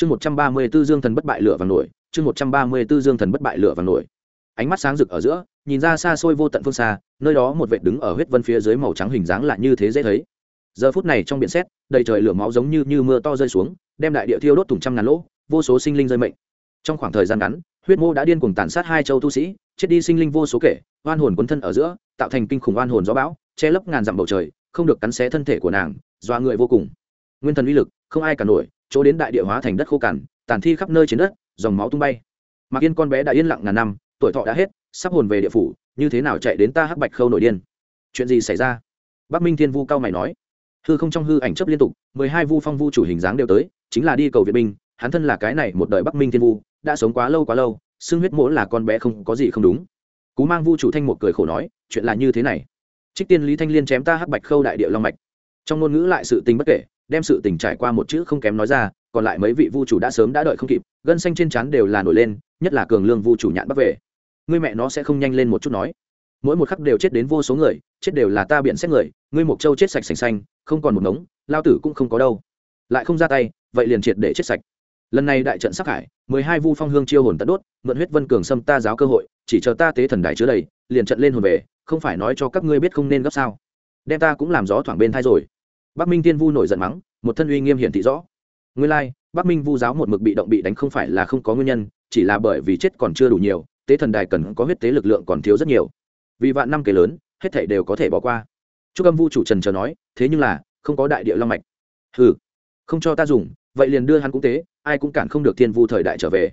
chương một trăm ba mươi b ố dương thần bất bại lửa vàng nổi chương một trăm ba mươi b ố dương thần bất bại lửa vàng nổi. Ánh mắt sáng rực ở giữa nhìn ra xa xôi vô tận phương xa nơi đó một vệt đứng ở huyết vân phía dưới màu trắng hình dáng lại như thế dễ thấy. Giờ phút này trong biển xét đầy trời lửa máu giống như, như mưa to rơi xuống đem đại địa thiêu đốt thùng trăm ngàn lỗ vô số sinh linh rơi mệnh. Trong khoảng thời gian ngắn huyết mô đã điên cuồng tàn sát hai châu tu sĩ chết đi sinh linh vô số kể oan hồn quấn thân ở giữa tạo thành kinh khủng oan hồn gió bão che lấp ngàn dặm bầu trời không được cắn xé thân thể của nàng dọa người vô cùng. Nguyên thần uy lực không ai cả nổi chỗ đến đại địa hóa thành đất khô cằn, tàn thi khắp nơi trên đất, dòng máu tung bay. Mặc yên con bé đã yên lặng ngàn năm, tuổi thọ đã hết, sắp hồn về địa phủ, như thế nào chạy đến ta hắc bạch khâu nổi điên? Chuyện gì xảy ra? Bắc minh thiên vu cao mày nói. Hư không trong hư ảnh chấp liên tục, mười hai vu phong vu chủ hình dáng đều tới, chính là đi cầu viện binh, hắn thân là cái này một đời bắc minh thiên vu, đã sống quá lâu quá lâu, xương huyết mỗ là con bé không có gì không đúng. Cú mang vu chủ thanh một cười khổ nói, chuyện là như thế này. Trích tiên lý thanh liên chém ta hắc bạch khâu đại địa long mạch. Trong ngôn ngữ lại sự tình bất kể đem sự tình trải qua một chữ không kém nói ra, còn lại mấy vị vu chủ đã sớm đã đợi không kịp, gân xanh trên trán đều là nổi lên, nhất là cường lương vu chủ nhạn bắc về ngươi mẹ nó sẽ không nhanh lên một chút nói. Mỗi một khắc đều chết đến vô số người, chết đều là ta biện xét người, ngươi mộc châu chết sạch sành xanh, không còn một ngống, lao tử cũng không có đâu. Lại không ra tay, vậy liền triệt để chết sạch. Lần này đại trận sắc hải, mười hai vu phong hương chiêu hồn tận đốt, mượn huyết vân cường xâm ta giáo cơ hội, chỉ chờ ta tế thần đài chứa đầy, liền trận lên hồn về, không phải nói cho các ngươi biết không nên gấp sao. Đem ta cũng làm gió thoảng bên thai rồi bắc minh tiên vu nổi giận mắng, một thân uy nghiêm hiển thị rõ. Nguyên lai, bắc minh vu giáo một mực bị động bị đánh không phải là không có nguyên nhân, chỉ là bởi vì chết còn chưa đủ nhiều, tế thần đài cần có huyết tế lực lượng còn thiếu rất nhiều. Vì vạn năm kể lớn, hết thảy đều có thể bỏ qua. Chúc âm vu chủ trần chờ nói, thế nhưng là, không có đại địa long mạch. Hừ, không cho ta dùng, vậy liền đưa hắn cũng tế, ai cũng cản không được thiên vu thời đại trở về.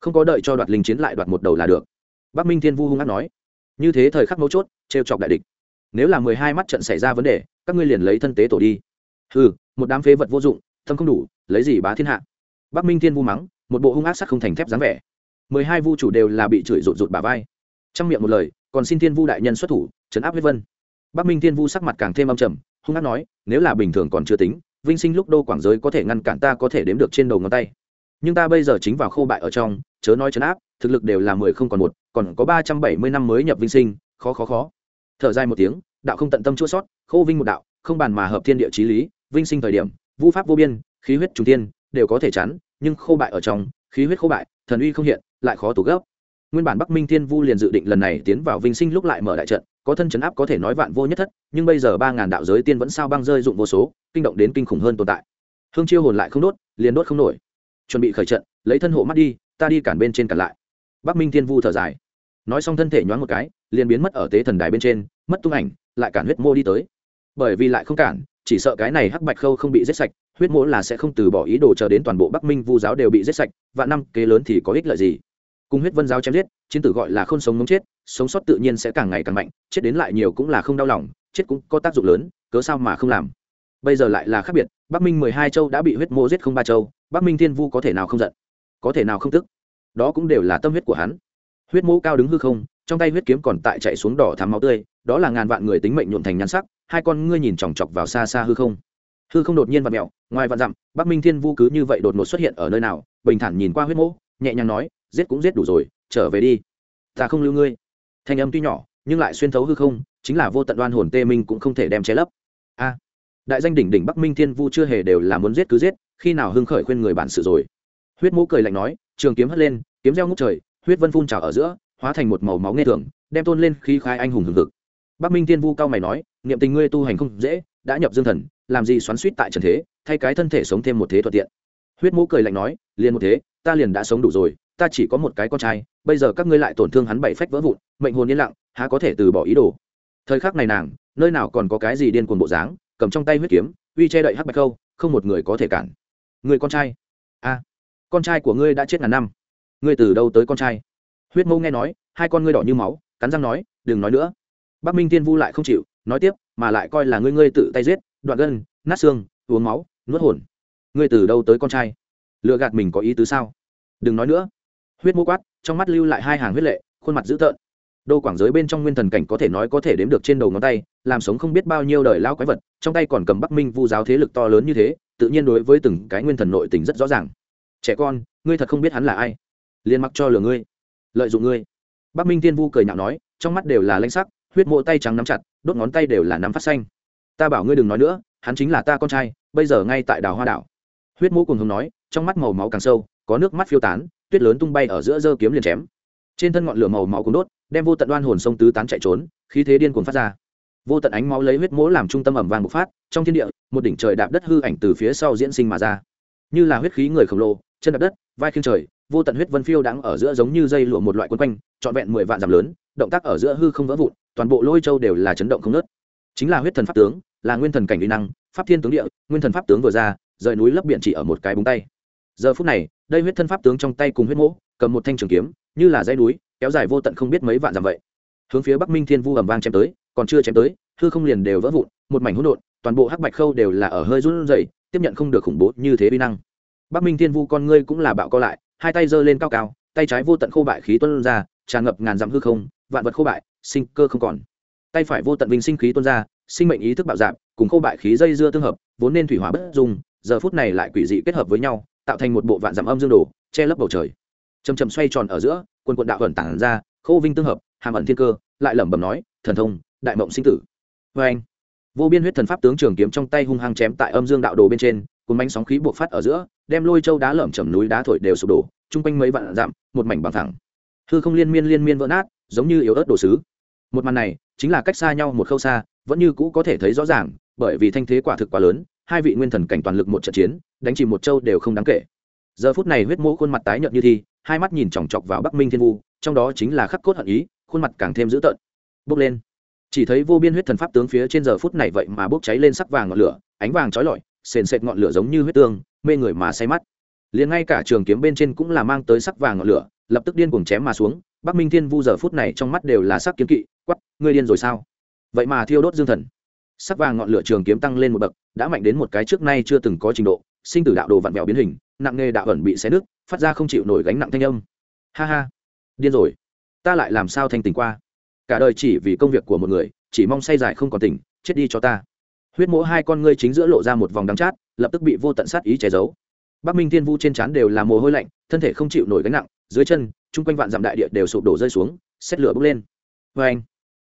Không có đợi cho đoạt linh chiến lại đoạt một đầu là được. Bắc minh thiên vu hung hát nói, như thế thời khắc mấu chốt, trêu chọc đại địch. Nếu là mười hai mắt trận xảy ra vấn đề các ngươi liền lấy thân tế tổ đi. Hừ, một đám phế vật vô dụng thâm không đủ, lấy gì bá thiên hạ? Bắc minh thiên vu mắng, một bộ hung ác sắc không thành thép dáng vẻ. Mười hai vu chủ đều là bị chửi rụt rụt bà vai. Trong miệng một lời, còn xin thiên vu đại nhân xuất thủ, trấn áp huyết vân. Bắc minh thiên vu sắc mặt càng thêm âm trầm, hung ác nói, nếu là bình thường còn chưa tính, vinh sinh lúc đô quảng giới có thể ngăn cản ta có thể đếm được trên đầu ngón tay. Nhưng ta bây giờ chính vào khô bại ở trong, chớ nói chấn áp, thực lực đều là mười không còn một, còn có ba trăm bảy mươi năm mới nhập vinh sinh, khó khó khó. Thở dài một tiếng đạo không tận tâm chua sót, khô vinh một đạo, không bàn mà hợp thiên địa trí lý, vinh sinh thời điểm, vu pháp vô biên, khí huyết trung tiên đều có thể chắn, nhưng khô bại ở trong, khí huyết khô bại, thần uy không hiện, lại khó tủ gấp. Nguyên bản bắc minh thiên vu liền dự định lần này tiến vào vinh sinh lúc lại mở đại trận, có thân chấn áp có thể nói vạn vô nhất thất, nhưng bây giờ ba ngàn đạo giới tiên vẫn sao băng rơi dụng vô số, kinh động đến kinh khủng hơn tồn tại. Hương chiêu hồn lại không đốt, liền đốt không nổi. Chuẩn bị khởi trận, lấy thân hộ mắt đi, ta đi cản bên trên cản lại. Bắc minh thiên vu thở dài. Nói xong thân thể nhoáng một cái, liền biến mất ở tế thần đài bên trên mất tung ảnh, lại cản huyết mô đi tới. Bởi vì lại không cản, chỉ sợ cái này hắc bạch khâu không bị giết sạch, huyết mô là sẽ không từ bỏ ý đồ chờ đến toàn bộ bắc minh vu giáo đều bị giết sạch và năm kế lớn thì có ích lợi gì? Cùng huyết vân giáo chém giết, chiến tử gọi là không sống ngấm chết, sống sót tự nhiên sẽ càng ngày càng mạnh, chết đến lại nhiều cũng là không đau lòng, chết cũng có tác dụng lớn, cớ sao mà không làm? Bây giờ lại là khác biệt, bắc minh mười hai châu đã bị huyết mô giết không ba châu, bắc minh thiên vu có thể nào không giận? Có thể nào không tức? Đó cũng đều là tâm huyết của hắn. Huyết mô cao đứng hư không trong tay huyết kiếm còn tại chạy xuống đỏ thắm máu tươi, đó là ngàn vạn người tính mệnh nhuộm thành nhan sắc, hai con ngươi nhìn chòng chọc vào xa xa hư không. Hư không đột nhiên vặn mẹo ngoài vạn dặm, bắc minh thiên vu cứ như vậy đột ngột xuất hiện ở nơi nào, bình thản nhìn qua huyết mô nhẹ nhàng nói, giết cũng giết đủ rồi, trở về đi. Ta không lưu ngươi. Thanh âm tuy nhỏ, nhưng lại xuyên thấu hư không, chính là vô tận đoan hồn tê minh cũng không thể đem che lấp. A, đại danh đỉnh đỉnh bắc minh thiên vu chưa hề đều là muốn giết cứ giết, khi nào hưng khởi khuyên người bản sự rồi. Huyết mũ cười lạnh nói, trường kiếm hất lên, kiếm reo ngút trời, huyết vân phun trào ở giữa hóa thành một màu máu nghe thường, đem tôn lên khi khai anh hùng hừng hực. Bắc minh tiên vu cao mày nói, niệm tình ngươi tu hành không dễ, đã nhập dương thần, làm gì xoắn suýt tại trần thế, thay cái thân thể sống thêm một thế thuận tiện. Huyết mũ cười lạnh nói, liền một thế, ta liền đã sống đủ rồi, ta chỉ có một cái con trai, bây giờ các ngươi lại tổn thương hắn bảy phách vỡ vụn, mệnh hồn yên lặng, há có thể từ bỏ ý đồ? Thời khắc này nàng, nơi nào còn có cái gì điên cuồng bộ dáng, cầm trong tay huyết kiếm, uy che đậy hắc bạch câu, không một người có thể cản. Người con trai? A, con trai của ngươi đã chết ngàn năm. Ngươi từ đâu tới con trai? Huyết mâu nghe nói, hai con ngươi đỏ như máu, cắn răng nói, đừng nói nữa. Bắc minh tiên vu lại không chịu, nói tiếp, mà lại coi là ngươi ngươi tự tay giết, đoạn gân, nát xương, uống máu, nuốt hồn. Ngươi từ đâu tới con trai? Lựa gạt mình có ý tứ sao? Đừng nói nữa. Huyết mô quát, trong mắt lưu lại hai hàng huyết lệ, khuôn mặt dữ tợn. Đô quảng giới bên trong nguyên thần cảnh có thể nói có thể đếm được trên đầu ngón tay, làm sống không biết bao nhiêu đời lao quái vật, trong tay còn cầm bắc minh vu giáo thế lực to lớn như thế, tự nhiên đối với từng cái nguyên thần nội tình rất rõ ràng. Trẻ con, ngươi thật không biết hắn là ai? Liền mặc cho lừa ngươi lợi dụng ngươi. Bắc minh tiên vu cười nhạo nói, trong mắt đều là lanh sắc, huyết mộ tay trắng nắm chặt, đốt ngón tay đều là nắm phát xanh. Ta bảo ngươi đừng nói nữa, hắn chính là ta con trai, bây giờ ngay tại đảo hoa đảo. Huyết mộ cùng hồng nói, trong mắt màu máu càng sâu, có nước mắt phiêu tán, tuyết lớn tung bay ở giữa dơ kiếm liền chém. Trên thân ngọn lửa màu máu cũng đốt, đem vô tận đoan hồn sông tứ tán chạy trốn, khí thế điên cuồng phát ra. Vô tận ánh máu lấy huyết mỗ làm trung tâm ẩm vàng bộc phát, trong thiên địa, một đỉnh trời đạp đất hư ảnh từ phía sau diễn sinh mà ra. Như là huyết khí người khổng lồ, chân đạp đất, vai khiêng trời vô tận huyết vân phiêu đang ở giữa giống như dây lụa một loại quân quanh, trọn vẹn mười vạn dặm lớn, động tác ở giữa hư không vỡ vụn, toàn bộ lôi châu đều là chấn động không nớt chính là huyết thần pháp tướng, là nguyên thần cảnh uy năng, pháp thiên tướng địa, nguyên thần pháp tướng vừa ra, rời núi lấp biển chỉ ở một cái búng tay. Giờ phút này, đây huyết thân pháp tướng trong tay cùng huyết mỗ, cầm một thanh trường kiếm, như là dây núi, kéo dài vô tận không biết mấy vạn dặm vậy. Hướng phía bắc minh thiên vu ầm vang chém tới, còn chưa chém tới, hư không liền đều vỡ vụn, một mảnh hỗn độn, toàn bộ hắc bạch khâu đều là ở hơi run rẩy, tiếp nhận không được khủng bố như thế uy năng. Bắc minh thiên vu con ngươi cũng là bạo co lại hai tay giơ lên cao cao, tay trái vô tận khô bại khí tuôn ra, tràn ngập ngàn dặm hư không, vạn vật khô bại, sinh cơ không còn. Tay phải vô tận vinh sinh khí tuôn ra, sinh mệnh ý thức bạo dạp cùng khô bại khí dây dưa tương hợp, vốn nên thủy hỏa bất dung, giờ phút này lại quỷ dị kết hợp với nhau, tạo thành một bộ vạn dặm âm dương đồ, che lấp bầu trời. Chầm chầm xoay tròn ở giữa quân quận đạo ẩn tản ra, khô vinh tương hợp, hàm ẩn thiên cơ, lại lẩm bẩm nói, thần thông, đại mộng sinh tử. Vê anh, vô biên huyết thần pháp tướng trường kiếm trong tay hung hăng chém tại âm dương đạo đồ bên trên, cuốn bánh sóng khí buộc phát ở giữa đem lôi châu đá lởm chầm núi đá thổi đều sụp đổ, chung quanh mấy vạn dặm, một mảnh bằng thẳng. Hư không liên miên liên miên vỡ nát, giống như yếu ớt đồ sứ. Một màn này, chính là cách xa nhau một khâu xa, vẫn như cũ có thể thấy rõ ràng, bởi vì thanh thế quả thực quá lớn, hai vị nguyên thần cảnh toàn lực một trận chiến, đánh chìm một châu đều không đáng kể. Giờ phút này huyết mỗ khuôn mặt tái nhợt như thi, hai mắt nhìn chòng chọc vào bắc minh thiên vu, trong đó chính là khắc cốt hận ý, khuôn mặt càng thêm dữ tợn. Bốc lên. Chỉ thấy vô biên huyết thần pháp tướng phía trên giờ phút này vậy mà bốc cháy lên sắc vàng ngọn lửa, ánh vàng trói lọi sền sệt ngọn lửa giống như huyết tương, mê người mà say mắt. Liền ngay cả trường kiếm bên trên cũng là mang tới sắc vàng ngọn lửa, lập tức điên cuồng chém mà xuống. Bắc minh thiên vu giờ phút này trong mắt đều là sắc kiếm kỵ quắp ngươi điên rồi sao? Vậy mà thiêu đốt dương thần. Sắc vàng ngọn lửa trường kiếm tăng lên một bậc, đã mạnh đến một cái trước nay chưa từng có trình độ, sinh tử đạo đồ vặn vẹo biến hình, nặng nghề đạo ẩn bị xé nứt, phát ra không chịu nổi gánh nặng thanh âm. Ha ha, điên rồi. Ta lại làm sao thành tình qua? Cả đời chỉ vì công việc của một người, chỉ mong say dài không còn tỉnh, chết đi cho ta huyết mỗ hai con ngươi chính giữa lộ ra một vòng đắng chát, lập tức bị vô tận sát ý che giấu. Bắc minh thiên vu trên trán đều là mồ hôi lạnh, thân thể không chịu nổi gánh nặng, dưới chân, chung quanh vạn dặm đại địa đều sụp đổ rơi xuống, xét lửa bốc lên. Vê anh,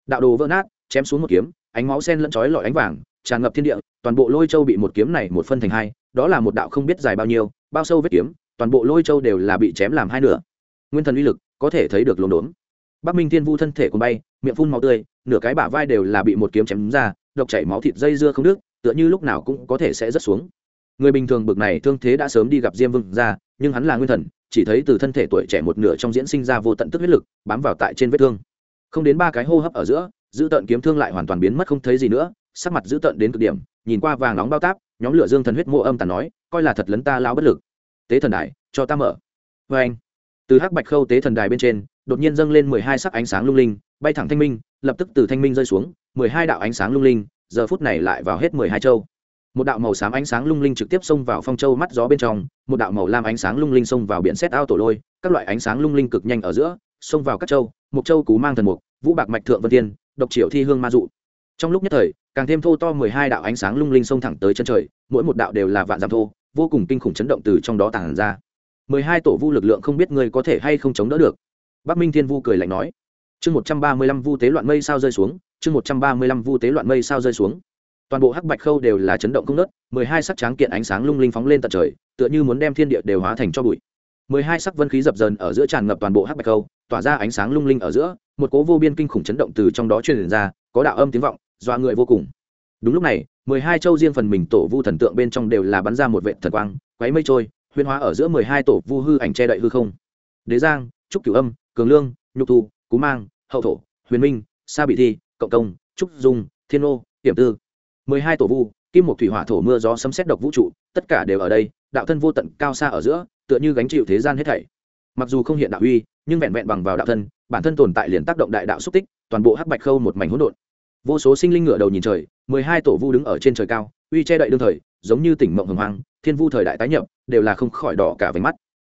đạo đồ vỡ nát, chém xuống một kiếm, ánh máu sen lẫn chói lọi ánh vàng, tràn ngập thiên địa, toàn bộ lôi châu bị một kiếm này một phân thành hai, đó là một đạo không biết dài bao nhiêu, bao sâu vết kiếm, toàn bộ lôi châu đều là bị chém làm hai nửa. Nguyên thần uy lực có thể thấy được lồn đốn. Bắc minh thiên vu thân thể cùng bay, miệng phun máu tươi, nửa cái bả vai đều là bị một kiếm chém ra độc chảy máu thịt dây dưa không nước tựa như lúc nào cũng có thể sẽ rớt xuống. Người bình thường bực này thương thế đã sớm đi gặp diêm vương ra nhưng hắn là nguyên thần chỉ thấy từ thân thể tuổi trẻ một nửa trong diễn sinh ra vô tận tức huyết lực bám vào tại trên vết thương. Không đến ba cái hô hấp ở giữa giữ tận kiếm thương lại hoàn toàn biến mất không thấy gì nữa sắc mặt giữ tận đến cực điểm nhìn qua vàng nóng bao táp nhóm lửa dương thần huyết mộ âm tàn nói coi là thật lấn ta lao bất lực. Tế thần đại, cho ta mở. Vê anh từ hắc bạch khâu tế thần đài bên trên đột nhiên dâng lên mười hai sắc ánh sáng lung linh, bay thẳng thanh minh, lập tức từ thanh minh rơi xuống, mười hai đạo ánh sáng lung linh, giờ phút này lại vào hết mười hai châu. Một đạo màu xám ánh sáng lung linh trực tiếp xông vào phong châu mắt gió bên trong, một đạo màu lam ánh sáng lung linh xông vào biển xét ao tổ lôi, các loại ánh sáng lung linh cực nhanh ở giữa, xông vào các châu mục châu cú mang thần mục, vũ bạc mạch thượng vân tiên, độc triệu thi hương ma dụ. Trong lúc nhất thời, càng thêm thô to mười hai đạo ánh sáng lung linh xông thẳng tới chân trời, mỗi một đạo đều là vạn giảm thô, vô cùng kinh khủng chấn động từ trong đó tàn ra. Mười hai tổ vu lực lượng không biết người có thể hay không chống đỡ được bắc minh thiên vu cười lạnh nói chương một trăm ba mươi lăm vu tế loạn mây sao rơi xuống chương một trăm ba mươi lăm vu tế loạn mây sao rơi xuống. Toàn bộ hắc bạch khâu đều là chấn động không ngớt, mười hai sắc tráng kiện ánh sáng lung linh phóng lên tận trời tựa như muốn đem thiên địa đều hóa thành cho bụi. Mười hai sắc vân khí dập dờn ở giữa tràn ngập toàn bộ hắc bạch khâu tỏa ra ánh sáng lung linh ở giữa một cỗ vô biên kinh khủng chấn động từ trong đó truyền ra có đạo âm tiếng vọng dọa người vô cùng. Đúng lúc này mười hai châu riêng phần mình tổ vu thần tượng bên trong đều là bắn ra một vệt thần quang quấy mây trôi huyên hóa ở giữa mười hai tổ vu hư ảnh che đậy hư không. Đế giang trúc cửu âm cường lương, nhục thu, cú mang, hậu thổ, huyền minh, sa bị thi, cộng công, trúc dung, thiên ô hiểm tư. mười hai tổ vu, kim một thủy hỏa thổ mưa gió sấm xét độc vũ trụ, tất cả đều ở đây, đạo thân vô tận cao xa ở giữa, tựa như gánh chịu thế gian hết thảy. Mặc dù không hiện đạo uy, nhưng vẹn vẹn bằng vào đạo thân, bản thân tồn tại liền tác động đại đạo xúc tích, toàn bộ hắc bạch khâu một mảnh hỗn độn. Vô số sinh linh ngửa đầu nhìn trời, mười hai tổ vu đứng ở trên trời cao, uy che đậy đương thời, giống như tỉnh mộng hồng hoang, thiên vu thời đại tái nhập, đều là không khỏi đỏ cả váy mắt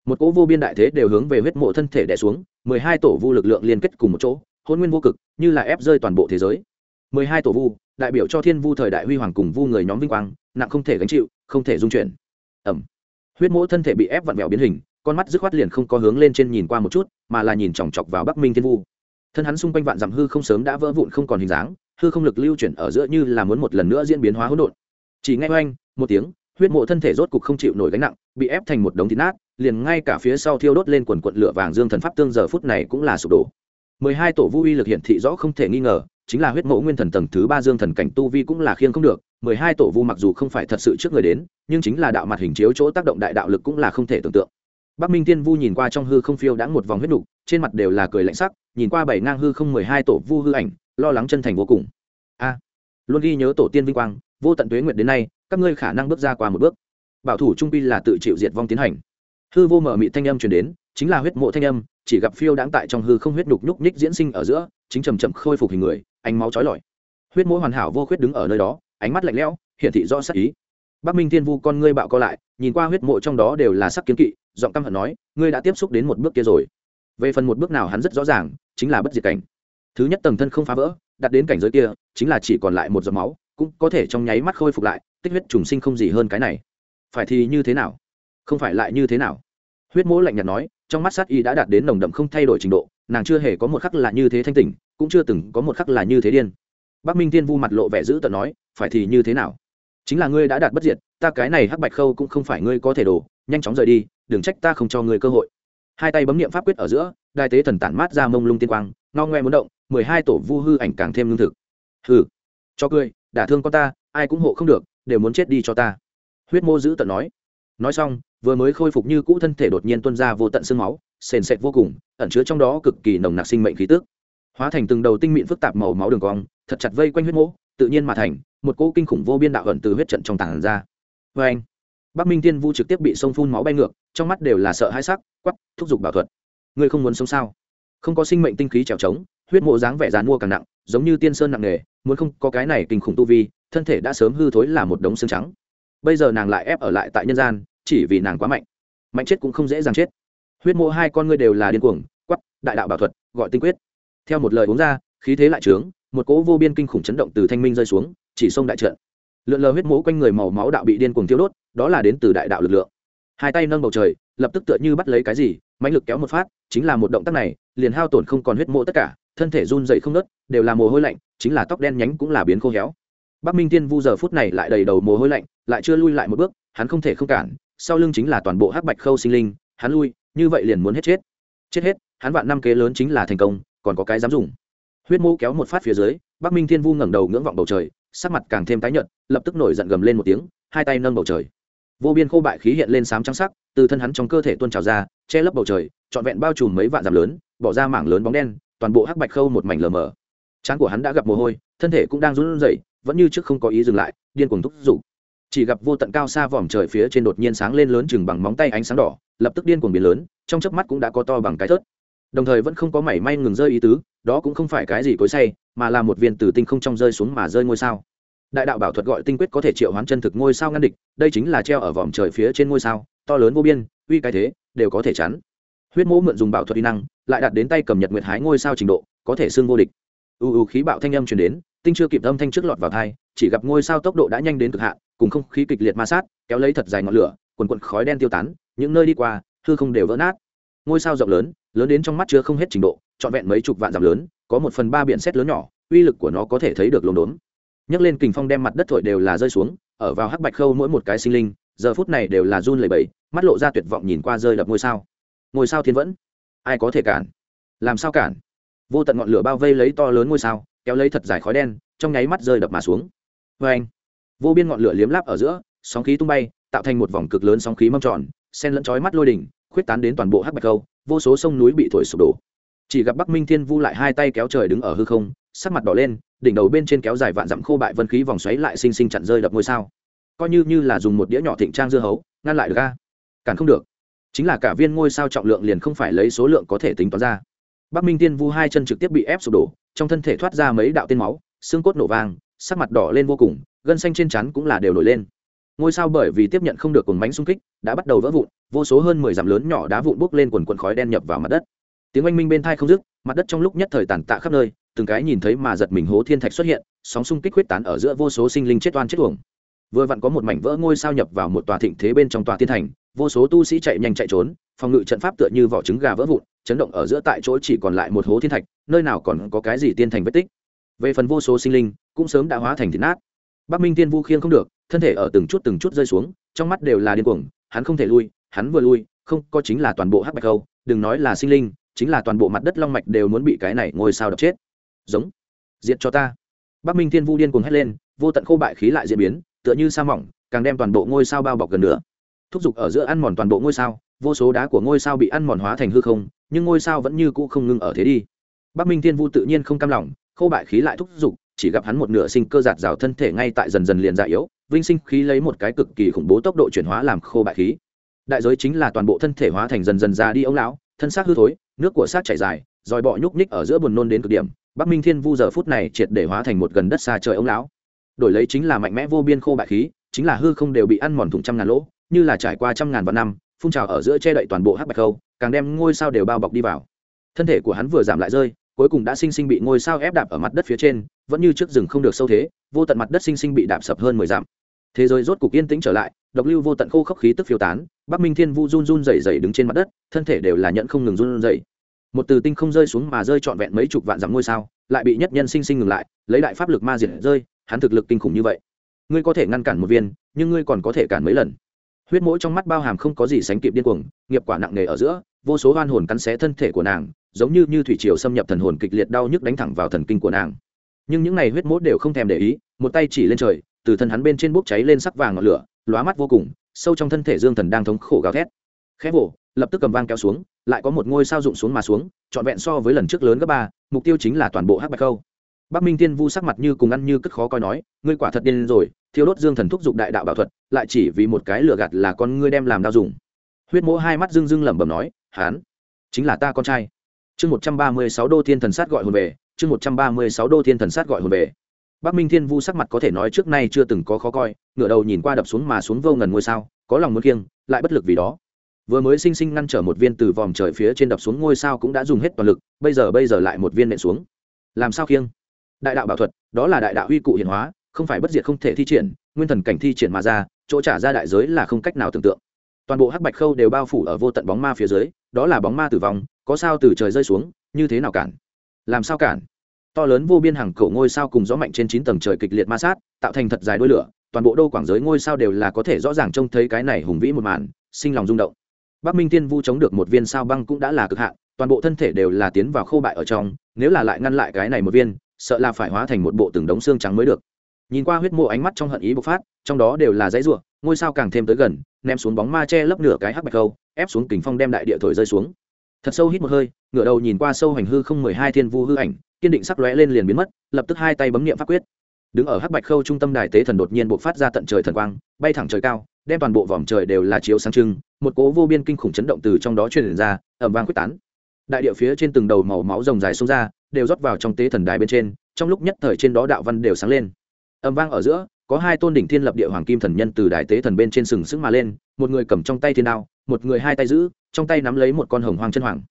một cỗ vô biên đại thế đều hướng về huyết mộ thân thể đè xuống, mười hai tổ vu lực lượng liên kết cùng một chỗ, hôn nguyên vô cực, như là ép rơi toàn bộ thế giới. Mười hai tổ vu, đại biểu cho thiên vu thời đại huy hoàng cùng vu người nhóm vinh quang, nặng không thể gánh chịu, không thể dung chuyển. Ẩm. Huyết mỗ thân thể bị ép vặn vẹo biến hình, con mắt dứt khoát liền không có hướng lên trên nhìn qua một chút, mà là nhìn chòng chọc vào bắc minh thiên vu. Thân hắn xung quanh vạn dặm hư không sớm đã vỡ vụn không còn hình dáng, hư không lực lưu chuyển ở giữa như là muốn một lần nữa diễn biến hóa hỗn độn. Chỉ nghe oanh, một tiếng, huyết mộ thân thể rốt cục không chịu nổi gánh nặng, bị ép thành một đống thịt nát liền ngay cả phía sau thiêu đốt lên quần quận lửa vàng dương thần pháp tương giờ phút này cũng là sụp đổ. Mười hai tổ vu uy lực hiển thị rõ không thể nghi ngờ, chính là huyết mộ nguyên thần tầng thứ ba dương thần cảnh tu vi cũng là khiêng không được, mười hai tổ vu mặc dù không phải thật sự trước người đến, nhưng chính là đạo mặt hình chiếu chỗ tác động đại đạo lực cũng là không thể tưởng tượng. Bắc minh tiên vu nhìn qua trong hư không phiêu đã một vòng huyết đủ trên mặt đều là cười lạnh sắc, nhìn qua bảy ngang hư không mười hai tổ vu hư ảnh, lo lắng chân thành vô cùng. A, luôn ghi nhớ tổ tiên vinh quang, vô tận tuế nguyệt đến nay, các ngươi khả năng bước ra qua một bước. Bảo thủ trung pi là tự chịu diệt vong tiến hành hư vô mở mị thanh âm truyền đến, chính là huyết mộ thanh âm, chỉ gặp phiêu đáng tại trong hư không huyết đục nhúc nhích diễn sinh ở giữa, chính chầm chậm khôi phục hình người, ánh máu trói lọi. Huyết mỗ hoàn hảo vô khuyết đứng ở nơi đó, ánh mắt lạnh lẽo, hiển thị rõ sắc ý. Bắc minh thiên vu con ngươi bạo co lại, nhìn qua huyết mộ trong đó đều là sắc kiến kỵ, giọng căm hận nói, ngươi đã tiếp xúc đến một bước kia rồi. Về phần một bước nào hắn rất rõ ràng, chính là bất diệt cảnh. Thứ nhất tầng thân không phá vỡ, đặt đến cảnh giới kia, chính là chỉ còn lại một giọt máu, cũng có thể trong nháy mắt khôi phục lại, tích huyết trùng sinh không gì hơn cái này. Phải thì như thế nào? Không phải lại như thế nào? Huyết mỗ lạnh nhạt nói, trong mắt sát y đã đạt đến nồng đậm không thay đổi trình độ, nàng chưa hề có một khắc là như thế thanh tỉnh, cũng chưa từng có một khắc là như thế điên. Bắc minh tiên vu mặt lộ vẻ dữ tợn nói, phải thì như thế nào? Chính là ngươi đã đạt bất diệt, ta cái này hắc bạch khâu cũng không phải ngươi có thể đổ, nhanh chóng rời đi, đừng trách ta không cho ngươi cơ hội. Hai tay bấm niệm pháp quyết ở giữa, đại tế thần tản mát ra mông lung tiên quang no ngoe muốn động, mười hai tổ vu hư ảnh càng thêm lương thực. Hừ, cho cười, đả thương con ta, ai cũng hộ không được, đều muốn chết đi cho ta. Huyết mô giữ tận nói. Nói xong vừa mới khôi phục như cũ thân thể đột nhiên tuôn ra vô tận xương máu, sền sệt vô cùng, ẩn chứa trong đó cực kỳ nồng nặc sinh mệnh khí tức. Hóa thành từng đầu tinh mịn phức tạp màu máu đường cong, thật chặt vây quanh huyết mỗ tự nhiên mà thành, một cỗ kinh khủng vô biên đạo ẩn từ huyết trận trong tảng ra. Vê anh bắc minh tiên vu trực tiếp bị sông phun máu bay ngược, trong mắt đều là sợ hãi sắc quắp thúc giục bảo thuật. Ngươi không muốn sống sao? Không có sinh mệnh tinh khí trèo trống, huyết mộ dáng vẻ dán mua càng nặng, giống như tiên sơn nặng nề, muốn không có cái này kinh khủng tu vi, thân thể đã sớm hư thối là một đống xương trắng. Bây giờ nàng lại ép ở lại tại nhân gian chỉ vì nàng quá mạnh. Mạnh chết cũng không dễ dàng chết. Huyết mộ hai con ngươi đều là điên cuồng quắp đại đạo bảo thuật, gọi tinh quyết. Theo một lời uống ra, khí thế lại trướng, một cỗ vô biên kinh khủng chấn động từ thanh minh rơi xuống, chỉ sông đại trận. Lượn lờ huyết mỗ quanh người màu máu đạo bị điên cuồng tiêu đốt, đó là đến từ đại đạo lực lượng. Hai tay nâng bầu trời, lập tức tựa như bắt lấy cái gì, mãnh lực kéo một phát, chính là một động tác này, liền hao tổn không còn huyết mỗ tất cả, thân thể run dậy không nớt đều là mồ hôi lạnh, chính là tóc đen nhánh cũng là biến khô héo. Bắc minh tiên vu giờ phút này lại đầy đầu mồ hôi lạnh, lại chưa lui lại một bước, hắn không thể không cản sau lưng chính là toàn bộ hắc bạch khâu sinh linh, hắn lui, như vậy liền muốn hết chết. Chết hết, hắn vạn năm kế lớn chính là thành công, còn có cái dám dùng. Huyết mô kéo một phát phía dưới, bắc minh thiên vu ngẩng đầu ngưỡng vọng bầu trời, sắc mặt càng thêm tái nhợt, lập tức nổi giận gầm lên một tiếng, hai tay nâng bầu trời. Vô biên khô bại khí hiện lên sám trắng sắc, từ thân hắn trong cơ thể tuôn trào ra, che lấp bầu trời, trọn vẹn bao trùm mấy vạn dặm lớn, bỏ ra mảng lớn bóng đen, toàn bộ hắc bạch khâu một mảnh lờ mờ. Trán của hắn đã gặp mồ hôi, thân thể cũng đang run rẩy, vẫn như trước không có ý dừng lại, điên cuồng thúc giục chỉ gặp vô tận cao xa vòm trời phía trên đột nhiên sáng lên lớn chừng bằng móng tay ánh sáng đỏ, lập tức điên cuồng biến lớn, trong chớp mắt cũng đã có to bằng cái thớt. Đồng thời vẫn không có mảy may ngừng rơi ý tứ, đó cũng không phải cái gì cối say, mà là một viên tử tinh không trong rơi xuống mà rơi ngôi sao. Đại đạo bảo thuật gọi tinh quyết có thể triệu hoán chân thực ngôi sao ngăn địch, đây chính là treo ở vòm trời phía trên ngôi sao, to lớn vô biên, uy cái thế, đều có thể chắn. Huyết mỗ mượn dùng bảo thuật uy năng, lại đạt đến tay cầm nhật nguyệt hái ngôi sao trình độ, có thể xưng vô địch. U u khí bạo thanh âm truyền đến, tinh chưa kịp âm thanh trước lọt vào thai chỉ gặp ngôi sao tốc độ đã nhanh đến cực hạn, cùng không khí kịch liệt ma sát, kéo lấy thật dài ngọn lửa, quần quần khói đen tiêu tán, những nơi đi qua, hư không đều vỡ nát. Ngôi sao rộng lớn lớn đến trong mắt chưa không hết trình độ, trọn vẹn mấy chục vạn dặm lớn, có một phần ba biển xét lớn nhỏ, uy lực của nó có thể thấy được lồn đốn nhấc lên kình phong đem mặt đất thổi đều là rơi xuống, ở vào hắc bạch khâu mỗi một cái sinh linh, giờ phút này đều là run lẩy bẩy, mắt lộ ra tuyệt vọng nhìn qua rơi đập ngôi sao. Ngôi sao thiên vẫn. Ai có thể cản? Làm sao cản? Vô tận ngọn lửa bao vây lấy to lớn ngôi sao, kéo lấy thật dài khói đen, trong nháy mắt rơi đập mà xuống vê anh. Vô biên ngọn lửa liếm láp ở giữa, sóng khí tung bay, tạo thành một vòng cực lớn sóng khí mâm tròn sen lẫn chói mắt lôi đỉnh, khuyết tán đến toàn bộ hắc bạch câu, vô số sông núi bị thổi sụp đổ. Chỉ gặp bắc minh thiên vu lại hai tay kéo trời đứng ở hư không, sắc mặt đỏ lên, đỉnh đầu bên trên kéo dài vạn dặm khô bại vân khí vòng xoáy lại xinh xinh chặn rơi đập ngôi sao. Coi như như là dùng một đĩa nhỏ thịnh trang dưa hấu, ngăn lại được ga cản không được. Chính là cả viên ngôi sao trọng lượng liền không phải lấy số lượng có thể tính toán ra. Bắc minh tiên vu hai chân trực tiếp bị ép sụp đổ, trong thân thể thoát ra mấy đạo tiên máu, xương cốt nổ vàng sắc mặt đỏ lên vô cùng, gân xanh trên chắn cũng là đều nổi lên. Ngôi sao bởi vì tiếp nhận không được cồn bánh xung kích, đã bắt đầu vỡ vụn, vô số hơn mười dặm lớn nhỏ đá vụn bốc lên quần quần khói đen nhập vào mặt đất. Tiếng oanh minh bên thai không dứt, mặt đất trong lúc nhất thời tàn tạ khắp nơi, từng cái nhìn thấy mà giật mình hố thiên thạch xuất hiện, sóng xung kích huyết tán ở giữa vô số sinh linh chết oan chết uổng. Vừa vặn có một mảnh vỡ ngôi sao nhập vào một tòa thịnh thế bên trong tòa thiên thành, vô số tu sĩ chạy nhanh chạy trốn, phòng ngự trận pháp tựa như vỏ trứng gà vỡ vụn, chấn động ở giữa tại chỗ chỉ còn lại một hố thiên thạch, nơi nào còn có cái gì tiên thành vết tích về phần vô số sinh linh, cũng sớm đã hóa thành thịt nát. Bắc minh tiên vu khiêng không được, thân thể ở từng chút từng chút rơi xuống, trong mắt đều là điên cuồng, hắn không thể lui, hắn vừa lui, không, có chính là toàn bộ hắc bạch khâu đừng nói là sinh linh, chính là toàn bộ mặt đất long mạch đều muốn bị cái này ngôi sao đập chết. Giống, diệt cho ta. Bắc minh thiên vu điên cuồng hét lên, vô tận khô bại khí lại diễn biến, tựa như sa mỏng, càng đem toàn bộ ngôi sao bao bọc gần nữa. Thúc giục ở giữa ăn mòn toàn bộ ngôi sao, vô số đá của ngôi sao bị ăn mòn hóa thành hư không, nhưng ngôi sao vẫn như cũ không ngưng ở thế đi. Bắc minh thiên vu tự nhiên không cam lòng khô bại khí lại thúc giục, chỉ gặp hắn một nửa sinh cơ giạt rào thân thể ngay tại dần dần liền già yếu, vinh sinh khí lấy một cái cực kỳ khủng bố tốc độ chuyển hóa làm khô bại khí. Đại giới chính là toàn bộ thân thể hóa thành dần dần già đi ống lão, thân xác hư thối, nước của xác chảy dài, dòi bọ nhúc ních ở giữa buồn nôn đến cực điểm, bắc minh thiên vu giờ phút này triệt để hóa thành một gần đất xa trời ống lão. Đổi lấy chính là mạnh mẽ vô biên khô bại khí, chính là hư không đều bị ăn mòn thủng trăm ngàn lỗ, như là trải qua trăm ngàn vạn năm, phun trào ở giữa che đậy toàn bộ hắc bạch khâu, càng đem ngôi sao đều bao bọc đi vào. Thân thể của hắn vừa giảm lại rơi cuối cùng đã sinh sinh bị ngôi sao ép đạp ở mặt đất phía trên, vẫn như trước rừng không được sâu thế, vô tận mặt đất sinh sinh bị đạp sập hơn mười dặm. Thế giới rốt cục yên tĩnh trở lại, độc lưu vô tận khô khốc khí tức phiêu tán, bắc minh thiên vu run run rẩy rẩy đứng trên mặt đất, thân thể đều là nhận không ngừng run rẩy. Một từ tinh không rơi xuống mà rơi trọn vẹn mấy chục vạn dặm ngôi sao, lại bị nhất nhân sinh sinh ngừng lại, lấy đại pháp lực ma diệt rơi, hắn thực lực kinh khủng như vậy. Ngươi có thể ngăn cản một viên, nhưng ngươi còn có thể cản mấy lần. Huyết mỗi trong mắt bao hàm không có gì sánh kịp điên cuồng, nghiệp quả nặng nề ở giữa, vô số oan hồn cắn xé thân thể của nàng giống như như thủy triều xâm nhập thần hồn kịch liệt đau nhức đánh thẳng vào thần kinh của nàng. Nhưng những này huyết mốt đều không thèm để ý, một tay chỉ lên trời, từ thân hắn bên trên bốc cháy lên sắc vàng ngọn lửa, lóa mắt vô cùng, sâu trong thân thể dương thần đang thống khổ gào thét. Khẽ vỗ lập tức cầm vang kéo xuống, lại có một ngôi sao rụng xuống mà xuống, trọn vẹn so với lần trước lớn gấp ba, mục tiêu chính là toàn bộ hắc bạch khâu. Bắc minh tiên vu sắc mặt như cùng ăn như cất khó coi nói, ngươi quả thật điên rồi thiếu đốt dương thần thúc giục đại đạo bảo thuật, lại chỉ vì một cái lửa gạt là con ngươi đem làm đau dùng. Huyết mỗ hai mắt dưng dưng lẩm bẩm nói, hán, chính là ta con trai chương một trăm ba mươi sáu đô thiên thần sát gọi hồn về, chương một trăm ba mươi sáu đô thiên thần sát gọi hồn về. Bắc minh thiên vu sắc mặt có thể nói trước nay chưa từng có khó coi, ngửa đầu nhìn qua đập xuống mà xuống vô ngần ngôi sao, có lòng muốn kiêng, lại bất lực vì đó. Vừa mới sinh sinh ngăn trở một viên từ vòm trời phía trên đập xuống ngôi sao cũng đã dùng hết toàn lực, bây giờ bây giờ lại một viên nện xuống. Làm sao kiêng? Đại đạo bảo thuật, đó là đại đạo uy cụ hiển hóa, không phải bất diệt không thể thi triển, nguyên thần cảnh thi triển mà ra, chỗ trả ra đại giới là không cách nào tưởng tượng. Toàn bộ hắc bạch khâu đều bao phủ ở vô tận bóng ma phía dưới, đó là bóng ma tử vong có sao từ trời rơi xuống, như thế nào cản? Làm sao cản? To lớn vô biên hàng cổ ngôi sao cùng gió mạnh trên chín tầng trời kịch liệt ma sát, tạo thành thật dài đôi lửa, toàn bộ đô quảng giới ngôi sao đều là có thể rõ ràng trông thấy cái này hùng vĩ một màn, sinh lòng rung động. Bắc minh tiên vu chống được một viên sao băng cũng đã là cực hạn, toàn bộ thân thể đều là tiến vào khô bại ở trong, nếu là lại ngăn lại cái này một viên, sợ là phải hóa thành một bộ từng đống xương trắng mới được. Nhìn qua huyết mộ ánh mắt trong hận ý bộc phát, trong đó đều là dãy ruộng ngôi sao càng thêm tới gần, ném xuống bóng ma che lấp nửa cái hắc bạch câu, ép xuống kính phong đem đại địa thổi rơi xuống thật sâu hít một hơi, ngửa đầu nhìn qua sâu hành hư không mười hai thiên vu hư ảnh, kiên định sắc lóe lên liền biến mất, lập tức hai tay bấm niệm pháp quyết. Đứng ở hắc bạch khâu trung tâm đài tế thần đột nhiên bộc phát ra tận trời thần quang, bay thẳng trời cao, đem toàn bộ vòm trời đều là chiếu sáng trưng, một cố vô biên kinh khủng chấn động từ trong đó truyền ra ẩm vang quyết tán. Đại địa phía trên từng đầu màu máu rồng dài xông ra, đều rót vào trong tế thần đài bên trên, trong lúc nhất thời trên đó đạo văn đều sáng lên. Ẩm vang ở giữa, có hai tôn đỉnh thiên lập địa hoàng kim thần nhân từ đài tế thần bên trên sừng sững mà lên, một người cầm trong tay thiên đao, một người hai tay giữ trong tay nắm lấy một con hồng hoàng chân hoàng.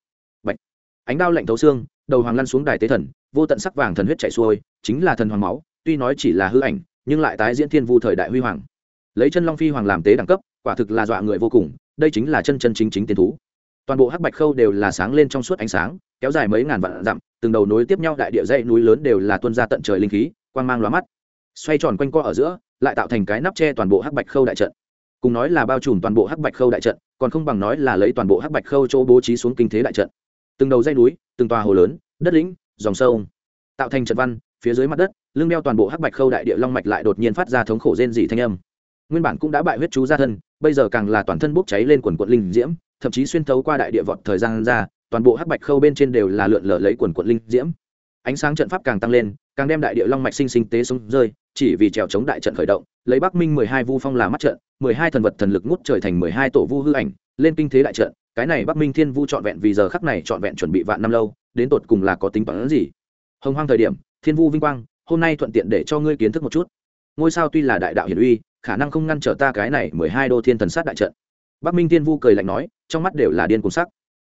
Bạch. ánh đao lạnh thấu xương, đầu hoàng lăn xuống đài tế thần, vô tận sắc vàng thần huyết chảy xuôi, chính là thần hoàng máu, tuy nói chỉ là hư ảnh, nhưng lại tái diễn thiên vu thời đại huy hoàng. Lấy chân long phi hoàng làm tế đẳng cấp, quả thực là dọa người vô cùng, đây chính là chân chân chính chính tiến thú. Toàn bộ hắc bạch khâu đều là sáng lên trong suốt ánh sáng, kéo dài mấy ngàn vạn dặm, từng đầu nối tiếp nhau đại địa dãy núi lớn đều là tuôn ra tận trời linh khí, quang mang lóa mắt. Xoay tròn quanh co ở giữa, lại tạo thành cái nắp che toàn bộ hắc bạch khâu đại trận cùng nói là bao trùm toàn bộ hắc bạch khâu đại trận, còn không bằng nói là lấy toàn bộ hắc bạch khâu chỗ bố trí xuống kinh thế đại trận. Từng đầu dây núi, từng tòa hồ lớn, đất lĩnh, dòng sông, tạo thành trận văn, phía dưới mặt đất, lưng đeo toàn bộ hắc bạch khâu đại địa long mạch lại đột nhiên phát ra thống khổ rên dị thanh âm. Nguyên bản cũng đã bại huyết chú ra thân, bây giờ càng là toàn thân bốc cháy lên quần quận linh diễm, thậm chí xuyên thấu qua đại địa vọt thời gian ra, toàn bộ hắc bạch khâu bên trên đều là lượn lờ lấy quần quận linh diễm ánh sáng trận pháp càng tăng lên, càng đem đại địa long mạch sinh sinh tế xuống rơi, chỉ vì trèo chống đại trận khởi động, lấy bắc minh mười hai vu phong là mắt trận, mười hai thần vật thần lực ngút trời thành mười hai tổ vu hư ảnh, lên kinh thế đại trận, cái này bắc minh thiên vu trọn vẹn vì giờ khắc này trọn vẹn chuẩn bị vạn năm lâu, đến tột cùng là có tính toán gì? Hồng hoang thời điểm, thiên vu vinh quang, hôm nay thuận tiện để cho ngươi kiến thức một chút. Ngôi sao tuy là đại đạo hiển uy, khả năng không ngăn trở ta cái này mười hai đô thiên thần sát đại trận. Bắc minh thiên vu cười lạnh nói, trong mắt đều là điên cuồng sắc.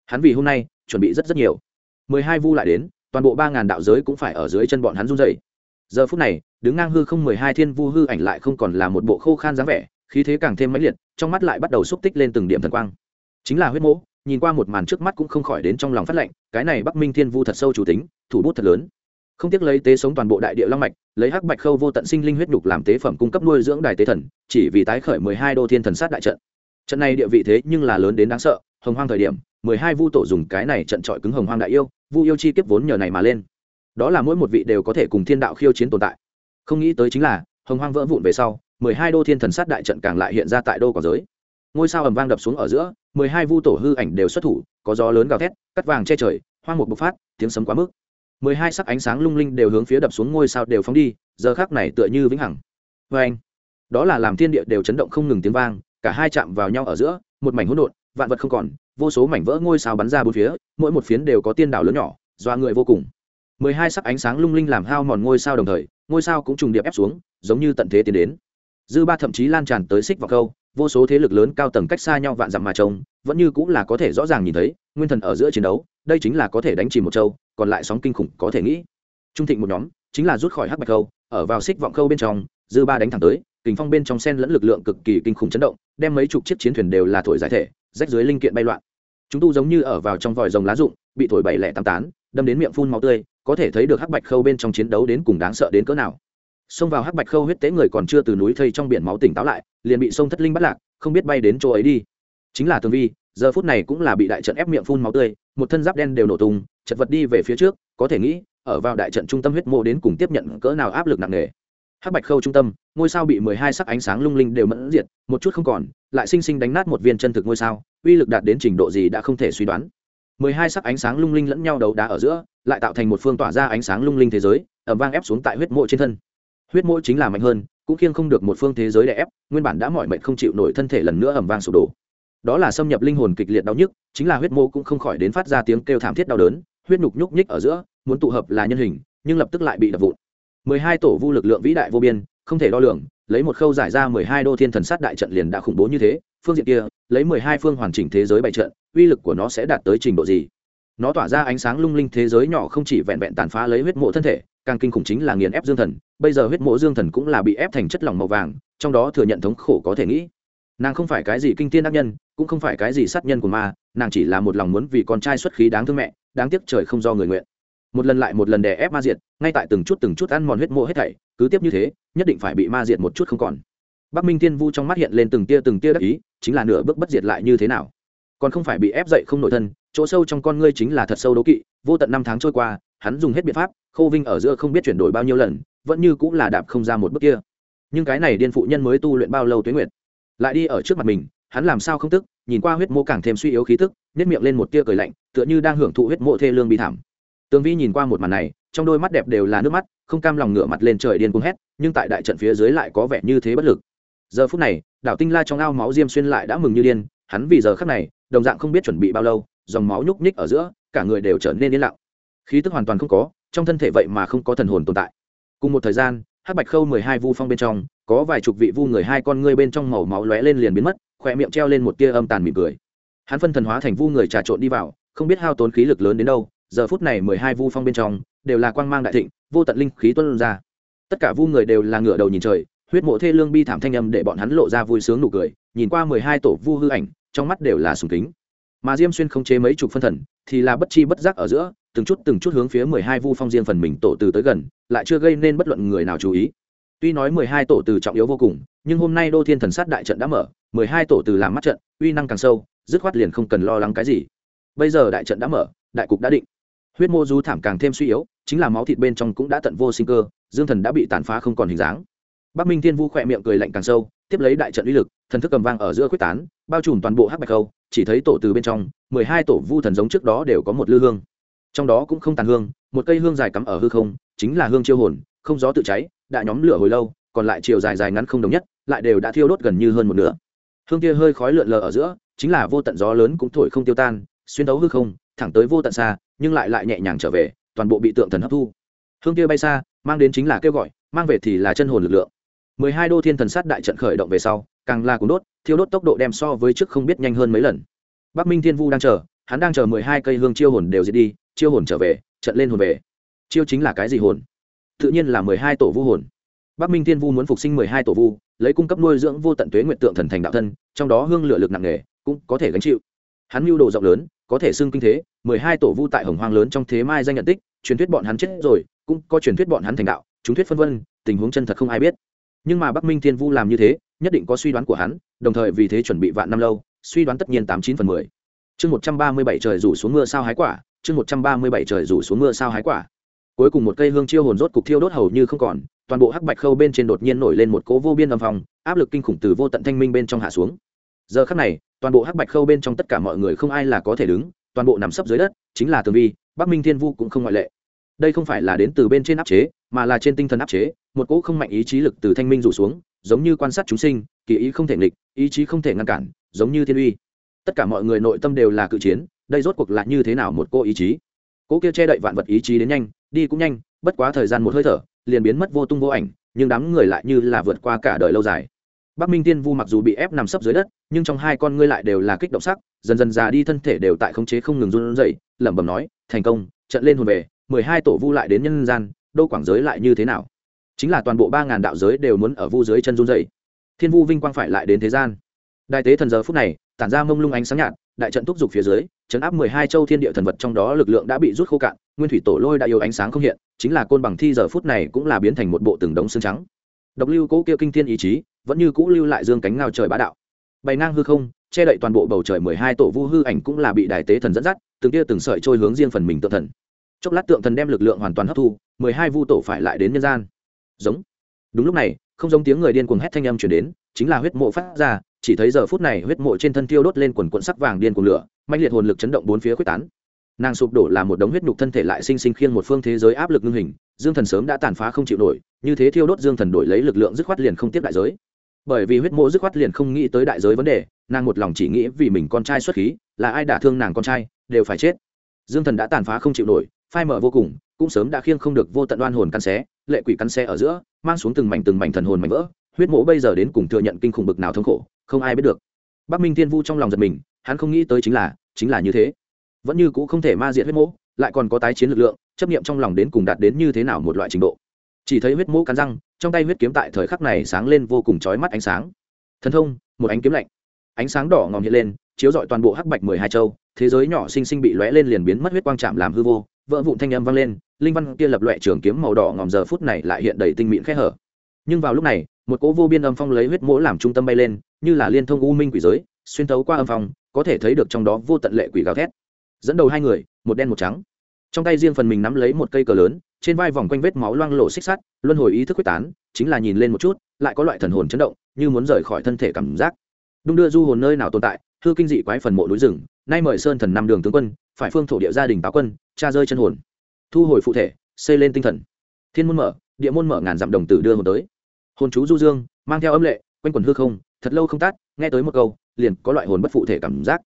Hắn vì hôm nay, chuẩn bị rất rất nhiều. Mười hai vu lại đến toàn bộ ba ngàn đạo giới cũng phải ở dưới chân bọn hắn run dày giờ phút này, đứng ngang hư không mười hai thiên vu hư ảnh lại không còn là một bộ khô khan dáng vẻ, khí thế càng thêm mãnh liệt, trong mắt lại bắt đầu xúc tích lên từng điểm thần quang. Chính là huyết mỗ, nhìn qua một màn trước mắt cũng không khỏi đến trong lòng phát lệnh cái này bắc minh thiên vu thật sâu chủ tính, thủ bút thật lớn. Không tiếc lấy tế sống toàn bộ đại địa long mạch, lấy hắc bạch khâu vô tận sinh linh huyết nhục làm tế phẩm cung cấp nuôi dưỡng đài tế thần, chỉ vì tái khởi mười hai đô thiên thần sát đại trận. Trận này địa vị thế nhưng là lớn đến đáng sợ, hồng hoang thời điểm mười hai vu tổ dùng cái này trận trọi cứng hồng hoang đại yêu, vu yêu chi kiếp vốn nhờ này mà lên. Đó là mỗi một vị đều có thể cùng thiên đạo khiêu chiến tồn tại. Không nghĩ tới chính là, hồng hoang vỡ vụn về sau, mười hai đô thiên thần sát đại trận càng lại hiện ra tại đô quả giới. Ngôi sao ầm vang đập xuống ở giữa, mười hai vu tổ hư ảnh đều xuất thủ, có gió lớn gào thét, cắt vàng che trời, hoang mục bộc phát, tiếng sấm quá mức. mười hai sắc ánh sáng lung linh đều hướng phía đập xuống ngôi sao đều phóng đi, giờ khác này tựa như vĩnh hằng. Vê anh đó là làm thiên địa đều chấn động không ngừng tiếng vang, cả hai chạm vào nhau ở giữa, một mảnh hỗn độn, vạn vật không còn vô số mảnh vỡ ngôi sao bắn ra bốn phía, mỗi một phiến đều có tiên đảo lớn nhỏ doa người vô cùng. Mười hai sắc ánh sáng lung linh làm hao mòn ngôi sao đồng thời, ngôi sao cũng trùng điệp ép xuống, giống như tận thế tiến đến. Dư ba thậm chí lan tràn tới xích vào câu, vô số thế lực lớn cao tầng cách xa nhau vạn dặm mà trông, vẫn như cũng là có thể rõ ràng nhìn thấy, nguyên thần ở giữa chiến đấu, đây chính là có thể đánh chìm một châu, còn lại sóng kinh khủng có thể nghĩ. Trung thịnh một nhóm, chính là rút khỏi hắc bạch khâu ở vào xích vọng khâu bên trong, dư ba đánh thẳng tới kình phong bên trong sen lẫn lực lượng cực kỳ kinh khủng chấn động, đem mấy chục chiếc chiến thuyền đều là thổi giải thể, rách dưới linh kiện bay loạn. Chúng tu giống như ở vào trong vòi rồng lá rụng, bị thổi bảy lẻ tám tán, đâm đến miệng phun máu tươi, có thể thấy được hắc bạch khâu bên trong chiến đấu đến cùng đáng sợ đến cỡ nào. Xông vào hắc bạch khâu huyết tế người còn chưa từ núi thây trong biển máu tỉnh táo lại, liền bị sông thất linh bắt lạc, không biết bay đến chỗ ấy đi. Chính là tường vi, giờ phút này cũng là bị đại trận ép miệng phun máu tươi, một thân giáp đen đều nổ tung, chật vật đi về phía trước, có thể nghĩ, ở vào đại trận trung tâm huyết mô đến cùng tiếp nhận cỡ nào áp lực nặng nề. Hắc bạch khâu trung tâm ngôi sao bị mười hai sắc ánh sáng lung linh đều mẫn diệt, một chút không còn, lại sinh sinh đánh nát một viên chân thực ngôi sao, uy lực đạt đến trình độ gì đã không thể suy đoán. Mười hai sắc ánh sáng lung linh lẫn nhau đấu đá ở giữa, lại tạo thành một phương tỏa ra ánh sáng lung linh thế giới ẩm vang ép xuống tại huyết mộ trên thân. Huyết mộ chính là mạnh hơn, cũng khiêng không được một phương thế giới đè ép, nguyên bản đã mỏi mệt không chịu nổi thân thể lần nữa ẩm vang sụp đổ. Đó là xâm nhập linh hồn kịch liệt đau nhức, chính là huyết mô cũng không khỏi đến phát ra tiếng kêu thảm thiết đau đớn, huyết nhục nhúc nhích ở giữa, muốn tụ hợp là nhân hình, nhưng lập tức lại bị đập vụn. Mười hai tổ vu lực lượng vĩ đại vô biên không thể đo lường, lấy một khâu giải ra mười hai đô thiên thần sát đại trận liền đã khủng bố như thế, phương diện kia, lấy mười hai phương hoàn chỉnh thế giới bày trận, uy lực của nó sẽ đạt tới trình độ gì? Nó tỏa ra ánh sáng lung linh thế giới nhỏ không chỉ vẹn vẹn tàn phá lấy huyết mộ thân thể, càng kinh khủng chính là nghiền ép dương thần, bây giờ huyết mộ dương thần cũng là bị ép thành chất lỏng màu vàng, trong đó thừa nhận thống khổ có thể nghĩ. Nàng không phải cái gì kinh tiên ác nhân, cũng không phải cái gì sát nhân của ma, nàng chỉ là một lòng muốn vì con trai xuất khí đáng thương mẹ, đáng tiếc trời không do người nguyện một lần lại một lần đè ép ma diệt, ngay tại từng chút từng chút ăn mòn huyết mộ hết thảy, cứ tiếp như thế, nhất định phải bị ma diệt một chút không còn. Bắc minh tiên vu trong mắt hiện lên từng tia từng tia đắc ý, chính là nửa bước bất diệt lại như thế nào? Còn không phải bị ép dậy không nội thân, chỗ sâu trong con ngươi chính là thật sâu đố kỵ, vô tận năm tháng trôi qua, hắn dùng hết biện pháp khâu vinh ở giữa không biết chuyển đổi bao nhiêu lần, vẫn như cũng là đạp không ra một bước kia. Nhưng cái này điên phụ nhân mới tu luyện bao lâu tuế nguyệt? Lại đi ở trước mặt mình, hắn làm sao không tức, nhìn qua huyết mô càng thêm suy yếu khí tức nếp miệng lên một tia cười lạnh, tựa như đang hưởng thụ huyết mộ thê lương bi thảm tường vi nhìn qua một màn này, trong đôi mắt đẹp đều là nước mắt, không cam lòng ngửa mặt lên trời điên cuồng hét, nhưng tại đại trận phía dưới lại có vẻ như thế bất lực. Giờ phút này, đảo tinh la trong ao máu diêm xuyên lại đã mừng như điên, hắn vì giờ khắc này, đồng dạng không biết chuẩn bị bao lâu, dòng máu nhúc nhích ở giữa, cả người đều trở nên yên lặng. Khí tức hoàn toàn không có, trong thân thể vậy mà không có thần hồn tồn tại. Cùng một thời gian, hắc bạch khâu mười hai vu phong bên trong, có vài chục vị vu người hai con ngươi bên trong màu máu lóe lên liền biến mất khỏe miệng treo lên một tia âm tàn mỉm cười. Hắn phân thần hóa thành vu người trà trộn đi vào, không biết hao tốn khí lực lớn đến đâu giờ phút này mười hai vu phong bên trong, đều là quang mang đại thịnh, vô tận linh khí tuân ra. Tất cả vu người đều là ngửa đầu nhìn trời, huyết mộ thê lương bi thảm thanh âm để bọn hắn lộ ra vui sướng nụ cười, nhìn qua mười hai tổ vu hư ảnh, trong mắt đều là sùng kính. Mà diêm xuyên không chế mấy chục phân thần, thì là bất chi bất giác ở giữa, từng chút từng chút hướng phía mười hai vu phong riêng phần mình tổ từ tới gần, lại chưa gây nên bất luận người nào chú ý. Tuy nói mười hai tổ từ trọng yếu vô cùng, nhưng hôm nay đô thiên thần sát đại trận đã mở, mười hai tổ từ làm mắt trận, uy năng càng sâu, dứt khoát liền không cần lo lắng cái gì. Bây giờ đại trận đã mở, đại cục đã định huyết mô du thảm càng thêm suy yếu, chính là máu thịt bên trong cũng đã tận vô sinh cơ, dương thần đã bị tàn phá không còn hình dáng. Bắc minh thiên vu khỏe miệng cười lạnh càng sâu, tiếp lấy đại trận uy lực, thần thức cầm vang ở giữa quyết tán, bao trùm toàn bộ hắc bạch khâu chỉ thấy tổ từ bên trong, mười hai tổ vu thần giống trước đó đều có một lư hương. Trong đó cũng không tàn hương, một cây hương dài cắm ở hư không, chính là hương chiêu hồn, không gió tự cháy, đã nhóm lửa hồi lâu, còn lại chiều dài dài ngắn không đồng nhất, lại đều đã thiêu đốt gần như hơn một nửa. Hương kia hơi khói lượn lờ ở giữa, chính là vô tận gió lớn cũng thổi không tiêu tan, xuyên tấu hư không thẳng tới vô tận xa, nhưng lại lại nhẹ nhàng trở về, toàn bộ bị tượng thần hấp thu. Hương kia bay xa, mang đến chính là kêu gọi, mang về thì là chân hồn lực lượng. Mười hai đô thiên thần sát đại trận khởi động về sau, càng là cuốn đốt, thiêu đốt tốc độ đem so với trước không biết nhanh hơn mấy lần. Bắc minh thiên vu đang chờ, hắn đang chờ mười hai cây hương chiêu hồn đều diệt đi, chiêu hồn trở về, trận lên hồn về. Chiêu chính là cái gì hồn? Tự nhiên là mười hai tổ vu hồn. Bắc minh thiên vu muốn phục sinh mười hai tổ vu, lấy cung cấp nuôi dưỡng vô tận tuế nguyện tượng thần thành đạo thân, trong đó hương lửa lực nặng nề, cũng có thể gánh chịu. Hắn mưu đồ rộng lớn có thể xưng kinh thế, mười hai tổ vu tại hồng hoang lớn trong thế mai danh nhận tích, truyền thuyết bọn hắn chết rồi, cũng có truyền thuyết bọn hắn thành đạo, chúng thuyết phân vân, tình huống chân thật không ai biết. Nhưng mà bắc minh thiên vu làm như thế, nhất định có suy đoán của hắn, đồng thời vì thế chuẩn bị vạn năm lâu, suy đoán tất nhiên tám chín phần mười. Chương một trăm ba mươi bảy trời rủ xuống mưa sao hái quả, chương một trăm ba mươi bảy trời rủ xuống mưa sao hái quả. Cuối cùng một cây hương chiêu hồn rốt cục thiêu đốt hầu như không còn, toàn bộ hắc bạch khâu bên trên đột nhiên nổi lên một cỗ vô biên âm phòng áp lực kinh khủng từ vô tận thanh minh bên trong hạ xuống. Giờ khắc này toàn bộ hắc bạch khâu bên trong tất cả mọi người không ai là có thể đứng, toàn bộ nằm sấp dưới đất, chính là tường vi, bắc minh thiên vu cũng không ngoại lệ. Đây không phải là đến từ bên trên áp chế, mà là trên tinh thần áp chế, một cỗ không mạnh ý chí lực từ thanh minh rủ xuống, giống như quan sát chúng sinh, kỳ ý không thể nghịch, ý chí không thể ngăn cản, giống như thiên uy. Tất cả mọi người nội tâm đều là cự chiến, đây rốt cuộc là như thế nào một cô ý chí? Cỗ kia che đậy vạn vật ý chí đến nhanh, đi cũng nhanh, bất quá thời gian một hơi thở, liền biến mất vô tung vô ảnh, nhưng đám người lại như là vượt qua cả đời lâu dài bắc minh tiên vu mặc dù bị ép nằm sấp dưới đất, nhưng trong hai con ngươi lại đều là kích động sắc, dần dần già đi thân thể đều tại khống chế không ngừng run rẩy, lẩm bẩm nói, thành công, trận lên hồn về, mười hai tổ vu lại đến nhân gian, đô quảng giới lại như thế nào? Chính là toàn bộ ba ngàn đạo giới đều muốn ở vu dưới chân run rẩy. Thiên vu vinh quang phải lại đến thế gian. Đại tế thần giờ phút này, tản ra mông lung ánh sáng nhạt, đại trận thúc giục phía dưới, chấn áp mười hai châu thiên địa thần vật trong đó lực lượng đã bị rút khô cạn, nguyên thủy tổ lôi đã yêu ánh sáng không hiện, chính là côn bằng thi giờ phút này cũng là biến thành một bộ từng đống xương trắng. Độc lưu cố kia kinh thiên ý chí vẫn như cũ lưu lại dương cánh ngao trời bá đạo. Bày ngang hư không, che đậy toàn bộ bầu trời mười hai tổ vu hư ảnh cũng là bị đại tế thần dẫn dắt, từng tia từng sợi trôi hướng riêng phần mình tự thần. Chốc lát tượng thần đem lực lượng hoàn toàn hấp thu, mười hai vu tổ phải lại đến nhân gian. Giống. Đúng lúc này, không giống tiếng người điên cuồng hét thanh âm chuyển đến, chính là huyết mộ phát ra, chỉ thấy giờ phút này huyết mộ trên thân tiêu đốt lên quần quận sắc vàng điên cuồng lửa mạnh liệt hồn lực chấn động bốn phía quyết tán. Nàng sụp đổ là một đống huyết nhục thân thể lại sinh sinh khiêng một phương thế giới áp lực ngưng hình, dương thần sớm đã tàn phá không chịu nổi, như thế thiêu đốt dương thần đổi lấy lực lượng dứt khoát liền không tiếp đại giới bởi vì huyết mộ dứt khoát liền không nghĩ tới đại giới vấn đề, nàng một lòng chỉ nghĩ vì mình con trai xuất khí, là ai đả thương nàng con trai, đều phải chết. Dương thần đã tàn phá không chịu nổi, phai mở vô cùng, cũng sớm đã khiêng không được vô tận đoan hồn căn xé, lệ quỷ căn xé ở giữa, mang xuống từng mảnh từng mảnh thần hồn mảnh vỡ, huyết mộ bây giờ đến cùng thừa nhận kinh khủng bực nào thống khổ, không ai biết được. Bắc minh thiên vu trong lòng giật mình, hắn không nghĩ tới chính là chính là như thế. Vẫn như cũng không thể ma diệt huyết mộ, lại còn có tái chiến lực lượng, chấp niệm trong lòng đến cùng đạt đến như thế nào một loại trình độ chỉ thấy huyết mũ cắn răng, trong tay huyết kiếm tại thời khắc này sáng lên vô cùng chói mắt ánh sáng. Thần thông, một ánh kiếm lạnh. Ánh sáng đỏ ngòm hiện lên, chiếu rọi toàn bộ hắc bạch mười hai châu, thế giới nhỏ xinh xinh bị lóe lên liền biến mất huyết quang chạm làm hư vô, vỡ vụn thanh âm vang lên, linh văn kia lập loại trường kiếm màu đỏ ngòm giờ phút này lại hiện đầy tinh mịn khẽ hở. Nhưng vào lúc này, một cỗ vô biên âm phong lấy huyết mỗ làm trung tâm bay lên, như là liên thông u minh quỷ giới, xuyên thấu qua âm phong, có thể thấy được trong đó vô tận lệ quỷ gào thét. Dẫn đầu hai người, một đen một trắng. Trong tay riêng phần mình nắm lấy một cây cờ lớn trên vai vòng quanh vết máu loang lộ xích sắt, luân hồi ý thức quyết tán, chính là nhìn lên một chút, lại có loại thần hồn chấn động, như muốn rời khỏi thân thể cảm giác. Đung đưa du hồn nơi nào tồn tại, hư kinh dị quái phần mộ núi rừng, nay mời sơn thần năm đường tướng quân, phải phương thổ địa gia đình táo quân cha rơi chân hồn. Thu hồi phụ thể, xây lên tinh thần. Thiên môn mở, địa môn mở ngàn dặm đồng tử đưa hồn tới. Hồn chú du dương, mang theo âm lệ, quanh quần hư không, thật lâu không tát nghe tới một câu, liền có loại hồn bất phụ thể cảm giác.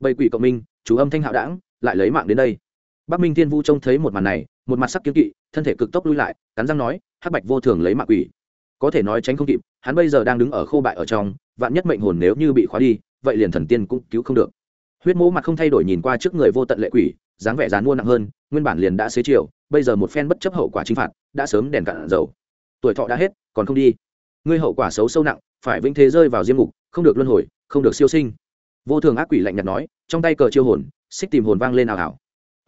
Bầy quỷ cộng minh, chú âm thanh hạo đảng, lại lấy mạng đến đây. Bắc minh thiên vu trông thấy một màn này một mặt sắc kiếm kỵ, thân thể cực tốc lui lại, cắn răng nói, hắc bạch vô thường lấy mạng quỷ. Có thể nói tránh không kịp, hắn bây giờ đang đứng ở khô bại ở trong, vạn nhất mệnh hồn nếu như bị khóa đi, vậy liền thần tiên cũng cứu không được. Huyết mỗ mặt không thay đổi nhìn qua trước người vô tận lệ quỷ, dáng vẻ dán mua nặng hơn, nguyên bản liền đã xế chiều, bây giờ một phen bất chấp hậu quả chính phạt, đã sớm đèn cạn dầu. Tuổi thọ đã hết, còn không đi. Ngươi hậu quả xấu sâu nặng, phải vĩnh thế rơi vào diêm ngục, không được luân hồi, không được siêu sinh. Vô thường ác quỷ lạnh nhạt nói, trong tay cờ chiêu hồn, xích tìm hồn vang lên ảo ảo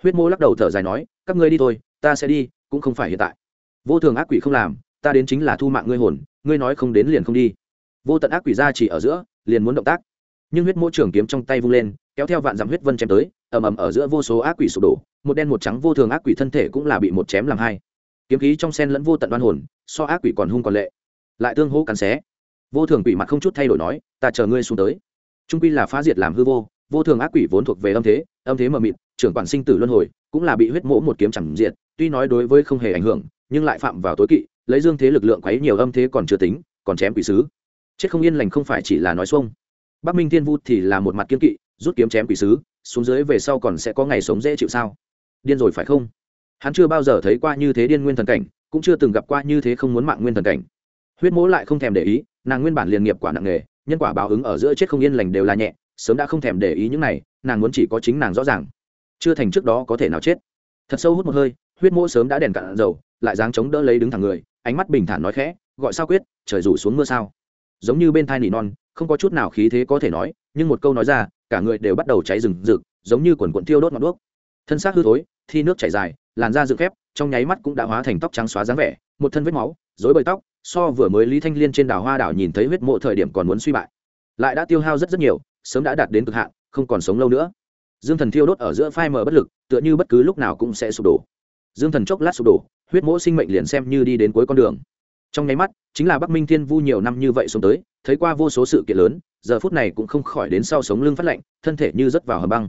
huyết mô lắc đầu thở dài nói, các ngươi đi thôi, ta sẽ đi, cũng không phải hiện tại. Vô thường ác quỷ không làm, ta đến chính là thu mạng ngươi hồn, ngươi nói không đến liền không đi. Vô tận ác quỷ ra chỉ ở giữa, liền muốn động tác. Nhưng huyết Mô trường kiếm trong tay vung lên, kéo theo vạn dặm huyết vân chém tới, ầm ầm ở giữa vô số ác quỷ sụp đổ, một đen một trắng vô thường ác quỷ thân thể cũng là bị một chém làm hai. Kiếm khí trong sen lẫn vô tận đoan hồn, so ác quỷ còn hung còn lệ. Lại tương hỗ cắn xé. Vô thường quỷ mặt không chút thay đổi nói, ta chờ ngươi xuống tới. Trung quy là phá diệt làm hư vô vô thường ác quỷ vốn thuộc về âm thế âm thế mờ mịt trưởng quản sinh tử luân hồi, cũng là bị huyết mỗ một kiếm chẳng diệt, tuy nói đối với không hề ảnh hưởng, nhưng lại phạm vào tối kỵ, lấy dương thế lực lượng quấy nhiều âm thế còn chưa tính, còn chém quỷ sứ. Chết không yên lành không phải chỉ là nói xuông. Bắc minh thiên vu thì là một mặt kiên kỵ, rút kiếm chém quỷ sứ, xuống dưới về sau còn sẽ có ngày sống dễ chịu sao? Điên rồi phải không? Hắn chưa bao giờ thấy qua như thế điên nguyên thần cảnh, cũng chưa từng gặp qua như thế không muốn mạng nguyên thần cảnh. Huyết mỗ lại không thèm để ý, nàng nguyên bản liền nghiệp quả nặng nề, nhân quả báo ứng ở giữa chết không yên lành đều là nhẹ, sớm đã không thèm để ý những này, nàng muốn chỉ có chính nàng rõ ràng chưa thành trước đó có thể nào chết. Thật sâu hút một hơi, huyết mỗ sớm đã đèn cạn dầu, lại dáng chống đỡ lấy đứng thẳng người, ánh mắt bình thản nói khẽ, gọi sao quyết, trời rủ xuống mưa sao? Giống như bên thai nỉ non, không có chút nào khí thế có thể nói, nhưng một câu nói ra, cả người đều bắt đầu cháy rừng rực, giống như quần quận tiêu đốt ngọn đuốc. Thân xác hư thối, thi nước chảy dài, làn da dựng phép trong nháy mắt cũng đã hóa thành tóc trắng xóa dáng vẻ, một thân vết máu dối bời tóc, so vừa mới lý thanh liên trên đảo hoa đảo nhìn thấy huyết mộ thời điểm còn muốn suy bại. Lại đã tiêu hao rất rất nhiều, sớm đã đạt đến cực hạn, không còn sống lâu nữa dương thần thiêu đốt ở giữa phai mờ bất lực, tựa như bất cứ lúc nào cũng sẽ sụp đổ. Dương thần chốc lát sụp đổ, huyết mỗ sinh mệnh liền xem như đi đến cuối con đường. Trong nháy mắt, chính là bắc minh thiên vu nhiều năm như vậy xuống tới, thấy qua vô số sự kiện lớn, giờ phút này cũng không khỏi đến sau sống lưng phát lạnh, thân thể như rớt vào hầm băng.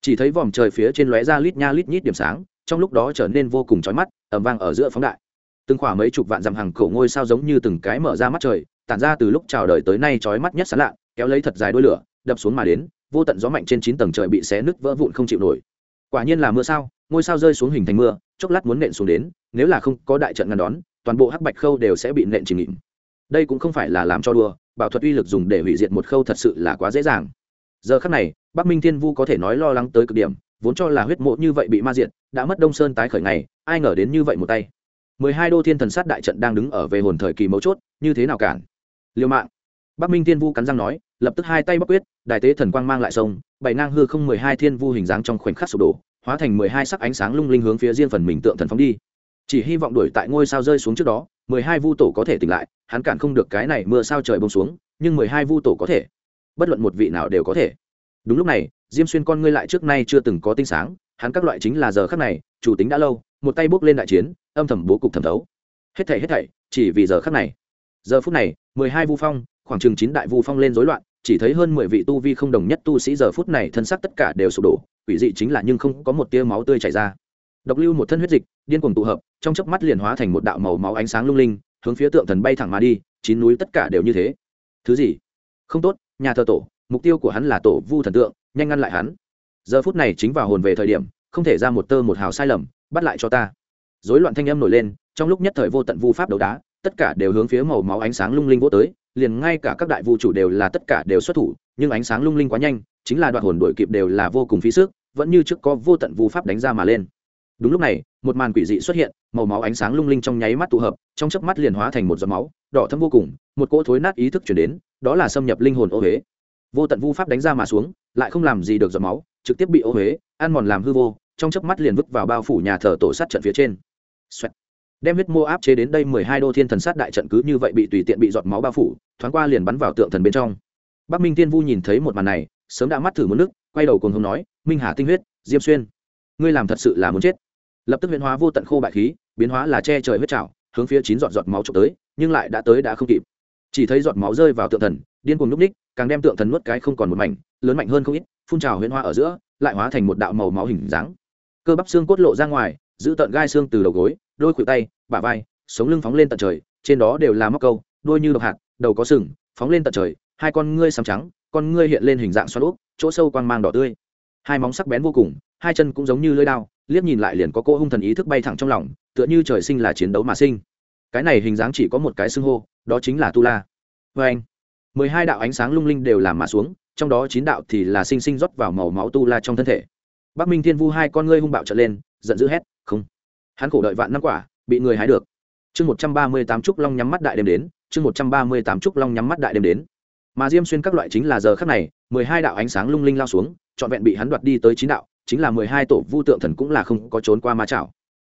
Chỉ thấy vòm trời phía trên lóe ra lít nha lít nhít điểm sáng, trong lúc đó trở nên vô cùng chói mắt ẩm vang ở giữa phóng đại. Từng khoảng mấy chục vạn dặm hàng cổ ngôi sao giống như từng cái mở ra mắt trời, tản ra từ lúc chào đời tới nay chói mắt nhất sán lạ, kéo lấy thật dài đôi lửa, đập xuống mà đến vô tận gió mạnh trên chín tầng trời bị xé nứt vỡ vụn không chịu nổi. Quả nhiên là mưa sao, ngôi sao rơi xuống hình thành mưa, chốc lát muốn nện xuống đến, nếu là không có đại trận ngăn đón, toàn bộ hắc bạch khâu đều sẽ bị nện chìm nghịm. Đây cũng không phải là làm cho đùa, bảo thuật uy lực dùng để hủy diệt một khâu thật sự là quá dễ dàng. Giờ khắc này, bắc minh thiên vu có thể nói lo lắng tới cực điểm, vốn cho là huyết mộ như vậy bị ma diệt, đã mất đông sơn tái khởi ngày, ai ngờ đến như vậy một tay. Mười hai đô thiên thần sát đại trận đang đứng ở về hồn thời kỳ mấu chốt, như thế nào cản? Liều mạng bắc minh thiên vu cắn răng nói, lập tức hai tay bắc quyết đại tế thần quang mang lại sông, bảy ngang hư không mười hai thiên vu hình dáng trong khoảnh khắc sụp đổ, hóa thành mười hai sắc ánh sáng lung linh hướng phía riêng phần mình tượng thần phóng đi. Chỉ hy vọng đuổi tại ngôi sao rơi xuống trước đó, mười hai vu tổ có thể tỉnh lại, hắn cản không được cái này mưa sao trời bông xuống, nhưng mười hai vu tổ có thể. Bất luận một vị nào đều có thể. Đúng lúc này, diêm xuyên con ngươi lại trước nay chưa từng có tinh sáng, hắn các loại chính là giờ khắc này, chủ tính đã lâu, một tay bước lên đại chiến, âm thầm bố cục thẩm thấu. Hết thảy hết thảy, chỉ vì giờ khắc này. Giờ phút này, mười hai vu phong khoảng chừng chín đại vu phong lên rối loạn, chỉ thấy hơn mười vị tu vi không đồng nhất tu sĩ giờ phút này thân sắc tất cả đều sụp đổ, quỷ dị chính là nhưng không có một tia máu tươi chảy ra. Độc lưu một thân huyết dịch, điên cuồng tụ hợp, trong chớp mắt liền hóa thành một đạo màu máu ánh sáng lung linh, hướng phía tượng thần bay thẳng mà đi, chín núi tất cả đều như thế. Thứ gì? Không tốt, nhà thờ tổ, mục tiêu của hắn là tổ vu thần tượng, nhanh ngăn lại hắn. Giờ phút này chính vào hồn về thời điểm, không thể ra một tơ một hào sai lầm, bắt lại cho ta. Dối loạn thanh âm nổi lên, trong lúc nhất thời vô tận vu pháp đấu đá, tất cả đều hướng phía màu máu ánh sáng lung linh vô tới liền ngay cả các đại vũ chủ đều là tất cả đều xuất thủ, nhưng ánh sáng lung linh quá nhanh, chính là đoạn hồn đổi kịp đều là vô cùng phí sức, vẫn như trước có vô tận vu pháp đánh ra mà lên. Đúng lúc này, một màn quỷ dị xuất hiện, màu máu ánh sáng lung linh trong nháy mắt tụ hợp, trong chớp mắt liền hóa thành một giọt máu, đỏ thâm vô cùng, một cỗ thối nát ý thức chuyển đến, đó là xâm nhập linh hồn ô huế vô tận vu pháp đánh ra mà xuống, lại không làm gì được giọt máu, trực tiếp bị ô huế ăn mòn làm hư vô, trong chớp mắt liền vứt vào bao phủ nhà thờ tổ sát trận phía trên. Xoẹt đem huyết mô áp chế đến đây mười hai đô thiên thần sát đại trận cứ như vậy bị tùy tiện bị giọt máu bao phủ, thoáng qua liền bắn vào tượng thần bên trong. Bắc minh tiên vu nhìn thấy một màn này, sớm đã mắt thử một nước, quay đầu cùng hông nói, minh hà tinh huyết, diêm xuyên, ngươi làm thật sự là muốn chết. Lập tức huyễn hóa vô tận khô bại khí, biến hóa là che trời huyết trào hướng phía chín giọt giọt máu trộm tới, nhưng lại đã tới đã không kịp. Chỉ thấy giọt máu rơi vào tượng thần, điên cuồng núp ních, càng đem tượng thần nuốt cái không còn một mảnh, lớn mạnh hơn không ít, phun trào huyễn hoa ở giữa, lại hóa thành một đạo màu máu hình dáng. Cơ bắp xương cốt lộ ra ngoài giữ tận gai xương từ đầu gối, đôi khuỷu tay, bả vai, sống lưng phóng lên tận trời, trên đó đều là móc câu đôi như độc hạt, đầu có sừng, phóng lên tận trời, hai con ngươi xám trắng, con ngươi hiện lên hình dạng xoắn úp, chỗ sâu quang mang đỏ tươi. Hai móng sắc bén vô cùng, hai chân cũng giống như lưỡi đao, liếc nhìn lại liền có cô hung thần ý thức bay thẳng trong lòng, tựa như trời sinh là chiến đấu mà sinh. Cái này hình dáng chỉ có một cái xưng hô, đó chính là tu la. Vê anh, mười hai đạo ánh sáng lung linh đều làm mà xuống, trong đó chín đạo thì là sinh sinh rót vào màu máu tu la trong thân thể. Bắc minh thiên vu hai con ngươi hung bạo trở lên giận dữ hét không. Hắn khổ đợi vạn năm quả bị người hái được. Chương một trăm ba mươi tám trúc long nhắm mắt đại đêm đến chương một trăm ba mươi tám trúc long nhắm mắt đại đêm đến. Mà diêm xuyên các loại chính là giờ khắc này mười hai đạo ánh sáng lung linh lao xuống trọn vẹn bị hắn đoạt đi tới chín đạo chính là mười hai tổ vu tượng thần cũng là không có trốn qua ma chảo.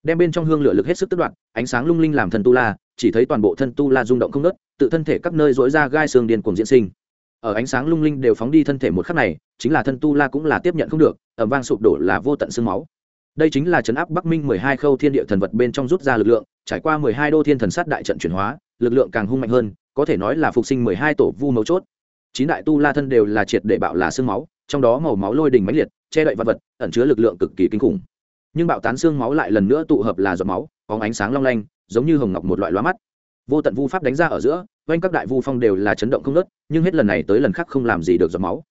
Đem bên trong hương lửa lực hết sức tức đoạt, ánh sáng lung linh làm thần tu la chỉ thấy toàn bộ thân tu la rung động không nớt tự thân thể các nơi dối ra gai xương điên cuồng diễn sinh. Ở ánh sáng lung linh đều phóng đi thân thể một khắc này chính là thân tu la cũng là tiếp nhận không được ẩm vang sụp đổ là vô tận xương máu đây chính là chấn áp bắc minh mười hai khâu thiên địa thần vật bên trong rút ra lực lượng, trải qua mười hai đô thiên thần sát đại trận chuyển hóa, lực lượng càng hung mạnh hơn, có thể nói là phục sinh mười hai tổ vu mấu chốt. Chín đại tu la thân đều là triệt để bạo là xương máu, trong đó màu máu lôi đình mãnh liệt, che đậy vật vật, ẩn chứa lực lượng cực kỳ kinh khủng. Nhưng bạo tán xương máu lại lần nữa tụ hợp là giọt máu có ánh sáng long lanh, giống như hồng ngọc một loại loa mắt. Vô tận vu pháp đánh ra ở giữa, quanh các đại vu phong đều là chấn động không nớt nhưng hết lần này tới lần khác không làm gì được giọt máu.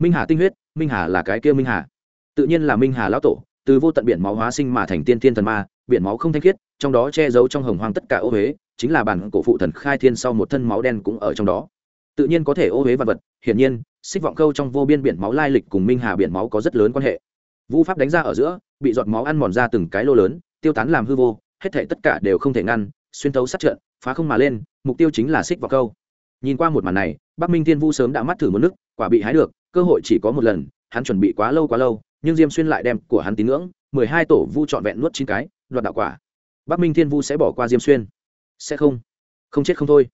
Minh hà tinh huyết, minh hà là cái kia minh hà. Tự nhiên là minh hà lão tổ từ vô tận biển máu hóa sinh mà thành tiên thiên thần ma, biển máu không thanh khiết, trong đó che giấu trong hồng hoang tất cả ô huế chính là bản cổ phụ thần khai thiên sau một thân máu đen cũng ở trong đó. Tự nhiên có thể ô huế vật vật, hiển nhiên, xích vọng câu trong vô biên biển máu lai lịch cùng minh hà biển máu có rất lớn quan hệ. Vu pháp đánh ra ở giữa, bị giọt máu ăn mòn ra từng cái lô lớn, tiêu tán làm hư vô, hết thể tất cả đều không thể ngăn, xuyên tấu sát trận, phá không mà lên, mục tiêu chính là xích vọng câu nhìn qua một màn này, bắc minh thiên vu sớm đã mắt thử một nước, quả bị hái được, cơ hội chỉ có một lần, hắn chuẩn bị quá lâu quá lâu nhưng diêm xuyên lại đem của hắn tín ngưỡng, mười hai tổ vu trọn vẹn nuốt chín cái, đoạt đạo quả. Bắc minh thiên vu sẽ bỏ qua diêm xuyên. Sẽ không. Không chết không thôi.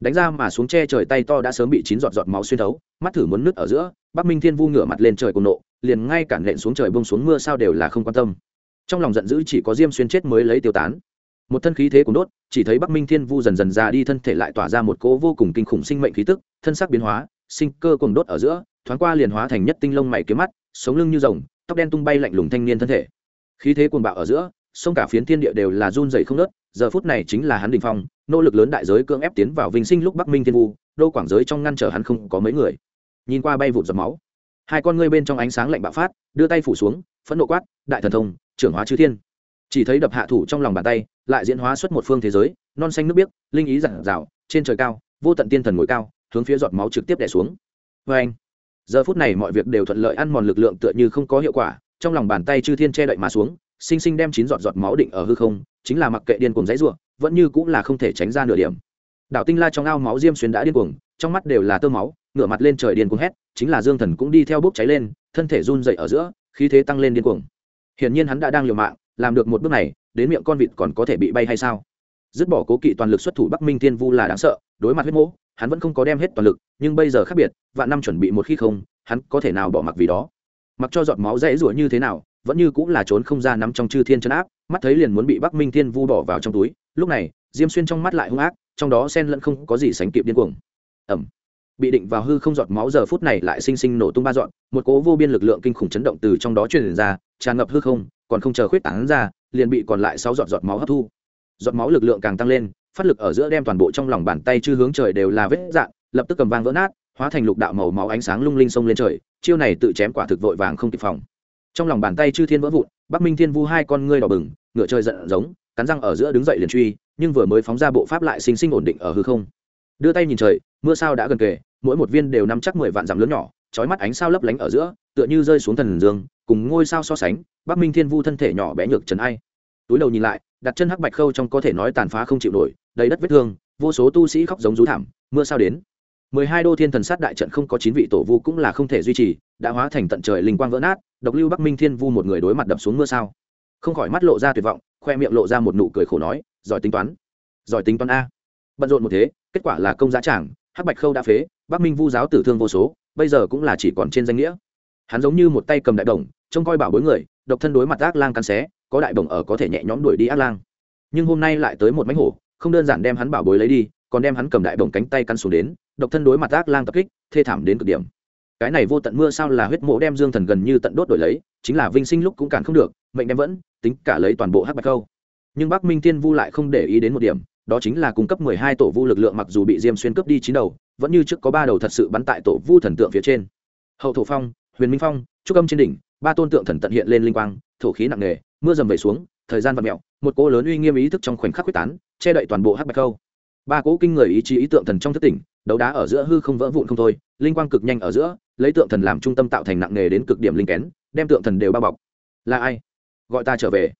Đánh ra mà xuống che trời tay to đã sớm bị chín giọt giọt máu xuyên thấu, mắt thử muốn nứt ở giữa, bắc minh thiên vu ngửa mặt lên trời cùng nộ, liền ngay cản lện xuống trời bông xuống mưa sao đều là không quan tâm. Trong lòng giận dữ chỉ có diêm xuyên chết mới lấy tiêu tán. Một thân khí thế cùng đốt, chỉ thấy bắc minh thiên vu dần dần ra đi thân thể lại tỏa ra một cỗ vô cùng kinh khủng sinh mệnh khí tức, thân sắc biến hóa, sinh cơ cùng đốt ở giữa, thoáng qua liền hóa thành nhất tinh lông mày kiếm mắt, sống lưng như rồng tóc đen tung bay lạnh lùng thanh niên thân thể. Khí thế cuồng bạo ở giữa, sông cả phiến thiên địa đều là run dày không nớt giờ phút này chính là hắn đình phong, nỗ lực lớn đại giới cưỡng ép tiến vào vinh sinh lúc bắc minh thiên vu, đô quảng giới trong ngăn trở hắn không có mấy người. Nhìn qua bay vụt giọt máu, hai con ngươi bên trong ánh sáng lạnh bạo phát, đưa tay phủ xuống, phẫn nộ quát, đại thần thông, trưởng hóa chư thiên. Chỉ thấy đập hạ thủ trong lòng bàn tay, lại diễn hóa xuất một phương thế giới, non xanh nước biếc, linh ý giản rào trên trời cao, vô tận tiên thần ngồi cao, hướng phía giọt máu trực tiếp đẻ xuống. Vê anh giờ phút này mọi việc đều thuận lợi ăn mòn lực lượng tựa như không có hiệu quả, trong lòng bàn tay chư thiên che đậy mà xuống, sinh sinh đem chín giọt giọt máu định ở hư không, chính là mặc kệ điên cuồng dãy ruộng vẫn như cũng là không thể tránh ra nửa điểm. Đạo tinh la trong ao máu diêm xuyên đã điên cuồng, trong mắt đều là tơ máu, ngửa mặt lên trời điên cuồng hét, chính là dương thần cũng đi theo bốc cháy lên, thân thể run dậy ở giữa, khí thế tăng lên điên cuồng. Hiển nhiên hắn đã đang liều mạng, làm được một bước này, đến miệng con vịt còn có thể bị bay hay sao? Dứt bỏ cố kỵ toàn lực xuất thủ bắc minh Thiên vu là đáng sợ, đối mặt huyết mỗ hắn vẫn không có đem hết toàn lực, nhưng bây giờ khác biệt, vạn năm chuẩn bị một khi không, hắn có thể nào bỏ mặc vì đó? Mặc cho giọt máu dễ rủa như thế nào, vẫn như cũng là trốn không ra nắm trong chư thiên chân áp, mắt thấy liền muốn bị bắc minh thiên vu bỏ vào trong túi, lúc này, diêm xuyên trong mắt lại hung ác, trong đó sen lẫn không có gì sánh kịp điên cuồng. Ẩm bị định vào hư không giọt máu giờ phút này lại sinh sinh nổ tung ba dọn, một cố vô biên lực lượng kinh khủng chấn động từ trong đó truyền ra, tràn ngập hư không, còn không chờ khuyết tảng ra, liền bị còn lại sáu giọt giọt máu hấp thu. Giọt máu lực lượng càng tăng lên phát lực ở giữa đem toàn bộ trong lòng bàn tay chư hướng trời đều là vết dạn lập tức cầm vang vỡ nát, hóa thành lục đạo màu máu ánh sáng lung linh sông lên trời, chiêu này tự chém quả thực vội vàng không kịp phòng. Trong lòng bàn tay chư thiên vỡ vụn, bắc minh thiên vu hai con ngươi đỏ bừng, ngựa trời giận giống, cắn răng ở giữa đứng dậy liền truy, nhưng vừa mới phóng ra bộ pháp lại sinh sinh ổn định ở hư không. Đưa tay nhìn trời, mưa sao đã gần kề, mỗi một viên đều nắm chắc mười vạn dặm lớn nhỏ trói mắt ánh sao lấp lánh ở giữa, tựa như rơi xuống thần dương, cùng ngôi sao so sánh, bắc minh thiên vu thân thể nhỏ bé nhược trần ai túi đầu nhìn lại, đặt chân hắc bạch khâu trong có thể nói tàn phá không chịu nổi, đầy đất vết thương, vô số tu sĩ khóc giống rú thảm, mưa sao đến. Mười hai đô thiên thần sát đại trận không có chín vị tổ vu cũng là không thể duy trì, đã hóa thành tận trời linh quang vỡ nát, độc lưu bắc minh thiên vu một người đối mặt đập xuống mưa sao. Không khỏi mắt lộ ra tuyệt vọng, khoe miệng lộ ra một nụ cười khổ nói, giỏi tính toán, giỏi tính toán a. Bận rộn một thế, kết quả là công giá trảng hắc bạch khâu đã phế, bắc minh vu giáo tử thương vô số, bây giờ cũng là chỉ còn trên danh nghĩa. Hắn giống như một tay cầm đại đồng, trông coi bảo bối người, độc thân đối mặt ác lang cắn xé có đại đồng ở có thể nhẹ nhõm đuổi đi ác lang. Nhưng hôm nay lại tới một mánh hổ, không đơn giản đem hắn bảo bối lấy đi, còn đem hắn cầm đại đồng cánh tay căn xuống đến, độc thân đối mặt ác lang tập kích, thê thảm đến cực điểm. Cái này vô tận mưa sao là huyết mộ đem dương thần gần như tận đốt đổi lấy, chính là vinh sinh lúc cũng cản không được, mệnh đem vẫn, tính cả lấy toàn bộ hắc bạch câu. Nhưng bắc minh tiên vu lại không để ý đến một điểm, đó chính là cung cấp mười hai tổ vu lực lượng mặc dù bị diêm xuyên cướp đi chín đầu, vẫn như trước có ba đầu thật sự bắn tại tổ vu thần tượng phía trên. Hậu thổ phong, huyền minh phong, trúc âm trên đỉnh, ba tôn tượng thần tận hiện lên linh quang, thổ khí nặng nề mưa dầm về xuống, thời gian vật mẹo, một cô lớn uy nghiêm ý thức trong khoảnh khắc quyết tán, che đậy toàn bộ hắc bạch câu. Ba cỗ kinh người ý chí ý tượng thần trong thất tỉnh, đấu đá ở giữa hư không vỡ vụn không thôi, linh quang cực nhanh ở giữa, lấy tượng thần làm trung tâm tạo thành nặng nề đến cực điểm linh kén, đem tượng thần đều bao bọc. Là ai? Gọi ta trở về.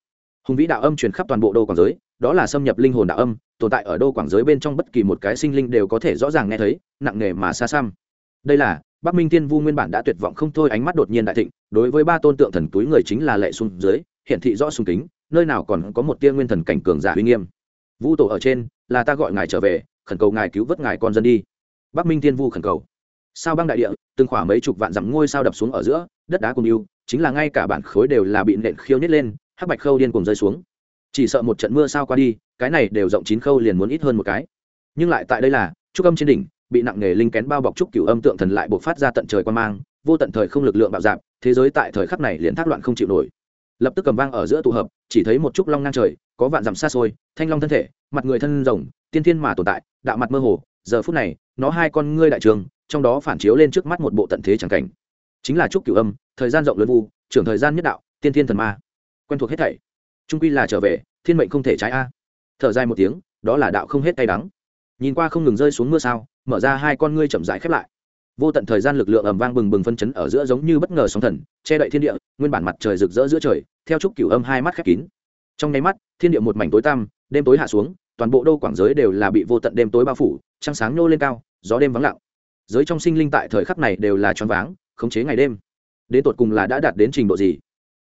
Hùng vĩ đạo âm truyền khắp toàn bộ đô quảng giới, đó là xâm nhập linh hồn đạo âm, tồn tại ở đô quảng giới bên trong bất kỳ một cái sinh linh đều có thể rõ ràng nghe thấy, nặng nề mà xa xăm. Đây là, bắc minh tiên vu nguyên bản đã tuyệt vọng không thôi, ánh mắt đột nhiên đại thịnh, đối với ba tôn tượng thần túi người chính là lệ xuống dưới hiện thị rõ sung kính, nơi nào còn có một tia nguyên thần cảnh cường giả uy nghiêm. Vu tổ ở trên, là ta gọi ngài trở về, khẩn cầu ngài cứu vớt ngài con dân đi. Bắc minh tiên vu khẩn cầu. Sao băng đại địa, từng khoảng mấy chục vạn dặm ngôi sao đập xuống ở giữa, đất đá cùng yêu, chính là ngay cả bản khối đều là bị nện khiêu nít lên, hắc bạch khâu điên cùng rơi xuống. Chỉ sợ một trận mưa sao qua đi, cái này đều rộng chín khâu liền muốn ít hơn một cái. Nhưng lại tại đây là, trúc âm trên đỉnh, bị nặng nghề linh kén bao bọc trúc cửu âm tượng thần lại buộc phát ra tận trời quan mang, vô tận thời không lực lượng bạo dạp, thế giới tại thời khắc này liền thác loạn không chịu nổi lập tức cầm vang ở giữa tụ hợp, chỉ thấy một trúc long ngang trời, có vạn dặm xa xôi, thanh long thân thể, mặt người thân rồng, tiên thiên mà tồn tại, đạo mặt mơ hồ, giờ phút này, nó hai con ngươi đại trường, trong đó phản chiếu lên trước mắt một bộ tận thế chẳng cảnh. Chính là trúc cửu âm, thời gian rộng lớn vu, trưởng thời gian nhất đạo, tiên thiên thần ma. Quen thuộc hết thảy. Trung quy là trở về, thiên mệnh không thể trái a. Thở dài một tiếng, đó là đạo không hết tay đắng. Nhìn qua không ngừng rơi xuống mưa sao, mở ra hai con ngươi chậm rãi khép lại vô tận thời gian lực lượng ầm vang bừng bừng phân chấn ở giữa giống như bất ngờ sóng thần, che đậy thiên địa, nguyên bản mặt trời rực rỡ giữa trời, theo trúc cửu âm hai mắt khép kín. Trong nháy mắt, thiên địa một mảnh tối tăm, đêm tối hạ xuống, toàn bộ đô quảng giới đều là bị vô tận đêm tối bao phủ, trăng sáng nhô lên cao, gió đêm vắng lặng. Giới trong sinh linh tại thời khắc này đều là choáng váng, khống chế ngày đêm. Đến tột cùng là đã đạt đến trình độ gì?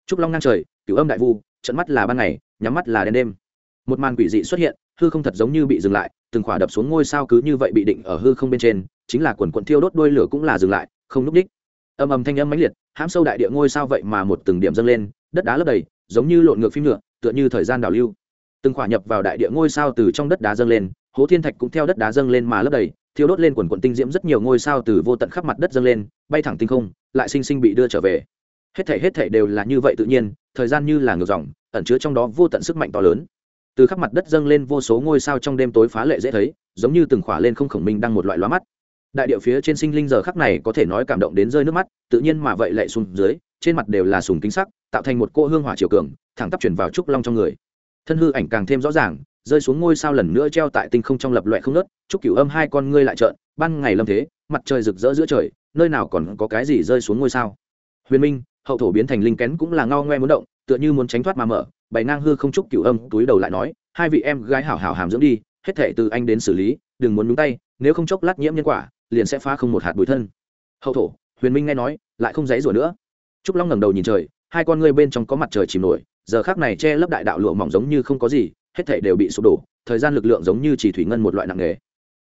Trúc long ngang trời, cửu âm đại vu, trận mắt là ban ngày, nhắm mắt là đen đêm. Một màn quỷ dị xuất hiện, hư không thật giống như bị dừng lại, từng khỏa đập xuống ngôi sao cứ như vậy bị định ở hư không bên trên chính là quần quận thiêu đốt đôi lửa cũng là dừng lại, không núp đích. Âm ầm thanh âm mãnh liệt, hãm sâu đại địa ngôi sao vậy mà một từng điểm dâng lên, đất đá lấp đầy, giống như lộn ngược phim nhựa, tựa như thời gian đảo lưu. Từng khỏa nhập vào đại địa ngôi sao từ trong đất đá dâng lên, hố thiên thạch cũng theo đất đá dâng lên mà lấp đầy, thiêu đốt lên quần quận tinh diễm rất nhiều ngôi sao từ vô tận khắp mặt đất dâng lên, bay thẳng tinh không, lại sinh sinh bị đưa trở về. Hết thể hết thể đều là như vậy tự nhiên, thời gian như là ngược dòng, ẩn chứa trong đó vô tận sức mạnh to lớn. Từ khắp mặt đất dâng lên vô số ngôi sao trong đêm tối phá lệ dễ thấy, giống như từng khỏa lên không khổng minh đang một loại loa mắt đại điệu phía trên sinh linh giờ khắc này có thể nói cảm động đến rơi nước mắt, tự nhiên mà vậy lệ xuống dưới, trên mặt đều là sùng kính sắc, tạo thành một cô hương hỏa triều cường, thẳng tắp chuyển vào trúc long trong người. Thân hư ảnh càng thêm rõ ràng, rơi xuống ngôi sao lần nữa treo tại tinh không trong lập loại không nớt trúc cửu âm hai con ngươi lại trợn, ban ngày lâm thế, mặt trời rực rỡ giữa trời, nơi nào còn có cái gì rơi xuống ngôi sao. Huyền minh, hậu thổ biến thành linh kén cũng là ngao ngoe muốn động, tựa như muốn tránh thoát mà mở, bày ngang hư không trúc cửu âm, túi đầu lại nói, hai vị em gái hảo hảo hàm dưỡng đi, hết thể từ anh đến xử lý, đừng muốn nhúng tay, nếu không chốc lát nhiễm nhân quả liền sẽ phá không một hạt bụi thân. Hậu thổ, huyền minh nghe nói, lại không dãy rủa nữa. Trúc long ngẩng đầu nhìn trời, hai con ngươi bên trong có mặt trời chìm nổi, giờ khác này che lấp đại đạo lụa mỏng giống như không có gì, hết thể đều bị sụp đổ, thời gian lực lượng giống như chỉ thủy ngân một loại nặng nghề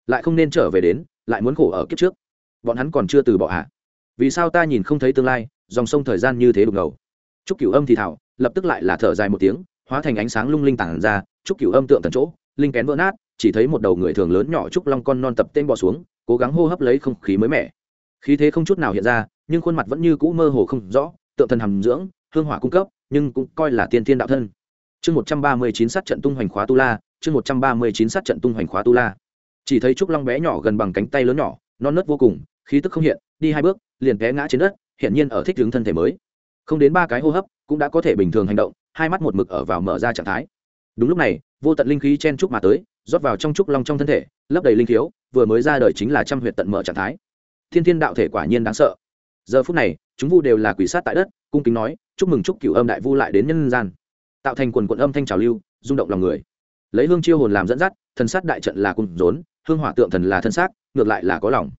lại không nên trở về đến, lại muốn khổ ở kiếp trước. Bọn hắn còn chưa từ bỏ hạ vì sao ta nhìn không thấy tương lai, dòng sông thời gian như thế đục ngầu? Trúc cửu âm thì thảo, lập tức lại là thở dài một tiếng, hóa thành ánh sáng lung linh tản ra, trúc cửu âm tượng tận chỗ, linh kén vỡ nát chỉ thấy một đầu người thường lớn nhỏ trúc long con non tập tên bò xuống, cố gắng hô hấp lấy không khí mới mẻ. Khí thế không chút nào hiện ra, nhưng khuôn mặt vẫn như cũ mơ hồ không rõ, tượng thần hầm dưỡng, hương hỏa cung cấp, nhưng cũng coi là tiên thiên đạo thân. Chương một trăm ba mươi chín sát trận tung hoành khóa tu la, chương một trăm ba mươi chín sát trận tung hoành khóa tu la. Chỉ thấy trúc long bé nhỏ gần bằng cánh tay lớn nhỏ, non nớt vô cùng, khí tức không hiện, đi hai bước, liền té ngã trên đất hiện nhiên ở thích ứng thân thể mới. Không đến ba cái hô hấp, cũng đã có thể bình thường hành động, hai mắt một mực ở vào mở ra trạng thái đúng lúc này, vô tận linh khí chen trúc mà tới, rót vào trong trúc long trong thân thể, lấp đầy linh thiếu vừa mới ra đời chính là trăm huyện tận mở trạng thái. Thiên thiên đạo thể quả nhiên đáng sợ. Giờ phút này, chúng vu đều là quỷ sát tại đất, cung kính nói, chúc mừng chúc cửu âm đại vu lại đến nhân gian. Tạo thành quần quận âm thanh trào lưu, rung động lòng người. Lấy hương chiêu hồn làm dẫn dắt, thần sát đại trận là cung rốn, hương hỏa tượng thần là thân xác, ngược lại là có lòng.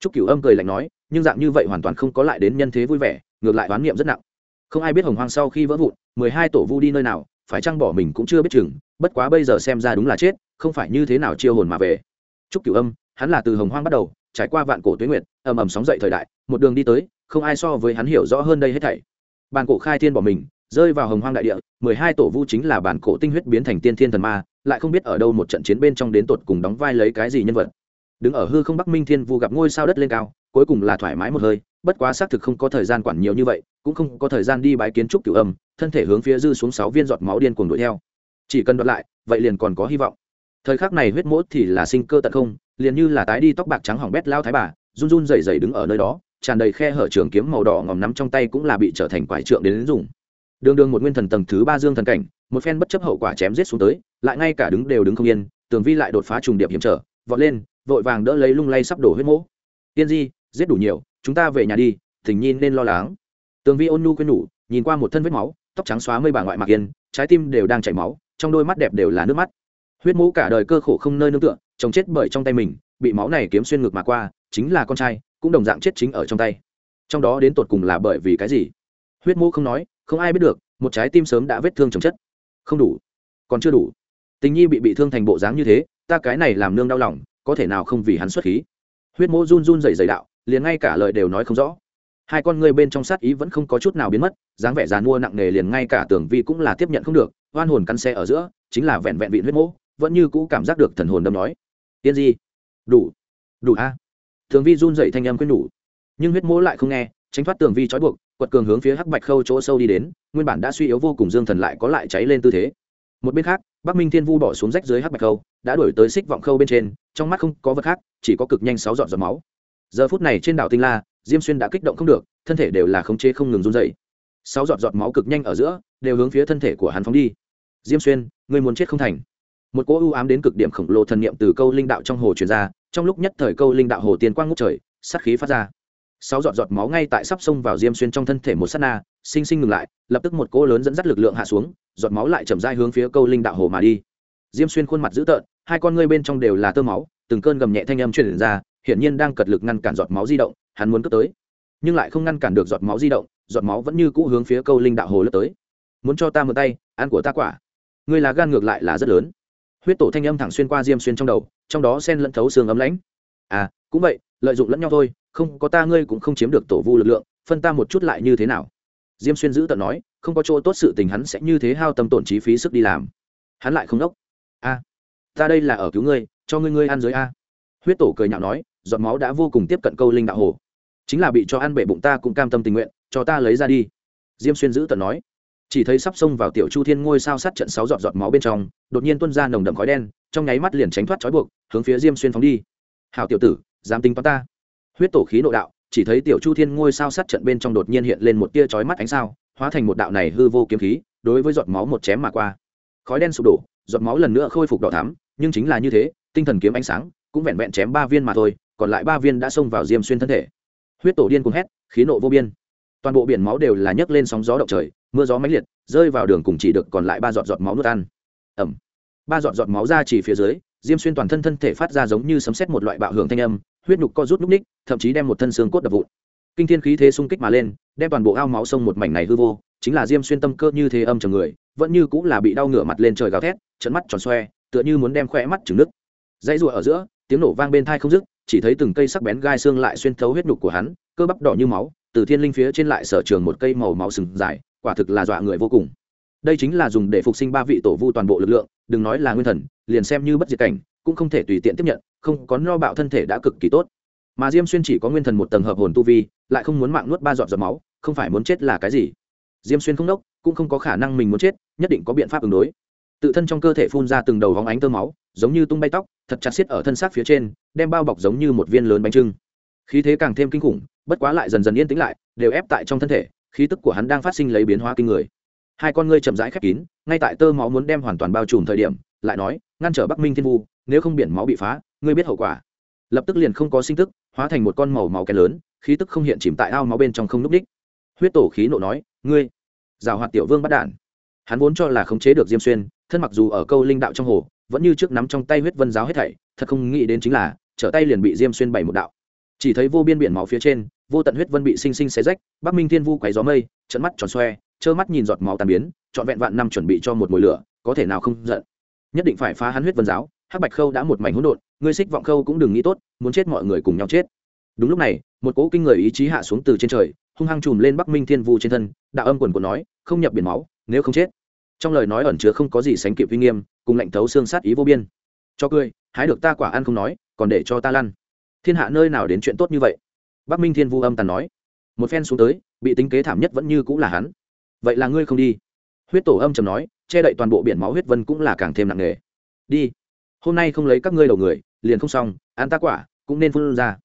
Chúc cửu âm cười lạnh nói, nhưng dạng như vậy hoàn toàn không có lại đến nhân thế vui vẻ, ngược lại oán niệm rất nặng. Không ai biết hồng hoang sau khi vỡ vụn, mười hai tổ vu đi nơi nào phải chăng bỏ mình cũng chưa biết chừng, bất quá bây giờ xem ra đúng là chết, không phải như thế nào chiêu hồn mà về. Trúc cửu âm, hắn là từ hồng hoang bắt đầu, trải qua vạn cổ tuyến nguyệt, ầm ầm sóng dậy thời đại, một đường đi tới, không ai so với hắn hiểu rõ hơn đây hết thảy. Bàn cổ khai thiên bỏ mình, rơi vào hồng hoang đại địa, mười hai tổ vu chính là bản cổ tinh huyết biến thành tiên thiên thần ma, lại không biết ở đâu một trận chiến bên trong đến tột cùng đóng vai lấy cái gì nhân vật. Đứng ở hư không bắc minh thiên vu gặp ngôi sao đất lên cao, cuối cùng là thoải mái một hơi, bất quá xác thực không có thời gian quản nhiều như vậy, cũng không có thời gian đi bái kiến trúc cửu âm thân thể hướng phía dư xuống sáu viên giọt máu điên cuồng đuổi theo. Chỉ cần đoạt lại vậy liền còn có hy vọng. Thời khắc này huyết mốt thì là sinh cơ tận không liền như là tái đi tóc bạc trắng hỏng bét lao thái bà run run rẩy rẩy đứng ở nơi đó tràn đầy khe hở trường kiếm màu đỏ ngòm nắm trong tay cũng là bị trở thành quải trượng đến, đến dùng. Đường đường một nguyên thần tầng thứ ba dương thần cảnh một phen bất chấp hậu quả chém giết xuống tới lại ngay cả đứng đều đứng không yên tường vi lại đột phá trùng điệp hiểm trở vọt lên vội vàng đỡ lấy lung lay sắp đổ huyết mỗ. Tiên di giết đủ nhiều chúng ta về nhà đi thỉnh nhi nên lo lắng. Tường vi ôn nhu quên nhủ nhìn qua một thân vết máu tóc trắng xóa mây bà ngoại mạc yên, trái tim đều đang chảy máu, trong đôi mắt đẹp đều là nước mắt. Huyết mũ cả đời cơ khổ không nơi nương tựa, chồng chết bởi trong tay mình, bị máu này kiếm xuyên ngược mà qua, chính là con trai, cũng đồng dạng chết chính ở trong tay. Trong đó đến tột cùng là bởi vì cái gì? Huyết mũ không nói, không ai biết được, một trái tim sớm đã vết thương chồng chất. Không đủ. Còn chưa đủ. Tình nhi bị bị thương thành bộ dáng như thế, ta cái này làm nương đau lòng, có thể nào không vì hắn xuất khí? Huyết mũ run run dày dày đạo, liền ngay cả lời đều nói không rõ hai con ngươi bên trong sát ý vẫn không có chút nào biến mất, dáng vẻ dàn mua nặng nề liền ngay cả tưởng vi cũng là tiếp nhận không được, oan hồn căn xe ở giữa, chính là vẹn vẹn vị huyết mỗ, vẫn như cũ cảm giác được thần hồn đâm nói. Tiên di. Đủ. Đủ a. Thường vi run dậy thanh âm quyết đủ nhưng huyết mỗ lại không nghe, tránh thoát tường vi trói buộc, quật cường hướng phía hắc bạch khâu chỗ sâu đi đến, nguyên bản đã suy yếu vô cùng dương thần lại có lại cháy lên tư thế. Một bên khác, bắc minh thiên vu bỏ xuống rách dưới hắc bạch khâu, đã đuổi tới xích vọng khâu bên trên, trong mắt không có vật khác, chỉ có cực nhanh sáu dọn giọt máu. Giờ phút này trên đảo tinh la diêm xuyên đã kích động không được, thân thể đều là khống chế không ngừng run dậy sáu giọt giọt máu cực nhanh ở giữa, đều hướng phía thân thể của hắn phóng đi. Diêm xuyên người muốn chết không thành. Một cỗ ưu ám đến cực điểm khổng lồ thần niệm từ câu linh đạo trong hồ truyền ra, trong lúc nhất thời câu linh đạo hồ tiên quang ngút trời, sát khí phát ra. Sáu giọt giọt máu ngay tại sắp xông vào diêm xuyên trong thân thể một sát na, sinh sinh ngừng lại, lập tức một cỗ lớn dẫn dắt lực lượng hạ xuống, giọt máu lại chậm dai hướng phía câu linh đạo hồ mà đi. Diêm xuyên khuôn mặt dữ tợn, hai con ngươi bên trong đều là tơ máu, từng cơn gầm nhẹ thanh âm truyền ra hiển nhiên đang cật lực ngăn cản giọt máu di động, hắn muốn cướp tới. Nhưng lại không ngăn cản được giọt máu di động, giọt máu vẫn như cũ hướng phía câu linh đạo hồ lướt tới. Muốn cho ta mượn tay, ăn của ta quả. Ngươi là gan ngược lại là rất lớn. Huyết tổ thanh âm thẳng xuyên qua diêm xuyên trong đầu, trong đó sen lẫn thấu xương ấm lãnh. À cũng vậy, lợi dụng lẫn nhau thôi, không có ta ngươi cũng không chiếm được tổ vu lực lượng, phân ta một chút lại như thế nào? Diêm xuyên giữ tận nói, không có chỗ tốt sự tình hắn sẽ như thế hao tâm tổn trí phí sức đi làm. Hắn lại không đốc. A ta đây là ở cứu ngươi, cho ngươi ngươi ăn dưới a. Huyết tổ cười nhạo nói giọt máu đã vô cùng tiếp cận câu linh đạo hồ. Chính là bị cho ăn bể bụng ta cũng cam tâm tình nguyện, cho ta lấy ra đi. Diêm xuyên giữ tận nói. Chỉ thấy sắp xông vào tiểu chu thiên ngôi sao sát trận sáu giọt giọt máu bên trong, đột nhiên tuôn ra nồng đậm khói đen, trong nháy mắt liền tránh thoát trói buộc, hướng phía diêm xuyên phóng đi. Hào tiểu tử, dám tính toán ta. Huyết tổ khí nội đạo, chỉ thấy tiểu chu thiên ngôi sao sát trận bên trong đột nhiên hiện lên một tia chói mắt ánh sao, hóa thành một đạo này hư vô kiếm khí, đối với giọt máu một chém mà qua. Khói đen sụp đổ, giọt máu lần nữa khôi phục đỏ thắm, nhưng chính là như thế, tinh thần kiếm ánh sáng, cũng vẹn vẹn chém ba viên mà thôi còn lại ba viên đã xông vào diêm xuyên thân thể. Huyết tổ điên cuồng hét, khí nộ vô biên. Toàn bộ biển máu đều là nhấc lên sóng gió động trời, mưa gió mãnh liệt, rơi vào đường cùng chỉ được còn lại ba giọt giọt máu nuốt ăn. Ẩm ba giọt giọt máu ra chỉ phía dưới, diêm xuyên toàn thân thân thể phát ra giống như sấm xét một loại bạo hưởng thanh âm, huyết nhục co rút núc ních, thậm chí đem một thân xương cốt đập vụn. Kinh thiên khí thế xung kích mà lên, đem toàn bộ ao máu sông một mảnh này hư vô, chính là diêm xuyên tâm cơ như thế âm trầm người, vẫn như cũng là bị đau ngửa mặt lên trời gào thét trận mắt tròn xoe, tựa như muốn đem khỏe mắt trừng nứt. Dãy rùa ở giữa tiếng nổ vang bên thai không dứt, chỉ thấy từng cây sắc bén gai xương lại xuyên thấu huyết nhục của hắn, cơ bắp đỏ như máu, từ thiên linh phía trên lại sở trường một cây màu máu sừng dài, quả thực là dọa người vô cùng. Đây chính là dùng để phục sinh ba vị tổ vu toàn bộ lực lượng, đừng nói là nguyên thần, liền xem như bất diệt cảnh, cũng không thể tùy tiện tiếp nhận, không có no bạo thân thể đã cực kỳ tốt. Mà diêm xuyên chỉ có nguyên thần một tầng hợp hồn tu vi, lại không muốn mạng nuốt ba giọt giọt máu, không phải muốn chết là cái gì? Diêm xuyên không đốc, cũng không có khả năng mình muốn chết, nhất định có biện pháp ứng đối. Tự thân trong cơ thể phun ra từng đầu hóng ánh tơ máu giống như tung bay tóc, thật chặt xiết ở thân xác phía trên, đem bao bọc giống như một viên lớn bánh trưng. Khí thế càng thêm kinh khủng, bất quá lại dần dần yên tĩnh lại, đều ép tại trong thân thể, khí tức của hắn đang phát sinh lấy biến hóa kinh người. Hai con ngươi chậm rãi khép kín, ngay tại tơ máu muốn đem hoàn toàn bao trùm thời điểm, lại nói, ngăn trở bắc minh thiên vu, nếu không biển máu bị phá, ngươi biết hậu quả. Lập tức liền không có sinh tức, hóa thành một con màu máu kén lớn, khí tức không hiện chìm tại ao máu bên trong không núp đích. Huyết tổ khí nộ nói, ngươi rào hoạt tiểu vương bắt đản hắn vốn cho là khống chế được diêm xuyên, thân mặc dù ở câu linh đạo trong hồ vẫn như trước nắm trong tay huyết vân giáo hết thảy, thật không nghĩ đến chính là, trở tay liền bị diêm xuyên bảy một đạo. Chỉ thấy vô biên biển máu phía trên, vô tận huyết vân bị sinh sinh xé rách, bắc minh thiên vu quấy gió mây trận mắt tròn xoe, trơ mắt nhìn giọt máu tàn biến, trọn vẹn vạn năm chuẩn bị cho một mùi lửa, có thể nào không giận. Nhất định phải phá hắn huyết vân giáo, hắc bạch khâu đã một mảnh hỗn độn, ngươi xích vọng khâu cũng đừng nghĩ tốt, muốn chết mọi người cùng nhau chết. Đúng lúc này, một cỗ kinh người ý chí hạ xuống từ trên trời, hung hăng chùm lên bắc minh thiên vu trên thân, đạo âm quần của nói, không nhập biển máu, nếu không chết trong lời nói ẩn chứa không có gì sánh kịp uy nghiêm, cùng lệnh thấu xương sát ý vô biên. Cho cười, hái được ta quả ăn không nói, còn để cho ta lăn. Thiên hạ nơi nào đến chuyện tốt như vậy? Bắc minh thiên vu âm tàn nói. Một phen xuống tới, bị tính kế thảm nhất vẫn như cũng là hắn. Vậy là ngươi không đi? Huyết tổ âm trầm nói, che đậy toàn bộ biển máu huyết vân cũng là càng thêm nặng nề. Đi. Hôm nay không lấy các ngươi đầu người, liền không xong, ăn ta quả, cũng nên phun ra.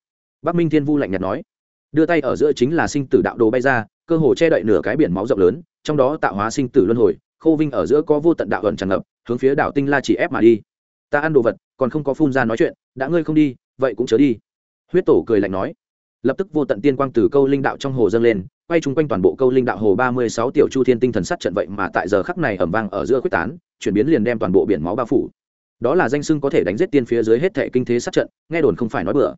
Bắc minh thiên vu lạnh nhạt nói. Đưa tay ở giữa chính là sinh tử đạo đồ bay ra, cơ hồ che đậy nửa cái biển máu rộng lớn, trong đó tạo hóa sinh tử luân hồi khô vinh ở giữa có vô tận đạo ẩn tràn ngập, hướng phía đảo tinh la chỉ ép mà đi. Ta ăn đồ vật, còn không có phun ra nói chuyện, đã ngươi không đi, vậy cũng chớ đi. Huyết tổ cười lạnh nói. Lập tức vô tận tiên quang từ câu linh đạo trong hồ dâng lên, quay chung quanh toàn bộ câu linh đạo hồ ba mươi sáu tiểu chu thiên tinh thần sát trận vậy mà tại giờ khắc này ẩm vang ở giữa quyết tán, chuyển biến liền đem toàn bộ biển máu bao phủ. Đó là danh sưng có thể đánh giết tiên phía dưới hết thệ kinh thế sát trận, nghe đồn không phải nói bừa.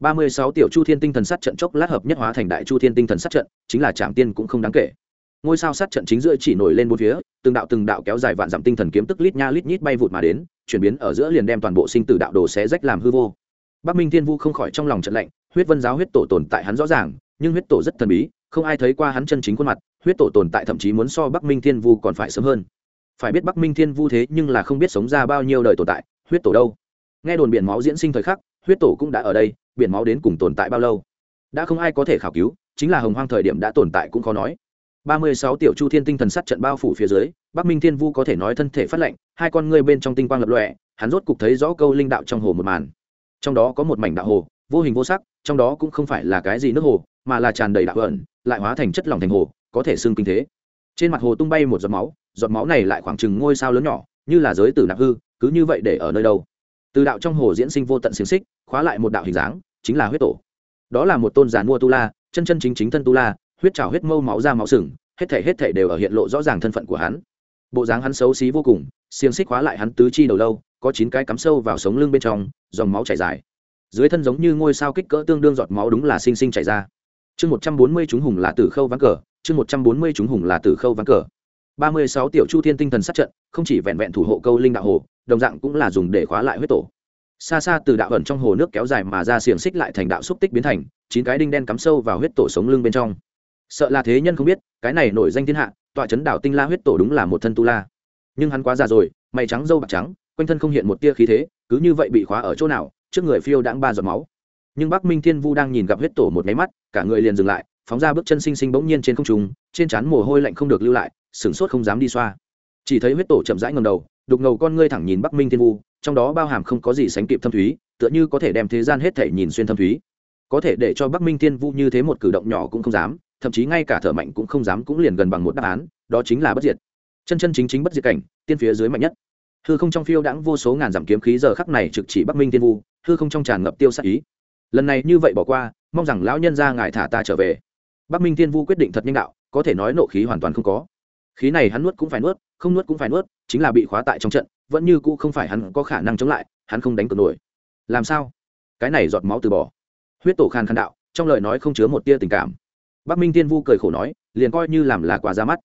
ba mươi sáu tiểu chu thiên tinh thần sát trận chốc lát hợp nhất hóa thành đại chu thiên tinh thần sát trận, chính là trạm tiên cũng không đáng kể. Ngôi sao sát trận chính giữa chỉ nổi lên bốn phía từng đạo từng đạo kéo dài vạn dặm tinh thần kiếm tức lít nha lít nhít bay vụt mà đến, chuyển biến ở giữa liền đem toàn bộ sinh tử đạo đồ xé rách làm hư vô. Bắc minh thiên vu không khỏi trong lòng trận lạnh, huyết vân giáo huyết tổ tồn tại hắn rõ ràng, nhưng huyết tổ rất thần bí, không ai thấy qua hắn chân chính khuôn mặt, huyết tổ tồn tại thậm chí muốn so bắc minh thiên vu còn phải sớm hơn. Phải biết bắc minh thiên vu thế nhưng là không biết sống ra bao nhiêu đời tồn tại, huyết tổ đâu? Nghe đồn biển máu diễn sinh thời khắc, huyết tổ cũng đã ở đây, biển máu đến cùng tồn tại bao lâu? Đã không ai có thể khảo cứu, chính là hồng hoang thời điểm đã tồn tại cũng khó nói ba mươi sáu tiểu chu thiên tinh thần sắt trận bao phủ phía dưới, bắc minh thiên vu có thể nói thân thể phát lệnh hai con ngươi bên trong tinh quang lập lọe hắn rốt cục thấy rõ câu linh đạo trong hồ một màn. Trong đó có một mảnh đạo hồ, vô hình vô sắc, trong đó cũng không phải là cái gì nước hồ, mà là tràn đầy đạo ẩn, lại hóa thành chất lỏng thành hồ, có thể xưng kinh thế. Trên mặt hồ tung bay một giọt máu giọt máu này lại khoảng chừng ngôi sao lớn nhỏ, như là giới tử nạp hư, cứ như vậy để ở nơi đâu. Từ đạo trong hồ diễn sinh vô tận xiềng xích, khóa lại một đạo hình dáng, chính là huyết tổ. Đó là một tôn giàn mua tu la, chân chân chính chính thân tu la huyết trào huyết mâu máu ra máu sừng, hết thể hết thể đều ở hiện lộ rõ ràng thân phận của hắn. Bộ dáng hắn xấu xí vô cùng, xiềng xích hóa lại hắn tứ chi đầu lâu, có chín cái cắm sâu vào sống lưng bên trong, dòng máu chảy dài. Dưới thân giống như ngôi sao kích cỡ tương đương giọt máu đúng là sinh sinh chảy ra. Chương một trăm bốn mươi chúng hùng là tử khâu ván cờ, chương một trăm bốn mươi chúng hùng là tử khâu ván cờ. ba mươi sáu tiểu chu thiên tinh thần sát trận, không chỉ vẹn vẹn thủ hộ câu linh đạo hồ, đồng dạng cũng là dùng để khóa lại huyết tổ. Xa xa từ đạo ẩn trong hồ nước kéo dài mà ra xiềng xích lại thành đạo xúc tích biến thành, chín cái đinh đen cắm sâu vào huyết tổ sống lưng bên trong sợ là thế nhân không biết, cái này nổi danh thiên hạ, tọa chấn đảo tinh la huyết tổ đúng là một thân tu la. Nhưng hắn quá già rồi, mày trắng dâu bạc trắng, quanh thân không hiện một tia khí thế, cứ như vậy bị khóa ở chỗ nào, trước người phiêu đãng ba giọt máu. Nhưng bắc minh thiên vu đang nhìn gặp huyết tổ một máy mắt, cả người liền dừng lại, phóng ra bước chân xinh xinh bỗng nhiên trên không trung, trên trán mồ hôi lạnh không được lưu lại, sửng sốt không dám đi xoa. Chỉ thấy huyết tổ chậm rãi ngầm đầu, đục ngầu con ngươi thẳng nhìn bắc minh thiên vu, trong đó bao hàm không có gì sánh kịp thâm thúy, tựa như có thể đem thế gian hết thể nhìn xuyên thâm thúy. Có thể để cho bắc minh thiên vu như thế một cử động nhỏ cũng không dám thậm chí ngay cả thở mạnh cũng không dám cũng liền gần bằng một đáp án, đó chính là bất diệt. Chân chân chính chính bất diệt cảnh, tiên phía dưới mạnh nhất. Hư không trong phiêu đãng vô số ngàn dặm kiếm khí giờ khắc này trực chỉ bắc minh tiên vu, hư không trong tràn ngập tiêu sát ý. Lần này như vậy bỏ qua, mong rằng lão nhân ra ngài thả ta trở về. Bắc minh tiên vu quyết định thật nhanh đạo, có thể nói nộ khí hoàn toàn không có. Khí này hắn nuốt cũng phải nuốt, không nuốt cũng phải nuốt, chính là bị khóa tại trong trận, vẫn như cũ không phải hắn có khả năng chống lại, hắn không đánh cược nổi. Làm sao? Cái này giọt máu từ bỏ. Huyết tổ khan khan đạo, trong lời nói không chứa một tia tình cảm bắc minh tiên vu cười khổ nói, liền coi như làm là quả ra mắt.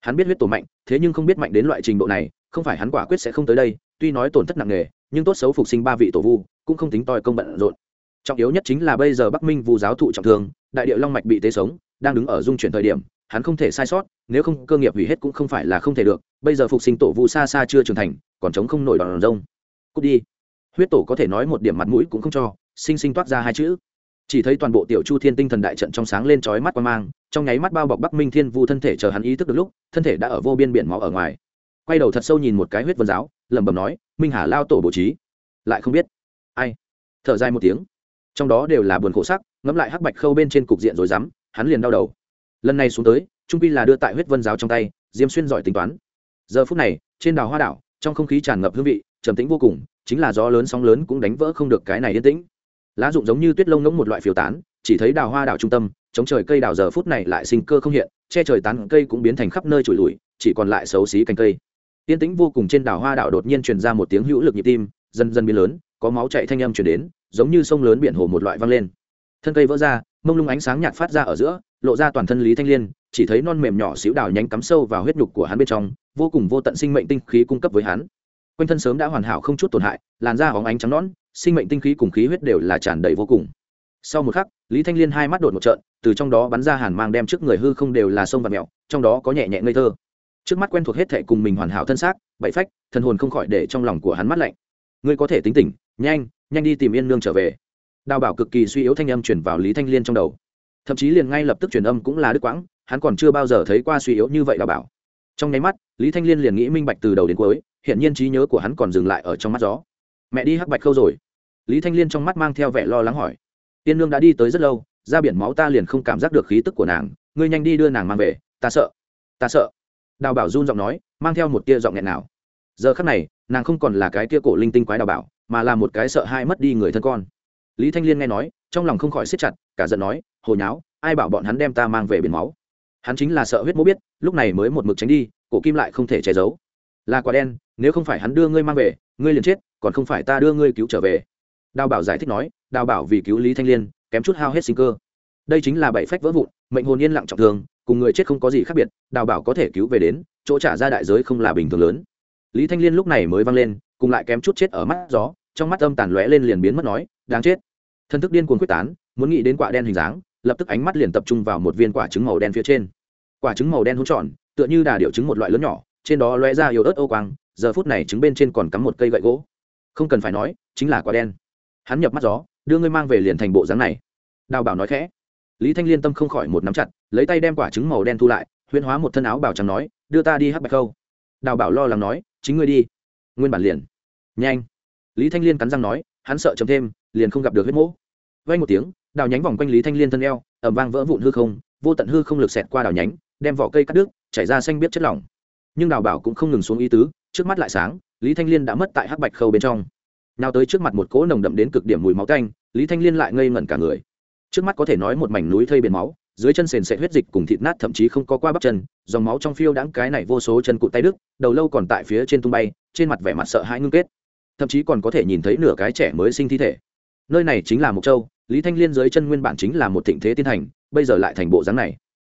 Hắn biết huyết tổ mạnh, thế nhưng không biết mạnh đến loại trình độ này, không phải hắn quả quyết sẽ không tới đây, tuy nói tổn thất nặng nề, nhưng tốt xấu phục sinh ba vị tổ vu, cũng không tính toi công bận rộn. Trọng yếu nhất chính là bây giờ bắc minh vu giáo thụ trọng thương, đại địa long mạch bị tế sống, đang đứng ở dung chuyển thời điểm, hắn không thể sai sót, nếu không cơ nghiệp hủy hết cũng không phải là không thể được, bây giờ phục sinh tổ vu xa xa chưa trưởng thành, còn chống không nổi đòn rông. Cút đi. Huyết tổ có thể nói một điểm mặt mũi cũng không cho, sinh sinh toát ra hai chữ chỉ thấy toàn bộ tiểu chu thiên tinh thần đại trận trong sáng lên chói mắt qua mang, trong nháy mắt bao bọc bắc minh thiên vu thân thể chờ hắn ý thức được lúc, thân thể đã ở vô biên biển máu ở ngoài. Quay đầu thật sâu nhìn một cái huyết vân giáo, lẩm bẩm nói, minh hà lao tổ bố trí. Lại không biết, ai? Thở dài một tiếng. Trong đó đều là buồn khổ sắc, ngẫm lại hắc bạch khâu bên trên cục diện rồi dám hắn liền đau đầu. Lần này xuống tới, trung pi là đưa tại huyết vân giáo trong tay, diêm xuyên giỏi tính toán. Giờ phút này, trên đảo hoa đảo, trong không khí tràn ngập hương vị, trầm tĩnh vô cùng, chính là gió lớn sóng lớn cũng đánh vỡ không được cái này yên tĩnh lá rụng giống như tuyết lông ngỗng một loại phiêu tán, chỉ thấy đào hoa đảo trung tâm, chống trời cây đào giờ phút này lại sinh cơ không hiện, che trời tán cây cũng biến thành khắp nơi trụi lùi, chỉ còn lại xấu xí cành cây. Yên tĩnh vô cùng trên đảo hoa đảo đột nhiên truyền ra một tiếng hữu lực nhịp tim, dần dần biến lớn, có máu chạy thanh âm truyền đến, giống như sông lớn biển hồ một loại vang lên. Thân cây vỡ ra, mông lung ánh sáng nhạt phát ra ở giữa, lộ ra toàn thân lý thanh liên, chỉ thấy non mềm nhỏ xíu đào nhánh cắm sâu vào huyết nhục của hắn bên trong, vô cùng vô tận sinh mệnh tinh khí cung cấp với hắn. Quanh thân sớm đã hoàn hảo không chút tổn hại, làn da hóng ánh trắng nõn sinh mệnh tinh khí cùng khí huyết đều là tràn đầy vô cùng. Sau một khắc, lý thanh liên hai mắt đột một trận từ trong đó bắn ra hàn mang đem trước người hư không đều là sông và mẹo, trong đó có nhẹ nhẹ ngây thơ. Trước mắt quen thuộc hết thệ cùng mình hoàn hảo thân xác bậy phách, thần hồn không khỏi để trong lòng của hắn mắt lạnh. Ngươi có thể tính tỉnh, nhanh nhanh đi tìm yên nương trở về. Đào bảo cực kỳ suy yếu thanh âm chuyển vào lý thanh liên trong đầu. Thậm chí liền ngay lập tức truyền âm cũng là đứt quãng, hắn còn chưa bao giờ thấy qua suy yếu như vậy đào bảo. Trong nháy mắt, lý thanh liên liền nghĩ minh bạch từ đầu đến cuối hiện nhiên trí nhớ của hắn còn dừng lại ở trong mắt gió mẹ đi hắc bạch khâu rồi. Lý thanh liên trong mắt mang theo vẻ lo lắng hỏi. Tiên nương đã đi tới rất lâu ra biển máu ta liền không cảm giác được khí tức của nàng. Ngươi nhanh đi đưa nàng mang về, ta sợ. Ta sợ. Đào bảo run giọng nói, mang theo một tia giọng nghẹn nào. Giờ khắc này, nàng không còn là cái tia cổ linh tinh quái đào bảo, mà là một cái sợ hai mất đi người thân con. Lý thanh liên nghe nói, trong lòng không khỏi siết chặt, cả giận nói hồi nháo, ai bảo bọn hắn đem ta mang về biển máu? Hắn chính là sợ huyết mố biết, lúc này mới một mực tránh đi, cổ kim lại không thể che giấu. Là quả đen, nếu không phải hắn đưa ngươi mang về, ngươi liền chết còn không phải ta đưa ngươi cứu trở về. Đào bảo giải thích nói, đào bảo vì cứu lý thanh liên, kém chút hao hết sinh cơ. Đây chính là bảy phách vỡ vụn, mệnh hồn yên lặng trọng thương, cùng người chết không có gì khác biệt, đào bảo có thể cứu về đến, chỗ trả ra đại giới không là bình thường lớn. Lý thanh liên lúc này mới văng lên, cùng lại kém chút chết ở mắt gió, trong mắt âm tàn lóe lên liền biến mất nói, đáng chết. Thân thức điên cuồng quyết tán, muốn nghĩ đến quả đen hình dáng, lập tức ánh mắt liền tập trung vào một viên quả trứng màu đen phía trên. Quả trứng màu đen hỗn tròn, tựa như đà điệu trứng một loại lớn nhỏ, trên đó lóe ra yếu ớt ô quang, giờ phút này trứng bên trên còn cắm một cây gậy gỗ không cần phải nói, chính là quả đen. Hắn nhập mắt gió, đưa ngươi mang về liền thành bộ dáng này. Đào bảo nói khẽ. Lý thanh liên tâm không khỏi một nắm chặt, lấy tay đem quả trứng màu đen thu lại, huyễn hóa một thân áo bảo trắng nói, đưa ta đi hắc bạch câu đào bảo lo lắng nói, chính ngươi đi. Nguyên bản liền. Nhanh. Lý thanh liên cắn răng nói, hắn sợ chấm thêm, liền không gặp được huyết mỗ. Vay một tiếng, đào nhánh vòng quanh lý thanh liên thân eo ẩm vang vỡ vụn hư không, vô tận hư không lực xẹt qua đào nhánh, đem vỏ cây cắt đứt, chảy ra xanh biết chất lỏng. Nhưng đào bảo cũng không ngừng xuống ý tứ, trước mắt lại sáng lý thanh liên đã mất tại hắc bạch khâu bên trong. Nào tới trước mặt một cỗ nồng đậm đến cực điểm mùi máu canh lý thanh liên lại ngây ngẩn cả người. Trước mắt có thể nói một mảnh núi thây biển máu, dưới chân sền sệt huyết dịch cùng thịt nát thậm chí không có qua bắp chân, dòng máu trong phiêu đãng cái này vô số chân cụt tay đức đầu lâu còn tại phía trên tung bay, trên mặt vẻ mặt sợ hãi ngưng kết. Thậm chí còn có thể nhìn thấy nửa cái trẻ mới sinh thi thể. Nơi này chính là mộc châu, lý thanh liên dưới chân nguyên bản chính là một thịnh thế tiên thành bây giờ lại thành bộ dáng này.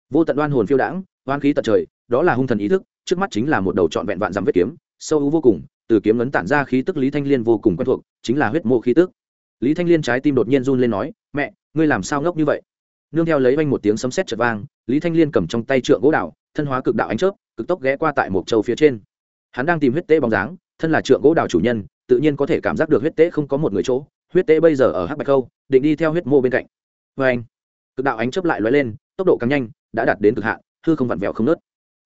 Vô tận oan hồn phiêu đãng, oan khí tận trời, đó là hung thần ý thức, trước mắt chính là một đầu trọn vẹn vạn dặm vết kiếm, sâu ú vô cùng từ kiếm ngấn tản ra khí tức lý thanh liên vô cùng quen thuộc, chính là huyết mộ khí tức. Lý thanh liên trái tim đột nhiên run lên nói, mẹ, ngươi làm sao ngốc như vậy? Nương theo lấy vanh một tiếng sấm sét chật vang, lý thanh liên cầm trong tay trượng gỗ đào, thân hóa cực đạo ánh chớp, cực tốc ghé qua tại một châu phía trên. Hắn đang tìm huyết tế bóng dáng, thân là trượng gỗ đào chủ nhân, tự nhiên có thể cảm giác được huyết tế không có một người chỗ. Huyết tế bây giờ ở hắc bạch khâu, định đi theo huyết mô bên cạnh. Vê anh cực đạo ánh chớp lại lóe lên, tốc độ càng nhanh, đã đạt đến cực hạn, hư không vặn vẹo không nớt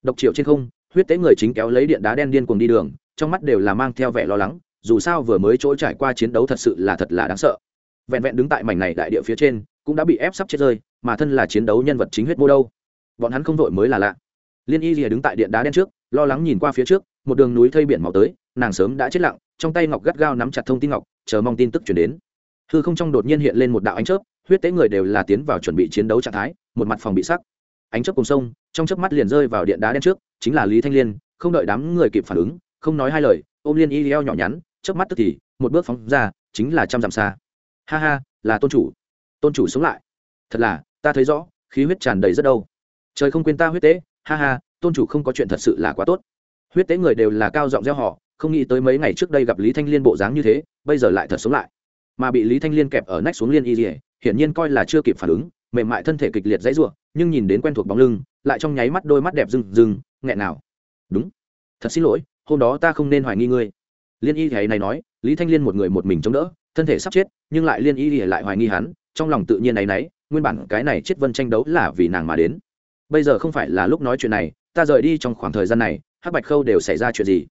độc triệu trên không, huyết tế người chính kéo lấy điện đá đen điên cuồng đi đường trong mắt đều là mang theo vẻ lo lắng, dù sao vừa mới chỗ trải qua chiến đấu thật sự là thật là đáng sợ. Vẹn vẹn đứng tại mảnh này đại địa phía trên, cũng đã bị ép sắp chết rơi, mà thân là chiến đấu nhân vật chính huyết mô đâu. Bọn hắn không vội mới là lạ. Liên y rìa đứng tại điện đá đen trước, lo lắng nhìn qua phía trước, một đường núi thây biển màu tới, nàng sớm đã chết lặng, trong tay ngọc gắt gao nắm chặt thông tin ngọc, chờ mong tin tức chuyển đến. Hư không trong đột nhiên hiện lên một đạo ánh chớp, huyết tế người đều là tiến vào chuẩn bị chiến đấu trạng thái, một mặt phòng bị sắc. Ánh chớp cùng sông, trong chớp mắt liền rơi vào điện đá đen trước, chính là lý thanh liên, không đợi đám người kịp phản ứng không nói hai lời, ôm liên y leo nhỏ nhắn, chớp mắt tức thì, một bước phóng ra, chính là trăm dặm xa. Ha ha, là tôn chủ. Tôn chủ sống lại. Thật là, ta thấy rõ, khí huyết tràn đầy rất đâu. Trời không quên ta huyết tế, ha ha, tôn chủ không có chuyện thật sự là quá tốt. Huyết tế người đều là cao giọng gieo họ, không nghĩ tới mấy ngày trước đây gặp lý thanh liên bộ dáng như thế, bây giờ lại thật sống lại. Mà bị lý thanh liên kẹp ở nách xuống liên y dỉa hiển nhiên coi là chưa kịp phản ứng, mềm mại thân thể kịch liệt dãy ruộng, nhưng nhìn đến quen thuộc bóng lưng, lại trong nháy mắt đôi mắt đẹp rừng rừng nghẹn nào đúng. Thật xin lỗi hôm đó ta không nên hoài nghi ngươi. Liên y thì này nói, lý thanh liên một người một mình chống đỡ, thân thể sắp chết, nhưng lại liên y thì lại hoài nghi hắn, trong lòng tự nhiên này nấy, nguyên bản cái này chết vân tranh đấu là vì nàng mà đến. Bây giờ không phải là lúc nói chuyện này, ta rời đi trong khoảng thời gian này, hắc bạch khâu đều xảy ra chuyện gì?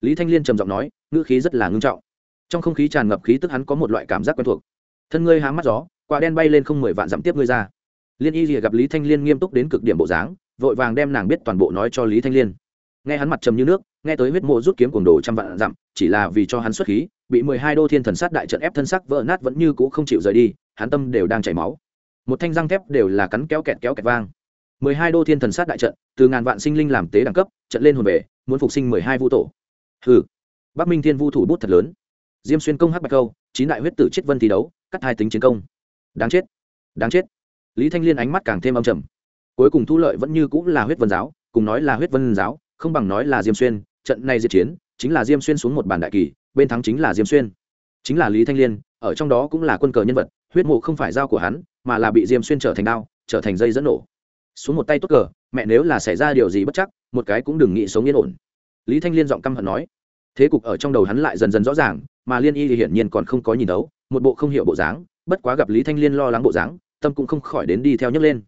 Lý thanh liên trầm giọng nói, ngữ khí rất là ngưng trọng. Trong không khí tràn ngập khí tức hắn có một loại cảm giác quen thuộc. Thân ngươi há mắt gió, quả đen bay lên không mười vạn dặm tiếp ngươi ra. Liên y rìa gặp lý thanh liên nghiêm túc đến cực điểm bộ dáng, vội vàng đem nàng biết toàn bộ nói cho lý thanh liên nghe hắn mặt trầm như nước, nghe tới huyết mộ rút kiếm cuồng đồ trăm vạn dặm, chỉ là vì cho hắn xuất khí, bị mười hai đô thiên thần sát đại trận ép thân sắc vỡ nát vẫn như cũ không chịu rời đi, hắn tâm đều đang chảy máu. Một thanh răng thép đều là cắn kéo kẹt kéo kẹt vang. Mười hai đô thiên thần sát đại trận, từ ngàn vạn sinh linh làm tế đẳng cấp, trận lên hồn về, muốn phục sinh mười hai vu tổ. Hừ. Bắc minh thiên vu thủ bút thật lớn. Diêm xuyên công hắc bạch câu, chín đại huyết tử chết vân thi đấu, cắt hai tính chiến công. Đáng chết. Đáng chết. Lý thanh liên ánh mắt càng thêm âm trầm. Cuối cùng thu lợi vẫn như cũng là huyết vân giáo, cùng nói là huyết vân giáo không bằng nói là diêm xuyên, trận này diệt chiến chính là diêm xuyên xuống một bản đại kỳ, bên thắng chính là diêm xuyên. Chính là lý thanh liên, ở trong đó cũng là quân cờ nhân vật, huyết mộ không phải dao của hắn, mà là bị diêm xuyên trở thành đao, trở thành dây dẫn nổ. Xuống một tay tốt cờ, mẹ nếu là xảy ra điều gì bất chắc, một cái cũng đừng nghĩ sống yên ổn. Lý thanh liên giọng căm hận nói. Thế cục ở trong đầu hắn lại dần dần rõ ràng, mà liên y thì hiển nhiên còn không có nhìn đấu một bộ không hiểu bộ dáng, bất quá gặp lý thanh liên lo lắng bộ dáng, tâm cũng không khỏi đến đi theo nhấc lên.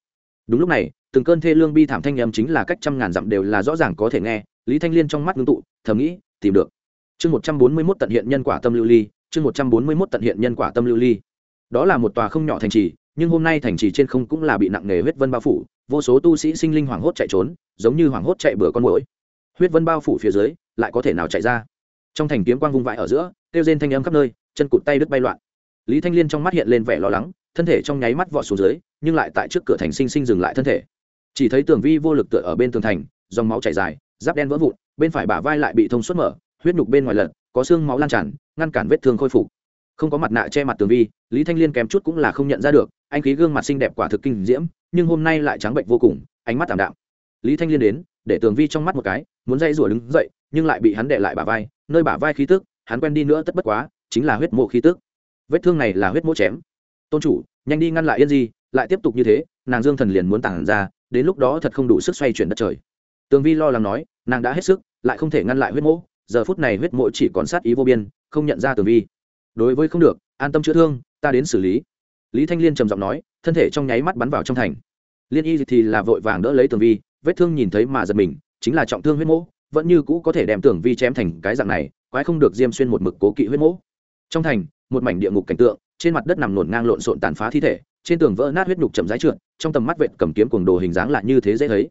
Đúng lúc này từng cơn thê lương bi thảm thanh âm chính là cách trăm ngàn dặm đều là rõ ràng có thể nghe, lý thanh liên trong mắt ngưng tụ, thầm nghĩ, tìm được. Chương một trăm bốn mươi mốt tận hiện nhân quả tâm lưu ly, chương một trăm bốn mươi mốt tận hiện nhân quả tâm lưu ly. Đó là một tòa không nhỏ thành trì, nhưng hôm nay thành trì trên không cũng là bị nặng nề huyết vân bao phủ, vô số tu sĩ sinh linh hoảng hốt chạy trốn, giống như hoảng hốt chạy bừa con mũi huyết vân bao phủ phía dưới, lại có thể nào chạy ra? Trong thành kiếm quang vung vãi ở giữa, kêu rên thanh âm khắp nơi, chân cụt tay đứt bay loạn. Lý thanh liên trong mắt hiện lên vẻ lo lắng, thân thể trong nháy mắt vọt xuống dưới, nhưng lại tại trước cửa thành sinh sinh dừng lại thân thể chỉ thấy tường vi vô lực tựa ở bên tường thành, dòng máu chảy dài, giáp đen vỡ vụn, bên phải bả vai lại bị thông suốt mở, huyết nhục bên ngoài lật, có xương máu lan tràn, ngăn cản vết thương khôi phục. Không có mặt nạ che mặt tường vi, lý thanh liên kém chút cũng là không nhận ra được, anh khí gương mặt xinh đẹp quả thực kinh diễm, nhưng hôm nay lại trắng bệnh vô cùng, ánh mắt tảm đạm. Lý thanh liên đến, để tường vi trong mắt một cái, muốn dây rủa đứng dậy, nhưng lại bị hắn đệ lại bả vai, nơi bả vai khí tức, hắn quen đi nữa tất bất quá, chính là huyết mộ khí tức. Vết thương này là huyết mộ chém. Tôn chủ, nhanh đi ngăn lại yên di, lại tiếp tục như thế, nàng dương thần liền muốn tản ra đến lúc đó thật không đủ sức xoay chuyển đất trời. Tường vi lo lắng nói, nàng đã hết sức, lại không thể ngăn lại huyết mộ giờ phút này huyết mộ chỉ còn sát ý vô biên, không nhận ra tường vi. Đối với không được, an tâm chữa thương, ta đến xử lý. Lý thanh liên trầm giọng nói, thân thể trong nháy mắt bắn vào trong thành. Liên y thì là vội vàng đỡ lấy tường vi, vết thương nhìn thấy mà giật mình, chính là trọng thương huyết mỗ, vẫn như cũ có thể đem tường vi chém thành cái dạng này, quái không được diêm xuyên một mực cố kỵ huyết mỗ. Trong thành, một mảnh địa ngục cảnh tượng, trên mặt đất nằm nổn ngang lộn xộn tàn phá thi thể trên tường vỡ nát huyết nhục chậm rãi trượt, trong tầm mắt vệt cầm kiếm cuồng đồ hình dáng lại như thế dễ thấy.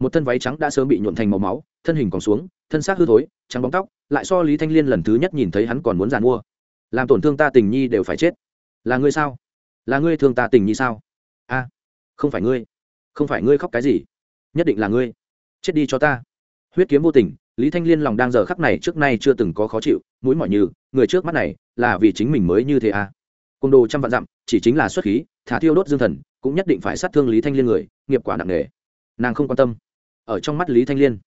Một thân váy trắng đã sớm bị nhuộn thành màu máu, thân hình còn xuống, thân xác hư thối, trắng bóng tóc, lại so lý thanh liên lần thứ nhất nhìn thấy hắn còn muốn giàn mua. Làm tổn thương ta tình nhi đều phải chết. Là ngươi sao? Là ngươi thương ta tình nhi sao? A, không phải ngươi. Không phải ngươi khóc cái gì. Nhất định là ngươi. Chết đi cho ta. Huyết kiếm vô tình, lý thanh liên lòng đang giờ khắc này trước nay chưa từng có khó chịu, mũi mỏi như người trước mắt này là vì chính mình mới như thế à? Côn đồ trăm vạn dặm, chỉ chính là xuất khí thả thiêu đốt dương thần, cũng nhất định phải sát thương lý thanh liên người, nghiệp quả nặng nề. Nàng không quan tâm. Ở trong mắt lý thanh liên,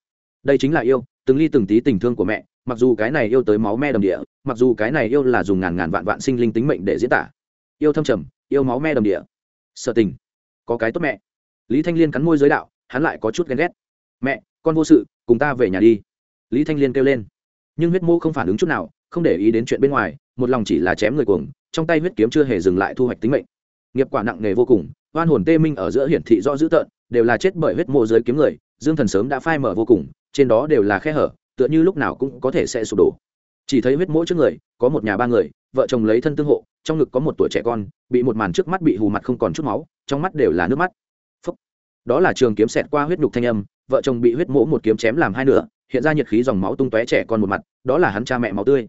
đây chính là yêu, từng ly từng tí tình thương của mẹ, mặc dù cái này yêu tới máu me đầm địa, mặc dù cái này yêu là dùng ngàn ngàn vạn vạn sinh linh tính mệnh để diễn tả. Yêu thâm trầm, yêu máu me đầm địa. Sợ tình. Có cái tốt mẹ. Lý thanh liên cắn môi giới đạo, hắn lại có chút ghen ghét. Mẹ, con vô sự, cùng ta về nhà đi. Lý thanh liên kêu lên. Nhưng huyết mô không phản ứng chút nào, không để ý đến chuyện bên ngoài, một lòng chỉ là chém người cuồng, trong tay huyết kiếm chưa hề dừng lại thu hoạch tính mệnh nghiệp quả nặng nề vô cùng, oan hồn tê minh ở giữa hiển thị rõ dữ tợn, đều là chết bởi huyết mộ giới kiếm người, dương thần sớm đã phai mở vô cùng, trên đó đều là khe hở, tựa như lúc nào cũng có thể sẽ sụp đổ. Chỉ thấy huyết mỗi trước người, có một nhà ba người, vợ chồng lấy thân tương hộ, trong ngực có một tuổi trẻ con, bị một màn trước mắt bị hù mặt không còn chút máu, trong mắt đều là nước mắt. Phúc. đó là trường kiếm xẹt qua huyết nhục thanh âm, vợ chồng bị huyết mỗ một kiếm chém làm hai nửa, hiện ra nhiệt khí dòng máu tung tóe trẻ con một mặt, đó là hắn cha mẹ máu tươi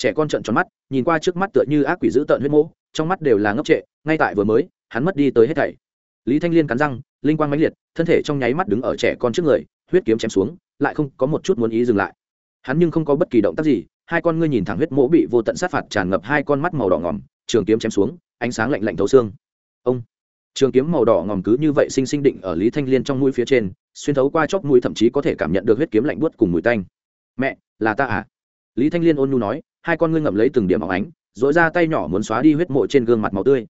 trẻ con trợn tròn mắt, nhìn qua trước mắt tựa như ác quỷ dữ tợn huyết mỗ trong mắt đều là ngốc trệ, ngay tại vừa mới, hắn mất đi tới hết thảy. Lý thanh liên cắn răng, linh quang mãnh liệt, thân thể trong nháy mắt đứng ở trẻ con trước người, huyết kiếm chém xuống, lại không có một chút muốn ý dừng lại. Hắn nhưng không có bất kỳ động tác gì, hai con ngươi nhìn thẳng huyết mỗ bị vô tận sát phạt tràn ngập, hai con mắt màu đỏ ngòm, trường kiếm chém xuống, ánh sáng lạnh lạnh thấu xương. Ông! Trường kiếm màu đỏ ngòm cứ như vậy sinh sinh định ở lý thanh liên trong mũi phía trên, xuyên thấu qua chóp mũi thậm chí có thể cảm nhận được huyết kiếm lạnh buốt cùng mùi tanh. Mẹ, là ta à? Lý thanh liên ôn nhu nói hai con ngươi ngậm lấy từng điểm óng ánh dỗi ra tay nhỏ muốn xóa đi huyết mộ trên gương mặt màu tươi.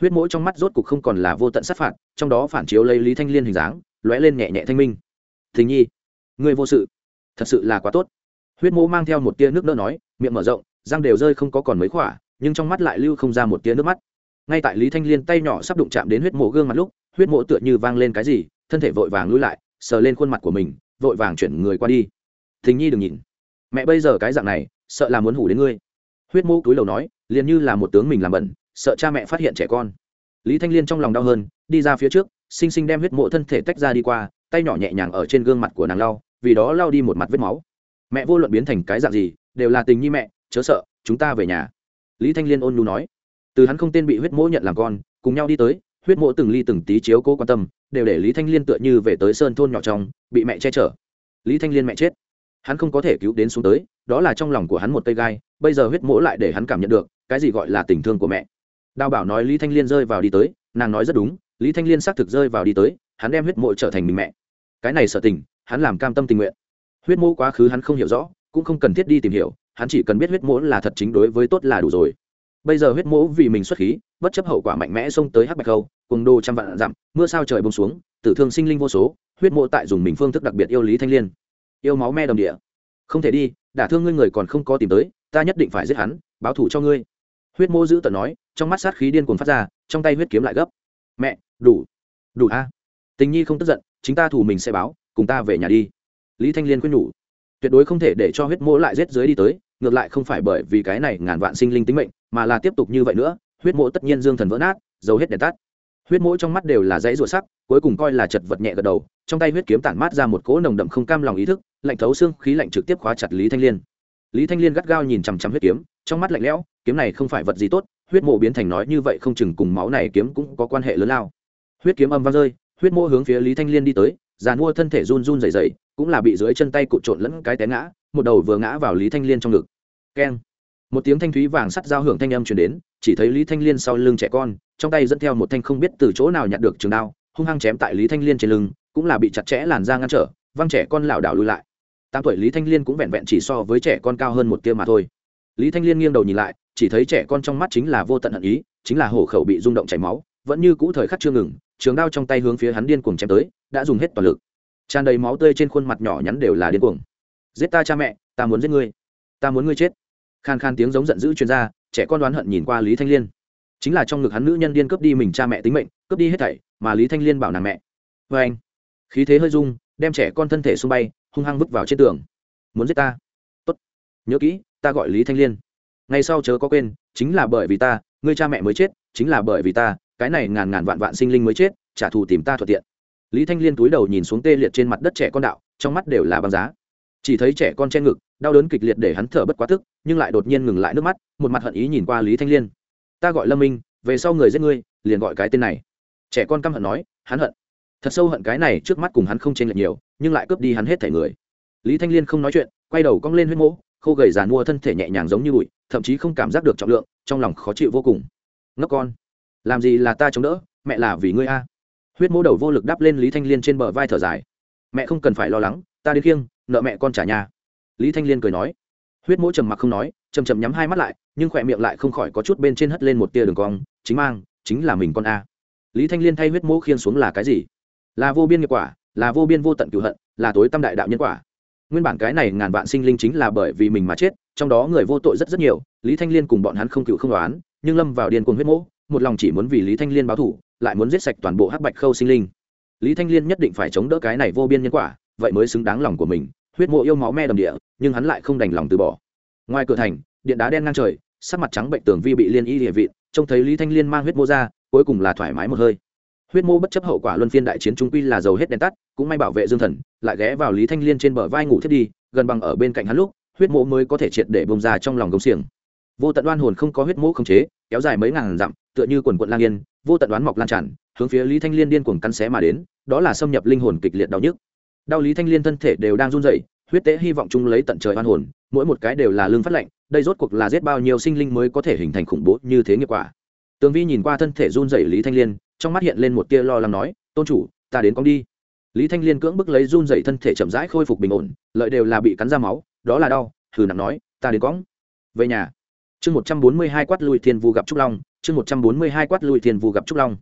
Huyết mỗi trong mắt rốt cục không còn là vô tận sát phạt, trong đó phản chiếu lấy lý thanh liên hình dáng, lóe lên nhẹ nhẹ thanh minh. Thình nhi người vô sự. Thật sự là quá tốt. Huyết mỗ mang theo một tia nước đỡ nói, miệng mở rộng, răng đều rơi không có còn mấy khỏa, nhưng trong mắt lại lưu không ra một tia nước mắt. Ngay tại lý thanh liên tay nhỏ sắp đụng chạm đến huyết mộ gương mặt lúc, huyết mộ tựa như vang lên cái gì, thân thể vội vàng lui lại, sờ lên khuôn mặt của mình, vội vàng chuyển người qua đi. Thình nhi đừng nhìn. Mẹ bây giờ cái dạng này sợ là muốn hủ đến ngươi. Huyết mô túi lầu nói, liền như là một tướng mình làm bẩn, sợ cha mẹ phát hiện trẻ con. Lý thanh liên trong lòng đau hơn, đi ra phía trước, xinh xinh đem huyết mộ thân thể tách ra đi qua, tay nhỏ nhẹ nhàng ở trên gương mặt của nàng lau, vì đó lau đi một mặt vết máu. Mẹ vô luận biến thành cái dạng gì, đều là tình nhi mẹ, chớ sợ, chúng ta về nhà. Lý thanh liên ôn nhu nói. Từ hắn không tên bị huyết mỗ nhận làm con, cùng nhau đi tới, huyết mỗ từng ly từng tí chiếu cố quan tâm, đều để lý thanh liên tựa như về tới sơn thôn nhỏ trong, bị mẹ che chở. Lý thanh liên mẹ chết hắn không có thể cứu đến xuống tới, đó là trong lòng của hắn một cây gai, bây giờ huyết mỗ lại để hắn cảm nhận được, cái gì gọi là tình thương của mẹ. Đào bảo nói lý thanh liên rơi vào đi tới, nàng nói rất đúng, lý thanh liên xác thực rơi vào đi tới, hắn đem huyết mộ trở thành mình mẹ. Cái này sợ tình, hắn làm cam tâm tình nguyện. Huyết mộ quá khứ hắn không hiểu rõ, cũng không cần thiết đi tìm hiểu, hắn chỉ cần biết huyết mỗ là thật chính đối với tốt là đủ rồi. Bây giờ huyết mỗ vì mình xuất khí, bất chấp hậu quả mạnh mẽ xông tới hắc bạch khâu cùng đô trăm vạn dặm, mưa sao trời bông xuống, tử thương sinh linh vô số, huyết mộ tại dùng mình phương thức đặc biệt yêu lý thanh liên yêu máu me đồng địa. Không thể đi, đả thương ngươi người còn không có tìm tới, ta nhất định phải giết hắn, báo thù cho ngươi. Huyết mô giữ tận nói, trong mắt sát khí điên cuồng phát ra, trong tay huyết kiếm lại gấp. Mẹ, đủ. Đủ a. Tình nhi không tức giận, chính ta thủ mình sẽ báo, cùng ta về nhà đi. Lý thanh liên khuyên nhủ. Tuyệt đối không thể để cho huyết Mô lại rết dưới đi tới, ngược lại không phải bởi vì cái này ngàn vạn sinh linh tính mệnh, mà là tiếp tục như vậy nữa, huyết Mô tất nhiên dương thần vỡ nát dầu hết đèn tắt. Huyết mỗ trong mắt đều là dãy ruột sắc, cuối cùng coi là chật vật nhẹ gật đầu, trong tay huyết kiếm tản mát ra một cỗ nồng đậm không cam lòng ý thức lạnh thấu xương khí lạnh trực tiếp khóa chặt lý thanh liên. Lý thanh liên gắt gao nhìn chằm chằm huyết kiếm, trong mắt lạnh lẽo, kiếm này không phải vật gì tốt, huyết mộ biến thành nói như vậy không chừng cùng máu này kiếm cũng có quan hệ lớn lao. Huyết kiếm âm vang rơi, huyết mộ hướng phía lý thanh liên đi tới, giàn mua thân thể run run dày dày cũng là bị dưới chân tay cụt trộn lẫn cái té ngã, một đầu vừa ngã vào lý thanh liên trong ngực. Keng. Một tiếng thanh thúy vàng sắt giao hưởng thanh âm truyền đến, chỉ thấy lý thanh liên sau lưng trẻ con, trong tay dẫn theo một thanh không biết từ chỗ nào nhặt được trường đao, hung hăng chém tại lý thanh liên trên lưng, cũng là bị chặt chẽ làn da ngăn trở, văng trẻ con lảo đảo lui lại tám tuổi lý thanh liên cũng vẹn vẹn chỉ so với trẻ con cao hơn một tia mà thôi. Lý thanh liên nghiêng đầu nhìn lại, chỉ thấy trẻ con trong mắt chính là vô tận hận ý, chính là hổ khẩu bị rung động chảy máu, vẫn như cũ thời khắc chưa ngừng, trường đao trong tay hướng phía hắn điên cuồng chém tới, đã dùng hết toàn lực. Tràn đầy máu tươi trên khuôn mặt nhỏ nhắn đều là điên cuồng. Giết ta cha mẹ, ta muốn giết ngươi, ta muốn ngươi chết. Khan khan tiếng giống giận dữ chuyên gia trẻ con đoán hận nhìn qua lý thanh liên. Chính là trong ngực hắn nữ nhân điên cướp đi mình cha mẹ tính mệnh, cướp đi hết thảy mà lý thanh liên bảo nàng mẹ. Vê anh khí thế hơi rung, đem trẻ con thân thể xung bay hung hăng vứt vào trên tường. Muốn giết ta? Tốt. Nhớ kỹ, ta gọi lý thanh liên. Ngay sau chớ có quên, chính là bởi vì ta, ngươi cha mẹ mới chết, chính là bởi vì ta, cái này ngàn ngàn vạn vạn sinh linh mới chết, trả thù tìm ta thuận tiện. Lý thanh liên túi đầu nhìn xuống tê liệt trên mặt đất trẻ con đạo, trong mắt đều là băng giá. Chỉ thấy trẻ con che ngực, đau đớn kịch liệt để hắn thở bất quá tức nhưng lại đột nhiên ngừng lại nước mắt, một mặt hận ý nhìn qua lý thanh liên. Ta gọi lâm minh, về sau người giết ngươi, liền gọi cái tên này. Trẻ con căm hận nói, hắn hận thật sâu hận cái này trước mắt cùng hắn không chênh lệch nhiều, nhưng lại cướp đi hắn hết thể người. Lý thanh liên không nói chuyện, quay đầu cong lên huyết mỗ, khô gầy giàn mua thân thể nhẹ nhàng giống như bụi, thậm chí không cảm giác được trọng lượng, trong lòng khó chịu vô cùng. Ngốc con, làm gì là ta chống đỡ, mẹ là vì ngươi a. Huyết mỗ đầu vô lực đắp lên lý thanh liên trên bờ vai thở dài. Mẹ không cần phải lo lắng, ta đến khiêng, nợ mẹ con trả nhà. Lý thanh liên cười nói. Huyết mỗ trầm mặc không nói chầm chầm nhắm hai mắt lại, nhưng khỏe miệng lại không khỏi có chút bên trên hất lên một tia đường cong, chính mang, chính là mình con a. Lý thanh liên thay huyết mỗ khiên xuống là cái gì? Là vô biên nghiệp quả, là vô biên vô tận cựu hận, là tối tâm đại đạo nhân quả. Nguyên bản cái này ngàn vạn sinh linh chính là bởi vì mình mà chết, trong đó người vô tội rất rất nhiều, lý thanh liên cùng bọn hắn không cựu không đoán nhưng lâm vào điên cuồng huyết mỗ, một lòng chỉ muốn vì lý thanh liên báo thủ, lại muốn giết sạch toàn bộ hắc bạch khâu sinh linh. Lý thanh liên nhất định phải chống đỡ cái này vô biên nhân quả, vậy mới xứng đáng lòng của mình, huyết mộ yêu máu me đầm địa, nhưng hắn lại không đành lòng từ bỏ. Ngoài cửa thành, điện đá đen ngang trời, sắc mặt trắng bệnh tường vi bị liên y địa vị trông thấy lý thanh liên mang huyết mô ra, cuối cùng là thoải mái một hơi huyết mô bất chấp hậu quả luân phiên đại chiến trung quy là dầu hết đèn tắt, cũng may bảo vệ dương thần, lại ghé vào lý thanh liên trên bờ vai ngủ thiết đi, gần bằng ở bên cạnh hắn lúc, huyết mô mới có thể triệt để bông ra trong lòng gông xiềng. Vô tận đoan hồn không có huyết mô không chế, kéo dài mấy ngàn dặm, tựa như quần quận lang yên, vô tận đoán mọc lan tràn, hướng phía lý thanh liên điên cuồng cắn xé mà đến, đó là xâm nhập linh hồn kịch liệt đau nhức. Đau lý thanh liên thân thể đều đang run rẩy, huyết tế hy vọng chung lấy tận trời oan hồn, mỗi một cái đều là lương phát lệnh đây rốt cuộc là giết bao nhiêu sinh linh mới có thể hình thành khủng bố như thế nghiệp quả. Tường vi nhìn qua thân thể run rẩy lý thanh liên trong mắt hiện lên một tia lo lắng nói, tôn chủ, ta đến con đi. Lý thanh liên cưỡng bức lấy run dậy thân thể chậm rãi khôi phục bình ổn, lợi đều là bị cắn ra máu, đó là đau thử nặng nói, ta đến cóng về nhà. Chương một trăm bốn mươi hai quát lùi thiên vu gặp trúc long, chương một trăm bốn mươi hai quát lùi thiên vu gặp trúc long.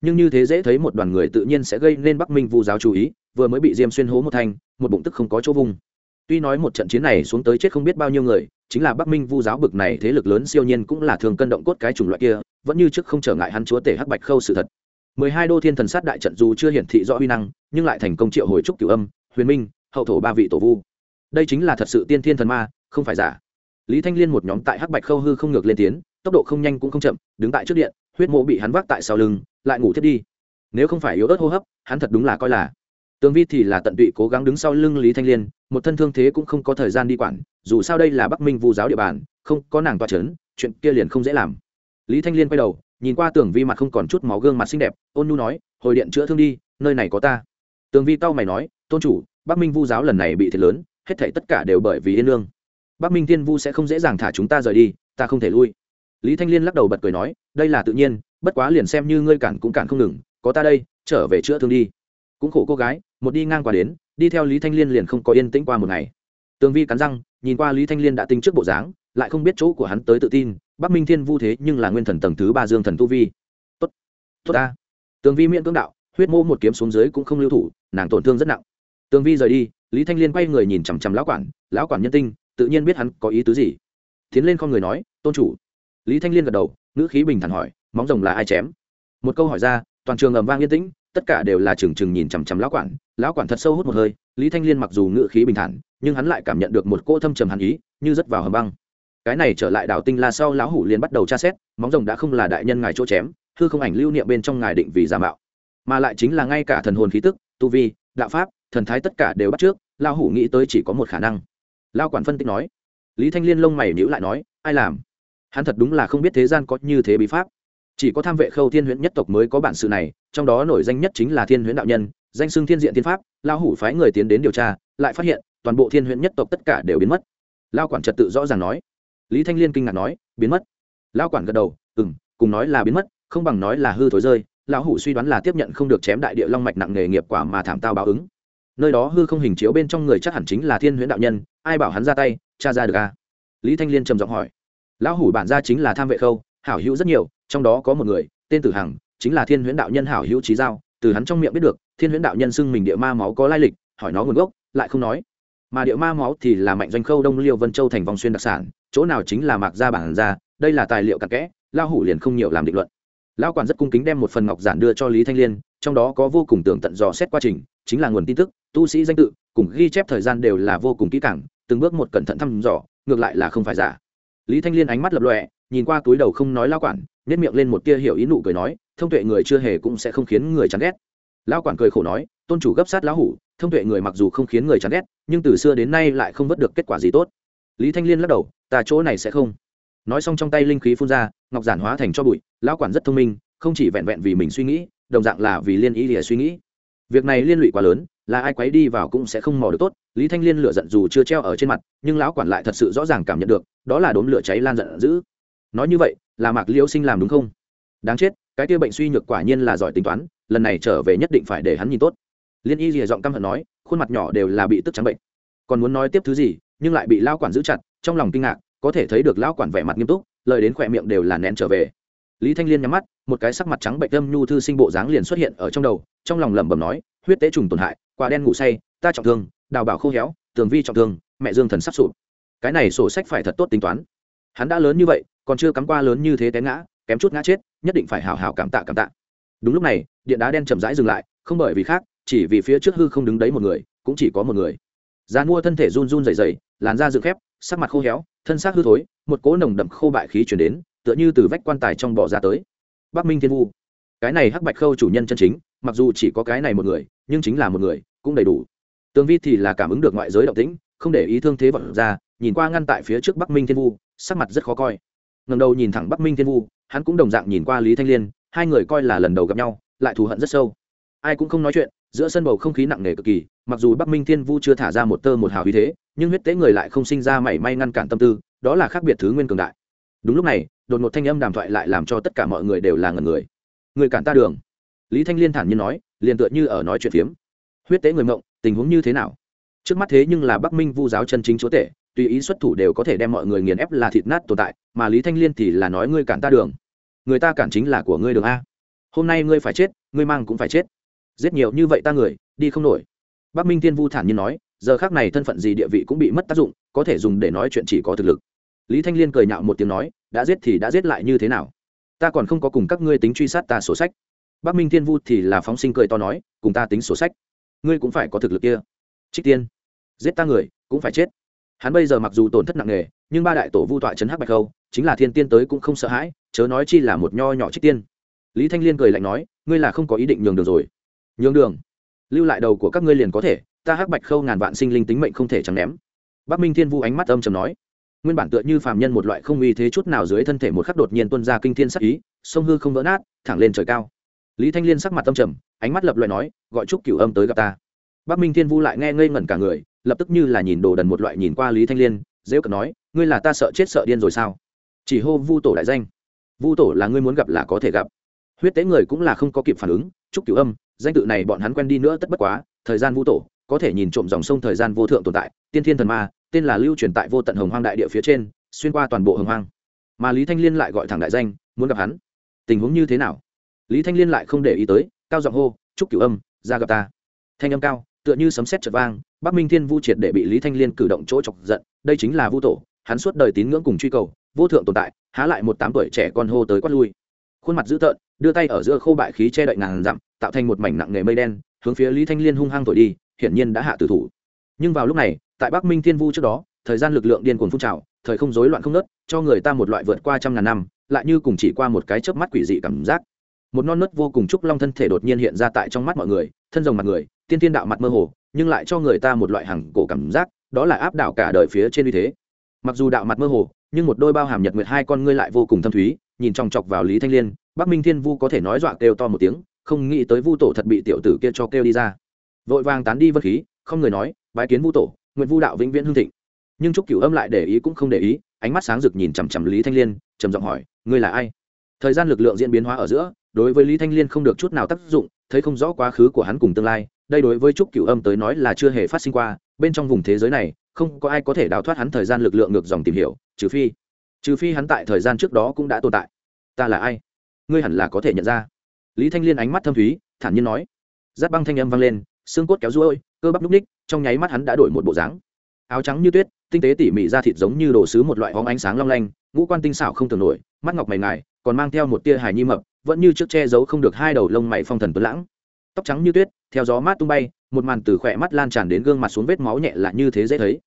Nhưng như thế dễ thấy một đoàn người tự nhiên sẽ gây nên bắc minh vu giáo chú ý, vừa mới bị diêm xuyên hố một thành, một bụng tức không có chỗ vùng. Tuy nói một trận chiến này xuống tới chết không biết bao nhiêu người, chính là bắc minh vu giáo bực này thế lực lớn siêu nhiên cũng là thường cân động cốt cái chủng loại kia, vẫn như trước không trở ngại hắn chúa tể hắc bạch khâu sự thật mười hai đô thiên thần sát đại trận dù chưa hiển thị rõ uy năng nhưng lại thành công triệu hồi trúc cửu âm huyền minh hậu thổ ba vị tổ vu. Đây chính là thật sự tiên thiên thần ma không phải giả. Lý thanh liên một nhóm tại hắc bạch khâu hư không ngược lên tiến tốc độ không nhanh cũng không chậm đứng tại trước điện huyết mộ bị hắn vác tại sau lưng lại ngủ thiết đi. Nếu không phải yếu ớt hô hấp hắn thật đúng là coi là. Tương vi thì là tận tụy cố gắng đứng sau lưng lý thanh liên một thân thương thế cũng không có thời gian đi quản dù sao đây là bắc minh vu giáo địa bàn không có nàng tọa chấn, chuyện kia liền không dễ làm. Lý thanh liên quay đầu nhìn qua tường vi mặt không còn chút máu gương mặt xinh đẹp, ôn nhu nói, hồi điện chữa thương đi, nơi này có ta. Tường vi tao mày nói, tôn chủ, bắc minh vu giáo lần này bị thiệt lớn, hết thảy tất cả đều bởi vì yên lương. Bắc minh thiên vu sẽ không dễ dàng thả chúng ta rời đi, ta không thể lui. Lý thanh liên lắc đầu bật cười nói, đây là tự nhiên, bất quá liền xem như ngươi cản cũng cản không ngừng, có ta đây, trở về chữa thương đi. Cũng khổ cô gái, một đi ngang qua đến, đi theo lý thanh liên liền không có yên tĩnh qua một ngày. Tường vi cắn răng, nhìn qua lý thanh liên đã tính trước bộ dáng, lại không biết chỗ của hắn tới tự tin bắc minh thiên vu thế nhưng là nguyên thần tầng thứ ba dương thần tu vi. Tốt tốt ta. Tường vi miễn cưỡng đạo, huyết mô một kiếm xuống dưới cũng không lưu thủ, nàng tổn thương rất nặng. Tường vi rời đi, lý thanh liên quay người nhìn chằm chằm lão quản lão quản nhân tinh, tự nhiên biết hắn có ý tứ gì. Tiến lên con người nói, tôn chủ. Lý thanh liên gật đầu, ngữ khí bình thản hỏi, móng rồng là ai chém? Một câu hỏi ra, toàn trường ầm vang yên tĩnh, tất cả đều là trừng trừng nhìn chằm chằm lão quản. Lão quản thật sâu hút một hơi, lý thanh liên mặc dù ngữ khí bình thản, nhưng hắn lại cảm nhận được một cỗ thâm trầm hàn ý, như rất vào hầm băng cái này trở lại đảo tinh la sau lão hủ liền bắt đầu tra xét, móng rồng đã không là đại nhân ngài chỗ chém, hư không ảnh lưu niệm bên trong ngài định vì giả mạo. Mà lại chính là ngay cả thần hồn khí tức, tu vi, đạo pháp, thần thái tất cả đều bắt trước, lão hủ nghĩ tới chỉ có một khả năng. Lao quản phân tích nói. Lý thanh liên lông mày nhữ lại nói, ai làm? Hắn thật đúng là không biết thế gian có như thế bí pháp. Chỉ có tham vệ khâu thiên huyễn nhất tộc mới có bản sự này, trong đó nổi danh nhất chính là thiên huyễn đạo nhân, danh xưng thiên diện thiên pháp lao hủ phái người tiến đến điều tra, lại phát hiện toàn bộ thiên huyễn nhất tộc tất cả đều biến mất. Lao quản trật tự rõ ràng nói lý thanh liên kinh ngạc nói, biến mất. Lão quản gật đầu ừ m cùng nói là biến mất, không bằng nói là hư thối rơi, lão hủ suy đoán là tiếp nhận không được chém đại địa long mạch nặng nghề nghiệp quả mà thảm tao báo ứng. Nơi đó hư không hình chiếu bên trong người chắc hẳn chính là thiên huyễn đạo nhân, ai bảo hắn ra tay, cha ra được à? lý thanh liên trầm giọng hỏi, lão hủ bản gia chính là tham vệ khâu, hảo hữu rất nhiều, trong đó có một người, tên tử hằng, chính là thiên huyễn đạo nhân hảo hữu trí giao, từ hắn trong miệng biết được, thiên huyễn đạo nhân xưng mình địa ma máu có lai lịch, hỏi nó nguồn gốc, lại không nói mà địa ma máu thì là mạnh doanh khâu đông liêu vân châu thành vòng xuyên đặc sản, chỗ nào chính là mạc gia bản gia đây là tài liệu cặn kẽ lao hủ liền không nhiều làm định luận. Lao quản rất cung kính đem một phần ngọc giản đưa cho lý thanh liên, trong đó có vô cùng tường tận dò xét quá trình, chính là nguồn tin tức, tu sĩ danh tự, cùng ghi chép thời gian đều là vô cùng kỹ càng, từng bước một cẩn thận thăm dò, ngược lại là không phải giả. Lý thanh liên ánh mắt lập lọe nhìn qua túi đầu không nói lao quản nhét miệng lên một tia hiểu ý nụ cười nói, thông tuệ người chưa hề cũng sẽ không khiến người chán ghét. Lao quản cười khổ nói, tôn chủ gấp sát lão hủ thông tuệ người mặc dù không khiến người chán ghét, nhưng từ xưa đến nay lại không vớt được kết quả gì tốt. Lý thanh liên lắc đầu, ta chỗ này sẽ không. Nói xong trong tay linh khí phun ra, ngọc giản hóa thành cho bụi, lão quản rất thông minh, không chỉ vẹn vẹn vì mình suy nghĩ, đồng dạng là vì liên ý lìa suy nghĩ. Việc này liên lụy quá lớn, là ai quấy đi vào cũng sẽ không mò được tốt, lý thanh liên lửa giận dù chưa treo ở trên mặt, nhưng lão quản lại thật sự rõ ràng cảm nhận được, đó là đốm lửa cháy lan giận dữ. Nói như vậy, là mạc liễu sinh làm đúng không? Đáng chết, cái kia bệnh suy nhược quả nhiên là giỏi tính toán, lần này trở về nhất định phải để hắn nhìn tốt liên y rìa giọng căm hận nói, khuôn mặt nhỏ đều là bị tức trắng bệnh. Còn muốn nói tiếp thứ gì, nhưng lại bị lao quản giữ chặt, trong lòng kinh ngạc, có thể thấy được lão quản vẻ mặt nghiêm túc, lời đến khỏe miệng đều là nén trở về. Lý thanh liên nhắm mắt, một cái sắc mặt trắng bệnh âm nhu thư sinh bộ dáng liền xuất hiện ở trong đầu, trong lòng lẩm bẩm nói, huyết tế trùng tổn hại, quả đen ngủ say, ta trọng thương, đào bảo khô héo, tường vi trọng thương, mẹ dương thần sắp sụp. Cái này sổ sách phải thật tốt tính toán. Hắn đã lớn như vậy, còn chưa cắm qua lớn như thế té ngã, kém chút ngã chết, nhất định phải hào hào cảm tạ cảm tạ. Đúng lúc này, điện đá đen chậm rãi dừng lại, không bởi vì khác chỉ vì phía trước hư không đứng đấy một người, cũng chỉ có một người. Gian mua thân thể run run rẩy rẩy, làn da dựng khép, sắc mặt khô héo, thân xác hư thối, một cỗ nồng đậm khô bại khí chuyển đến, tựa như từ vách quan tài trong bỏ ra tới. Bắc minh thiên vu. Cái này hắc bạch khâu chủ nhân chân chính, mặc dù chỉ có cái này một người, nhưng chính là một người, cũng đầy đủ. Tương vi thì là cảm ứng được ngoại giới động tĩnh, không để ý thương thế vật ra, nhìn qua ngăn tại phía trước bắc minh thiên vu, sắc mặt rất khó coi. Ngầm đầu nhìn thẳng bắc minh thiên vu, hắn cũng đồng dạng nhìn qua lý thanh liên, hai người coi là lần đầu gặp nhau, lại thù hận rất sâu. Ai cũng không nói chuyện giữa sân bầu không khí nặng nề cực kỳ, mặc dù bắc minh thiên vu chưa thả ra một tơ một hào như thế, nhưng huyết tế người lại không sinh ra mảy may ngăn cản tâm tư, đó là khác biệt thứ nguyên cường đại. Đúng lúc này, đột ngột thanh âm đàm thoại lại làm cho tất cả mọi người đều là ngần người. Người cản ta đường. Lý thanh liên thản nhiên nói, liền tựa như ở nói chuyện phiếm. Huyết tế người mộng, tình huống như thế nào? Trước mắt thế nhưng là bắc minh vu giáo chân chính chúa tể, tùy ý xuất thủ đều có thể đem mọi người nghiền ép là thịt nát tồn tại, mà lý thanh liên thì là nói ngươi cản ta đường. Người ta cản chính là của ngươi đường a. Hôm nay ngươi phải chết, ngươi mang cũng phải chết giết nhiều như vậy ta người, đi không nổi. Bắc minh thiên vu thản nhiên nói, giờ khác này thân phận gì địa vị cũng bị mất tác dụng, có thể dùng để nói chuyện chỉ có thực lực. Lý thanh liên cười nhạo một tiếng nói, đã giết thì đã giết lại như thế nào? Ta còn không có cùng các ngươi tính truy sát ta sổ sách. Bắc minh thiên vu thì là phóng sinh cười to nói, cùng ta tính sổ sách. Ngươi cũng phải có thực lực kia. Trích tiên, giết ta người, cũng phải chết. Hắn bây giờ mặc dù tổn thất nặng nề, nhưng ba đại tổ vu tọa trấn hắc bạch khâu, chính là thiên tiên tới cũng không sợ hãi, chớ nói chi là một nho nhỏ trích tiên. Lý thanh liên cười lạnh nói, ngươi là không có ý định nhường được rồi nhường đường. Lưu lại đầu của các ngươi liền có thể, ta hắc bạch khâu ngàn vạn sinh linh tính mệnh không thể chẳng ném. Bắc minh thiên vu ánh mắt âm trầm nói. Nguyên bản tựa như phàm nhân một loại không uy thế chút nào dưới thân thể một khắc đột nhiên tuân ra kinh thiên sắc ý, sông hư không vỡ nát, thẳng lên trời cao. Lý thanh liên sắc mặt âm trầm, ánh mắt lập loại nói, gọi chúc cửu âm tới gặp ta. Bắc minh thiên vu lại nghe ngây ngẩn cả người, lập tức như là nhìn đồ đần một loại nhìn qua lý thanh liên dễ cận nói, ngươi là ta sợ chết sợ điên rồi sao? Chỉ hô vu tổ đại danh. Vu tổ là ngươi muốn gặp là có thể gặp. Huyết tế người cũng là không có kịp phản ứng, chúc cửu âm danh tự này bọn hắn quen đi nữa tất bất quá, thời gian vũ tổ, có thể nhìn trộm dòng sông thời gian vô thượng tồn tại, tiên thiên thần ma, tên là lưu truyền tại vô tận hồng hoang đại địa phía trên, xuyên qua toàn bộ hồng hoang. Mà lý thanh liên lại gọi thẳng đại danh, muốn gặp hắn. Tình huống như thế nào? Lý thanh liên lại không để ý tới, cao giọng hô, chúc cửu âm, ra gặp ta. Thanh âm cao, tựa như sấm sét chợt vang, bắc minh thiên vu triệt để bị lý thanh liên cử động chỗ chọc giận, đây chính là vu tổ, hắn suốt đời tín ngưỡng cùng truy cầu, vô thượng tồn tại, há lại một tám tuổi trẻ con hô tới quát lui khuôn mặt dữ tợn, đưa tay ở giữa khô bại khí che đậy ngàn dặm, tạo thành một mảnh nặng nghề mây đen, hướng phía lý thanh liên hung hăng thổi đi, hiển nhiên đã hạ tử thủ. Nhưng vào lúc này, tại bắc minh thiên vu trước đó, thời gian lực lượng điên cuồng phun trào, thời không rối loạn không nớt cho người ta một loại vượt qua trăm ngàn năm, lại như cùng chỉ qua một cái chớp mắt quỷ dị cảm giác. Một non nớt vô cùng trúc long thân thể đột nhiên hiện ra tại trong mắt mọi người, thân rồng mặt người, tiên tiên đạo mặt mơ hồ, nhưng lại cho người ta một loại hằng cổ cảm giác, đó là áp đảo cả đời phía trên uy thế. Mặc dù đạo mặt mơ hồ, nhưng một đôi bao hàm nhật nguyệt hai con ngươi lại vô cùng thâm thúy nhìn chòng chọc vào lý thanh liên, bắc minh thiên vu có thể nói dọa kêu to một tiếng, không nghĩ tới vu tổ thật bị tiểu tử kia cho kêu đi ra. Vội vàng tán đi vật khí, không người nói, bái kiến vu tổ, nguyện vu đạo vĩnh viễn hương thịnh. Nhưng trúc cửu âm lại để ý cũng không để ý, ánh mắt sáng rực nhìn chằm chằm lý thanh liên, trầm giọng hỏi, ngươi là ai? Thời gian lực lượng diễn biến hóa ở giữa, đối với lý thanh liên không được chút nào tác dụng, thấy không rõ quá khứ của hắn cùng tương lai, đây đối với trúc cửu âm tới nói là chưa hề phát sinh qua, bên trong vùng thế giới này, không có ai có thể đào thoát hắn thời gian lực lượng ngược dòng tìm hiểu, trừ phi trừ phi hắn tại thời gian trước đó cũng đã tồn tại. Ta là ai? Ngươi hẳn là có thể nhận ra. Lý thanh liên ánh mắt thâm thúy, thản nhiên nói. Giáp băng thanh âm vang lên, xương cốt kéo ruôi, cơ bắp núc ních trong nháy mắt hắn đã đổi một bộ dáng. Áo trắng như tuyết, tinh tế tỉ mỉ ra thịt giống như đồ sứ một loại hóng ánh sáng long lanh, ngũ quan tinh xảo không tưởng nổi, mắt ngọc mày ngài, còn mang theo một tia hài nhi mập, vẫn như trước che giấu không được hai đầu lông mày phong thần tuấn lãng. Tóc trắng như tuyết, theo gió mát tung bay, một màn từ khỏe mắt lan tràn đến gương mặt xuống vết máu nhẹ là như thế dễ thấy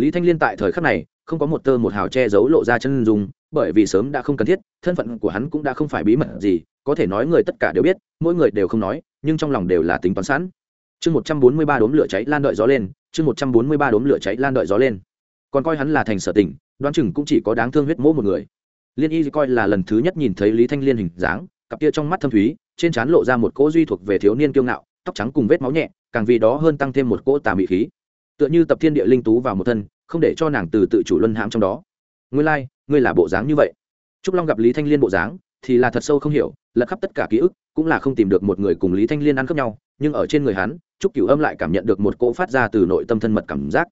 lý thanh liên tại thời khắc này không có một tơ một hào che giấu lộ ra chân dung, bởi vì sớm đã không cần thiết thân phận của hắn cũng đã không phải bí mật gì có thể nói người tất cả đều biết mỗi người đều không nói nhưng trong lòng đều là tính toán sẵn. Chương một trăm bốn mươi ba đốm lửa cháy lan đợi gió lên chương một trăm bốn mươi ba đốm lửa cháy lan đợi gió lên. Còn coi hắn là thành sở tỉnh, đoán chừng cũng chỉ có đáng thương huyết mỗ một người. Liên y coi là lần thứ nhất nhìn thấy lý thanh liên hình dáng cặp kia trong mắt thâm thúy trên trán lộ ra một cỗ duy thuộc về thiếu niên kiêu ngạo tóc trắng cùng vết máu nhẹ càng vì đó hơn tăng thêm một cỗ tà mị khí tựa như tập thiên địa linh tú vào một thân không để cho nàng từ tự chủ luân hãm trong đó. Ngươi lai、like, ngươi là bộ dáng như vậy. Trúc long gặp lý thanh liên bộ dáng thì là thật sâu không hiểu lật khắp tất cả ký ức cũng là không tìm được một người cùng lý thanh liên ăn khớp nhau nhưng ở trên người hắn trúc cửu âm lại cảm nhận được một cỗ phát ra từ nội tâm thân mật cảm giác.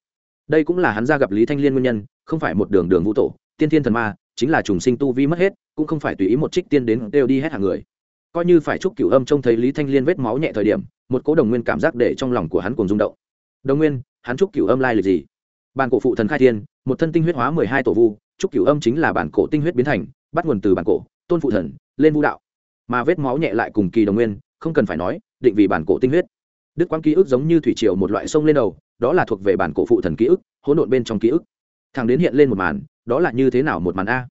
Đây cũng là hắn ra gặp lý thanh liên nguyên nhân không phải một đường đường vũ tổ tiên thiên thần ma chính là trùng sinh tu vi mất hết cũng không phải tùy ý một trích tiên đến đều đi hết hàng người. Coi như phải chúc cửu âm trông thấy lý thanh liên vết máu nhẹ thời điểm một cố đồng nguyên cảm giác để trong lòng của hắn cùng rung động. Đồng nguyên hắn chúc cửu âm lai lịch gì? Bản cổ phụ thần khai thiên, một thân tinh huyết hóa mười hai tổ vu chúc cửu âm chính là bản cổ tinh huyết biến thành, bắt nguồn từ bản cổ, tôn phụ thần, lên vũ đạo. Mà vết máu nhẹ lại cùng kỳ đồng nguyên, không cần phải nói, định vì bản cổ tinh huyết. Đức quang ký ức giống như thủy triều một loại sông lên đầu, đó là thuộc về bản cổ phụ thần ký ức, hỗn độn bên trong ký ức. Thằng đến hiện lên một màn, đó là như thế nào một màn a?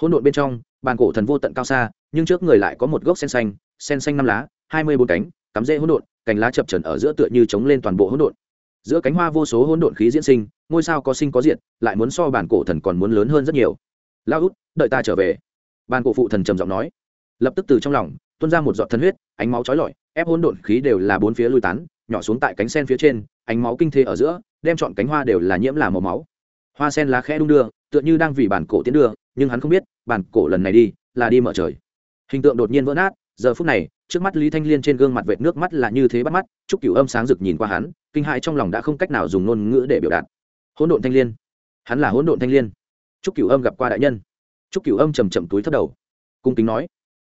Hỗn độn bên trong, bản cổ thần vô tận cao xa, nhưng trước người lại có một gốc sen xanh sen xanh năm lá, hai mươi bốn cánh, cắm rễ hỗn độn, cành lá chập trần ở giữa tựa như chống lên toàn bộ hỗn độn giữa cánh hoa vô số hỗn độn khí diễn sinh, ngôi sao có sinh có diện lại muốn so bản cổ thần còn muốn lớn hơn rất nhiều. Lao út, đợi ta trở về. Bản cổ phụ thần trầm giọng nói. Lập tức từ trong lòng, tuôn ra một giọt thân huyết, ánh máu trói lọi, ép hỗn độn khí đều là bốn phía lui tán, nhỏ xuống tại cánh sen phía trên, ánh máu kinh thế ở giữa, đem chọn cánh hoa đều là nhiễm là màu máu. Hoa sen lá khẽ đung đưa, tựa như đang vì bản cổ tiến đưa, nhưng hắn không biết, bản cổ lần này đi, là đi mở trời. Hình tượng đột nhiên vỡ nát giờ phút này, trước mắt lý thanh liên trên gương mặt vệt nước mắt là như thế bắt mắt chúc cửu âm sáng rực nhìn qua hắn, kinh hãi trong lòng đã không cách nào dùng ngôn ngữ để biểu đạt. Hỗn độn thanh liên. Hắn là hỗn độn thanh liên. Chúc cửu âm gặp qua đại nhân. Chúc cửu âm chầm chậm túi thấp đầu. Cung kính nói.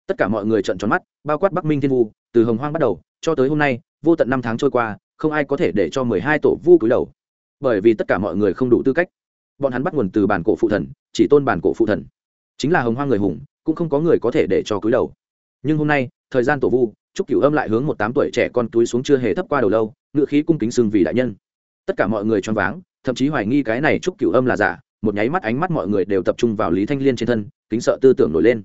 Tất cả mọi người trợn tròn mắt, bao quát bắc minh thiên vu, từ hồng hoang bắt đầu, cho tới hôm nay, vô tận năm tháng trôi qua, không ai có thể để cho mười hai tổ vu cúi đầu. Bởi vì tất cả mọi người không đủ tư cách. Bọn hắn bắt nguồn từ bản cổ phụ thần, chỉ tôn bản cổ phụ thần. Chính là hồng hoang người hùng, cũng không có người có thể để cho cúi đầu nhưng hôm nay, thời gian tổ vu trúc cửu âm lại hướng một tám tuổi trẻ con túi xuống chưa hề thấp qua đầu lâu, ngựa khí cung kính sưng vì đại nhân. Tất cả mọi người choáng váng, thậm chí hoài nghi cái này trúc cửu âm là giả, một nháy mắt ánh mắt mọi người đều tập trung vào lý thanh liên trên thân, kính sợ tư tưởng nổi lên.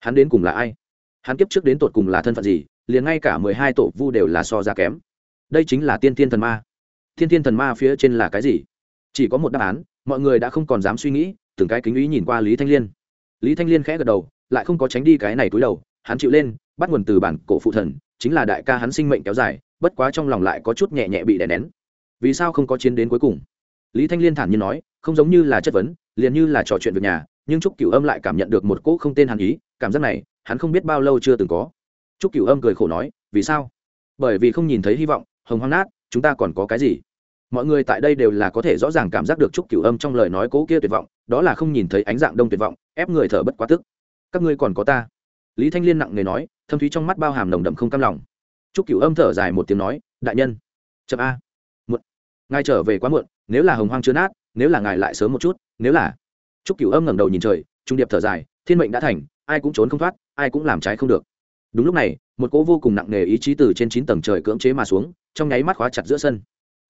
Hắn đến cùng là ai? Hắn kiếp trước đến tột cùng là thân phận gì, liền ngay cả mười hai tổ vu đều là so ra kém. Đây chính là tiên tiên thần ma. Tiên tiên thần ma phía trên là cái gì? Chỉ có một đáp án, mọi người đã không còn dám suy nghĩ, từng cái kính ý nhìn qua lý thanh liên. Lý thanh liên khẽ gật đầu, lại không có tránh đi cái này túi đầu hắn chịu lên, bắt nguồn từ bản cổ phụ thần, chính là đại ca hắn sinh mệnh kéo dài, bất quá trong lòng lại có chút nhẹ nhẹ bị đè nén. Vì sao không có chiến đến cuối cùng? Lý thanh liên thản nhiên nói, không giống như là chất vấn, liền như là trò chuyện việc nhà, nhưng trúc cửu âm lại cảm nhận được một cỗ không tên hàn ý, cảm giác này, hắn không biết bao lâu chưa từng có. Trúc cửu âm cười khổ nói, vì sao? Bởi vì không nhìn thấy hy vọng, hồng hoang nát, chúng ta còn có cái gì? Mọi người tại đây đều là có thể rõ ràng cảm giác được trúc cửu âm trong lời nói cố kia tuyệt vọng, đó là không nhìn thấy ánh dạng đông tuyệt vọng, ép người thở bất quá tức. Các ngươi còn có ta lý thanh liên nặng nề nói, thâm thúy trong mắt bao hàm nồng đậm không cam lòng. Trúc cửu âm thở dài một tiếng nói, đại nhân, chậm a, muộn. Ngài trở về quá muộn, nếu là hồng hoang chưa nát, nếu là ngài lại sớm một chút, nếu là trúc cửu âm ngẩng đầu nhìn trời, trung điệp thở dài, thiên mệnh đã thành, ai cũng trốn không thoát, ai cũng làm trái không được. Đúng lúc này, một cỗ vô cùng nặng nề ý chí từ trên chín tầng trời cưỡng chế mà xuống, trong nháy mắt khóa chặt giữa sân.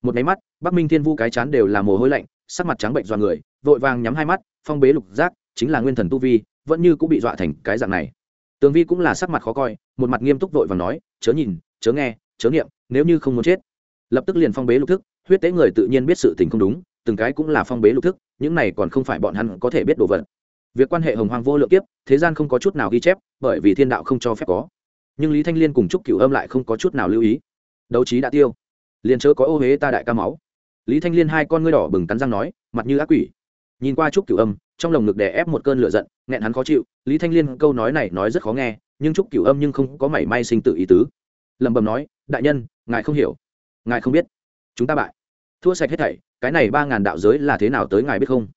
Một nháy mắt, bắc minh thiên vu cái chán đều là mồ hôi lạnh, sắc mặt trắng bệnh dọa người, vội vàng nhắm hai mắt, phong bế lục giác, chính là nguyên thần tu vi, vẫn như cũng bị dọa thành cái dạng này tường vi cũng là sắc mặt khó coi, một mặt nghiêm túc vội và nói, chớ nhìn, chớ nghe, chớ nghiệm nếu như không muốn chết. Lập tức liền phong bế lục thức, huyết tế người tự nhiên biết sự tình không đúng, từng cái cũng là phong bế lục thức, những này còn không phải bọn hắn có thể biết đồ vật. Việc quan hệ hồng hoàng vô lượng kiếp, thế gian không có chút nào ghi chép, bởi vì thiên đạo không cho phép có. Nhưng lý thanh liên cùng trúc cửu âm lại không có chút nào lưu ý. Đấu trí đã tiêu. Liền chớ có ô huế ta đại ca máu. Lý thanh liên hai con ngươi đỏ bừng cắn răng nói, mặt như ác quỷ. Nhìn qua trúc cửu âm trong lồng ngực đè ép một cơn lửa giận, nghẹn hắn khó chịu, lý thanh liên câu nói này nói rất khó nghe, nhưng trúc cửu âm nhưng không có mảy may sinh tự ý tứ. Lẩm bẩm nói, đại nhân, ngài không hiểu, ngài không biết, chúng ta bại. Thua sạch hết thảy, cái này ba ngàn đạo giới là thế nào tới ngài biết không?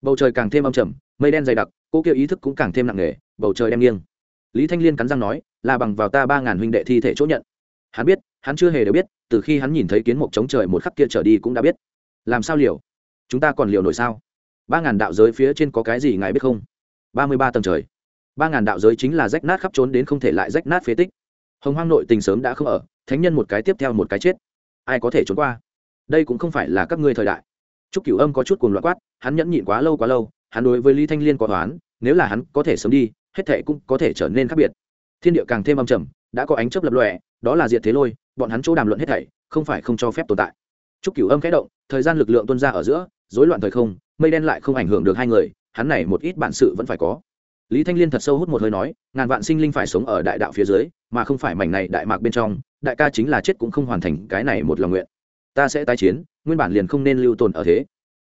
Bầu trời càng thêm âm trầm, mây đen dày đặc, cô kêu ý thức cũng càng thêm nặng nề, bầu trời đem nghiêng. Lý thanh liên cắn răng nói, là bằng vào ta ba ngàn huynh đệ thi thể chỗ nhận. Hắn biết, hắn chưa hề đều biết, từ khi hắn nhìn thấy kiến mục chống trời một khắc kia trở đi cũng đã biết. Làm sao liều? Chúng ta còn liều nổi sao? Ba ngàn đạo giới phía trên có cái gì ngài biết không? Ba mươi ba tầng trời. Ba ngàn đạo giới chính là rách nát khắp trốn đến không thể lại rách nát phế tích. Hồng hoang nội tình sớm đã không ở thánh nhân một cái tiếp theo một cái chết. Ai có thể trốn qua? Đây cũng không phải là các ngươi thời đại. Trúc Cửu Âm có chút cuồng loạn quát, hắn nhẫn nhịn quá lâu quá lâu, hắn đối với Lý Thanh Liên có toán, nếu là hắn có thể sớm đi, hết thảy cũng có thể trở nên khác biệt. Thiên địa càng thêm âm trầm, đã có ánh chớp lập lòe, đó là diệt thế lôi, bọn hắn chỗ đàm luận hết thảy, không phải không cho phép tồn tại. Trúc Cửu Âm khẽ động, thời gian lực lượng tuôn ra ở giữa, rối loạn thời không, mây đen lại không ảnh hưởng được hai người, hắn này một ít bản sự vẫn phải có. Lý Thanh Liên thật sâu hút một hơi nói, ngàn vạn sinh linh phải sống ở đại đạo phía dưới, mà không phải mảnh này đại mạc bên trong, đại ca chính là chết cũng không hoàn thành cái này một lòng nguyện. Ta sẽ tái chiến, nguyên bản liền không nên lưu tồn ở thế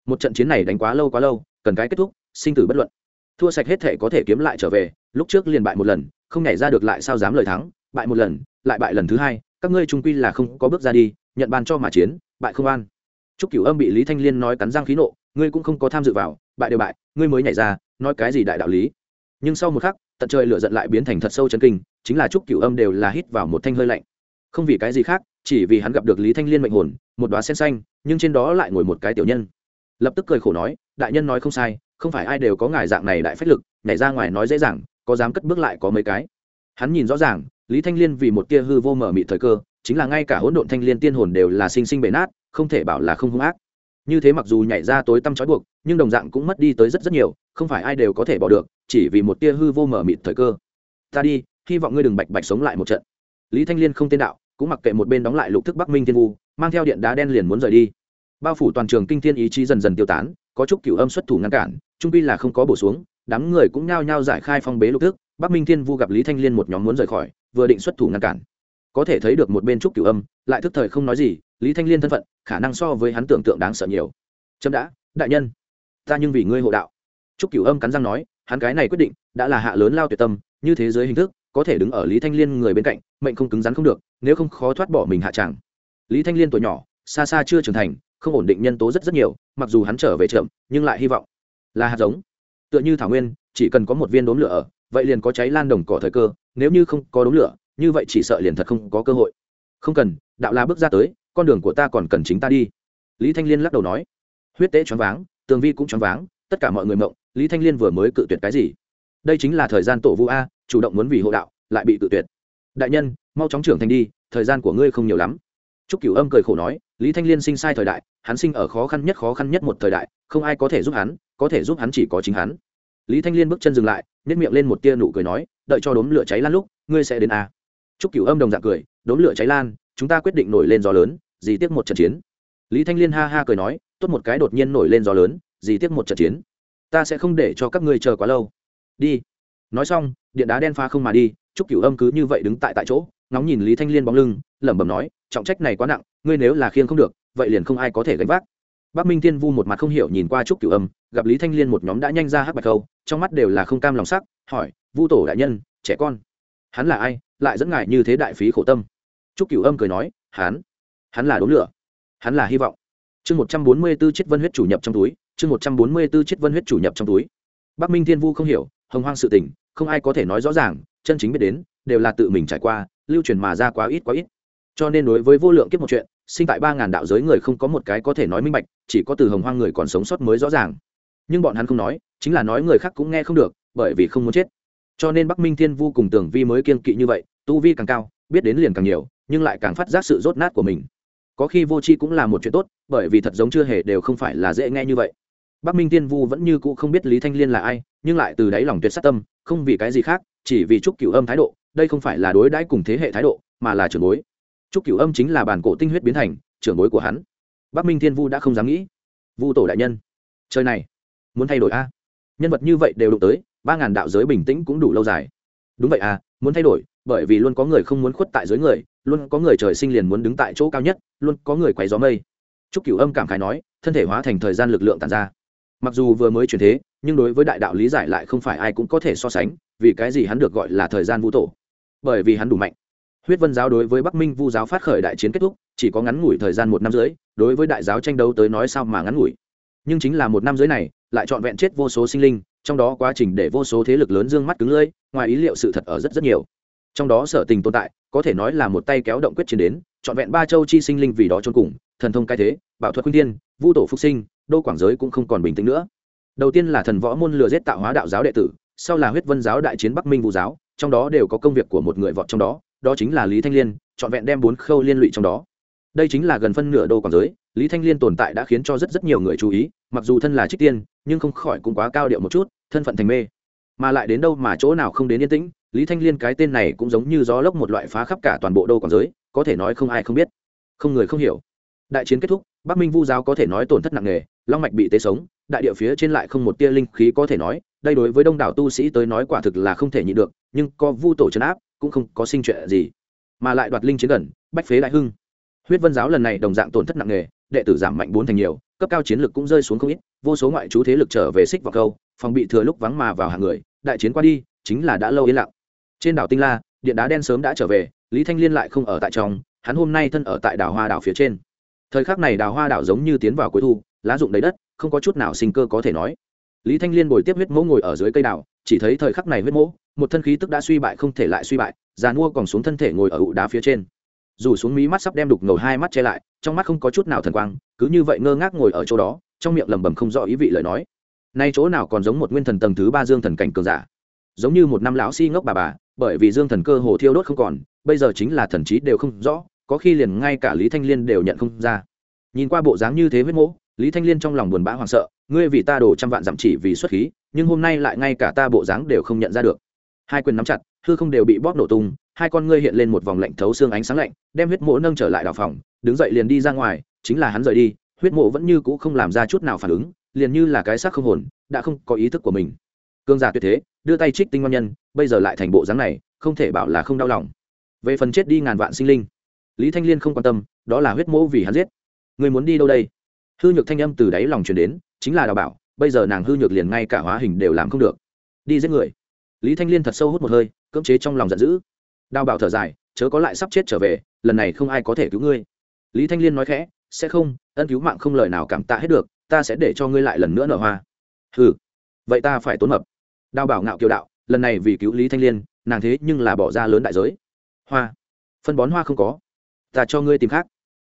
một trận chiến này đánh quá lâu quá lâu cần cái kết thúc sinh tử bất luận thua sạch hết thể có thể kiếm lại trở về lúc trước liền bại một lần không nhảy ra được lại sao dám lời thắng bại một lần lại bại lần thứ hai các ngươi trung quy là không có bước ra đi nhận ban cho mà chiến bại không an trúc cửu âm bị lý thanh liên nói cắn răng khí nộ ngươi cũng không có tham dự vào, bại đều bại, ngươi mới nhảy ra, nói cái gì đại đạo lý. Nhưng sau một khắc, tận trời lửa giận lại biến thành thật sâu chân kinh, chính là chúc cửu âm đều là hít vào một thanh hơi lạnh. Không vì cái gì khác, chỉ vì hắn gặp được lý thanh liên mệnh hồn, một đoá sen xanh, nhưng trên đó lại ngồi một cái tiểu nhân. Lập tức cười khổ nói, đại nhân nói không sai, không phải ai đều có ngài dạng này đại phách lực, nhảy ra ngoài nói dễ dàng, có dám cất bước lại có mấy cái. Hắn nhìn rõ ràng, lý thanh liên vì một tia hư vô mở mị thời cơ, chính là ngay cả hỗn độn thanh liên tiên hồn đều là sinh sinh bể nát, không thể bảo là không hung ác như thế mặc dù nhảy ra tối tăm trói buộc, nhưng đồng dạng cũng mất đi tới rất rất nhiều, không phải ai đều có thể bỏ được, chỉ vì một tia hư vô mở mịt thời cơ. Ta đi, hy vọng ngươi đừng bạch bạch sống lại một trận. Lý thanh liên không tên đạo, cũng mặc kệ một bên đóng lại lục thức bắc minh thiên vu, mang theo điện đá đen liền muốn rời đi. Bao phủ toàn trường kinh thiên ý chí dần dần tiêu tán, có chút cửu âm xuất thủ ngăn cản, trung pi là không có bổ xuống, đám người cũng nhao nhao giải khai phong bế lục thức, bắc minh thiên vu gặp lý thanh liên một nhóm muốn rời khỏi, vừa định xuất thủ ngăn cản có thể thấy được một bên trúc cửu âm, lại thức thời không nói gì, lý thanh liên thân phận, khả năng so với hắn tưởng tượng đáng sợ nhiều. Trâm đã, đại nhân. Ta nhưng vì ngươi hộ đạo. Trúc cửu âm cắn răng nói, hắn cái này quyết định, đã là hạ lớn lao tuyệt tâm, như thế giới hình thức, có thể đứng ở lý thanh liên người bên cạnh, mệnh không cứng rắn không được, nếu không khó thoát bỏ mình hạ tràng. Lý thanh liên tuổi nhỏ, xa xa chưa trưởng thành, không ổn định nhân tố rất rất nhiều, mặc dù hắn trở về chậm, nhưng lại hy vọng là hạt giống. Tựa như thảo nguyên, chỉ cần có một viên đốm lửa ở, vậy liền có cháy lan đồng cỏ thời cơ, nếu như không có đốm lửa như vậy chỉ sợ liền thật không có cơ hội. Không cần đạo la bước ra tới con đường của ta còn cần chính ta đi. Lý thanh liên lắc đầu nói. Huyết tế choáng váng tường vi cũng choáng váng tất cả mọi người mộng lý thanh liên vừa mới cự tuyệt cái gì? Đây chính là thời gian tổ vu a chủ động muốn vì hộ đạo lại bị cự tuyệt. Đại nhân mau chóng trưởng thành đi thời gian của ngươi không nhiều lắm. Trúc Cửu Âm cười khổ nói, Lý Thanh Liên sinh sai thời đại, hắn sinh ở khó khăn nhất khó khăn nhất một thời đại, không ai có thể giúp hắn, có thể giúp hắn chỉ có chính hắn. Lý Thanh Liên bước chân dừng lại, nhếch miệng lên một tia nụ cười nói, đợi cho đốm lửa cháy lan lúc, ngươi sẽ đến a. Trúc Cửu Âm đồng dạng cười, đốm lửa cháy lan, chúng ta quyết định nổi lên gió lớn, gì tiếc một trận chiến. Lý Thanh Liên ha ha cười nói, tốt một cái đột nhiên nổi lên gió lớn, gì tiếc một trận chiến. Ta sẽ không để cho các ngươi chờ quá lâu. Đi. Nói xong, điện đá đen phá không mà đi, Trúc Cửu Âm cứ như vậy đứng tại tại chỗ, ngóng nhìn Lý Thanh Liên bóng lưng, lẩm bẩm nói, trọng trách này quá nặng ngươi nếu là khiêng không được vậy liền không ai có thể gánh vác bắc minh thiên vu một mặt không hiểu nhìn qua trúc cửu âm gặp lý thanh liên một nhóm đã nhanh ra hắc bạch câu trong mắt đều là không cam lòng sắc hỏi vu tổ đại nhân trẻ con hắn là ai, lại dẫn ngại như thế đại phí khổ tâm? Trúc cửu âm cười nói, hắn hắn là đốn lửa, hắn là hy vọng. Chương một trăm bốn mươi b ố chiếc vân huyết chủ nhập trong túi, chương một trăm bốn mươi b ố chiếc vân huyết chủ nhập trong túi. Bắc minh thiên vu không hiểu, hồng hoang sự tình, không ai có thể nói rõ ràng, chân chính biết đến, đều là tự mình trải qua, lưu truyền mà ra quá ít quá ít. Cho nên đối với vô lượng kiếp một chuyện, sinh tại ba ngàn đạo giới người không có một cái có thể nói minh bạch, chỉ có từ hồng hoang người còn sống sót mới rõ ràng. Nhưng bọn hắn không nói, chính là nói người khác cũng nghe không được, bởi vì không muốn chết cho nên bắc minh thiên vu cùng tưởng vi mới kiên kỵ như vậy tu vi càng cao biết đến liền càng nhiều nhưng lại càng phát giác sự rốt nát của mình có khi vô tri cũng là một chuyện tốt bởi vì thật giống chưa hề đều không phải là dễ nghe như vậy bắc minh thiên vu vẫn như cũ không biết lý thanh liên là ai nhưng lại từ đáy lòng tuyệt sát tâm không vì cái gì khác chỉ vì chúc cửu âm thái độ đây không phải là đối đãi cùng thế hệ thái độ mà là trường bối Trúc Cửu Âm chính là bản cổ tinh huyết biến thành, trưởng bối của hắn. Bắc Minh Thiên Vu đã không dám nghĩ. Vu tổ đại nhân, trời này, muốn thay đổi a? Nhân vật như vậy đều đụng tới, ba ngàn đạo giới bình tĩnh cũng đủ lâu dài. Đúng vậy à, muốn thay đổi, bởi vì luôn có người không muốn khuất tại dưới người, luôn có người trời sinh liền muốn đứng tại chỗ cao nhất, luôn có người quấy gió mây. Trúc Cửu Âm cảm khái nói, thân thể hóa thành thời gian lực lượng tản ra. Mặc dù vừa mới chuyển thế, nhưng đối với đại đạo lý giải lại không phải ai cũng có thể so sánh, vì cái gì hắn được gọi là thời gian vũ tổ? Bởi vì hắn đủ mạnh huyết vân giáo đối với bắc minh vu giáo phát khởi đại chiến kết thúc chỉ có ngắn ngủi thời gian một năm rưỡi đối với đại giáo tranh đấu tới nói sao mà ngắn ngủi nhưng chính là một năm rưỡi này lại trọn vẹn chết vô số sinh linh trong đó quá trình để vô số thế lực lớn dương mắt cứng lưỡi, ngoài ý liệu sự thật ở rất rất nhiều. Trong đó sở tình tồn tại, có thể nói là một tay kéo động quyết chiến đến, trọn vẹn ba châu chi sinh linh vì đó trôn cùng, thần thông cai thế, bảo thuật khuyên tiên vu tổ phục sinh, đô quảng giới cũng không còn bình tĩnh nữa. Đầu tiên là thần võ môn lừa giết tạo hóa đạo giáo đệ tử, sau là huyết vân giáo đại chiến bắc minh vũ giáo, trong đó đều có công việc của một người vọt trong đó đó chính là lý thanh liên, trọn vẹn đem bốn khâu liên lụy trong đó. Đây chính là gần phân nửa đô quảng giới lý thanh liên tồn tại đã khiến cho rất rất nhiều người chú ý, mặc dù thân là trích tiên, nhưng không khỏi cũng quá cao điệu một chút, thân phận thành mê. Mà lại đến đâu mà chỗ nào không đến yên tĩnh, lý thanh liên cái tên này cũng giống như gió lốc một loại phá khắp cả toàn bộ đô quảng giới, có thể nói không ai không biết. Không người không hiểu. Đại chiến kết thúc, bắc minh vu giáo có thể nói tổn thất nặng nề, long mạch bị tế sống, đại địa phía trên lại không một tia linh khí có thể nói, đây đối với đông đảo tu sĩ tới nói quả thực là không thể nhịn được, nhưng có vu tổ chấn áp, cũng không có sinh chuyện gì. Mà lại đoạt linh chiến gần, bách phế đại hưng. Huyết vân giáo lần này đồng dạng tổn thất nặng nề đệ tử giảm mạnh bốn thành nhiều, cấp cao chiến lực cũng rơi xuống không ít, vô số ngoại chú thế lực trở về xích vào câu, phòng bị thừa lúc vắng mà vào hàng người, đại chiến qua đi, chính là đã lâu yên lặng. Trên đảo tinh la, điện đá đen sớm đã trở về, lý thanh liên lại không ở tại trong, hắn hôm nay thân ở tại đảo hoa đảo phía trên. Thời khắc này đào hoa đảo giống như tiến vào cuối thu, lá rụng đầy đất, không có chút nào sinh cơ có thể nói. Lý thanh liên bồi tiếp huyết mẫu ngồi ở dưới cây đảo, chỉ thấy thời khắc này huyết mẫu một thân khí tức đã suy bại không thể lại suy bại, già mua còn xuống thân thể ngồi ở ụ đá phía trên dù xuống mí mắt sắp đem đục ngầu hai mắt che lại, trong mắt không có chút nào thần quang, cứ như vậy ngơ ngác ngồi ở chỗ đó, trong miệng lẩm bẩm không rõ ý vị lời nói. Nay chỗ nào còn giống một nguyên thần tầng thứ ba dương thần cảnh cường giả? Giống như một năm lão si ngốc bà bà, bởi vì dương thần cơ hồ thiêu đốt không còn, bây giờ chính là thần trí đều không rõ, có khi liền ngay cả lý thanh liên đều nhận không ra. Nhìn qua bộ dáng như thế huyết mỗ, lý thanh liên trong lòng buồn bã hoảng sợ, ngươi vì ta đổ trăm vạn dặm chỉ vì xuất khí, nhưng hôm nay lại ngay cả ta bộ dáng đều không nhận ra được. Hai quyền nắm chặt, hư không đều bị bóp nổ tung hai con ngươi hiện lên một vòng lạnh thấu xương ánh sáng lạnh, đem huyết mộ nâng trở lại đào phòng, đứng dậy liền đi ra ngoài, chính là hắn rời đi, huyết mộ vẫn như cũ không làm ra chút nào phản ứng, liền như là cái xác không hồn, đã không có ý thức của mình. Cương giả tuyệt thế, đưa tay trích tinh ngon nhân, bây giờ lại thành bộ dáng này, không thể bảo là không đau lòng. Về phần chết đi ngàn vạn sinh linh, lý thanh liên không quan tâm, đó là huyết mộ vì hắn giết. Người muốn đi đâu đây? Hư nhược thanh âm từ đáy lòng truyền đến, chính là đào bảo, bây giờ nàng hư nhược liền ngay cả hóa hình đều làm không được. Đi giết người. Lý thanh liên thật sâu hút một hơi, cưỡng chế trong lòng giận dữ đào bảo thở dài, chớ có lại sắp chết trở về, lần này không ai có thể cứu ngươi. Lý thanh liên nói khẽ, sẽ không, ân cứu mạng không lời nào cảm tạ hết được, ta sẽ để cho ngươi lại lần nữa nở hoa. Ừ vậy ta phải tốn mập. Đào bảo ngạo kiều đạo, lần này vì cứu lý thanh liên, nàng thế nhưng là bỏ ra lớn đại giới. Hoa, phân bón hoa không có, ta cho ngươi tìm khác.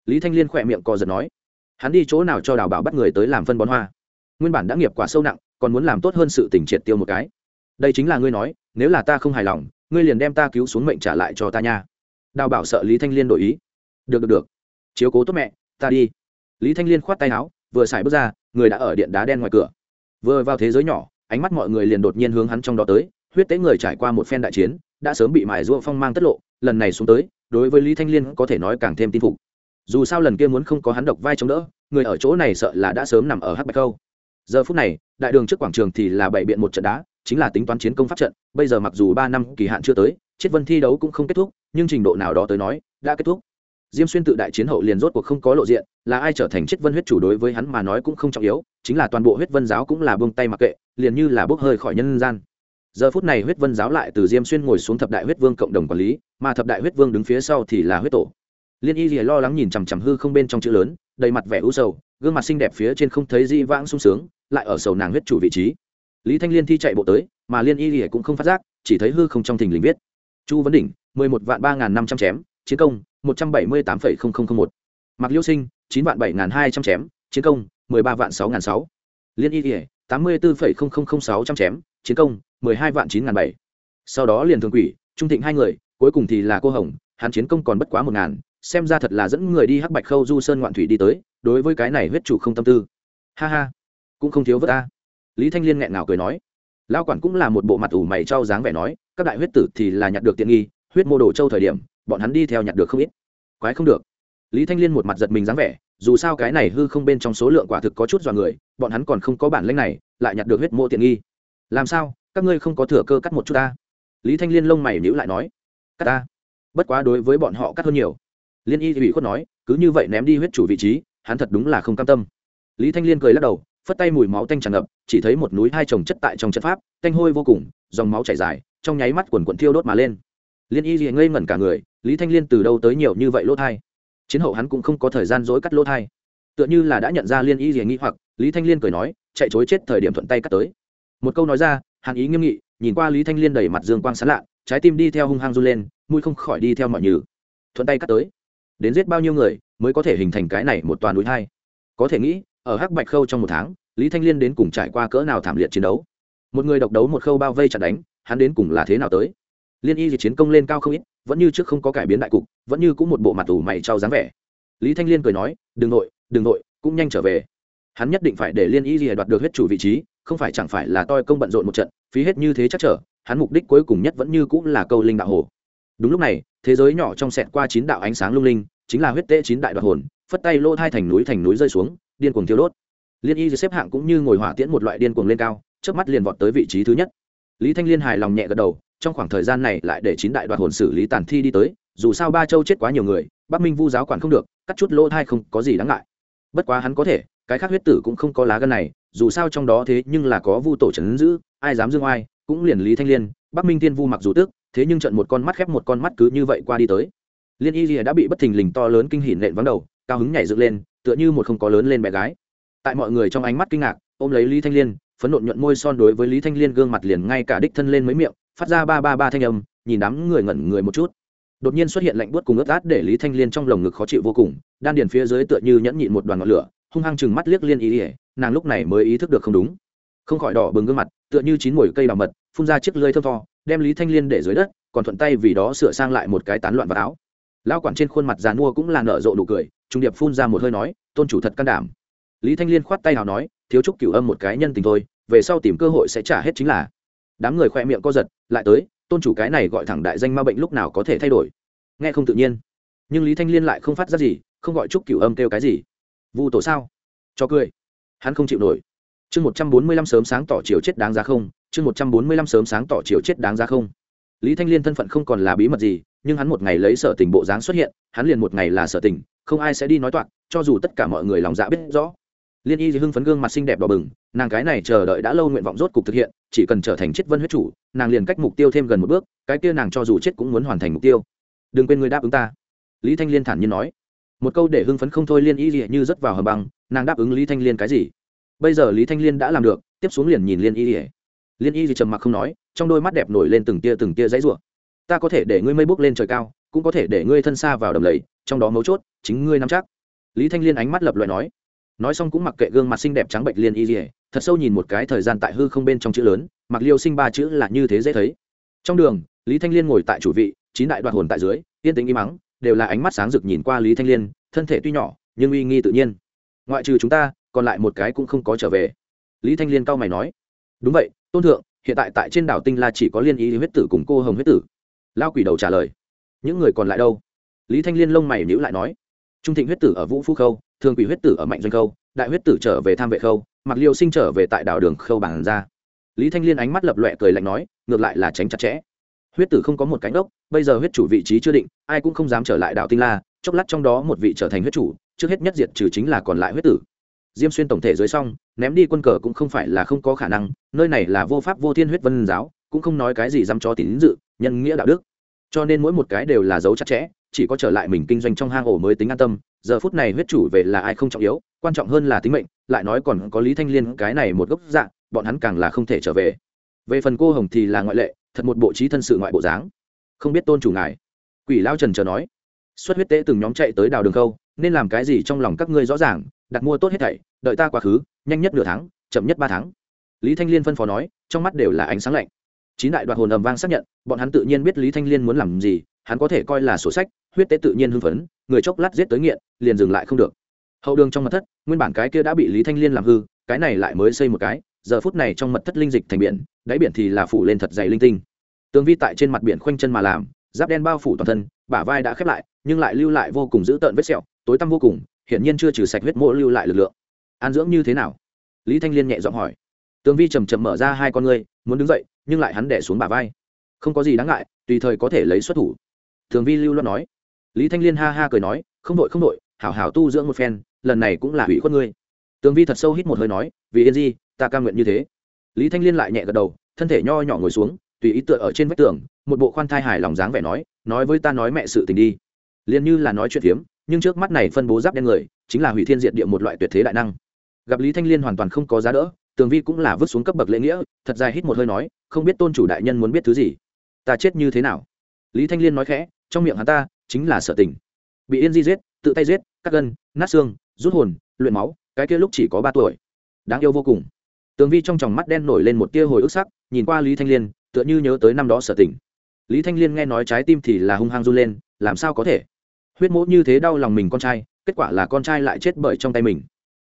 Lý thanh liên khỏe miệng co giật nói, hắn đi chỗ nào cho đào bảo bắt người tới làm phân bón hoa? Nguyên bản đã nghiệp quả sâu nặng, còn muốn làm tốt hơn sự tình triệt tiêu một cái. Đây chính là ngươi nói, nếu là ta không hài lòng ngươi liền đem ta cứu xuống mệnh trả lại cho ta nha. Đào bảo sợ lý thanh liên đổi ý. Được được được. Chiếu cố tốt mẹ, ta đi. Lý thanh liên khoát tay áo, vừa xài bước ra, người đã ở điện đá đen ngoài cửa. Vừa vào thế giới nhỏ, ánh mắt mọi người liền đột nhiên hướng hắn trong đó tới, huyết tế người trải qua một phen đại chiến, đã sớm bị mài rua phong mang tất lộ, lần này xuống tới, đối với lý thanh liên có thể nói càng thêm tin phục. Dù sao lần kia muốn không có hắn độc vai chống đỡ, người ở chỗ này sợ là đã sớm nằm ở hắc bạch câu. Giờ phút này, đại đường trước quảng trường thì là bảy biện một trận đá chính là tính toán chiến công pháp trận, bây giờ mặc dù ba năm kỳ hạn chưa tới chiết vân thi đấu cũng không kết thúc, nhưng trình độ nào đó tới nói, đã kết thúc. Diêm xuyên tự đại chiến hậu liền rốt cuộc không có lộ diện, là ai trở thành chiết vân huyết chủ đối với hắn mà nói cũng không trọng yếu, chính là toàn bộ huyết vân giáo cũng là buông tay mặc kệ, liền như là bốc hơi khỏi nhân gian. Giờ phút này huyết vân giáo lại từ diêm xuyên ngồi xuống thập đại huyết vương cộng đồng quản lý, mà thập đại huyết vương đứng phía sau thì là huyết tổ. Liên y lìa lo lắng nhìn chằm chằm hư không bên trong chữ lớn, đầy mặt vẻ u sầu, gương mặt xinh đẹp phía trên không thấy di vãng sung sướng, lại ở sầu nàng huyết chủ vị trí lý thanh liên thi chạy bộ tới, mà liên y lìa cũng không phát giác, chỉ thấy hư không trong thình lình viết. Chu vấn đỉnh, mười một vạn ba n g h n năm trăm chém, chiến công, một trăm bảy mươi tám phẩy không không không một. Mặc liêu sinh, chín vạn bảy n g h n hai trăm chém, chiến công, mười ba vạn sáu n g h n sáu. Liên y lìa tám mươi bốn phẩy không không không sáu trăm chém, chiến công, mười hai vạn chín n g h n bảy. Sau đó liền thường quỷ, trung thịnh hai người, cuối cùng thì là cô hồng, hắn chiến công còn bất quá một ngàn, xem ra thật là dẫn người đi hắc bạch khâu du sơn ngoạn thủy đi tới, đối với cái này huyết chủ không tâm tư. Ha ha, cũng không thiếu vớt ta lý thanh liên nghẹn ngào cười nói lao quản cũng là một bộ mặt ủ mày trao dáng vẻ nói, các đại huyết tử thì là nhặt được tiện nghi, huyết mô đồ châu thời điểm, bọn hắn đi theo nhặt được không ít. Quái không được. Lý thanh liên một mặt giật mình dáng vẻ, dù sao cái này hư không bên trong số lượng quả thực có chút dọa người, bọn hắn còn không có bản lĩnh này, lại nhặt được huyết mô tiện nghi. Làm sao? Các ngươi không có thừa cơ cắt một chút ta? Lý thanh liên lông mày nhữ lại nói, cắt ta? Bất quá đối với bọn họ cắt hơn nhiều. Liên y thì bị khuất nói, cứ như vậy ném đi huyết chủ vị trí, hắn thật đúng là không cam tâm. Lý thanh liên cười lắc đầu phất tay mùi máu tanh tràn ngập, chỉ thấy một núi hai chồng chất tại trong trận pháp, tanh hôi vô cùng, dòng máu chảy dài, trong nháy mắt quần quần thiêu đốt mà lên. Liên y liền ngây ngẩn cả người, lý thanh liên từ đâu tới nhiều như vậy lỗ thai? Chiến hậu hắn cũng không có thời gian dối cắt lỗ thai. Tựa như là đã nhận ra liên y liền nghi hoặc, lý thanh liên cười nói, chạy chối chết thời điểm thuận tay cắt tới. Một câu nói ra, hàn ý nghiêm nghị, nhìn qua lý thanh liên đầy mặt dương quang sán lạ, trái tim đi theo hung hăng run lên, mũi không khỏi đi theo mọi nhừ. Thuận tay cắt tới. Đến giết bao nhiêu người mới có thể hình thành cái này một toàn núi thai có thể nghĩ ở hắc bạch khâu trong một tháng, lý thanh liên đến cùng trải qua cỡ nào thảm liệt chiến đấu? Một người độc đấu một khâu bao vây chặt đánh, hắn đến cùng là thế nào tới? Liên y thì chiến công lên cao không ít, vẫn như trước không có cải biến đại cục, vẫn như cũng một bộ mặt ủ mày trao dáng vẻ. Lý thanh liên cười nói, đừng nội đừng nội, cũng nhanh trở về. Hắn nhất định phải để liên y gì đoạt được huyết chủ vị trí, không phải chẳng phải là toi công bận rộn một trận, phí hết như thế chắc trở, hắn mục đích cuối cùng nhất vẫn như cũng là câu linh đạo hồ đúng lúc này, thế giới nhỏ trong sẹt qua chín đạo ánh sáng lung linh, chính là huyết tễ chín đại đoạt hồn, phất tay lô thai thành núi thành núi rơi xuống điên cuồng thiêu đốt. Liên y xếp hạng cũng như ngồi hỏa tiễn một loại điên cuồng lên cao trước mắt liền vọt tới vị trí thứ nhất. Lý thanh liên hài lòng nhẹ gật đầu, trong khoảng thời gian này lại để chín đại đoạt hồn xử lý tàn thi đi tới, dù sao ba châu chết quá nhiều người, bắc minh vu giáo quản không được, cắt chút lỗ thai không có gì đáng ngại. Bất quá hắn có thể, cái khác huyết tử cũng không có lá gân này, dù sao trong đó thế nhưng là có vu tổ trấn giữ, ai dám dương oai, cũng liền lý thanh liên, bắc minh tiên vu mặc dù tức, thế nhưng trận một con mắt khép một con mắt cứ như vậy qua đi tới. Liên y lìa đã bị bất thình lình to lớn kinh hỉ nện vắng đầu, cao hứng nhảy dựng lên tựa như một không có lớn lên bé gái. Tại mọi người trong ánh mắt kinh ngạc, ôm lấy lý thanh liên, phấn nộn nhuận môi son đối với lý thanh liên gương mặt liền ngay cả đích thân lên mấy miệng, phát ra ba ba ba thanh âm, nhìn đám người ngẩn người một chút. Đột nhiên xuất hiện lạnh buốt cùng ướt át để lý thanh liên trong lồng ngực khó chịu vô cùng, đan điền phía dưới tựa như nhẫn nhịn một đoàn ngọn lửa, hung hăng chừng mắt liếc liên ý ỉa nàng lúc này mới ý thức được không đúng. Không khỏi đỏ bừng gương mặt, tựa như chín mồi cây đào mật, phun ra chiếc lưới thơm to đem lý thanh liên để dưới đất, còn thuận tay vì đó sửa sang lại một cái tán loạn vào áo. Lão quản trên khuôn mặt dàn mua cũng là nở rộ nụ cười trung điệp phun ra một hơi nói, tôn chủ thật can đảm. Lý thanh liên khoát tay nào nói, thiếu trúc cửu âm một cái nhân tình thôi, về sau tìm cơ hội sẽ trả hết chính là. Đám người khoe miệng co giật, lại tới, tôn chủ cái này gọi thẳng đại danh ma bệnh lúc nào có thể thay đổi? Nghe không tự nhiên. Nhưng lý thanh liên lại không phát ra gì, không gọi trúc cửu âm kêu cái gì. Vu tổ sao? Cho cười. Hắn không chịu nổi. Chương một trăm bốn mươi lăm sớm sáng tỏ chiều chết đáng giá không, chương một trăm bốn mươi lăm sớm sáng tỏ chiều chết đáng giá không. Lý thanh liên thân phận không còn là bí mật gì, nhưng hắn một ngày lấy sở tình bộ dáng xuất hiện, hắn liền một ngày là sở tình không ai sẽ đi nói toạc, cho dù tất cả mọi người lòng dạ biết rõ. Liên y hưng phấn gương mặt xinh đẹp đỏ bừng, nàng cái này chờ đợi đã lâu nguyện vọng rốt cục thực hiện, chỉ cần trở thành chết vân huyết chủ, nàng liền cách mục tiêu thêm gần một bước, cái kia nàng cho dù chết cũng muốn hoàn thành mục tiêu. Đừng quên người đáp ứng ta. Lý thanh liên thản nhiên nói. Một câu để hưng phấn không thôi liên y gì như rất vào hầm băng, nàng đáp ứng lý thanh liên cái gì? Bây giờ lý thanh liên đã làm được, tiếp xuống liền nhìn liên y ỉa liên y gì trầm mặc không nói, trong đôi mắt đẹp nổi lên từng tia từng tia dãy rủa. Ta có thể để ngươi mây bốc lên trời cao, cũng có thể để ngươi thân xa vào đầm lầy trong đó mấu chốt chính ngươi nắm chắc. Lý thanh liên ánh mắt lập loại nói. Nói xong cũng mặc kệ gương mặt xinh đẹp trắng bệnh liên y dỉa thật sâu nhìn một cái thời gian tại hư không bên trong chữ lớn, mặc liêu sinh ba chữ là như thế dễ thấy. Trong đường, lý thanh liên ngồi tại chủ vị, chín đại đoạt hồn tại dưới, yên tĩnh im mắng đều là ánh mắt sáng rực nhìn qua lý thanh liên, thân thể tuy nhỏ, nhưng uy nghi tự nhiên. Ngoại trừ chúng ta, còn lại một cái cũng không có trở về. Lý thanh liên cau mày nói. Đúng vậy, tôn thượng, hiện tại tại trên đảo tinh la chỉ có liên ý huyết tử cùng cô hồng huyết tử. Lao quỷ đầu trả lời. Những người còn lại đâu? Lý thanh liên lông mày nhữ lại nói, trung thịnh huyết tử ở vũ phú khâu, thường quỷ huyết tử ở mạnh doanh khâu, đại huyết tử trở về tham vệ khâu mặc liêu sinh trở về tại đảo đường khâu bàn ra. Lý thanh liên ánh mắt lập loẹ cười lạnh nói, ngược lại là tránh chặt chẽ. Huyết tử không có một cánh ốc bây giờ huyết chủ vị trí chưa định, ai cũng không dám trở lại đảo tinh la, chốc lát trong đó một vị trở thành huyết chủ, trước hết nhất diệt trừ chính là còn lại huyết tử. Diêm xuyên tổng thể dưới xong, ném đi quân cờ cũng không phải là không có khả năng, nơi này là vô pháp vô thiên huyết vân giáo, cũng không nói cái gì dám cho tín dự, nhân nghĩa đạo đức. Cho nên mỗi một cái đều là dấu chặt chẽ chỉ có trở lại mình kinh doanh trong hang ổ mới tính an tâm, giờ phút này huyết chủ về là ai không trọng yếu, quan trọng hơn là tính mệnh, lại nói còn có lý thanh liên cái này một gốc dạng, bọn hắn càng là không thể trở về. Về phần cô hồng thì là ngoại lệ, thật một bộ trí thân sự ngoại bộ dáng. Không biết tôn chủ ngài. Quỷ lao trần chờ nói. Xuất huyết tế từng nhóm chạy tới đào đường khâu, nên làm cái gì trong lòng các ngươi rõ ràng, đặt mua tốt hết thảy, đợi ta quá khứ, nhanh nhất nửa tháng, chậm nhất ba tháng. Lý thanh liên phân phó nói, trong mắt đều là ánh sáng lạnh. Chín đại đoạt hồn ầm vang xác nhận, bọn hắn tự nhiên biết lý thanh liên muốn làm gì hắn có thể coi là sổ sách, huyết tế tự nhiên hưng phấn, người chốc lát giết tới nghiện, liền dừng lại không được. Hậu đường trong mật thất, nguyên bản cái kia đã bị lý thanh liên làm hư, cái này lại mới xây một cái, giờ phút này trong mật thất linh dịch thành biển, đáy biển thì là phủ lên thật dày linh tinh. Tương vi tại trên mặt biển khoanh chân mà làm, giáp đen bao phủ toàn thân, bả vai đã khép lại, nhưng lại lưu lại vô cùng dữ tợn vết sẹo, tối tăm vô cùng, hiển nhiên chưa trừ sạch huyết mộ lưu lại lực lượng. An dưỡng như thế nào? Lý thanh liên nhẹ giọng hỏi. Tương vi chầm chậm mở ra hai con ngươi, muốn đứng dậy, nhưng lại hắn đẻ xuống bả vai. Không có gì đáng ngại, tùy thời có thể lấy xuất thủ thường vi lưu loát nói. Lý thanh liên ha ha cười nói, không đội không đội, hảo hảo tu dưỡng một phen, lần này cũng là hủy khuất ngươi. Tường vi thật sâu hít một hơi nói, vì yên di, ta ca nguyện như thế. Lý thanh liên lại nhẹ gật đầu, thân thể nho nhỏ ngồi xuống, tùy ý tựa ở trên vách tường, một bộ khoan thai hài lòng dáng vẻ nói nói với ta nói mẹ sự tình đi. Liền như là nói chuyện phiếm, nhưng trước mắt này phân bố giáp đen người, chính là hủy thiên diện địa một loại tuyệt thế đại năng. Gặp lý thanh liên hoàn toàn không có giá đỡ tường vi cũng là vứt xuống cấp bậc lễ nghĩa, thật dài hít một hơi nói, không biết tôn chủ đại nhân muốn biết thứ gì? Ta chết như thế nào? Lý thanh liên nói khẽ trong miệng hắn ta chính là sở tình. Bị yên di giết, tự tay giết, cắt gân, nát xương, rút hồn, luyện máu, cái kia lúc chỉ có ba tuổi. Đáng yêu vô cùng. Tường vi trong tròng mắt đen nổi lên một tia hồi ức sắc, nhìn qua lý thanh liên, tựa như nhớ tới năm đó sở tình. Lý thanh liên nghe nói trái tim thì là hung hăng run lên, làm sao có thể? Huyết mỗ như thế đau lòng mình con trai, kết quả là con trai lại chết bởi trong tay mình.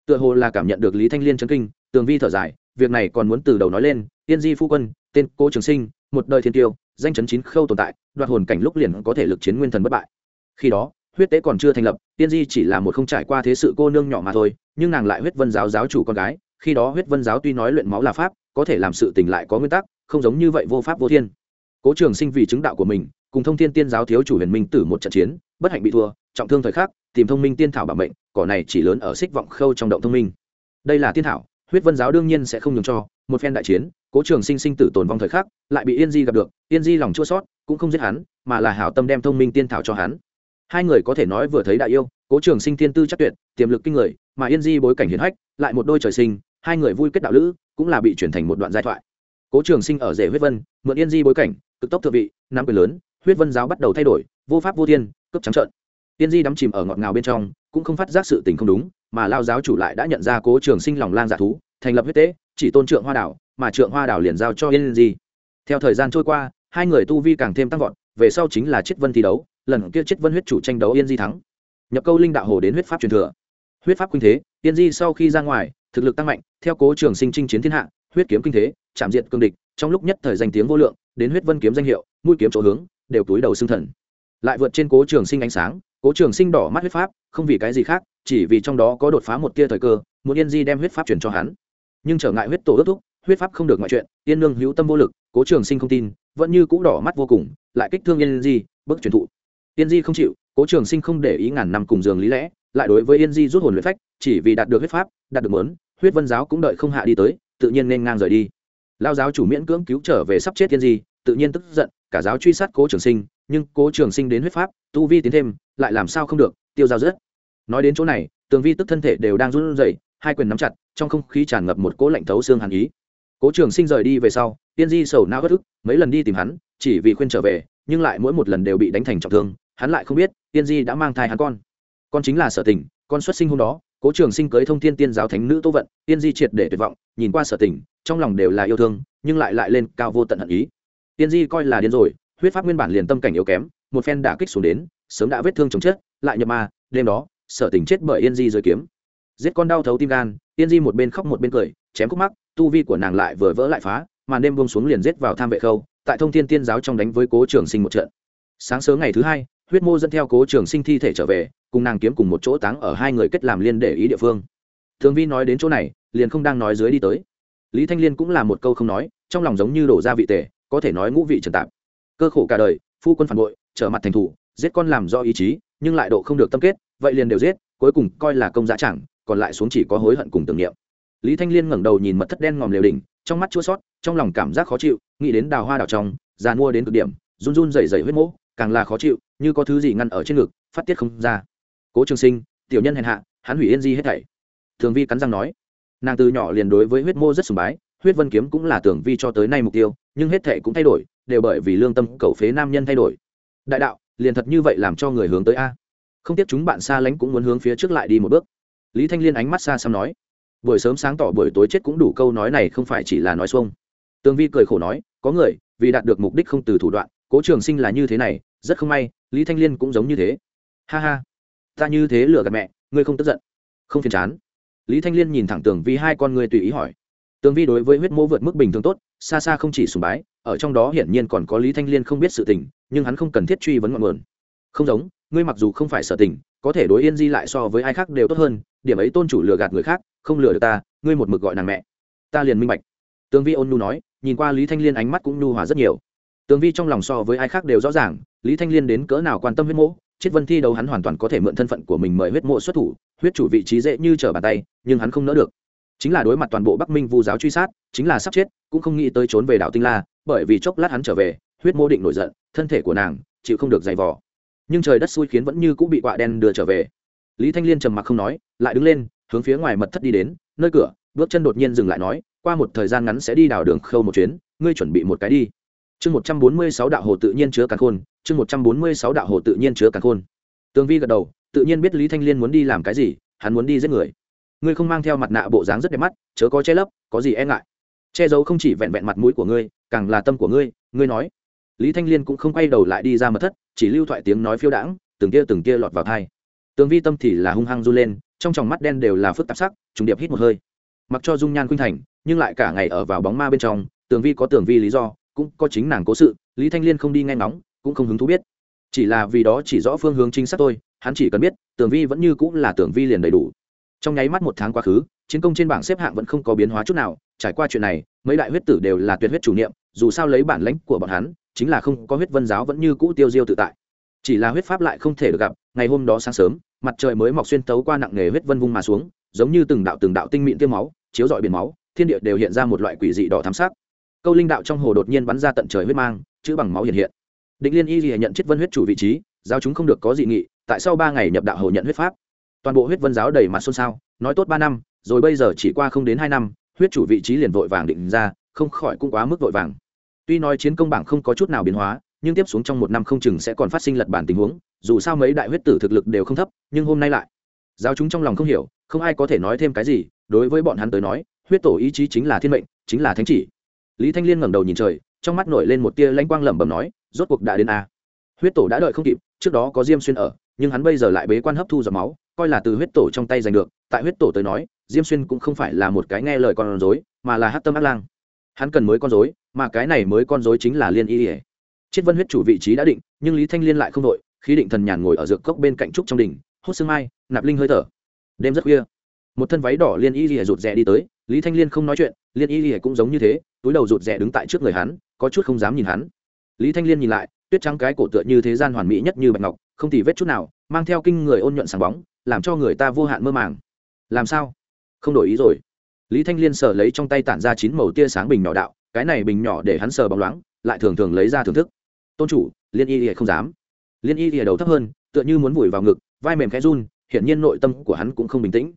Tựa hồ là cảm nhận được lý thanh liên chấn kinh, tường vi thở dài, việc này còn muốn từ đầu nói lên tiên di phu quân, tên cô trường sinh, một đời thiên tiêu danh chấn chín khâu tồn tại, đoạt hồn cảnh lúc liền có thể lực chiến nguyên thần bất bại. Khi đó, huyết tế còn chưa thành lập, tiên di chỉ là một không trải qua thế sự cô nương nhỏ mà thôi, nhưng nàng lại huyết vân giáo giáo chủ con gái, khi đó huyết vân giáo tuy nói luyện máu là pháp, có thể làm sự tình lại có nguyên tắc, không giống như vậy vô pháp vô thiên. Cố trường sinh vì chứng đạo của mình, cùng thông thiên tiên giáo thiếu chủ huyền minh tử một trận chiến, bất hạnh bị thua, trọng thương thời khắc, tìm thông minh tiên thảo bảo mệnh, cỏ này chỉ lớn ở xích vọng khâu trong động thông minh. Đây là tiên thảo, huyết vân giáo đương nhiên sẽ không nhường cho, một phen đại chiến cố trường sinh sinh tử tồn vong thời khắc, lại bị yên di gặp được, yên di lòng chua sót cũng không giết hắn, mà là hảo tâm đem thông minh tiên thảo cho hắn. Hai người có thể nói vừa thấy đại yêu, cố trường sinh thiên tư chắc tuyệt, tiềm lực kinh người, mà yên di bối cảnh hiến hách, lại một đôi trời sinh, hai người vui kết đạo lữ, cũng là bị chuyển thành một đoạn giai thoại. Cố trường sinh ở rể huyết vân, mượn yên di bối cảnh, cực tốc thượng vị năm quyền lớn, huyết vân giáo bắt đầu thay đổi, vô pháp vô thiên cấp trắng trợn. Yên di đắm chìm ở ngọt ngào bên trong, cũng không phát giác sự tình không đúng, mà lao giáo chủ lại đã nhận ra cố trường sinh lòng lang dạ thú, thành lập huyết tế, chỉ tôn trượng hoa đảo mà trượng hoa đảo liền giao cho yên di. Theo thời gian trôi qua, hai người tu vi càng thêm tăng vọt, về sau chính là chiết vân thi đấu, lần kia chiết vân huyết chủ tranh đấu yên di thắng. Nhập câu linh đạo hồ đến huyết pháp truyền thừa. Huyết pháp kinh thế, yên di sau khi ra ngoài, thực lực tăng mạnh, theo cố trường sinh chinh chiến thiên hạ, huyết kiếm kinh thế, chạm diệt cương địch, trong lúc nhất thời danh tiếng vô lượng, đến huyết vân kiếm danh hiệu, mũi kiếm chỗ hướng, đều túi đầu xương thần. Lại vượt trên cố trường sinh ánh sáng, cố trường sinh đỏ mắt huyết pháp, không vì cái gì khác, chỉ vì trong đó có đột phá một tia thời cơ, muốn yên di đem huyết pháp truyền cho hắn. Nhưng trở ngại huyết tổ ước thúc huyết pháp không được ngoại chuyện, yên nương hữu tâm vô lực, cố trường sinh không tin, vẫn như cũ đỏ mắt vô cùng, lại kích thương yên di bức truyền thụ. Yên di không chịu, cố trường sinh không để ý ngàn năm cùng giường lý lẽ, lại đối với yên di rút hồn luyện phách, chỉ vì đạt được huyết pháp, đạt được mớn huyết vân giáo cũng đợi không hạ đi tới, tự nhiên nên ngang rời đi. Lao giáo chủ miễn cưỡng cứu trở về sắp chết yên di, tự nhiên tức giận, cả giáo truy sát cố trường sinh, nhưng cố trường sinh đến huyết pháp, tu vi tiến thêm, lại làm sao không được, tiêu giao rất nói đến chỗ này, tường vi tức thân thể đều đang run rẩy, hai quyền nắm chặt, trong không khí tràn ngập một cỗ lạnh thấu xương hàn ý cố trường sinh rời đi về sau, tiên di sầu não bất ức, mấy lần đi tìm hắn, chỉ vì khuyên trở về, nhưng lại mỗi một lần đều bị đánh thành trọng thương, hắn lại không biết tiên di đã mang thai hắn con. Con chính là sở tình, con xuất sinh hôm đó, cố trường sinh cưới thông thiên tiên giáo thánh nữ tô vận, tiên di triệt để tuyệt vọng, nhìn qua sở tình, trong lòng đều là yêu thương, nhưng lại lại lên cao vô tận hận ý. Tiên di coi là điên rồi, huyết pháp nguyên bản liền tâm cảnh yếu kém, một phen đả kích xuống đến, sớm đã vết thương chồng chết, lại nhập ma, đêm đó, sở tình chết bởi yên di rơi kiếm. Giết con đau thấu tim gan, yên di một bên khóc một bên cười, chém khúc mắc tu vi của nàng lại vừa vỡ lại phá mà đêm buông xuống liền giết vào tham vệ khâu, tại thông thiên tiên giáo trong đánh với cố trường sinh một trận. Sáng sớm ngày thứ hai, huyết mô dẫn theo cố trường sinh thi thể trở về, cùng nàng kiếm cùng một chỗ táng ở hai người kết làm liên để ý địa phương. Thường vi nói đến chỗ này, liền không đang nói dưới đi tới. Lý thanh liên cũng là một câu không nói, trong lòng giống như đổ ra vị tể có thể nói ngũ vị trần tạp. Cơ khổ cả đời, phu quân phản bội, trở mặt thành thủ, giết con làm do ý chí, nhưng lại độ không được tâm kết, vậy liền đều giết, cuối cùng coi là công giá chẳng, còn lại xuống chỉ có hối hận cùng tưởng niệm lý thanh liên ngẩng đầu nhìn mật thất đen ngòm lều đỉnh, trong mắt chua sót, trong lòng cảm giác khó chịu, nghĩ đến đào hoa đào trong, già mua đến cực điểm, run run dày dày huyết mỗ, càng là khó chịu, như có thứ gì ngăn ở trên ngực, phát tiết không ra. Cố trường sinh, tiểu nhân hèn hạ, hắn hủy yên di hết thảy. Thường vi cắn răng nói, nàng từ nhỏ liền đối với huyết mô rất sùng bái, huyết vân kiếm cũng là tưởng vi cho tới nay mục tiêu, nhưng hết thảy cũng thay đổi, đều bởi vì lương tâm cầu phế nam nhân thay đổi. Đại đạo, liền thật như vậy làm cho người hướng tới a. Không tiếc chúng bạn xa lánh cũng muốn hướng phía trước lại đi một bước. Lý thanh liên ánh mắt xa xăm nói buổi sớm sáng tỏ buổi tối chết cũng đủ câu nói này không phải chỉ là nói xuông. Tương vi cười khổ nói, có người, vì đạt được mục đích không từ thủ đoạn, cố trường sinh là như thế này, rất không may, lý thanh liên cũng giống như thế. Ha ha, ta như thế lừa gạt mẹ, ngươi không tức giận. Không phiền chán. Lý thanh liên nhìn thẳng tường vi hai con ngươi tùy ý hỏi. Tường vi đối với huyết mô vượt mức bình thường tốt, xa xa không chỉ sùng bái, ở trong đó hiển nhiên còn có lý thanh liên không biết sự tình, nhưng hắn không cần thiết truy vấn ngọn nguồn. Không giống, ngươi mặc dù không phải sở tình, có thể đối yên di lại so với ai khác đều tốt hơn, điểm ấy tôn chủ lừa gạt người khác không lừa được ta, ngươi một mực gọi nàng mẹ. Ta liền minh bạch. Tường vi ôn nhu nói, nhìn qua lý thanh liên ánh mắt cũng nhu hòa rất nhiều. Tường vi trong lòng so với ai khác đều rõ ràng, lý thanh liên đến cỡ nào quan tâm huyết mộ chết vân thi đấu hắn hoàn toàn có thể mượn thân phận của mình mời huyết mộ xuất thủ, huyết chủ vị trí dễ như trở bàn tay, nhưng hắn không nỡ được. Chính là đối mặt toàn bộ bắc minh vu giáo truy sát, chính là sắp chết, cũng không nghĩ tới trốn về đảo tinh la, bởi vì chốc lát hắn trở về, huyết mô định nổi giận, thân thể của nàng chịu không được dày vò. Nhưng trời đất xui khiến vẫn như cũng bị quạ đen đưa trở về. Lý thanh liên trầm mặc không nói, lại đứng lên hướng phía ngoài mật thất đi đến, nơi cửa, bước chân đột nhiên dừng lại nói, qua một thời gian ngắn sẽ đi đào đường khâu một chuyến, ngươi chuẩn bị một cái đi. Chương một trăm bốn mươi sáu đạo hồ tự nhiên chứa cả khôn, chương một trăm bốn mươi sáu đạo hồ tự nhiên chứa cả khôn. Tường vi gật đầu, tự nhiên biết lý thanh liên muốn đi làm cái gì, hắn muốn đi giết người. Ngươi không mang theo mặt nạ bộ dáng rất đẹp mắt, chớ có che lấp, có gì e ngại. Che giấu không chỉ vẹn vẹn mặt mũi của ngươi, càng là tâm của ngươi ngươi nói. Lý thanh liên cũng không quay đầu lại đi ra mật thất, chỉ lưu thoại tiếng nói phiêu đãng, từng kia từng kia lọt vào thai tường vi tâm thì là hung hăng run lên trong tròng mắt đen đều là phức tạp sắc, trùng điệp hít một hơi. Mặc cho dung nhan khuynh thành, nhưng lại cả ngày ở vào bóng ma bên trong, tường vi có tường vi lý do, cũng có chính nàng cố sự, lý thanh liên không đi nghe ngóng, cũng không hứng thú biết. Chỉ là vì đó chỉ rõ phương hướng chính xác thôi, hắn chỉ cần biết, tường vi vẫn như cũng là tường vi liền đầy đủ. Trong nháy mắt một tháng quá khứ, chiến công trên bảng xếp hạng vẫn không có biến hóa chút nào, trải qua chuyện này, mấy đại huyết tử đều là tuyệt huyết chủ niệm, dù sao lấy bản lãnh của bọn hắn, chính là không có huyết vân giáo vẫn như cũ tiêu diêu tự tại. Chỉ là huyết pháp lại không thể được gặp, ngày hôm đó sáng sớm mặt trời mới mọc xuyên tấu qua nặng nghề huyết vân vung mà xuống, giống như từng đạo từng đạo tinh mịn tiêm máu, chiếu rọi biển máu, thiên địa đều hiện ra một loại quỷ dị đỏ thám sắc. Câu linh đạo trong hồ đột nhiên bắn ra tận trời huyết mang, chữ bằng máu hiện hiện. Định liên y nhận chết vân huyết chủ vị trí giao chúng không được có dị nghị, tại sau ba ngày nhập đạo hồ nhận huyết pháp. Toàn bộ huyết vân giáo đầy mặt xôn xao, nói tốt ba năm, rồi bây giờ chỉ qua không đến hai năm, huyết chủ vị trí liền vội vàng định ra, không khỏi cũng quá mức vội vàng. Tuy nói chiến công bảng không có chút nào biến hóa, nhưng tiếp xuống trong một năm không chừng sẽ còn phát sinh lật bản tình huống dù sao mấy đại huyết tử thực lực đều không thấp, nhưng hôm nay lại, giáo chúng trong lòng không hiểu, không ai có thể nói thêm cái gì, đối với bọn hắn tới nói, huyết tổ ý chí chính là thiên mệnh, chính là thánh chỉ. Lý thanh liên ngẩng đầu nhìn trời, trong mắt nổi lên một tia lãnh quang lẩm bẩm nói, rốt cuộc đã đến a huyết tổ đã đợi không kịp, trước đó có diêm xuyên ở, nhưng hắn bây giờ lại bế quan hấp thu giọt máu, coi là từ huyết tổ trong tay giành được. Tại huyết tổ tới nói, diêm xuyên cũng không phải là một cái nghe lời con dối mà là hát tâm ác lang. Hắn cần mới con rối, mà cái này mới con rối chính là liên y ỉa chiết vân huyết chủ vị trí đã định, nhưng lý thanh liên lại không đội khí định thần nhàn ngồi ở dược cốc bên cạnh trúc trong đỉnh hốt sương mai, nạp linh hơi thở. Đêm rất khuya. Một thân váy đỏ liên y lìa rụt rè đi tới, lý thanh liên không nói chuyện, liên y lìa cũng giống như thế, túi đầu rụt rè đứng tại trước người hắn, có chút không dám nhìn hắn. Lý thanh liên nhìn lại, tuyết trắng cái cổ tựa như thế gian hoàn mỹ nhất như bạch ngọc, không thì vết chút nào, mang theo kinh người ôn nhuận sáng bóng, làm cho người ta vô hạn mơ màng. Làm sao? Không đổi ý rồi. Lý thanh liên sờ lấy trong tay tản ra chín màu tia sáng bình nhỏ đạo, cái này bình nhỏ để hắn sờ bóng loáng, lại thường thường lấy ra thưởng thức. Tôn chủ, liên y lìa không dám liên y lìa đầu thấp hơn, tựa như muốn vùi vào ngực, vai mềm khẽ run, hiển nhiên nội tâm của hắn cũng không bình tĩnh.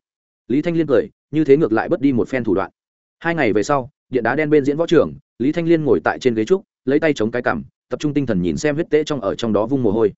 Lý thanh liên cười, như thế ngược lại bất đi một phen thủ đoạn. Hai ngày về sau, điện đá đen bên diễn võ trường lý thanh liên ngồi tại trên ghế trúc, lấy tay chống cái cằm, tập trung tinh thần nhìn xem huyết tế trong ở trong đó vung mồ hôi.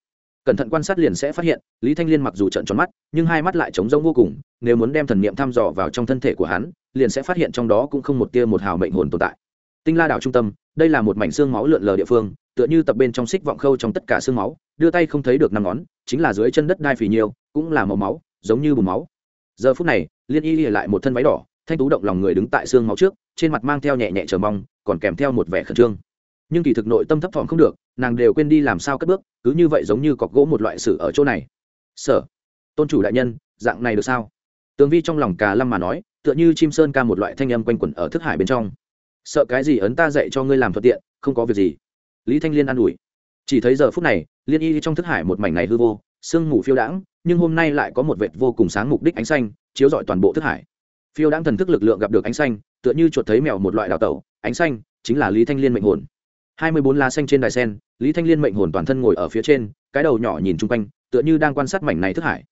Cẩn thận quan sát liền sẽ phát hiện, lý thanh liên mặc dù trận tròn mắt, nhưng hai mắt lại trống rỗng vô cùng, nếu muốn đem thần niệm thăm dò vào trong thân thể của hắn, liền sẽ phát hiện trong đó cũng không một tia một hào mệnh hồn tồn tại. Tinh la đảo trung tâm, đây là một mảnh xương máu lượn lờ địa phương, tựa như tập bên trong xích vọng khâu trong tất cả xương máu đưa tay không thấy được năm ngón, chính là dưới chân đất đai phì nhiêu cũng là màu máu, giống như bùn máu. Giờ phút này, liên y lìa lại một thân váy đỏ, thanh tú động lòng người đứng tại xương máu trước, trên mặt mang theo nhẹ nhẹ chờ mong, còn kèm theo một vẻ khẩn trương. Nhưng kỳ thực nội tâm thấp thỏm không được, nàng đều quên đi làm sao cất bước, cứ như vậy giống như cọc gỗ một loại sử ở chỗ này. Sở, tôn chủ đại nhân, dạng này được sao? Tường vi trong lòng cà lâm mà nói, tựa như chim sơn ca một loại thanh âm quanh quẩn ở thức hải bên trong. Sợ cái gì ấn ta dạy cho ngươi làm thuận tiện, không có việc gì. Lý thanh liên an ủi chỉ thấy giờ phút này, liên y trong thức hải một mảnh này hư vô, sương mù phiêu đãng, nhưng hôm nay lại có một vệt vô cùng sáng mục đích ánh xanh, chiếu rọi toàn bộ thức hải. Phiêu đãng thần thức lực lượng gặp được ánh xanh, tựa như chuột thấy mèo một loại đào tẩu, ánh xanh chính là lý thanh liên mệnh hồn. Hai mươi bốn lá xanh trên đài sen, lý thanh liên mệnh hồn toàn thân ngồi ở phía trên, cái đầu nhỏ nhìn chung quanh, tựa như đang quan sát mảnh này thức hải.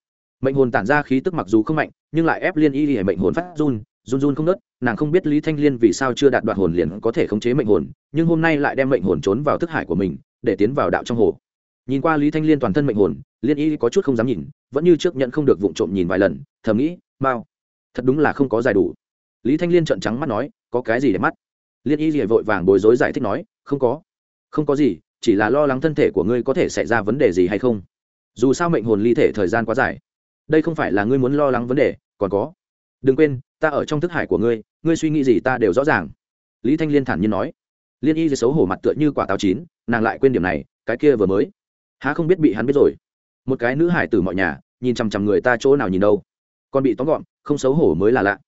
Mệnh hồn tản ra khí tức mặc dù không mạnh, nhưng lại ép liên y hệ mệnh hồn phát run run run không nớt, nàng không biết lý thanh liên vì sao chưa đạt đoạt hồn liền có thể khống chế mệnh hồn, nhưng hôm nay lại đem mệnh hồn trốn vào thức hải của mình để tiến vào đạo trong hồ. Nhìn qua lý thanh liên toàn thân mệnh hồn, liên y có chút không dám nhìn, vẫn như trước nhận không được vụng trộm nhìn vài lần, thầm nghĩ mau thật đúng là không có giải đủ. Lý thanh liên trợn trắng mắt nói, có cái gì để mắt? Liên y liền vội vàng bối rối giải thích nói, không có. Không có gì, chỉ là lo lắng thân thể của ngươi có thể xảy ra vấn đề gì hay không. Dù sao mệnh hồn ly thể thời gian quá dài. Đây không phải là ngươi muốn lo lắng vấn đề, còn có. Đừng quên, ta ở trong thức hải của ngươi ngươi suy nghĩ gì ta đều rõ ràng. Lý thanh liên thản nhiên nói liên y xấu hổ mặt tựa như quả táo chín, nàng lại quên điểm này, cái kia vừa mới. Há không biết bị hắn biết rồi. Một cái nữ hải từ mọi nhà, nhìn chằm chằm người ta chỗ nào nhìn đâu. Còn bị tóm gọn, không xấu hổ mới là lạ.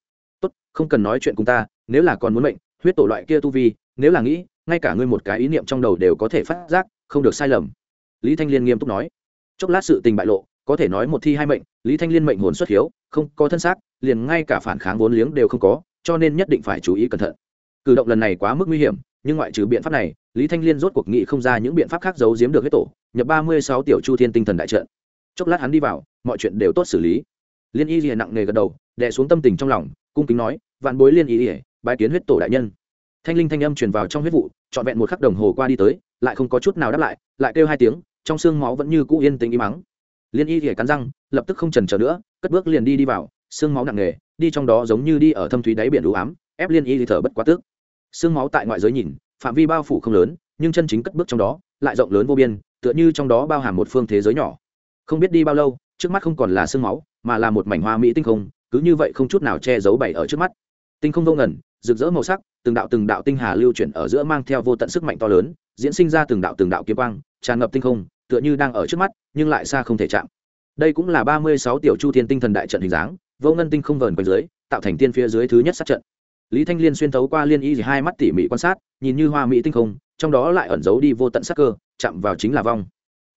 Tốt, không cần nói chuyện cùng ta, nếu là còn muốn mệnh, huyết tổ loại kia tu vi, nếu là nghĩ, ngay cả ngươi một cái ý niệm trong đầu đều có thể phát giác, không được sai lầm. Lý thanh liên nghiêm túc nói. Chốc lát sự tình bại lộ, có thể nói một thi hai mệnh, lý thanh liên mệnh hồn xuất hiếu, không có thân xác, liền ngay cả phản kháng vốn liếng đều không có, cho nên nhất định phải chú ý cẩn thận. Cử động lần này quá mức nguy hiểm nhưng ngoại trừ biện pháp này, lý thanh liên rốt cuộc nghị không ra những biện pháp khác giấu giếm được huyết tổ, nhập ba mươi sáu tiểu chu thiên tinh thần đại trận. Chốc lát hắn đi vào, mọi chuyện đều tốt xử lý. Liên y rìa nặng nề gật đầu, đè xuống tâm tình trong lòng, cung kính nói, vạn bối liên y rìa bái kiến huyết tổ đại nhân. Thanh linh thanh âm truyền vào trong huyết vụ, trọn vẹn một khắc đồng hồ qua đi tới, lại không có chút nào đáp lại lại kêu hai tiếng, trong xương máu vẫn như cũ yên tĩnh im mắng liên y rìa cắn răng, lập tức không trần trở nữa, cất bước liền đi đi vào, xương máu nặng nề, đi trong đó giống như đi ở thâm thúy đáy biển đủ ám, ép liên y thì thở bất quá tức xương máu tại ngoại giới nhìn, phạm vi bao phủ không lớn, nhưng chân chính cất bước trong đó, lại rộng lớn vô biên, tựa như trong đó bao hàm một phương thế giới nhỏ. Không biết đi bao lâu, trước mắt không còn là xương máu, mà là một mảnh hoa mỹ tinh không, cứ như vậy không chút nào che giấu bày ở trước mắt. Tinh không vô ngần, rực rỡ màu sắc, từng đạo từng đạo tinh hà lưu chuyển ở giữa mang theo vô tận sức mạnh to lớn, diễn sinh ra từng đạo từng đạo kiếm quang, tràn ngập tinh không, tựa như đang ở trước mắt, nhưng lại xa không thể chạm. Đây cũng là ba mươi sáu tiểu chu thiên tinh thần đại trận hình dáng, vô ngân tinh không vờn quanh dưới, tạo thành tiên phía dưới thứ nhất sát trận lý thanh liên xuyên thấu qua liên y hai mắt tỉ mỉ quan sát, nhìn như hoa mỹ tinh không, trong đó lại ẩn giấu đi vô tận sắc cơ, chạm vào chính là vong.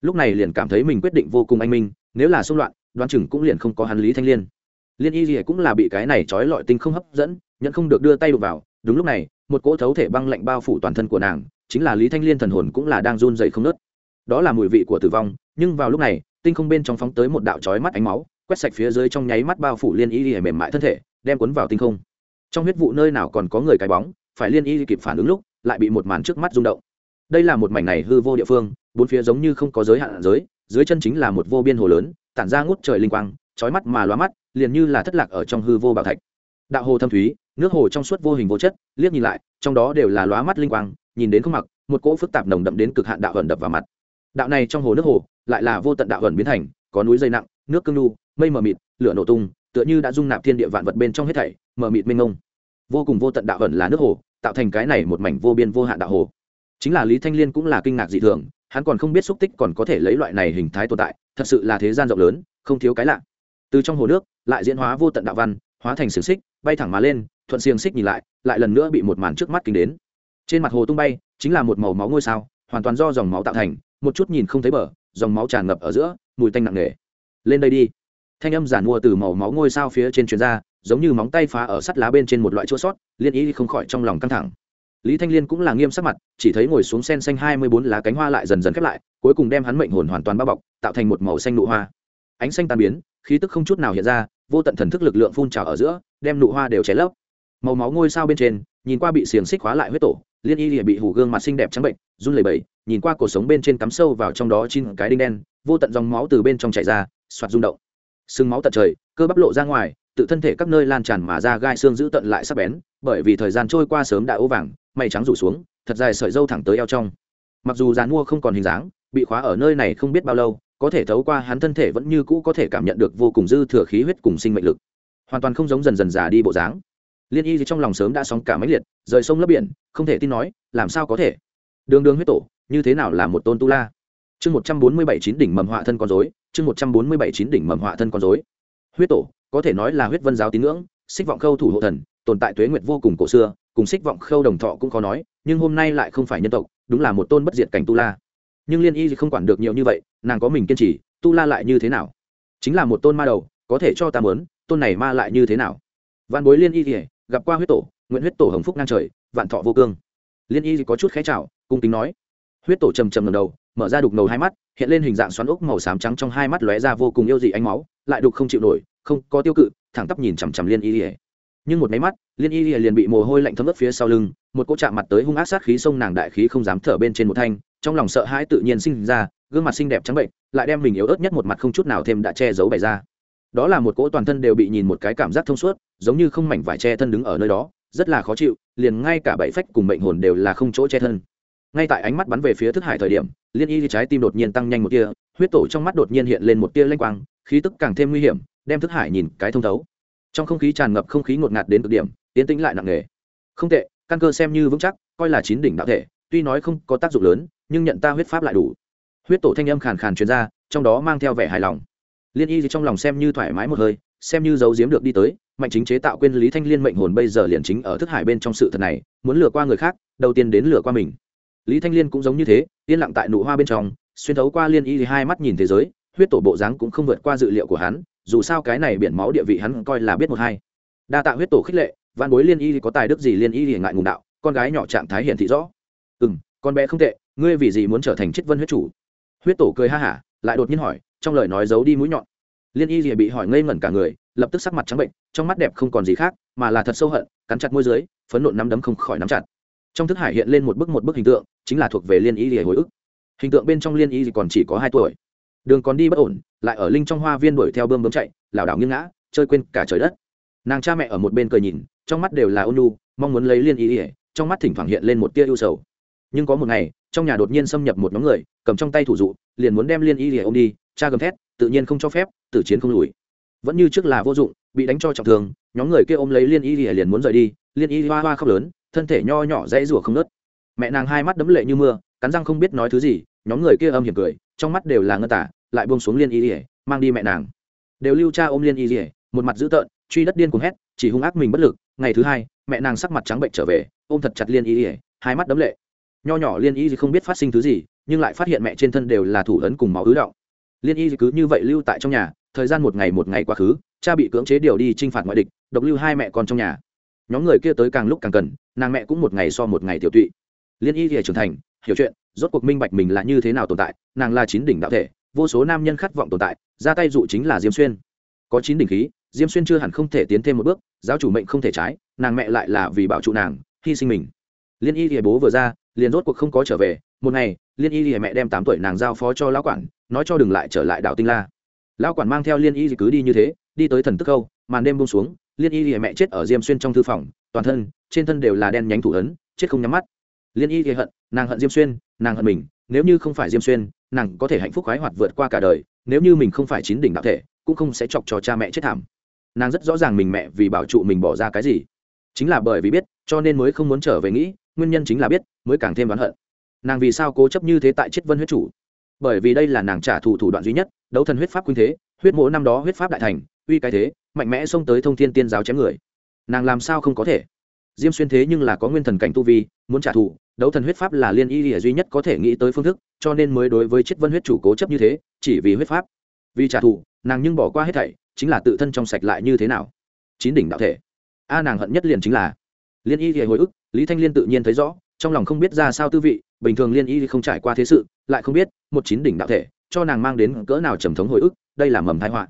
Lúc này liền cảm thấy mình quyết định vô cùng anh minh, nếu là xung loạn, đoán chừng cũng liền không có hắn lý thanh liên. Liên y gì cũng là bị cái này trói lọi tinh không hấp dẫn nhận không được đưa tay đụng vào. Đúng lúc này, một cỗ thấu thể băng lạnh bao phủ toàn thân của nàng, chính là lý thanh liên thần hồn cũng là đang run dậy không nớt đó là mùi vị của tử vong, nhưng vào lúc này, tinh không bên trong phóng tới một đạo trói mắt ánh máu, quét sạch phía dưới trong nháy mắt bao phủ liên y y mềm mại thân thể, đem cuốn vào tinh không trong huyết vụ nơi nào còn có người cái bóng, phải liên y kịp phản ứng lúc, lại bị một màn trước mắt rung động. Đây là một mảnh này hư vô địa phương, bốn phía giống như không có giới hạn giới, dưới chân chính là một vô biên hồ lớn, tản ra ngút trời linh quang trói mắt mà loa mắt, liền như là thất lạc ở trong hư vô bảo thạch. Đạo hồ thâm thúy, nước hồ trong suốt vô hình vô chất, liếc nhìn lại, trong đó đều là lóa mắt linh quang, nhìn đến không mặc, một cỗ phức tạp nồng đậm đến cực hạn đạo ẩn đập vào mặt. Đạo này trong hồ nước hồ, lại là vô tận đạo ẩn biến thành, có núi dây nặng, nước cương lu mây mờ mịt, lửa nổ tung tựa như đã dung nạp thiên địa vạn vật bên trong hết thảy, mờ mịt mênh ngông vô cùng vô tận đạo ẩn là nước hồ, tạo thành cái này một mảnh vô biên vô hạn đạo hồ. Chính là lý thanh liên cũng là kinh ngạc dị thường, hắn còn không biết xúc tích còn có thể lấy loại này hình thái tồn tại, thật sự là thế gian rộng lớn, không thiếu cái lạ. Từ trong hồ nước, lại diễn hóa vô tận đạo văn, hóa thành xiềng xích, bay thẳng mà lên, thuận xiềng xích nhìn lại lại lần nữa bị một màn trước mắt kinh đến. Trên mặt hồ tung bay, chính là một màu máu ngôi sao, hoàn toàn do dòng máu tạo thành, một chút nhìn không thấy bờ, dòng máu tràn ngập ở giữa, mùi tanh nặng nề. Lên đây đi thanh âm giản mua từ màu máu ngôi sao phía trên truyền ra, giống như móng tay phá ở sắt lá bên trên một loại chua sót, liên ý không khỏi trong lòng căng thẳng. Lý thanh liên cũng là nghiêm sắc mặt, chỉ thấy ngồi xuống sen xanh hai mươi bốn lá cánh hoa lại dần dần khép lại, cuối cùng đem hắn mệnh hồn hoàn toàn bao bọc, tạo thành một màu xanh nụ hoa. Ánh xanh tan biến, khí tức không chút nào hiện ra, vô tận thần thức lực lượng phun trào ở giữa, đem nụ hoa đều cháy lấp. Màu máu ngôi sao bên trên, nhìn qua bị xiềng xích hóa lại huyết tổ, liên y lìa bị hủ gương mặt xinh đẹp trắng bệnh, run lẩy bẩy, nhìn qua cuộc sống bên trên cắm sâu vào trong đó chín cái đinh đen, vô tận dòng máu từ bên trong chảy ra, soạt rung động sưng máu tận trời, cơ bắp lộ ra ngoài, tự thân thể các nơi lan tràn mà ra gai xương giữ tận lại sắp bén, bởi vì thời gian trôi qua sớm đã ố vàng mày trắng rủ xuống, thật dài sợi dâu thẳng tới eo trong. Mặc dù dàn mua không còn hình dáng, bị khóa ở nơi này không biết bao lâu, có thể thấu qua hắn thân thể vẫn như cũ có thể cảm nhận được vô cùng dư thừa khí huyết cùng sinh mệnh lực. Hoàn toàn không giống dần dần già đi bộ dáng. Liên y trong lòng sớm đã sóng cả máy liệt, rời sông lấp biển, không thể tin nói, làm sao có thể? Đường đường huyết tổ, như thế nào là một tôn tu la? Chương một trăm bốn mươi bảy chín đỉnh mầm họa thân con dối chương một trăm bốn mươi bảy chín đỉnh mầm họa thân con dối huyết tổ, có thể nói là huyết vân giáo tín ngưỡng, xích vọng khâu thủ hộ thần, tồn tại tuế nguyệt vô cùng cổ xưa, cùng xích vọng khâu đồng thọ cũng khó nói, nhưng hôm nay lại không phải nhân tộc, đúng là một tôn bất diệt cảnh tu la. Nhưng liên y không quản được nhiều như vậy, nàng có mình kiên trì, tu la lại như thế nào? Chính là một tôn ma đầu, có thể cho ta mớn tôn này ma lại như thế nào? Văn bối liên y thì gặp qua huyết tổ, nguyện huyết tổ hồng phúc ngang trời, vạn thọ vô cương. Liên y có chút khé chào, cung kính nói. Huyết tổ trầm trầm ngầm đầu mở ra đục ngầu hai mắt, hiện lên hình dạng xoắn ốc màu xám trắng trong hai mắt lóe ra vô cùng yêu dị ánh máu, lại đục không chịu nổi, không có tiêu cự, thẳng tắp nhìn chằm chằm liên y ỉa nhưng một máy mắt, liên y liền bị mồ hôi lạnh thấm ướt phía sau lưng, một cỗ chạm mặt tới hung ác sát khí sông nàng đại khí không dám thở bên trên một thanh, trong lòng sợ hãi tự nhiên sinh ra, gương mặt xinh đẹp trắng bệnh, lại đem mình yếu ớt nhất một mặt không chút nào thêm đã che giấu bày ra. Đó là một cỗ toàn thân đều bị nhìn một cái cảm giác thông suốt, giống như không mảnh vải che thân đứng ở nơi đó, rất là khó chịu, liền ngay cả bảy phách cùng mệnh hồn đều là không chỗ che thân ngay tại ánh mắt bắn về phía thức hải thời điểm, liên y trái tim đột nhiên tăng nhanh một tia, huyết tổ trong mắt đột nhiên hiện lên một tia lanh quang, khí tức càng thêm nguy hiểm, đem thức hải nhìn cái thông thấu. Trong không khí tràn ngập không khí ngột ngạt đến cực điểm, tiến tĩnh lại nặng nề. Không tệ, căn cơ xem như vững chắc, coi là chín đỉnh đạo thể, tuy nói không có tác dụng lớn, nhưng nhận ta huyết pháp lại đủ. Huyết tổ thanh âm khàn khàn truyền ra, trong đó mang theo vẻ hài lòng. Liên y trong lòng xem như thoải mái một hơi, xem như giấu giếm được đi tới, mạnh chính chế tạo quên lý thanh liên mệnh hồn bây giờ liền chính ở thức hải bên trong sự thật này, muốn lừa qua người khác, đầu tiên đến lừa qua mình lý thanh liên cũng giống như thế, yên lặng tại nụ hoa bên trong, xuyên thấu qua liên y thì hai mắt nhìn thế giới, huyết tổ bộ dáng cũng không vượt qua dự liệu của hắn, dù sao cái này biển máu địa vị hắn coi là biết một hai. Đa tạ huyết tổ khích lệ văn bối liên y thì có tài đức gì liên y thì ngại ngùng đạo, con gái nhỏ trạng thái hiển thị rõ. Ừ m con bé không tệ, ngươi vì gì muốn trở thành chết vân huyết chủ? Huyết tổ cười ha hả, lại đột nhiên hỏi, trong lời nói giấu đi mũi nhọn. Liên y thì bị hỏi ngây ngẩn cả người, lập tức sắc mặt trắng bệnh, trong mắt đẹp không còn gì khác, mà là thật sâu hận, cắn chặt môi dưới, phấn nộn nắm đấm không khỏi nắm chặt trong thức hải hiện lên một bức một bức hình tượng, chính là thuộc về liên y lìa hồi ức. Hình tượng bên trong liên y thì còn chỉ có hai tuổi. Đường còn đi bất ổn, lại ở linh trong hoa viên đuổi theo bơm bơm chạy, lảo đảo nghiêng ngã, chơi quên cả trời đất. Nàng cha mẹ ở một bên cười nhìn, trong mắt đều là ôn nu mong muốn lấy liên y lìa, trong mắt thỉnh thoảng hiện lên một tia ưu sầu. Nhưng có một ngày, trong nhà đột nhiên xâm nhập một nhóm người, cầm trong tay thủ dụ, liền muốn đem liên y lìa ô đi, cha gầm thét, tự nhiên không cho phép, tử chiến không lùi. Vẫn như trước là vô dụng, bị đánh cho trọng thương, nhóm người kia ôm lấy liên y lìa liền muốn rời đi, liên y hoa hoa khóc lớn thân thể nho nhỏ dãy rủa không nớt. Mẹ nàng hai mắt đấm lệ như mưa, cắn răng không biết nói thứ gì, nhóm người kia âm hiểm cười, trong mắt đều là ngân tả, lại buông xuống liên y ỉa mang đi mẹ nàng. Đều lưu cha ôm liên y ỉa một mặt dữ tợn, truy đất điên cuồng hét, chỉ hung ác mình bất lực. Ngày thứ hai, mẹ nàng sắc mặt trắng bệnh trở về, ôm thật chặt liên y ỉa hai mắt đấm lệ. Nho nhỏ liên y không biết phát sinh thứ gì, nhưng lại phát hiện mẹ trên thân đều là thủ ấn cùng máu ứ động. Liên y cứ như vậy lưu tại trong nhà, thời gian một ngày một ngày quá khứ, cha bị cưỡng chế điều đi t r i n h phạt ngoại địch, độc lưu hai mẹ con trong nhà nhóm người kia tới càng lúc càng cần, nàng mẹ cũng một ngày so một ngày tiểu tụy. Liên y thì trưởng thành, hiểu chuyện, rốt cuộc minh bạch mình là như thế nào tồn tại, nàng là chín đỉnh đạo thể, vô số nam nhân khát vọng tồn tại, ra tay dụ chính là diêm xuyên. Có chín đỉnh khí, diêm xuyên chưa hẳn không thể tiến thêm một bước, giáo chủ mệnh không thể trái, nàng mẹ lại là vì bảo trụ nàng, hy sinh mình. Liên y thì bố vừa ra, liền rốt cuộc không có trở về, một ngày, liên y thì mẹ đem tám tuổi nàng giao phó cho lão quản, nói cho đừng lại trở lại đảo tinh la. Lão quản mang theo liên y thì cứ đi như thế, đi tới thần tức câu màn đêm buông xuống liên y thì mẹ chết ở diêm xuyên trong thư phòng, toàn thân, trên thân đều là đen nhánh thủ ấn, chết không nhắm mắt. Liên y thì hận, nàng hận diêm xuyên, nàng hận mình, nếu như không phải diêm xuyên, nàng có thể hạnh phúc khoái hoạt vượt qua cả đời, nếu như mình không phải chín đỉnh đạo thể, cũng không sẽ chọc cho cha mẹ chết thảm. Nàng rất rõ ràng mình mẹ vì bảo trụ mình bỏ ra cái gì. Chính là bởi vì biết, cho nên mới không muốn trở về nghĩ, nguyên nhân chính là biết, mới càng thêm oán hận. Nàng vì sao cố chấp như thế tại chết vân huyết chủ? Bởi vì đây là nàng trả thù thủ đoạn duy nhất, đấu thần huyết pháp quyên thế huyết mỗ năm đó huyết pháp đại thành, uy cái thế, mạnh mẽ xông tới thông thiên tiên giáo chém người. Nàng làm sao không có thể? Diêm xuyên thế nhưng là có nguyên thần cảnh tu vi, muốn trả thù, đấu thần huyết pháp là liên y lìa duy nhất có thể nghĩ tới phương thức, cho nên mới đối với chiết vân huyết chủ cố chấp như thế, chỉ vì huyết pháp. Vì trả thù, nàng nhưng bỏ qua hết thảy, chính là tự thân trong sạch lại như thế nào? Chín đỉnh đạo thể. A nàng hận nhất liền chính là. Liên y lìa hồi ức, lý thanh liên tự nhiên thấy rõ, trong lòng không biết ra sao tư vị, bình thường liên y không trải qua thế sự, lại không biết, một chín đỉnh đạo thể cho nàng mang đến cỡ nào trầm thống hồi ức, đây là mầm thái họa.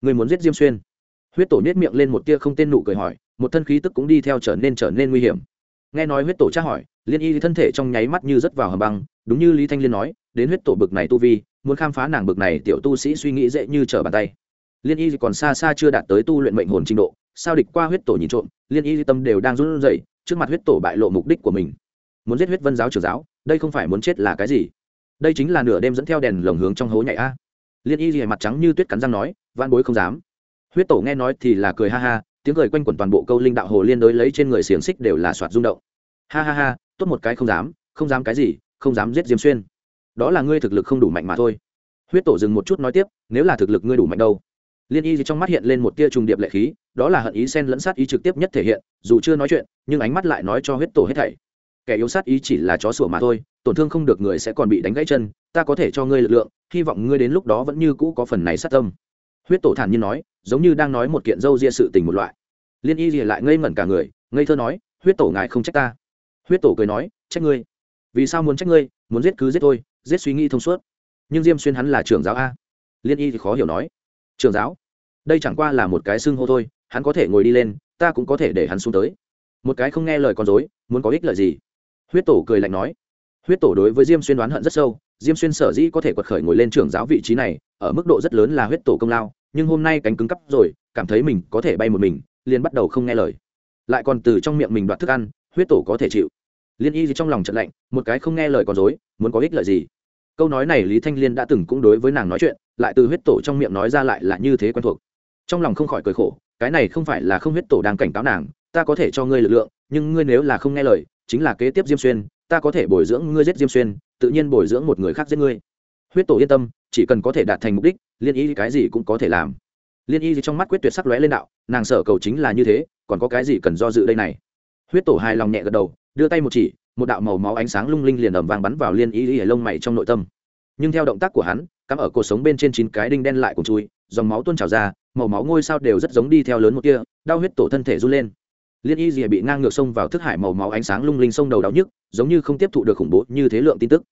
Người muốn giết diêm xuyên. Huyết tổ nhét miệng lên một tia không tên nụ cười hỏi, một thân khí tức cũng đi theo trở nên trở nên nguy hiểm. Nghe nói huyết tổ tra hỏi, liên y thân thể trong nháy mắt như rớt vào hầm băng, đúng như lý thanh liên nói, đến huyết tổ bực này tu vi, muốn khám phá nàng bực này tiểu tu sĩ suy nghĩ dễ như trở bàn tay. Liên y còn xa xa chưa đạt tới tu luyện mệnh hồn trình độ, sao địch qua huyết tổ nhìn trộm, liên y tâm đều đang run rẩy, trước mặt huyết tổ bại lộ mục đích của mình. Muốn giết huyết vân giáo trưởng giáo, đây không phải muốn chết là cái gì? Đây chính là nửa đêm dẫn theo đèn lồng hướng trong hố nhảy a. Liên y rìa mặt trắng như tuyết cắn răng nói van bối không dám. Huyết tổ nghe nói thì là cười ha ha, tiếng cười quanh quẩn toàn bộ câu linh đạo hồ liên đối lấy trên người xiềng xích đều là soạt rung động. Ha ha ha, tốt một cái không dám không dám cái gì, không dám giết diêm xuyên. Đó là ngươi thực lực không đủ mạnh mà thôi. Huyết tổ dừng một chút nói tiếp, nếu là thực lực ngươi đủ mạnh đâu? Liên y gì trong mắt hiện lên một tia trùng điệp lệ khí, đó là hận ý sen lẫn sát ý trực tiếp nhất thể hiện, dù chưa nói chuyện, nhưng ánh mắt lại nói cho huyết tổ hết thảy kẻ yếu sát ý chỉ là chó sủa mà thôi, tổn thương không được người sẽ còn bị đánh gãy chân, ta có thể cho ngươi lực lượng, hy vọng ngươi đến lúc đó vẫn như cũ có phần này sát tâm. Huyết tổ thản nhiên nói, giống như đang nói một kiện dâu ria sự tình một loại. Liên y lìa lại ngây ngẩn cả người, ngây thơ nói, huyết tổ ngài không trách ta. Huyết tổ cười nói, trách ngươi. Vì sao muốn trách ngươi? Muốn giết cứ giết thôi, giết suy nghĩ thông suốt. Nhưng diêm xuyên hắn là trưởng giáo a. Liên y thì khó hiểu nói, trưởng giáo? Đây chẳng qua là một cái xưng hô thôi, hắn có thể ngồi đi lên, ta cũng có thể để hắn xuống tới. Một cái không nghe lời con dối muốn có ích lợi gì? Huyết tổ cười lạnh nói. Huyết tổ đối với diêm xuyên đoán hận rất sâu, diêm xuyên sở dĩ có thể quật khởi ngồi lên trưởng giáo vị trí này, ở mức độ rất lớn là huyết tổ công lao, nhưng hôm nay cánh cứng cắp rồi, cảm thấy mình có thể bay một mình, liền bắt đầu không nghe lời. Lại còn từ trong miệng mình đoạt thức ăn, huyết tổ có thể chịu. Liên y gì trong lòng trận lạnh, một cái không nghe lời còn dối, muốn có ích lợi gì? Câu nói này lý thanh liên đã từng cũng đối với nàng nói chuyện, lại từ huyết tổ trong miệng nói ra lại là như thế quen thuộc. Trong lòng không khỏi cười khổ, cái này không phải là không huyết tổ đang cảnh cáo nàng, ta có thể cho ngươi lực lượng, nhưng ngươi nếu là không nghe lời chính là kế tiếp diêm xuyên, ta có thể bồi dưỡng ngươi giết diêm xuyên, tự nhiên bồi dưỡng một người khác giết ngươi. Huyết tổ yên tâm, chỉ cần có thể đạt thành mục đích, liên y cái gì cũng có thể làm. Liên y trong mắt quyết tuyệt sắc lóe lên đạo, nàng sở cầu chính là như thế, còn có cái gì cần do dự đây này? Huyết tổ hài lòng nhẹ gật đầu, đưa tay một chỉ, một đạo màu máu ánh sáng lung linh liền ầm vàng bắn vào liên y y lông mày trong nội tâm. Nhưng theo động tác của hắn, cắm ở cuộc sống bên trên chín cái đinh đen lại cùng chui, dòng máu tuôn trào ra, màu máu ngôi sao đều rất giống đi theo lớn một kia, đau huyết tổ thân thể run lên liên y dìa bị ngang ngược sông vào thức hải màu máu ánh sáng lung linh sông đầu đau nhức, giống như không tiếp thụ được khủng bố như thế lượng tin tức.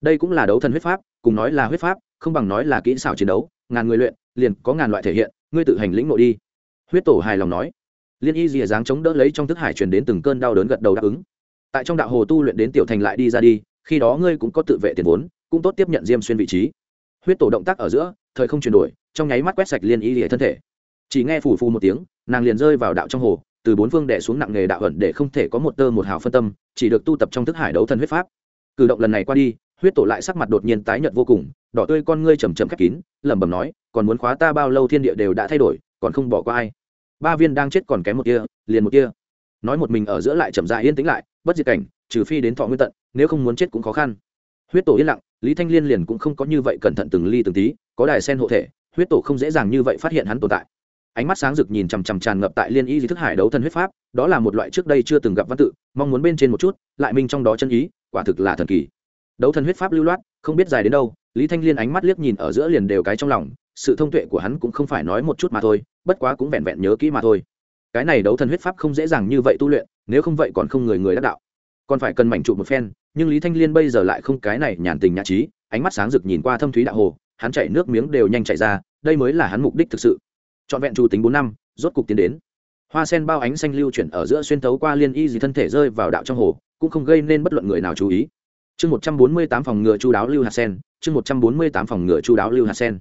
Đây cũng là đấu thần huyết pháp, cùng nói là huyết pháp, không bằng nói là kỹ xảo chiến đấu, ngàn người luyện, liền có ngàn loại thể hiện, ngươi tự hành lĩnh nội đi. Huyết tổ hài lòng nói. Liên y dìa dáng chống đỡ lấy trong thức hải truyền đến từng cơn đau đớn gật đầu đáp ứng. Tại trong đạo hồ tu luyện đến tiểu thành lại đi ra đi, khi đó ngươi cũng có tự vệ tiền vốn, cũng tốt tiếp nhận diêm xuyên vị trí. Huyết tổ động tác ở giữa, thời không chuyển đổi, trong nháy mắt quét sạch liên y Dìa thân thể. Chỉ nghe phù phù một tiếng, nàng liền rơi vào đạo trong hồ từ bốn phương đè xuống nặng nghề đạo ẩn để không thể có một tơ một hào phân tâm, chỉ được tu tập trong thức hải đấu thần huyết pháp. Cử động lần này qua đi, huyết tổ lại sắc mặt đột nhiên tái nhợt vô cùng, đỏ tươi con ngươi chầm chầm khép kín, lẩm bẩm nói, còn muốn khóa ta bao lâu thiên địa đều đã thay đổi, còn không bỏ qua ai? Ba viên đang chết còn kém một kia liền một kia nói một mình ở giữa lại chậm dại yên tĩnh lại, bất diệt cảnh, trừ phi đến thọ nguyên tận, nếu không muốn chết cũng khó khăn. Huyết tổ yên lặng, lý thanh liên liền cũng không có như vậy cẩn thận từng ly từng tí, có đài sen hộ thể, huyết tổ không dễ dàng như vậy phát hiện hắn tồn tại ánh mắt sáng rực nhìn chằm chằm tràn ngập tại liên y di thức hải đấu thân huyết pháp, đó là một loại trước đây chưa từng gặp văn tự, mong muốn bên trên một chút, lại minh trong đó chân ý, quả thực là thần kỳ. Đấu thân huyết pháp lưu loát, không biết dài đến đâu, lý thanh liên ánh mắt liếc nhìn ở giữa liền đều cái trong lòng, sự thông tuệ của hắn cũng không phải nói một chút mà thôi, bất quá cũng vẹn vẹn nhớ kỹ mà thôi. Cái này đấu thần huyết pháp không dễ dàng như vậy tu luyện, nếu không vậy còn không người người đắc đạo. Còn phải cần mảnh trụ một phen, nhưng lý thanh liên bây giờ lại không cái này nhàn tình nhã trí, ánh mắt sáng rực nhìn qua thâm thúy đạo hồ, hắn chạy nước miếng đều nhanh chạy ra, đây mới là hắn mục đích thực sự trọn vẹn chủ tính bốn năm, rốt cục tiến đến. Hoa sen bao ánh xanh lưu chuyển ở giữa xuyên thấu qua liên y gì thân thể rơi vào đạo trong hồ, cũng không gây nên bất luận người nào chú ý. Chương một trăm bốn mươi tám phòng ngựa chu đáo lưu hạt sen, chương một trăm bốn mươi tám phòng ngựa chu đáo lưu hạt sen.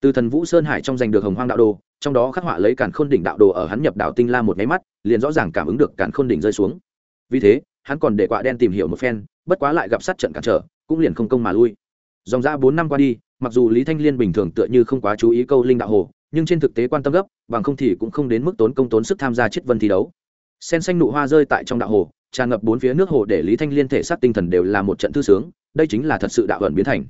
Từ thần vũ sơn hải trong giành được hồng hoang đạo đồ, trong đó khắc họa lấy cản khôn đỉnh đạo đồ ở hắn nhập đạo tinh la một máy mắt, liền rõ ràng cảm ứng được cản khôn đỉnh rơi xuống. Vì thế, hắn còn để quạ đen tìm hiểu một phen, bất quá lại gặp sát trận cản trở, cũng liền không công mà lui. Dòng ra bốn năm qua đi, mặc dù lý thanh liên bình thường tựa như không quá chú ý câu linh đạo hồ nhưng trên thực tế quan tâm gấp, bằng không thì cũng không đến mức tốn công tốn sức tham gia chiết vân thi đấu. Sen xanh nụ hoa rơi tại trong đạo hồ, tràn ngập bốn phía nước hồ để lý thanh liên thể xác tinh thần đều là một trận thư sướng, đây chính là thật sự đạo ẩn biến thành.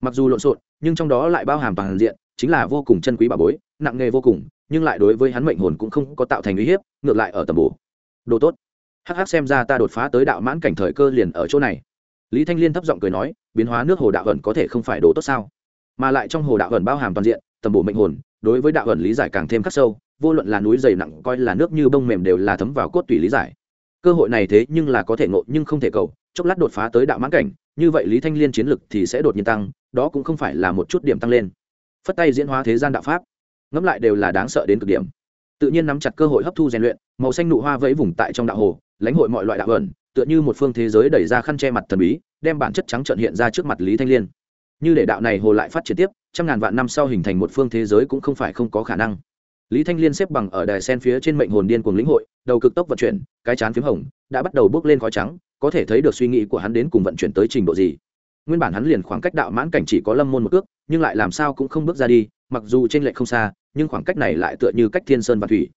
Mặc dù lộn xộn, nhưng trong đó lại bao hàm toàn diện, chính là vô cùng chân quý bà bối, nặng nghề vô cùng, nhưng lại đối với hắn mệnh hồn cũng không có tạo thành uy hiếp, ngược lại ở tầm bổ. Đồ tốt. Hắc hắc xem ra ta đột phá tới đạo mãn cảnh thời cơ liền ở chỗ này. Lý thanh liên thấp giọng cười nói, biến hóa nước hồ đạo ẩn có thể không phải đồ tốt sao? Mà lại trong hồ đạo ẩn bao hàm toàn diện, tầm bổ mệnh hồn đối với đạo ẩn lý giải càng thêm khắc sâu, vô luận là núi dày nặng coi là nước như bông mềm đều là thấm vào cốt tùy lý giải. Cơ hội này thế nhưng là có thể ngộ nhưng không thể cầu, chốc lát đột phá tới đạo mãn cảnh, như vậy lý thanh liên chiến lực thì sẽ đột nhiên tăng, đó cũng không phải là một chút điểm tăng lên. Phất tay diễn hóa thế gian đạo pháp, ngẫm lại đều là đáng sợ đến cực điểm. Tự nhiên nắm chặt cơ hội hấp thu rèn luyện, màu xanh nụ hoa vẫy vùng tại trong đạo hồ, lãnh hội mọi loại đạo ẩn, tựa như một phương thế giới đẩy ra khăn che mặt thần bí, đem bản chất trắng trợn hiện ra trước mặt lý thanh liên. Như để đạo này hồ lại phát triển tiếp trăm ngàn vạn năm sau hình thành một phương thế giới cũng không phải không có khả năng. Lý thanh liên xếp bằng ở đài sen phía trên mệnh hồn điên cuồng lĩnh hội, đầu cực tốc vận chuyển, cái chán phiếm hồng, đã bắt đầu bước lên khói trắng, có thể thấy được suy nghĩ của hắn đến cùng vận chuyển tới trình độ gì. Nguyên bản hắn liền khoảng cách đạo mãn cảnh chỉ có lâm môn một ước nhưng lại làm sao cũng không bước ra đi, mặc dù trên lệch không xa, nhưng khoảng cách này lại tựa như cách thiên sơn và thủy.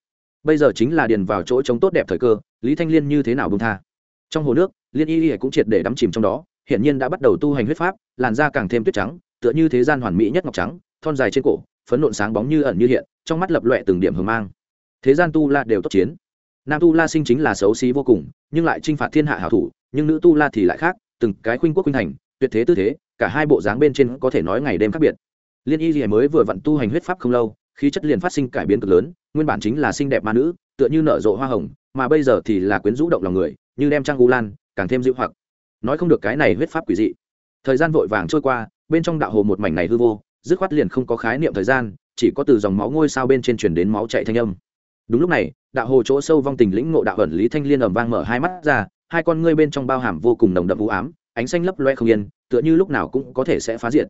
Bây giờ chính là điền vào chỗ trống tốt đẹp thời cơ, lý thanh liên như thế nào bông tha? Trong hồ nước, liên y y cũng triệt để đắm chìm trong đó hiển nhiên đã bắt đầu tu hành huyết pháp, làn da càng thêm tuyết trắng, tựa như thế gian hoàn mỹ nhất ngọc trắng, thon dài trên cổ, phấn nộn sáng bóng như ẩn như hiện, trong mắt lập loẹ từng điểm hờ mang. Thế gian tu la đều tốt chiến. Nam tu la sinh chính là xấu xí vô cùng, nhưng lại t r i n h phạt thiên hạ hảo thủ, nhưng nữ tu la thì lại khác, từng cái khuynh quốc khuynh thành, tuyệt thế tư thế, cả hai bộ dáng bên trên có thể nói ngày đêm khác biệt. Liên y thì mới vừa vặn tu hành huyết pháp không lâu, khí chất liền phát sinh cải biến cực lớn, nguyên bản chính là xinh đẹp ma nữ, tựa như nở rộ hoa hồng, mà bây giờ thì là quyến rũ động lòng người, như đem trang gu lan, càng thêm dịu hoặc nói không được cái này huyết pháp quỷ dị. Thời gian vội vàng trôi qua, bên trong đạo hồ một mảnh này hư vô, dứt khoát liền không có khái niệm thời gian, chỉ có từ dòng máu ngôi sao bên trên truyền đến máu chạy thanh âm. Đúng lúc này, đạo hồ chỗ sâu vong tình lĩnh ngộ đạo ẩn lý thanh liên ầm vang mở hai mắt ra, hai con ngươi bên trong bao hàm vô cùng nồng đậm u ám, ánh xanh lấp loe không yên, tựa như lúc nào cũng có thể sẽ phá diệt.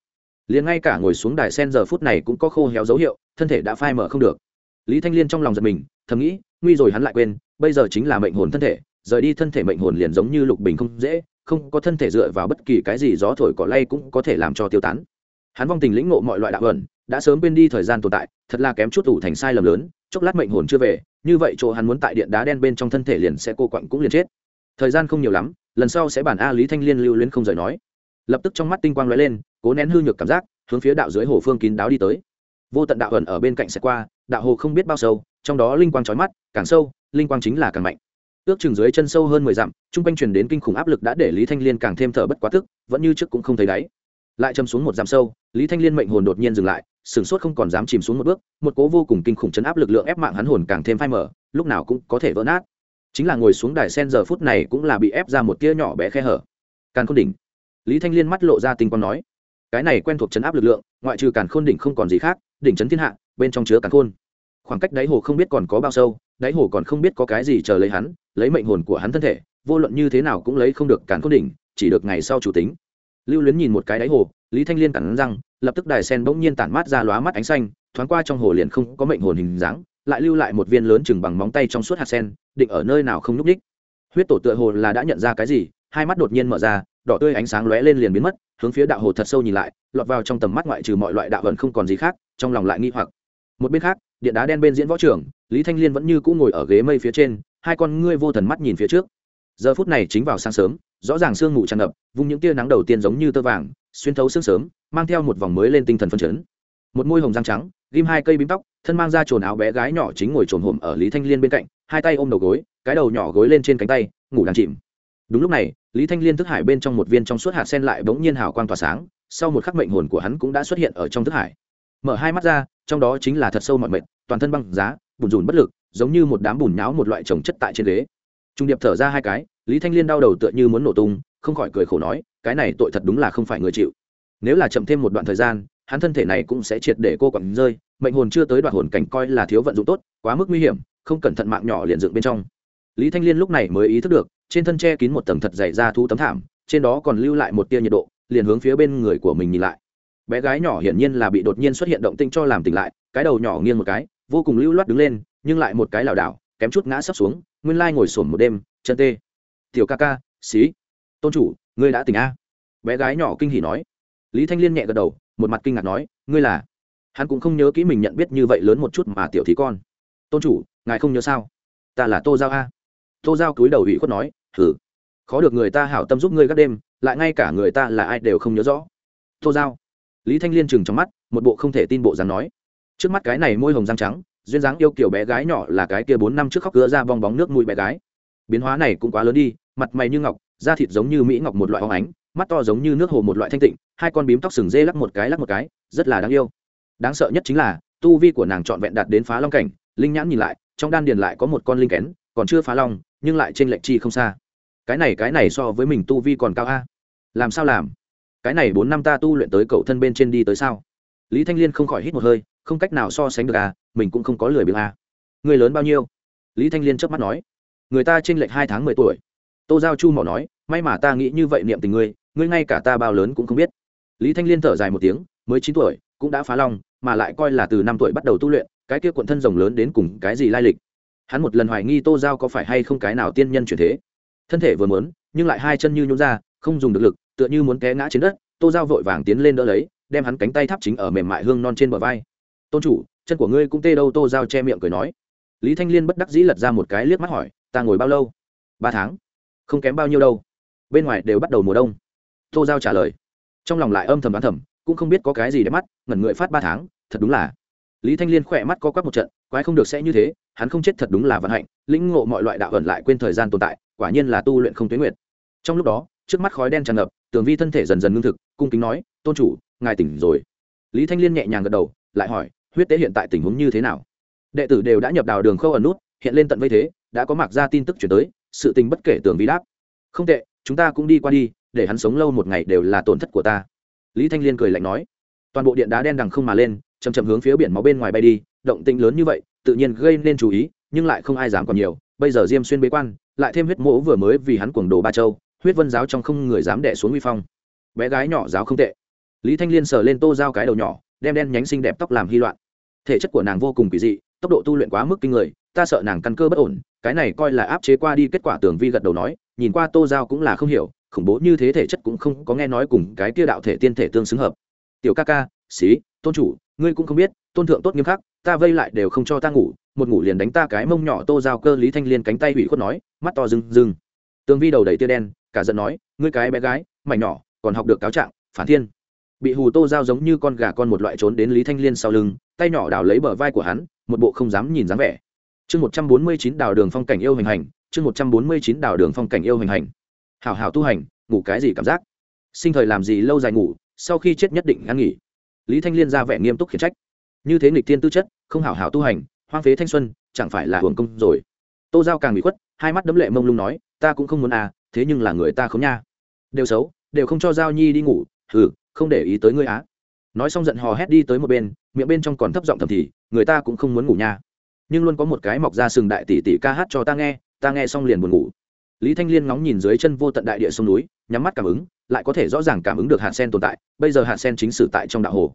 Liền ngay cả ngồi xuống đài sen giờ phút này cũng có khô héo dấu hiệu, thân thể đã phai mở không được. Lý thanh liên trong lòng giật mình, thầm nghĩ, nguy rồi hắn lại quên, bây giờ chính là mệnh hồn thân thể, rời đi thân thể mệnh hồn liền giống như lục bình không dễ không có thân thể dựa vào bất kỳ cái gì, gió thổi cỏ lay cũng có thể làm cho tiêu tán. Hắn vong tình lĩnh ngộ mọi loại đạo ẩn, đã sớm quên đi thời gian tồn tại, thật là kém chút ủ thành sai lầm lớn, chốc lát mệnh hồn chưa về, như vậy chỗ hắn muốn tại điện đá đen bên trong thân thể liền sẽ cô quặng cũng liền chết. Thời gian không nhiều lắm, lần sau sẽ bản a lý thanh liên lưu luyến không rời nói. Lập tức trong mắt tinh quang lóe lên, cố nén hư nhược cảm giác, hướng phía đạo dưới hồ phương kín đáo đi tới. Vô tận đạo ẩn ở bên cạnh sẽ qua, đạo hồ không biết bao sâu, trong đó linh quang trói mắt, càng sâu, linh quang chính là càng mạnh ước chừng dưới chân sâu hơn mười dặm, chung quanh truyền đến kinh khủng áp lực đã để lý thanh liên càng thêm thở bất quá tức vẫn như trước cũng không thấy đáy. Lại châm xuống một dặm sâu, lý thanh liên mệnh hồn đột nhiên dừng lại, sửng sốt không còn dám chìm xuống một bước, một cố vô cùng kinh khủng chấn áp lực lượng ép mạng hắn hồn càng thêm phai mở lúc nào cũng có thể vỡ nát. Chính là ngồi xuống đài sen giờ phút này cũng là bị ép ra một tia nhỏ bé khe hở. Càn khôn đỉnh. Lý thanh liên mắt lộ ra tinh quang nói, cái này quen thuộc chấn áp lực lượng, ngoại trừ càn khôn đỉnh không còn gì khác, đỉnh chấn thiên hạ, bên trong chứa càn khôn khoảng cách đáy hồ không biết còn có bao sâu, đáy hồ còn không biết có cái gì chờ lấy hắn, lấy mệnh hồn của hắn thân thể, vô luận như thế nào cũng lấy không được cản cố đỉnh, chỉ được ngày sau chủ tính. Lưu luyến nhìn một cái đáy hồ, lý thanh liên cản răng, lập tức đài sen bỗng nhiên tản mát ra lóa mắt ánh xanh, thoáng qua trong hồ liền không có mệnh hồn hình dáng, lại lưu lại một viên lớn chừng bằng móng tay trong suốt hạt sen, định ở nơi nào không núp ních huyết tổ tựa hồ là đã nhận ra cái gì, hai mắt đột nhiên mở ra, đỏ tươi ánh sáng lóe lên liền biến mất, hướng phía đạo hồ thật sâu nhìn lại, lọt vào trong tầm mắt ngoại trừ mọi loại đạo vận không còn gì khác, trong lòng lại nghi hoặc. Một bên khác điện đá đen bên diễn võ trường lý thanh liên vẫn như cũ ngồi ở ghế mây phía trên, hai con ngươi vô thần mắt nhìn phía trước. Giờ phút này chính vào sáng sớm, rõ ràng sương mù tràn ngập, vung những tia nắng đầu tiên giống như tơ vàng, xuyên thấu sương sớm, mang theo một vòng mới lên tinh thần phân chấn. Một môi hồng răng trắng, ghim hai cây bím tóc, thân mang ra trồn áo bé gái nhỏ chính ngồi trồn hổm ở lý thanh liên bên cạnh, hai tay ôm đầu gối, cái đầu nhỏ gối lên trên cánh tay, ngủ đang chìm. Đúng lúc này, lý thanh liên thức hải bên trong một viên trong suốt hạt sen lại bỗng nhiên hào quang tỏa sáng, sau một khắc mệnh hồn của hắn cũng đã xuất hiện ở trong thức hải. Mở hai mắt ra trong đó chính là thật sâu mọi mệnh toàn thân băng giá, bùn rùn bất lực, giống như một đám bùn nháo một loại trồng chất tại trên ghế. Trung điệp thở ra hai cái, lý thanh liên đau đầu tựa như muốn nổ tung, không khỏi cười khổ nói, cái này tội thật đúng là không phải người chịu. Nếu là chậm thêm một đoạn thời gian, hắn thân thể này cũng sẽ triệt để cô quẳng rơi, mệnh hồn chưa tới đoạn hồn cảnh coi là thiếu vận dụng tốt, quá mức nguy hiểm, không cẩn thận mạng nhỏ liền dựng bên trong. Lý thanh liên lúc này mới ý thức được, trên thân che kín một tầng thật dày ra thu tấm thảm, trên đó còn lưu lại một tia nhiệt độ, liền hướng phía bên người của mình nhìn lại bé gái nhỏ hiển nhiên là bị đột nhiên xuất hiện động tinh cho làm tỉnh lại, cái đầu nhỏ nghiêng một cái, vô cùng lưu loát đứng lên, nhưng lại một cái lảo đảo, kém chút ngã sấp xuống, nguyên lai ngồi sổm một đêm, chân tê. Tiểu ca ca, xí, tôn chủ, ngươi đã tỉnh a? Bé gái nhỏ kinh hỉ nói. Lý thanh liên nhẹ gật đầu, một mặt kinh ngạc nói, ngươi là? Hắn cũng không nhớ kỹ mình nhận biết như vậy lớn một chút mà tiểu thí con. Tôn chủ, ngài không nhớ sao? Ta là tô giao a. Tô giao cúi đầu ủy khuất nói thử khó được người ta hảo tâm giúp ngươi các đêm, lại ngay cả người ta là ai đều không nhớ rõ. Tô giao lý thanh liên chừng trong mắt, một bộ không thể tin bộ dáng nói. Trước mắt cái này môi hồng răng trắng, duyên dáng yêu kiểu bé gái nhỏ là cái kia bốn năm trước khóc cứa ra bong bóng nước mũi bé gái. Biến hóa này cũng quá lớn đi, mặt mày như ngọc, da thịt giống như mỹ ngọc một loại hóng ánh, mắt to giống như nước hồ một loại thanh tịnh, hai con bím tóc sừng dê lắc một cái lắc một cái, rất là đáng yêu. Đáng sợ nhất chính là, tu vi của nàng trọn vẹn đạt đến phá long cảnh, linh nhãn nhìn lại, trong đan điền lại có một con linh kén, còn chưa phá long, nhưng lại trên lệnh chi không xa. Cái này cái này so với mình tu vi còn cao a. Làm sao làm? Cái này bốn năm ta tu luyện tới cậu thân bên trên đi tới sao? Lý thanh liên không khỏi hít một hơi, không cách nào so sánh được à mình cũng không có lười biếng à. Người lớn bao nhiêu? Lý thanh liên chớp mắt nói. Người ta t r ê n lệch hai tháng mười tuổi. Tô giao chu mỏ nói, may mà ta nghĩ như vậy niệm tình ngươi ngươi ngay cả ta bao lớn cũng không biết. Lý thanh liên thở dài một tiếng, mới chín tuổi, cũng đã phá long, mà lại coi là từ năm tuổi bắt đầu tu luyện, cái kia quận thân rồng lớn đến cùng cái gì lai lịch? Hắn một lần hoài nghi tô giao có phải hay không cái nào tiên nhân chuyển thế. Thân thể vừa muốn, nhưng lại hai chân như nhún ra, không dùng được lực tựa như muốn té ngã trên đất, tô giao vội vàng tiến lên đỡ lấy, đem hắn cánh tay tháp chính ở mềm mại hương non trên bờ vai. Tôn chủ, chân của ngươi cũng tê đâu? Tô giao che miệng cười nói. Lý thanh liên bất đắc dĩ lật ra một cái liếc mắt hỏi, ta ngồi bao lâu? Ba tháng. Không kém bao nhiêu đâu. Bên ngoài đều bắt đầu mùa đông. Tô giao trả lời. Trong lòng lại âm thầm đoán thầm, cũng không biết có cái gì để mắt, ngẩn người phát ba tháng, thật đúng là. Lý thanh liên khỏe mắt co quắp một trận, quái không được sẽ như thế, hắn không chết thật đúng là vận hạnh, lĩnh ngộ mọi loại đạo ẩn lại quên thời gian tồn tại, quả nhiên là tu luyện không tuyến nguyện. trong lúc đó, trước mắt khói đen tràn ngập tường vi thân thể dần dần ngưng thực, cung kính nói, tôn chủ, ngài tỉnh rồi. Lý thanh liên nhẹ nhàng gật đầu, lại hỏi, huyết tế hiện tại tình huống như thế nào? Đệ tử đều đã nhập đào đường khâu ẩn nút, hiện lên tận vây thế, đã có mặc ra tin tức chuyển tới, sự tình bất kể tường vi đáp. Không tệ, chúng ta cũng đi qua đi, để hắn sống lâu một ngày đều là tổn thất của ta. Lý thanh liên cười lạnh nói. Toàn bộ điện đá đen đằng không mà lên chầm chậm hướng phía biển máu bên ngoài bay đi, động tĩnh lớn như vậy, tự nhiên gây nên chú ý, nhưng lại không ai dám còn nhiều. Bây giờ diêm xuyên bế quan, lại thêm huyết mỗ vừa mới vì hắn cuồng đồ ba châu huyết vân giáo trong không người dám đẻ xuống uy phong. Bé gái nhỏ giáo không tệ. Lý thanh liên sờ lên tô giao cái đầu nhỏ, đem đen nhánh xinh đẹp tóc làm hy loạn. Thể chất của nàng vô cùng kỳ dị, tốc độ tu luyện quá mức kinh người, ta sợ nàng căn cơ bất ổn, cái này coi là áp chế qua đi kết quả Tường vi gật đầu nói, nhìn qua tô giao cũng là không hiểu, khủng bố như thế thể chất cũng không có nghe nói cùng cái kia đạo thể tiên thể tương xứng hợp. Tiểu ca ca, xí, tôn chủ, ngươi cũng không biết, tôn thượng tốt nghiêm khắc, ta vây lại đều không cho ta ngủ, một ngủ liền đánh ta cái mông nhỏ tô giao cơ lý thanh liên cánh tay hủy khuất nói, mắt to rừng rừng Tường vi đầu đầy tia đen cả giận nói, ngươi cái bé gái mảnh nhỏ, còn học được cáo trạng, phản thiên. Bị hù tô giao giống như con gà con một loại trốn đến lý thanh liên sau lưng, tay nhỏ đào lấy bờ vai của hắn, một bộ không dám nhìn dáng vẻ. Chương một trăm bốn mươi chín đào đường phong cảnh yêu hình hành, chương một trăm bốn mươi chín đào đường phong cảnh yêu hình hành. Hảo hảo tu hành, ngủ cái gì cảm giác? Sinh thời làm gì lâu dài ngủ, sau khi chết nhất định ngăn nghỉ. Lý thanh liên ra vẻ nghiêm túc khiển trách. Như thế nghịch thiên tư chất, không hảo hảo tu hành, hoang phế thanh xuân, chẳng phải là hưởng công rồi. Tô giao càng bị khuất, hai mắt đấm lệ mông lung nói, ta cũng không muốn à thế nhưng là người ta không nha. Đều xấu, đều không cho giao nhi đi ngủ ừ không để ý tới ngươi á. Nói xong giận hò hét đi tới một bên, miệng bên trong còn thấp giọng thầm thì, người ta cũng không muốn ngủ nha. Nhưng luôn có một cái mọc ra sừng đại tỷ tỷ ca hát cho ta nghe ta nghe xong liền buồn ngủ. Lý thanh liên ngóng nhìn dưới chân vô tận đại địa sông núi, nhắm mắt cảm ứng, lại có thể rõ ràng cảm ứng được hạt sen tồn tại, bây giờ hạt sen chính sử tại trong đạo hồ.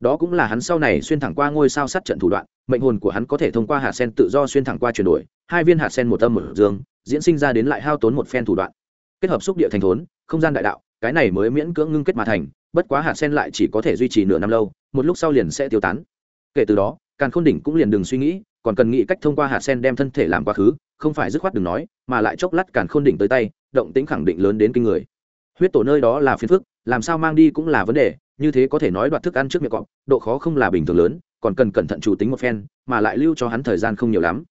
Đó cũng là hắn sau này xuyên thẳng qua ngôi sao sát trận thủ đoạn, mệnh hồn của hắn có thể thông qua hạt sen tự do xuyên thẳng qua chuyển đổi, hai viên hạt sen một âm một dương, diễn sinh ra đến lại hao tốn một phen thủ đoạn kết hợp xúc địa thành thốn, không gian đại đạo, cái này mới miễn cưỡng ngưng kết mà thành, bất quá hạt sen lại chỉ có thể duy trì nửa năm lâu, một lúc sau liền sẽ tiêu tán. Kể từ đó, càn khôn đỉnh cũng liền đừng suy nghĩ, còn cần nghĩ cách thông qua hạt sen đem thân thể làm quá khứ, không phải dứt khoát đừng nói, mà lại chốc lát càn khôn đỉnh tới tay, động tĩnh khẳng định lớn đến kinh người. Huyết tổ nơi đó là phiền phức, làm sao mang đi cũng là vấn đề, như thế có thể nói đoạt thức ăn trước miệng cọp, độ khó không là bình thường lớn, còn cần cẩn thận chủ tính một phen, mà lại lưu cho hắn thời gian không nhiều lắm.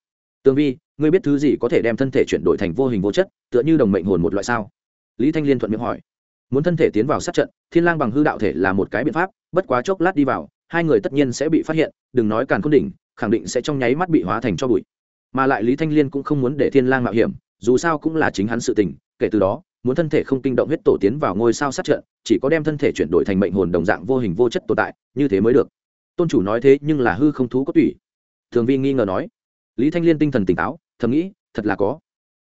Tương vi ngươi biết thứ gì có thể đem thân thể chuyển đổi thành vô hình vô chất, tựa như đồng mệnh hồn một loại sao? Lý thanh liên thuận miệng hỏi. Muốn thân thể tiến vào sát trận, thiên lang bằng hư đạo thể là một cái biện pháp, bất quá chốc lát đi vào, hai người tất nhiên sẽ bị phát hiện, đừng nói càn khôn đỉnh, khẳng định sẽ trong nháy mắt bị hóa thành cho bụi. Mà lại lý thanh liên cũng không muốn để thiên lang mạo hiểm, dù sao cũng là chính hắn sự tình, kể từ đó, muốn thân thể không kinh động huyết tổ tiến vào ngôi sao sát trận, chỉ có đem thân thể chuyển đổi thành mệnh hồn đồng dạng vô hình vô chất tồn tại, như thế mới được. Tôn chủ nói thế nhưng là hư không thú có tủy. Thường vi nghi ngờ nói. Lý thanh liên tinh thần tỉnh táo thầm nghĩ, thật là có.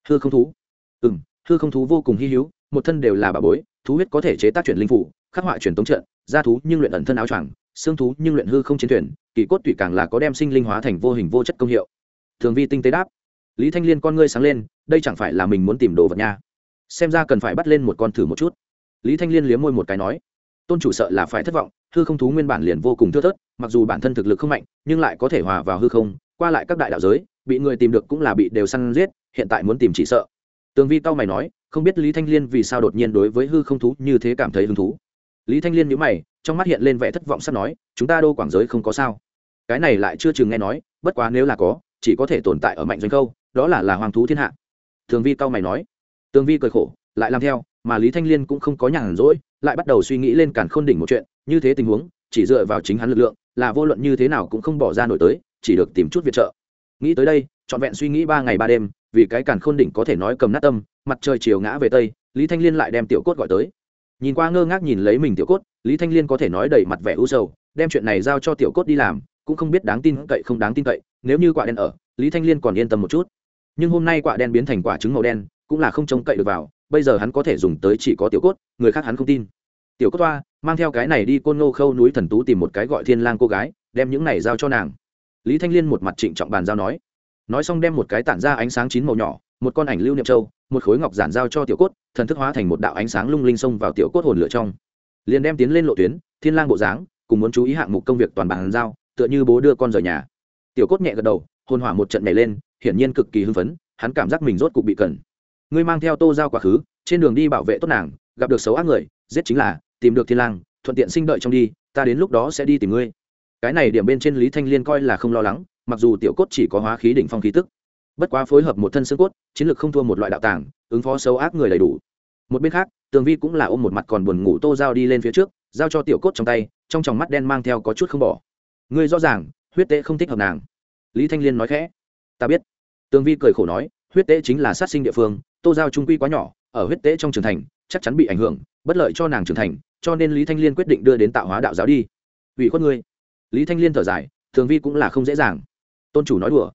Hư không thú. Ừ m hư không thú vô cùng hy hữu, một thân đều là bà bối, thú huyết có thể chế tác chuyển linh phủ, khắc họa truyền tống trận gia thú nhưng luyện ẩn thân áo choàng, xương thú nhưng luyện hư không chiến thuyền, kỳ cốt tủy càng là có đem sinh linh hóa thành vô hình vô chất công hiệu. Thường vi tinh tế đáp. Lý thanh liên con ngươi sáng lên, đây chẳng phải là mình muốn tìm đồ vật nha. Xem ra cần phải bắt lên một con thử một chút. Lý thanh liên liếm môi một cái nói, tôn chủ sợ là phải thất vọng, hư không thú nguyên bản liền vô cùng thưa thớt, mặc dù bản thân thực lực không mạnh, nhưng lại có thể hòa vào hư không, qua lại các đại đạo giới bị người tìm được cũng là bị đều săn giết, hiện tại muốn tìm chỉ sợ. Tường vi cao mày nói, không biết lý thanh liên vì sao đột nhiên đối với hư không thú như thế cảm thấy hứng thú. Lý thanh liên nhíu mày, trong mắt hiện lên vẻ thất vọng sắp nói, chúng ta đô quảng giới không có sao. Cái này lại chưa chừng nghe nói, bất quá nếu là có, chỉ có thể tồn tại ở mạnh doanh câu, đó là là hoàng thú thiên hạ. Tường vi cao mày nói. Tường vi cười khổ, lại làm theo, mà lý thanh liên cũng không có nhàn rỗi, lại bắt đầu suy nghĩ lên cản khôn đỉnh một chuyện, như thế tình huống, chỉ dựa vào chính hắn lực lượng, là vô luận như thế nào cũng không bỏ ra nổi tới, chỉ được tìm chút viện trợ nghĩ tới đây, trọn vẹn suy nghĩ ba ngày ba đêm, vì cái càn khôn đỉnh có thể nói cầm nát tâm, mặt trời chiều ngã về tây, lý thanh liên lại đem tiểu cốt gọi tới. Nhìn qua ngơ ngác nhìn lấy mình tiểu cốt, lý thanh liên có thể nói đầy mặt vẻ u sầu, đem chuyện này giao cho tiểu cốt đi làm, cũng không biết đáng tin cậy không đáng tin cậy, nếu như quả đen ở, lý thanh liên còn yên tâm một chút. Nhưng hôm nay quả đen biến thành quả trứng màu đen, cũng là không trông cậy được vào, bây giờ hắn có thể dùng tới chỉ có tiểu cốt, người khác hắn không tin. Tiểu cốt toa, mang theo cái này đi côn ngô khâu núi thần tú tìm một cái gọi thiên lang cô gái, đem những này giao cho nàng lý thanh liên một mặt trịnh trọng bàn giao nói. Nói xong đem một cái tản ra ánh sáng chín màu nhỏ, một con ảnh lưu niệm châu, một khối ngọc giản giao cho tiểu cốt, thần thức hóa thành một đạo ánh sáng lung linh xông vào tiểu cốt hồn lửa trong. Liền đem tiến lên lộ tuyến, thiên lang bộ dáng, cùng muốn chú ý hạng mục công việc toàn bàn giao, tựa như bố đưa con rời nhà. Tiểu cốt nhẹ gật đầu, hồn hỏa một trận nhảy lên, hiển nhiên cực kỳ hưng phấn, hắn cảm giác mình rốt cục bị cần ngươi mang theo tô giao quá khứ, trên đường đi bảo vệ tốt nàng, gặp được xấu ác người, giết chính là, tìm được thiên lang, thuận tiện sinh đợi trong đi, ta đến lúc đó sẽ đi tìm ngươi cái này điểm bên trên lý thanh liên coi là không lo lắng, mặc dù tiểu cốt chỉ có hóa khí đỉnh phong khí tức. Bất quá phối hợp một thân xương cốt, chiến lược không thua một loại đạo tàng, ứng phó xấu ác người đầy đủ. Một bên khác, tường vi cũng là ôm một mặt còn buồn ngủ tô giao đi lên phía trước, giao cho tiểu cốt trong tay, trong tròng mắt đen mang theo có chút không bỏ. Ngươi rõ ràng, huyết tế không thích hợp nàng. Lý thanh liên nói khẽ. Ta biết. Tường vi cười khổ nói, huyết tế chính là sát sinh địa phương, tô giao trung quy quá nhỏ, ở huyết tế trong trường thành, chắc chắn bị ảnh hưởng, bất lợi cho nàng trưởng thành, cho nên lý thanh liên quyết định đưa đến tạo hóa đạo giáo đi. Ủy khuất ngươi lý thanh liên thở dài, thường vi cũng là không dễ dàng. Tôn chủ nói đùa.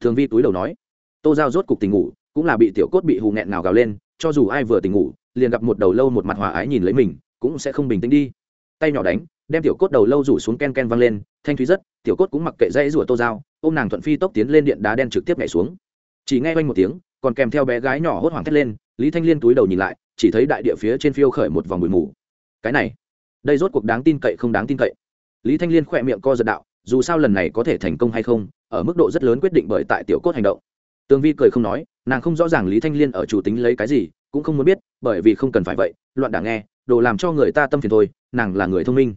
Thường vi túi đầu nói. Tô giao rốt cục tình ngủ, cũng là bị tiểu cốt bị hù nghẹn nào gào lên, cho dù ai vừa tình ngủ, liền gặp một đầu lâu một mặt hòa ái nhìn lấy mình, cũng sẽ không bình tĩnh đi. Tay nhỏ đánh, đem tiểu cốt đầu lâu rủ xuống ken ken văng lên, thanh thúy rất, tiểu cốt cũng mặc kệ dây rủa tô dao ô m nàng thuận phi tốc tiến lên điện đá đen trực tiếp nhảy xuống. Chỉ nghe quanh một tiếng, còn kèm theo bé gái nhỏ hốt hoảng thét lên, lý thanh liên túi đầu nhìn lại, chỉ thấy đại địa phía trên phiêu khởi một vòng bụi mù. Cái này, đây rốt cuộc đáng tin cậy không đáng tin cậy? Lý thanh liên khỏe miệng co giật đạo, dù sao lần này có thể thành công hay không, ở mức độ rất lớn quyết định bởi tại tiểu cốt hành động. Tường vi cười không nói, nàng không rõ ràng lý thanh liên ở chủ tính lấy cái gì, cũng không muốn biết, bởi vì không cần phải vậy, loạn đảng nghe, đồ làm cho người ta tâm phiền thôi, nàng là người thông minh.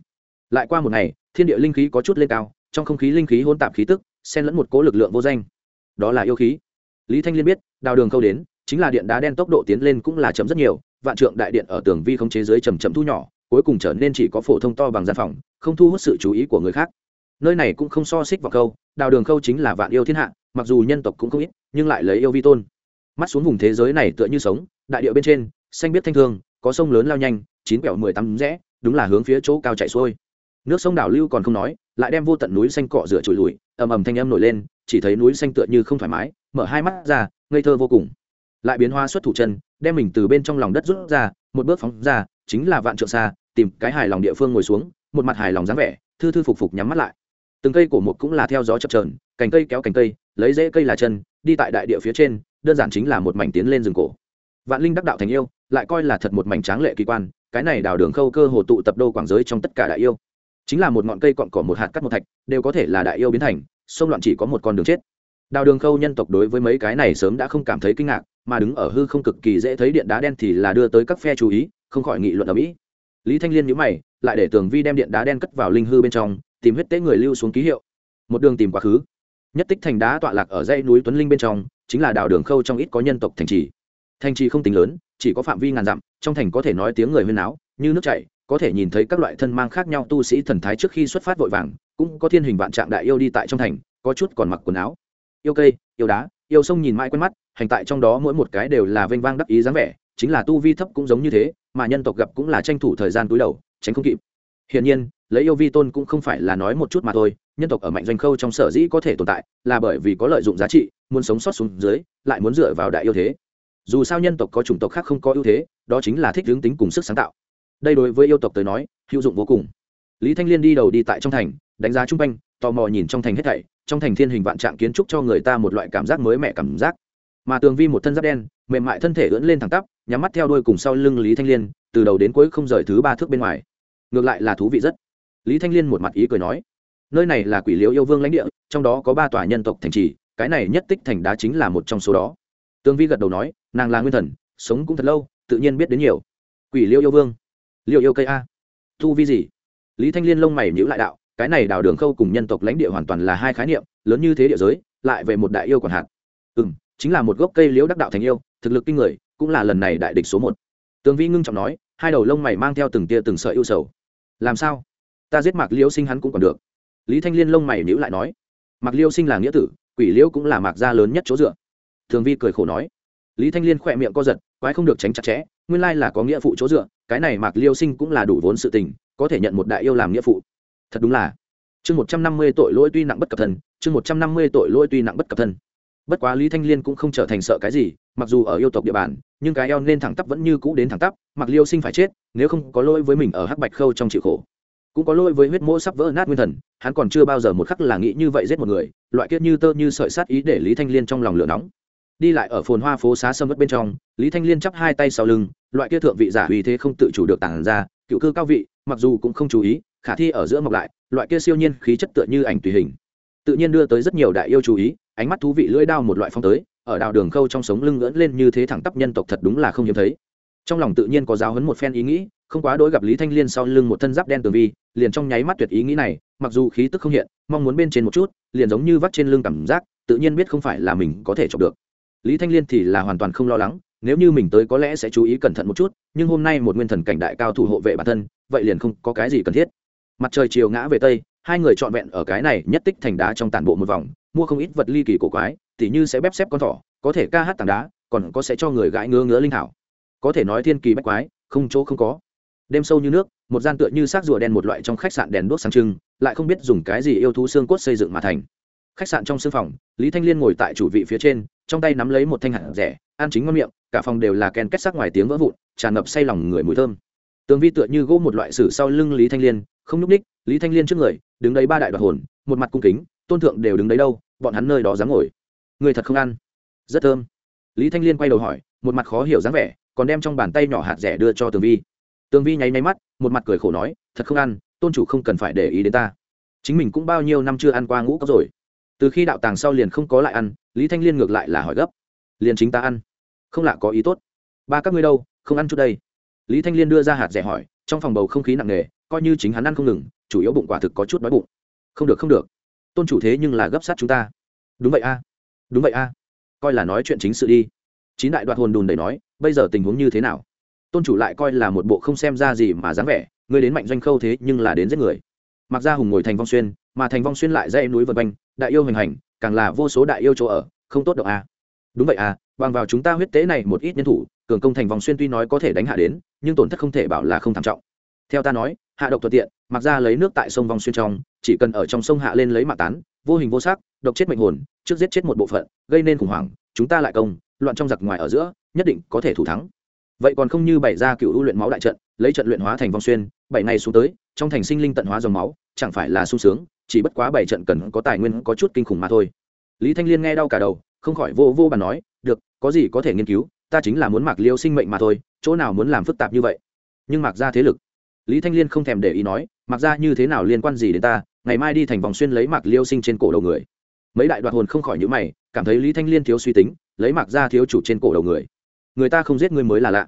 Lại qua một ngày, thiên địa linh khí có chút lên cao, trong không khí linh khí hôn tạp khí tức, xen lẫn một cố lực lượng vô danh. Đó là yêu khí. Lý thanh liên biết, đào đường khâu đến, chính là điện đá đen tốc độ tiến lên cũng là chấm rất nhiều, vạn trượng đại điện ở tường vi không chế giới chầm chậm thu nhỏ cuối cùng trở nên chỉ có phổ thông to bằng gian phòng, không thu hút sự chú ý của người khác. Nơi này cũng không so xích vào câu đào đường khâu chính là vạn yêu thiên hạ, mặc dù nhân tộc cũng không ít, nhưng lại lấy yêu vi tôn. Mắt xuống vùng thế giới này tựa như sống, đại điệu bên trên, xanh biết thanh thương, có sông lớn lao nhanh, chín quẹo mười tắm rẽ, đúng là hướng phía chỗ cao chạy xuôi. Nước sông đảo lưu còn không nói, lại đem vô tận núi xanh cọ rửa trụi lùi, ầm ầm thanh âm nổi lên, chỉ thấy núi xanh tựa như không thoải mái, mở hai mắt ra, ngây thơ vô cùng. Lại biến hoa xuất thủ chân, đem mình từ bên trong lòng đất rút ra, một bước phóng ra chính là vạn trượng xa, tìm cái hài lòng địa phương ngồi xuống, một mặt hài lòng dáng vẻ, thư thư phục phục nhắm mắt lại. Từng cây cổ một cũng là theo gió chập trờn cành cây kéo cành cây, lấy rễ cây là chân, đi tại đại địa phía trên, đơn giản chính là một mảnh tiến lên rừng cổ. Vạn linh đắc đạo thành yêu, lại coi là thật một mảnh tráng lệ kỳ quan, cái này đào đường khâu cơ hồ tụ tập đô quảng giới trong tất cả đại yêu. Chính là một ngọn cây cọn cỏ một hạt cắt một thạch, đều có thể là đại yêu biến thành sông loạn chỉ có một con đường chết. Đào đường khâu nhân tộc đối với mấy cái này sớm đã không cảm thấy kinh ngạc, mà đứng ở hư không cực kỳ dễ thấy điện đá đen thì là đưa tới các phe chú ý không khỏi nghị luận ở mỹ. Lý thanh liên nhữ mày, lại để tường vi đem điện đá đen cất vào linh hư bên trong, tìm huyết tế người lưu xuống ký hiệu. Một đường tìm quá khứ. Nhất tích thành đá tọa lạc ở dãy núi tuấn linh bên trong, chính là đào đường khâu trong ít có nhân tộc thành trì. Thành trì không tính lớn, chỉ có phạm vi ngàn dặm, trong thành có thể nói tiếng người huyên náo, như nước chảy, có thể nhìn thấy các loại thân mang khác nhau tu sĩ thần thái trước khi xuất phát vội vàng, cũng có thiên hình vạn trạng đại yêu đi tại trong thành, có chút còn mặc quần áo. Yêu cây, yêu đá, yêu sông nhìn mãi quen mắt, hành tại trong đó mỗi một cái đều là vênh vang đắc ý dáng vẻ, chính là tu vi thấp cũng giống như thế mà nhân tộc gặp cũng là tranh thủ thời gian túi đầu, tránh không kịp. Hiển nhiên, lấy yêu vi tôn cũng không phải là nói một chút mà thôi, nhân tộc ở mạnh doanh khâu trong sở dĩ có thể tồn tại là bởi vì có lợi dụng giá trị, muốn sống sót xuống dưới, lại muốn dựa vào đại yêu thế. Dù sao nhân tộc có chủng tộc khác không có ưu thế, đó chính là thích hướng tính cùng sức sáng tạo. Đây đối với yêu tộc tới nói, hữu dụng vô cùng. Lý thanh liên đi đầu đi tại trong thành, đánh giá chung quanh, tò mò nhìn trong thành hết thảy, trong thành thiên hình vạn trạng kiến trúc cho người ta một loại cảm giác mới mẻ cảm giác. Mà tường vi một thân giáp đen, mềm mại thân thể ưỡn lên thẳng tắp nhắm mắt theo đuôi cùng sau lưng lý thanh liên, từ đầu đến cuối không rời thứ ba thước bên ngoài. Ngược lại là thú vị rất. Lý thanh liên một mặt ý cười nói, nơi này là quỷ liễu yêu vương lãnh địa, trong đó có ba tòa nhân tộc thành trì, cái này nhất tích thành đá chính là một trong số đó. Tương vi gật đầu nói, nàng là nguyên thần, sống cũng thật lâu, tự nhiên biết đến nhiều. Quỷ liễu yêu vương? Liệu yêu cây a? Thu vi gì? Lý thanh liên lông mày nhữ lại đạo, cái này đào đường khâu cùng nhân tộc lãnh địa hoàn toàn là hai khái niệm, lớn như thế địa giới, lại về một đại yêu còn hạt. Ừ m chính là một gốc cây liễu đắc đạo thành yêu, thực lực kinh người cũng là lần này đại địch số một. Tường vi ngưng trọng nói, hai đầu lông mày mang theo từng tia từng sợi ưu sầu. Làm sao? Ta giết mạc liễu sinh hắn cũng còn được. Lý thanh liên lông mày nhữ lại nói, mạc liễu sinh là nghĩa tử, quỷ liễu cũng là mạc gia lớn nhất chỗ dựa. Thường vi cười khổ nói, lý thanh liên khỏe miệng co giật, quái không được tránh chặt chẽ, nguyên lai là có nghĩa phụ chỗ dựa, cái này mạc liêu sinh cũng là đủ vốn sự tình, có thể nhận một đại yêu làm nghĩa phụ. Thật đúng là. Chương một trăm năm mươi tội lỗi tuy nặng bất cập thân chương một trăm năm mươi tội lỗi tuy nặng bất cập thân bất quá lý thanh liên cũng không trở thành sợ cái gì, mặc dù ở yêu tộc địa bàn, nhưng cái eo nên thẳng tắp vẫn như cũ đến thẳng tắp, mặc liêu sinh phải chết, nếu không có lỗi với mình ở hắc bạch khâu trong chịu khổ. Cũng có lỗi với huyết mỗ sắp vỡ nát nguyên thần, hắn còn chưa bao giờ một khắc là nghĩ như vậy giết một người, loại kiết như tơ như sợi sát ý để lý thanh liên trong lòng lửa nóng. Đi lại ở phồn hoa phố xá sâm mất bên trong, lý thanh liên chắp hai tay sau lưng, loại kia thượng vị giả uy thế không tự chủ được tản ra, cựu cư cao vị, mặc dù cũng không chú ý, khả thi ở giữa mọc lại, loại kia siêu nhiên khí chất tựa như ảnh tùy hình tự nhiên đưa tới rất nhiều đại yêu chú ý, ánh mắt thú vị lưỡi đao một loại phong tới, ở đào đường khâu trong sống lưng ngỡn lên như thế thẳng tắp nhân tộc thật đúng là không hiếm thấy. Trong lòng tự nhiên có giáo hấn một phen ý nghĩ, không quá đối gặp lý thanh liên sau lưng một thân giáp đen tường vi, liền trong nháy mắt tuyệt ý nghĩ này, mặc dù khí tức không hiện, mong muốn bên trên một chút, liền giống như vắt trên lưng cảm giác, tự nhiên biết không phải là mình có thể chọc được. Lý thanh liên thì là hoàn toàn không lo lắng, nếu như mình tới có lẽ sẽ chú ý cẩn thận một chút, nhưng hôm nay một nguyên thần cảnh đại cao thủ hộ vệ bản thân, vậy liền không có cái gì cần thiết. Mặt trời chiều ngã về tây hai người trọn vẹn ở cái này nhất tích thành đá trong tản bộ một vòng, mua không ít vật ly kỳ cổ quái, tỉ như sẽ bép xếp con thỏ, có thể ca hát tảng đá, còn có sẽ cho người gãi ngứa ngứa linh thảo. Có thể nói thiên kỳ bách quái, không chỗ không có. Đêm sâu như nước, một gian tựa như xác rùa đen một loại trong khách sạn đèn đuốc sáng trưng, lại không biết dùng cái gì yêu thú xương cốt xây dựng mà thành. Khách sạn trong sương phòng, lý thanh liên ngồi tại chủ vị phía trên, trong tay nắm lấy một thanh hạt rẻ, ăn chính ngon miệng, cả phòng đều là ken kết sắc ngoài tiếng vỡ vụn, tràn ngập say lòng người mùi thơm. Tường vi tựa như gỗ một loại sử sau lưng lý thanh liên không nhúc ních lý thanh liên trước người, đứng đấy ba đại đoạt hồn, một mặt cung kính, tôn thượng đều đứng đấy đâu, bọn hắn nơi đó dám ngồi. Người thật không ăn. Rất thơm. Lý thanh liên quay đầu hỏi, một mặt khó hiểu dáng vẻ, còn đem trong bàn tay nhỏ hạt rẻ đưa cho tường vi. Tường vi nháy máy mắt, một mặt cười khổ nói, thật không ăn, tôn chủ không cần phải để ý đến ta. Chính mình cũng bao nhiêu năm chưa ăn qua ngũ cốc rồi. Từ khi đạo tàng sau liền không có lại ăn, lý thanh liên ngược lại là hỏi gấp. Liền chính ta ăn. Không lạ có ý tốt. Ba các ngươi đâu, không ăn chút đây. Lý thanh liên đưa ra hạt rẻ hỏi, trong phòng bầu không khí nặng nề coi như chính hắn ăn không ngừng, chủ yếu bụng quả thực có chút đói bụng. Không được không được. Tôn chủ thế nhưng là gấp sát chúng ta. Đúng vậy a. Đúng vậy a. Coi là nói chuyện chính sự đi. Chín đại đoạt hồn đùn đầy nói, bây giờ tình huống như thế nào? Tôn chủ lại coi là một bộ không xem ra gì mà dáng vẻ ngươi đến mạnh doanh khâu thế nhưng là đến giết người. Mặc ra hùng ngồi thành vong xuyên, mà thành vong xuyên lại dây núi vật quanh, đại yêu hình hành, càng là vô số đại yêu chỗ ở, không tốt động a. Đúng vậy à bằng vào chúng ta huyết tế này một ít nhân thủ, cường công thành vòng xuyên tuy nói có thể đánh hạ đến, nhưng tổn thất không thể bảo là không thảm trọng. Theo ta nói hạ độc thuận tiện, mặc ra lấy nước tại sông vòng xuyên trong, chỉ cần ở trong sông hạ lên lấy mạng tán, vô hình vô sắc, độc chết mệnh hồn, trước giết chết một bộ phận, gây nên khủng hoảng, chúng ta lại công, loạn trong giặc ngoài ở giữa, nhất định có thể thủ thắng. Vậy còn không như bày ra cựu ưu luyện máu đại trận, lấy trận luyện hóa thành vong xuyên, bảy ngày xuống tới, trong thành sinh linh tận hóa dòng máu, chẳng phải là sung sướng, chỉ bất quá bảy trận cần có tài nguyên có chút kinh khủng mà thôi. Lý thanh liên nghe đau cả đầu, không khỏi vô vô bàn nói, được, có gì có thể nghiên cứu, ta chính là muốn mặc liêu sinh mệnh mà thôi, chỗ nào muốn làm phức tạp như vậy? Nhưng mạc ra thế lực lý thanh liên không thèm để ý nói mặc ra như thế nào liên quan gì đến ta? Ngày mai đi thành vòng xuyên lấy mặc liêu sinh trên cổ đầu người. Mấy đại đoạt hồn không khỏi nhữ mày, cảm thấy lý thanh liên thiếu suy tính, lấy mặc ra thiếu chủ trên cổ đầu người. Người ta không giết ngươi mới là lạ.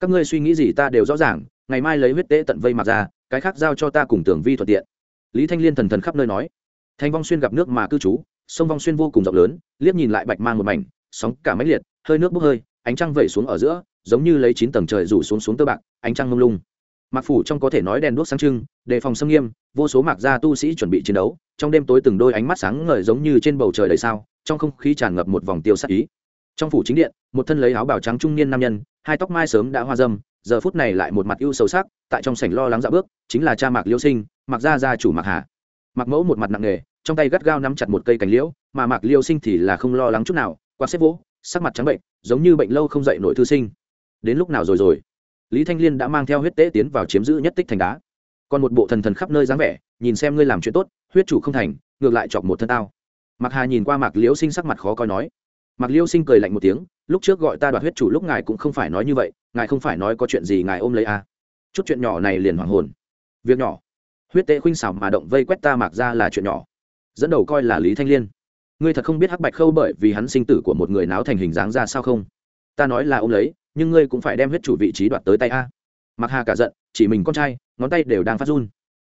Các ngươi suy nghĩ gì ta đều rõ ràng, ngày mai lấy huyết tế tận vây mặc ra cái khác giao cho ta cùng tưởng vi thuận tiện. Lý thanh liên thần thần khắp nơi nói. Thanh vong xuyên gặp nước mà cư trú, sông vong xuyên vô cùng rộng lớn, liếc nhìn lại bạch mang một mảnh, sóng cả máy liệt, hơi nước bốc hơi, ánh trăng vẩy xuống ở giữa, giống như lấy chín tầng trời rủ xuống xuống tơ bạc, ánh trăng mông lung mặc phủ trong có thể nói đèn đuốc sáng trưng, đề phòng xâm nghiêm, vô số mạc gia tu sĩ chuẩn bị chiến đấu, trong đêm tối từng đôi ánh mắt sáng ngời giống như trên bầu trời đầy sao, trong không khí tràn ngập một vòng tiêu sắc ý. Trong phủ chính điện, một thân lấy áo bào trắng trung niên nam nhân, hai tóc mai sớm đã hoa dâm, giờ phút này lại một mặt ưu sầu sắc, tại trong sảnh lo lắng dạ bước, chính là cha mạc liêu sinh mặc gia gia chủ mạc hà. Mặc mẫu một mặt nặng nề, trong tay gắt gao nắm chặt một cây cành liễu, mà mạc liêu sinh thì là không lo lắng chút nào, quạt xếp vỗ, sắc mặt trắng bệnh, giống như bệnh lâu không dậy nổi thư sinh. Đến lúc nào rồi rồi? Lý thanh liên đã mang theo huyết tế tiến vào chiếm giữ nhất tích thành đá. Còn một bộ thần thần khắp nơi dáng vẻ, nhìn xem ngươi làm chuyện tốt, huyết chủ không thành, ngược lại chọc một thân tao. Mạc hà nhìn qua mạc liễu sinh sắc mặt khó coi nói. Mạc liễu sinh cười lạnh một tiếng, lúc trước gọi ta đoạt huyết chủ lúc ngài cũng không phải nói như vậy, ngài không phải nói có chuyện gì ngài ôm lấy a à. chút chuyện nhỏ này liền hoàng hồn. Việc nhỏ. Huyết tế khuynh xảo mà động vây quét ta mạc ra là chuyện nhỏ. Dẫn đầu coi là lý thanh liên. Ngươi thật không biết hắc bạch khâu bởi vì hắn sinh tử của một người náo thành hình dáng ra sao không? Ta nói là ôm lấy nhưng ngươi cũng phải đem huyết chủ vị trí đoạt tới tay a. Mặc hà cả giận, chỉ mình con trai, ngón tay đều đang phát run.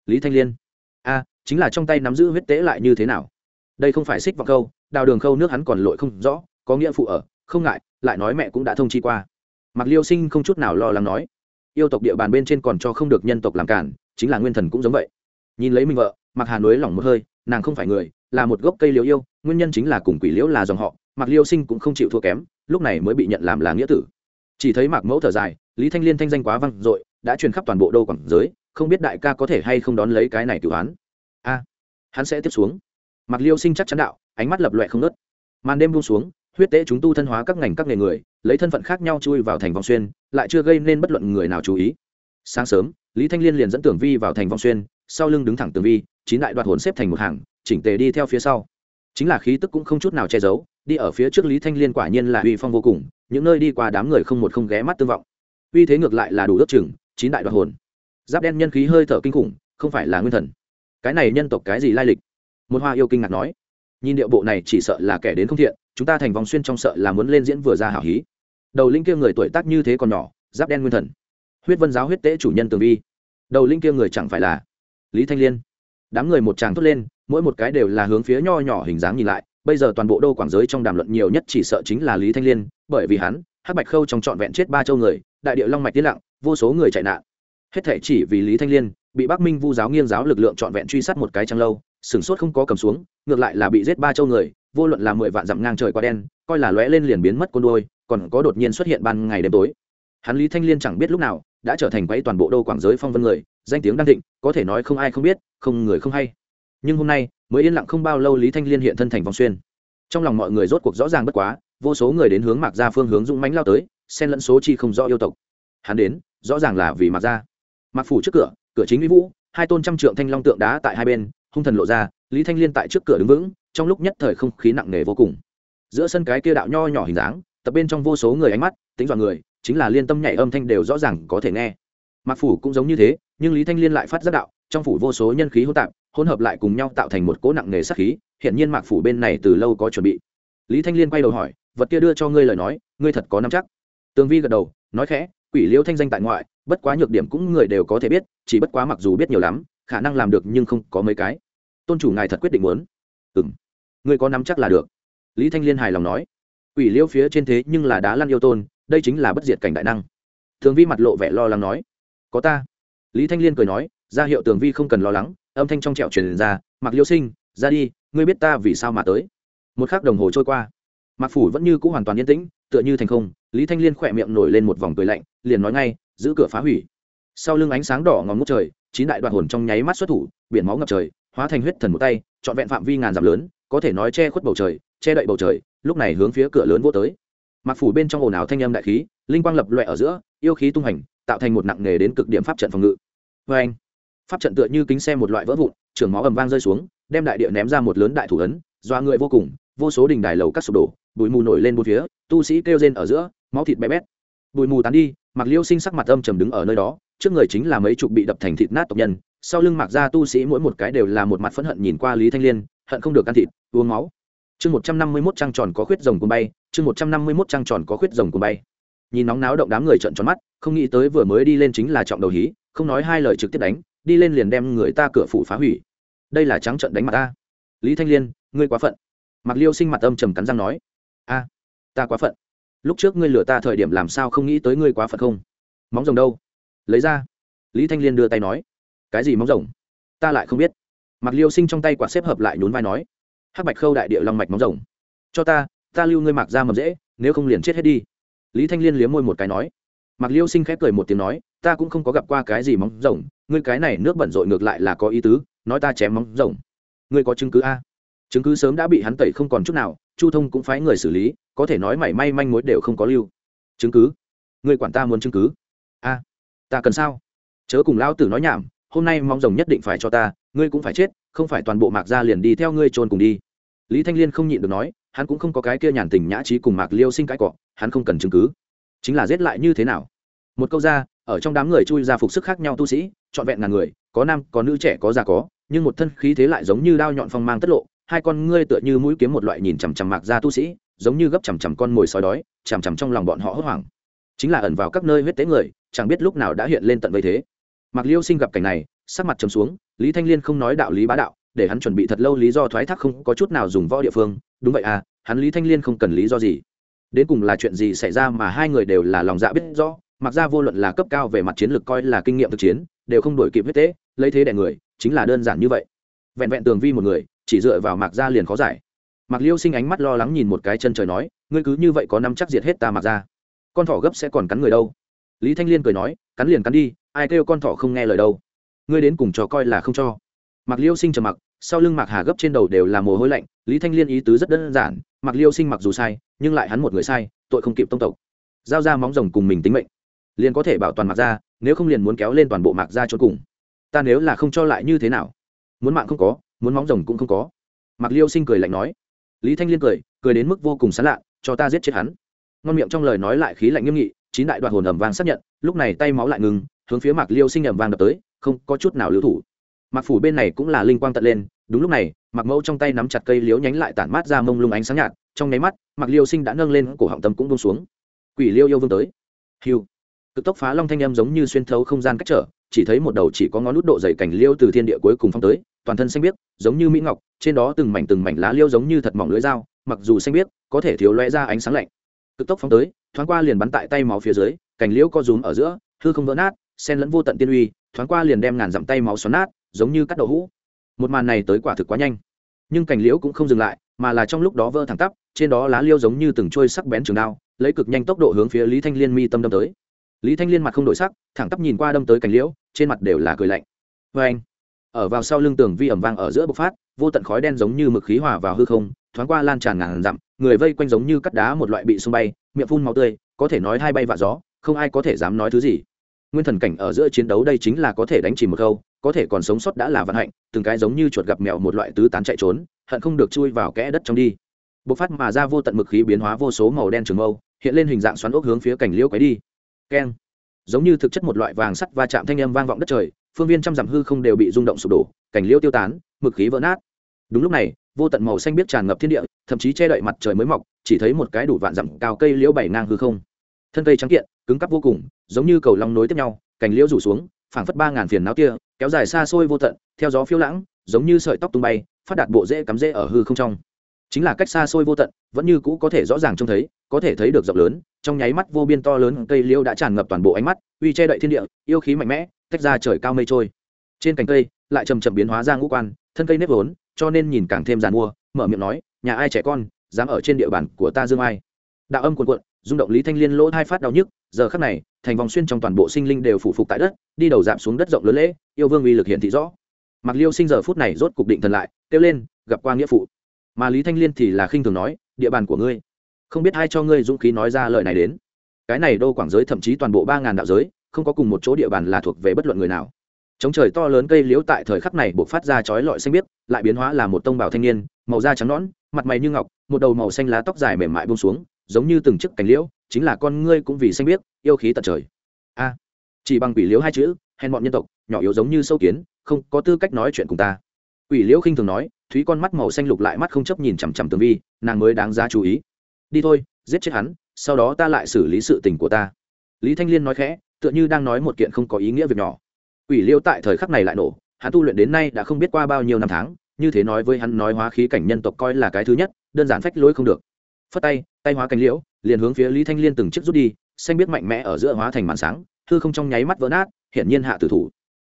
Lý thanh liên, a, chính là trong tay nắm giữ huyết tế lại như thế nào? Đây không phải xích vào câu đào đường khâu nước hắn còn lội không rõ, có nghĩa phụ ở, không ngại, lại nói mẹ cũng đã thông chi qua. Mặc liêu sinh không chút nào lo lắng nói, yêu tộc địa bàn bên trên còn cho không được nhân tộc làm cản, chính là nguyên thần cũng giống vậy. Nhìn lấy mình vợ mặc hà núi lỏng một hơi, nàng không phải người, là một gốc cây liễu yêu, nguyên nhân chính là cùng quỷ liễu là dòng họ mặc liêu sinh cũng không chịu thua kém, lúc này mới bị nhận làm là nghĩa tử chỉ thấy mạc mẫu thở dài, lý thanh liên thanh danh quá văng dội, đã truyền khắp toàn bộ đô quảng giới, không biết đại ca có thể hay không đón lấy cái này cửu án. A, hắn sẽ tiếp xuống. Mạc liêu sinh chắc chắn đạo, ánh mắt lập loẹ không nớt màn đêm buông xuống, huyết tế chúng tu thân hóa các ngành các nghề người, lấy thân phận khác nhau chui vào thành vòng xuyên, lại chưa gây nên bất luận người nào chú ý. Sáng sớm, lý thanh liên liền dẫn tưởng vi vào thành vòng xuyên, sau lưng đứng thẳng tường vi, chín đại đoạt hồn xếp thành một hàng, chỉnh tề đi theo phía sau chính là khí tức cũng không chút nào che giấu, đi ở phía trước lý thanh liên quả nhiên là uy phong vô cùng, những nơi đi qua đám người không một không ghé mắt tương vọng. Uy thế ngược lại là đủ ước chừng, chín đại đoạt hồn. Giáp đen nhân khí hơi thở kinh khủng, không phải là nguyên thần. Cái này nhân tộc cái gì lai lịch? Một hoa yêu kinh ngạc nói. Nhìn điệu bộ này chỉ sợ là kẻ đến không thiện, chúng ta thành vòng xuyên trong sợ là muốn lên diễn vừa ra hảo hí. Đầu linh kia người tuổi tác như thế còn nhỏ, giáp đen nguyên thần. Huyết vân giáo huyết tế chủ nhân tường vi. Đầu linh kia người chẳng phải là lý thanh liên. Đám người một tràng thốt lên mỗi một cái đều là hướng phía nho nhỏ hình dáng nhìn lại, bây giờ toàn bộ đô quảng giới trong đàm luận nhiều nhất chỉ sợ chính là lý thanh liên, bởi vì hắn, hắc bạch khâu trong trọn vẹn chết ba châu người, đại địa long mạch tiến lặng, vô số người chạy nạn. Hết thể chỉ vì lý thanh liên, bị bắc minh vu giáo nghiêng giáo lực lượng trọn vẹn truy sát một cái trăng lâu sửng sốt không có cầm xuống, ngược lại là bị giết ba châu người, vô luận là mười vạn dặm ngang trời qua đen, coi là lóe lên liền biến mất côn đôi còn có đột nhiên xuất hiện ban ngày đêm tối. Hắn lý thanh liên chẳng biết lúc nào, đã trở thành quấy toàn bộ đô quảng giới phong vân người, danh tiếng đang thịnh, có thể nói không ai không biết, không người không hay nhưng hôm nay mới yên lặng không bao lâu lý thanh liên hiện thân thành vòng xuyên trong lòng mọi người rốt cuộc rõ ràng bất quá vô số người đến hướng mạc ra phương hướng dũng mánh lao tới xen lẫn số chi không rõ yêu tộc hắn đến rõ ràng là vì mạc ra mạc phủ trước cửa cửa chính mỹ vũ hai tôn trăm trượng thanh long tượng đá tại hai bên hung thần lộ ra lý thanh liên tại trước cửa đứng vững trong lúc nhất thời không khí nặng nề vô cùng giữa sân cái kia đạo nho nhỏ hình dáng tập bên trong vô số người ánh mắt tính dọn người chính là liên tâm nhảy âm thanh đều rõ ràng có thể nghe mạc phủ cũng giống như thế nhưng lý thanh liên lại phát giác đạo trong phủ vô số nhân khí hỗn tạp hỗn hợp lại cùng nhau tạo thành một cỗ nặng nề sát khí hiện nhiên mạc phủ bên này từ lâu có chuẩn bị. Lý thanh liên quay đầu hỏi, vật kia đưa cho ngươi lời nói, ngươi thật có nắm chắc? Tường vi gật đầu, nói khẽ, quỷ liêu thanh danh tại ngoại, bất quá nhược điểm cũng người đều có thể biết, chỉ bất quá mặc dù biết nhiều lắm, khả năng làm được nhưng không có mấy cái. Tôn chủ ngài thật quyết định muốn. Ừ m ngươi có nắm chắc là được. Lý thanh liên hài lòng nói. Quỷ liêu phía trên thế nhưng là đá lăn yêu tôn, đây chính là bất diệt cảnh đại năng. Thường vi mặt lộ vẻ lo lắng nói. Có ta. Lý thanh liên cười nói, ra hiệu tường vi không cần lo lắng âm thanh trong trẹo truyền ra mặc liêu sinh, ra đi, ngươi biết ta vì sao mà tới? Một k h ắ c đồng hồ trôi qua. Mặc phủ vẫn như c ũ hoàn toàn yên tĩnh, tựa như thành không, lý thanh liên khỏe miệng nổi lên một vòng cười lạnh, liền nói ngay, giữ cửa phá hủy. Sau lưng ánh sáng đỏ ngòm ngút trời, chín đại đoạn hồn trong nháy mắt xuất thủ, biển máu ngập trời, hóa thành huyết thần một tay, trọn vẹn phạm vi ngàn dặm lớn, có thể nói che khuất bầu trời, che đậy bầu trời, lúc này hướng phía cửa lớn vô tới. Mặc phủ bên trong ồn ào thanh âm đại khí, linh quang lập loẹ ở giữa, yêu khí tung hành, tạo thành một nặng nề đến cực điểm pháp trận phòng ngự. Vê anh pháp trận tựa như kính xe một loại vỡ vụn, trưởng máu ầm vang rơi xuống, đem đại địa ném ra một lớn đại thủ ấn, doa người vô cùng, vô số đình đài lầu các sụp đổ, bụi mù nổi lên bốn phía, tu sĩ kêu rên ở giữa, máu thịt bé bét. Bụi mù tán đi mặc liêu sinh sắc mặt âm trầm đứng ở nơi đó, trước người chính là mấy chục bị đập thành thịt nát tộc nhân, sau lưng mặc ra tu sĩ mỗi một cái đều là một mặt phẫn hận nhìn qua lý thanh liên, hận không được ăn thịt, uống máu. Chương một trăm năm mươi mốt trăng tròn có khuyết rồng cùng bay, chương một trăm năm mươi mốt trăng tròn có khuyết rồng cùng bay. Nhìn nóng náo động đám người trợn tròn mắt, không nghĩ tới vừa mới đi lên chính là trọng đầu hí, không nói hai lời trực tiếp đánh đi lên liền đem người ta cửa phủ phá hủy. Đây là trắng trận đánh mặt ta. Lý thanh liên, ngươi quá phận. Mặc liêu sinh mặt âm trầm cắn răng nói. A, ta quá phận. Lúc trước ngươi lừa ta thời điểm làm sao không nghĩ tới ngươi quá phận không? Móng rồng đâu? Lấy ra. Lý thanh liên đưa tay nói. Cái gì móng rồng? Ta lại không biết. Mặc liêu sinh trong tay quả xếp hợp lại nhún vai nói. Hắc bạch khâu đại địa long mạch móng rồng. Cho ta ta lưu ngươi mặc ra mầm dễ, nếu không liền chết hết đi. Lý thanh liên liếm môi một cái nói. Mạc liêu sinh khép cười một tiếng nói, ta cũng không có gặp qua cái gì móng rồng, ngươi cái này nước bẩn rội ngược lại là có ý tứ, nói ta chém móng rồng. Ngươi có chứng cứ a? Chứng cứ sớm đã bị hắn tẩy không còn chút nào, chu thông cũng phái người xử lý, có thể nói mảy may manh mối đều không có lưu. Chứng cứ? Ngươi quản ta muốn chứng cứ? A, ta cần sao? Chớ cùng lão tử nói nhảm, hôm nay mong rồng nhất định phải cho ta, ngươi cũng phải chết, không phải toàn bộ mạc gia liền đi theo ngươi trôn cùng đi. Lý thanh liên không nhịn được nói, hắn cũng không có cái kia nhàn tình nhã trí cùng mạc liêu sinh cãi cọ, hắn không cần chứng cứ chính là giết lại như thế nào? Một câu ra, ở trong đám người chui ra phục sức khác nhau tu sĩ, trọn vẹn ngàn người, có nam, có nữ, trẻ, có già, có, nhưng một thân khí thế lại giống như đao nhọn phong mang tất lộ, hai con ngươi tựa như mũi kiếm một loại nhìn chằm chằm mạc ra tu sĩ, giống như gấp chằm chằm con mồi sói đói, chằm chằm trong lòng bọn họ hốt hoảng. Chính là ẩn vào các nơi huyết tế người, chẳng biết lúc nào đã hiện lên tận vây thế. Mạc liêu sinh gặp cảnh này, sắc mặt trầm xuống, lý thanh liên không nói đạo lý bá đạo, để hắn chuẩn bị thật lâu lý do thoái thác không có chút nào dùng võ địa phương. Đúng vậy à hắn lý thanh liên không cần lý do gì đến cùng là chuyện gì xảy ra mà hai người đều là lòng dạ biết rõ, mặc ra vô luận là cấp cao về mặt chiến lược coi là kinh nghiệm thực chiến, đều không đổi kịp huyết tế, lấy thế đẻ người, chính là đơn giản như vậy. Vẹn vẹn tường vi một người, chỉ dựa vào mạc ra liền khó giải. Mạc liêu sinh ánh mắt lo lắng nhìn một cái chân trời nói, ngươi cứ như vậy có năm chắc diệt hết ta mạc ra. Con thỏ gấp sẽ còn cắn người đâu? Lý thanh liên cười nói, cắn liền cắn đi, ai kêu con thỏ không nghe lời đâu. Ngươi đến cùng cho coi là không cho. Mạc liêu sinh trầm mặc, sau lưng mạc hà gấp trên đầu đều là mồ hôi lạnh, lý thanh liên ý tứ rất đơn giản mạc liêu sinh mặc dù sai, nhưng lại hắn một người sai, tội không kịp tông tộc. Giao ra móng rồng cùng mình tính mệnh. Liền có thể bảo toàn mặc ra nếu không liền muốn kéo lên toàn bộ mạc ra cho cùng. Ta nếu là không cho lại như thế nào? Muốn mạng không có, muốn móng rồng cũng không có. Mạc liêu sinh cười lạnh nói. Lý thanh liên cười cười đến mức vô cùng sán lạ, cho ta giết chết hắn. Ngon miệng trong lời nói lại khí lạnh nghiêm nghị, chín đại đoạn hồn ẩm vang xác nhận, lúc này tay máu lại ngừng, hướng phía mạc liêu sinh ẩm vang đập tới, không có chút nào lưu thủ. Mạc phủ bên này cũng là linh quang tận lên, đúng lúc này mặc mẫu trong tay nắm chặt cây liếu nhánh lại tản mát ra mông lung ánh sáng nhạt, trong nháy mắt mặc liêu sinh đã nâng lên cổ họng tâm cũng bông xuống. Quỷ liêu yêu vương tới. Hiu cực tốc phá long thanh âm giống như xuyên thấu không gian cách trở, chỉ thấy một đầu chỉ có ngón nút độ dày cảnh liêu từ thiên địa cuối cùng phong tới, toàn thân xanh biếc, giống như mỹ ngọc, trên đó từng mảnh từng mảnh lá liêu giống như thật mỏng lưỡi dao, mặc dù xanh biếc, có thể thiếu loe ra ánh sáng lạnh. Cực tốc phóng tới, thoáng qua liền bắn tại tay máu phía dưới, cảnh liễu co rúm ở giữa, hư không vỡ nát sen lẫn vô tận tiên uy, thoáng qua liền đem ngàn dặm tay máu xoắn nát, giống như cắt đậu hũ một màn này tới quả thực quá nhanh. Nhưng cành liễu cũng không dừng lại, mà là trong lúc đó vỡ thẳng tắp, trên đó lá liêu giống như từng trôi sắc bén trường đao, lấy cực nhanh tốc độ hướng phía lý thanh liên mi tâm đâm tới. Lý thanh liên mặt không đổi sắc, thẳng tắp nhìn qua đâm tới cành liễu, trên mặt đều là cười lạnh. Vê anh, ở vào sau lưng tường vi ẩm vang ở giữa bộc phát, vô tận khói đen giống như mực khí hòa vào hư không, thoáng qua lan tràn ngàn dặm, người vây quanh giống như cắt đá một loại bị xung bay, miệng phun máu tươi, có thể nói hai bay vạ gió, không ai có thể dám nói thứ gì. Nguyên thần cảnh ở giữa chiến đấu đây chính là có thể đánh chìm một câu có thể còn sống sót đã là vận hạnh, từng cái giống như chuột gặp mèo một loại tứ tán chạy trốn, hận không được chui vào kẽ đất trong đi. Bộc phát mà ra vô tận mực khí biến hóa vô số màu đen trường mâu, hiện lên hình dạng xoắn ốc hướng phía cảnh liễu quấy đi. Keng. Giống như thực chất một loại vàng sắt va chạm thanh âm vang vọng đất trời, phương viên trăm dặm hư không đều bị rung động sụp đổ cảnh liễu tiêu tán, mực khí vỡ nát. Đúng lúc này, vô tận màu xanh biết tràn ngập thiên địa, thậm chí che đậy mặt trời mới mọc, chỉ thấy một cái đủ vạn dặm cao cây liễu bảy ngang hư không. Thân cây trắng kiện, cứng cắp vô cùng, giống như cầu long nối tiếp nhau, cành liễu rủ xuống, phảng phất ba ngàn phiền não kia kéo dài xa xôi vô tận, theo gió phiêu lãng, giống như sợi tóc tung bay, phát đạt bộ rễ cắm rễ ở hư không trong. Chính là cách xa xôi vô tận, vẫn như cũ có thể rõ ràng trông thấy, có thể thấy được rộng lớn, trong nháy mắt vô biên to lớn cây liêu đã tràn ngập toàn bộ ánh mắt, uy che đậy thiên địa, yêu khí mạnh mẽ, tách ra trời cao mây trôi. Trên cành cây, lại chầm chậm biến hóa ra ngũ quan, thân cây nếp vốn, cho nên nhìn càng thêm giàn mua, mở miệng nói, nhà ai trẻ con, dám ở trên địa bàn của ta dương ai? Đạo âm cuồn cuộn, rung động lý thanh liên lỗ hai phát đau nhức, giờ khắc này thành vòng xuyên trong toàn bộ sinh linh đều phủ phục tại đất, đi đầu giảm xuống đất rộng lớn lễ, yêu vương uy lực hiện thị rõ. Mặc liêu sinh giờ phút này rốt cục định thần lại, kêu lên, gặp qua nghĩa phụ. Mà lý thanh liên thì là khinh thường nói, địa bàn của ngươi, không biết ai cho ngươi dũng khí nói ra lời này đến. Cái này đô quảng giới thậm chí toàn bộ ba ngàn đạo giới, không có cùng một chỗ địa bàn là thuộc về bất luận người nào. Chống trời to lớn cây liễu tại thời khắc này buộc phát ra chói lọi xanh biếc, lại biến hóa là một tông bảo thanh niên, màu da trắng nõn, mặt mày như ngọc, một đầu màu xanh lá tóc dài mềm mại bông xuống, giống như từng chiếc cành liễu chính là con ngươi cũng vì xanh biết yêu khí tận trời. A, chỉ bằng quỷ liễu hai chữ, hèn bọn nhân tộc, nhỏ yếu giống như sâu kiến, không có tư cách nói chuyện cùng ta. Quỷ liễu khinh thường nói, thúy con mắt màu xanh lục lại mắt không chấp nhìn chằm chằm tường vi, nàng mới đáng giá chú ý. Đi thôi, giết chết hắn, sau đó ta lại xử lý sự tình của ta. Lý thanh liên nói khẽ, tựa như đang nói một kiện không có ý nghĩa việc nhỏ. Quỷ liễu tại thời khắc này lại nổ, hắn tu luyện đến nay đã không biết qua bao nhiêu năm tháng, như thế nói với hắn nói hóa khí cảnh nhân tộc coi là cái thứ nhất, đơn giản phách lối không được. Phất tay tay hóa cánh liễu liền hướng phía lý thanh liên từng chiếc rút đi, xanh biết mạnh mẽ ở giữa hóa thành màn sáng thư không trong nháy mắt vỡ nát, hiển nhiên hạ tử thủ.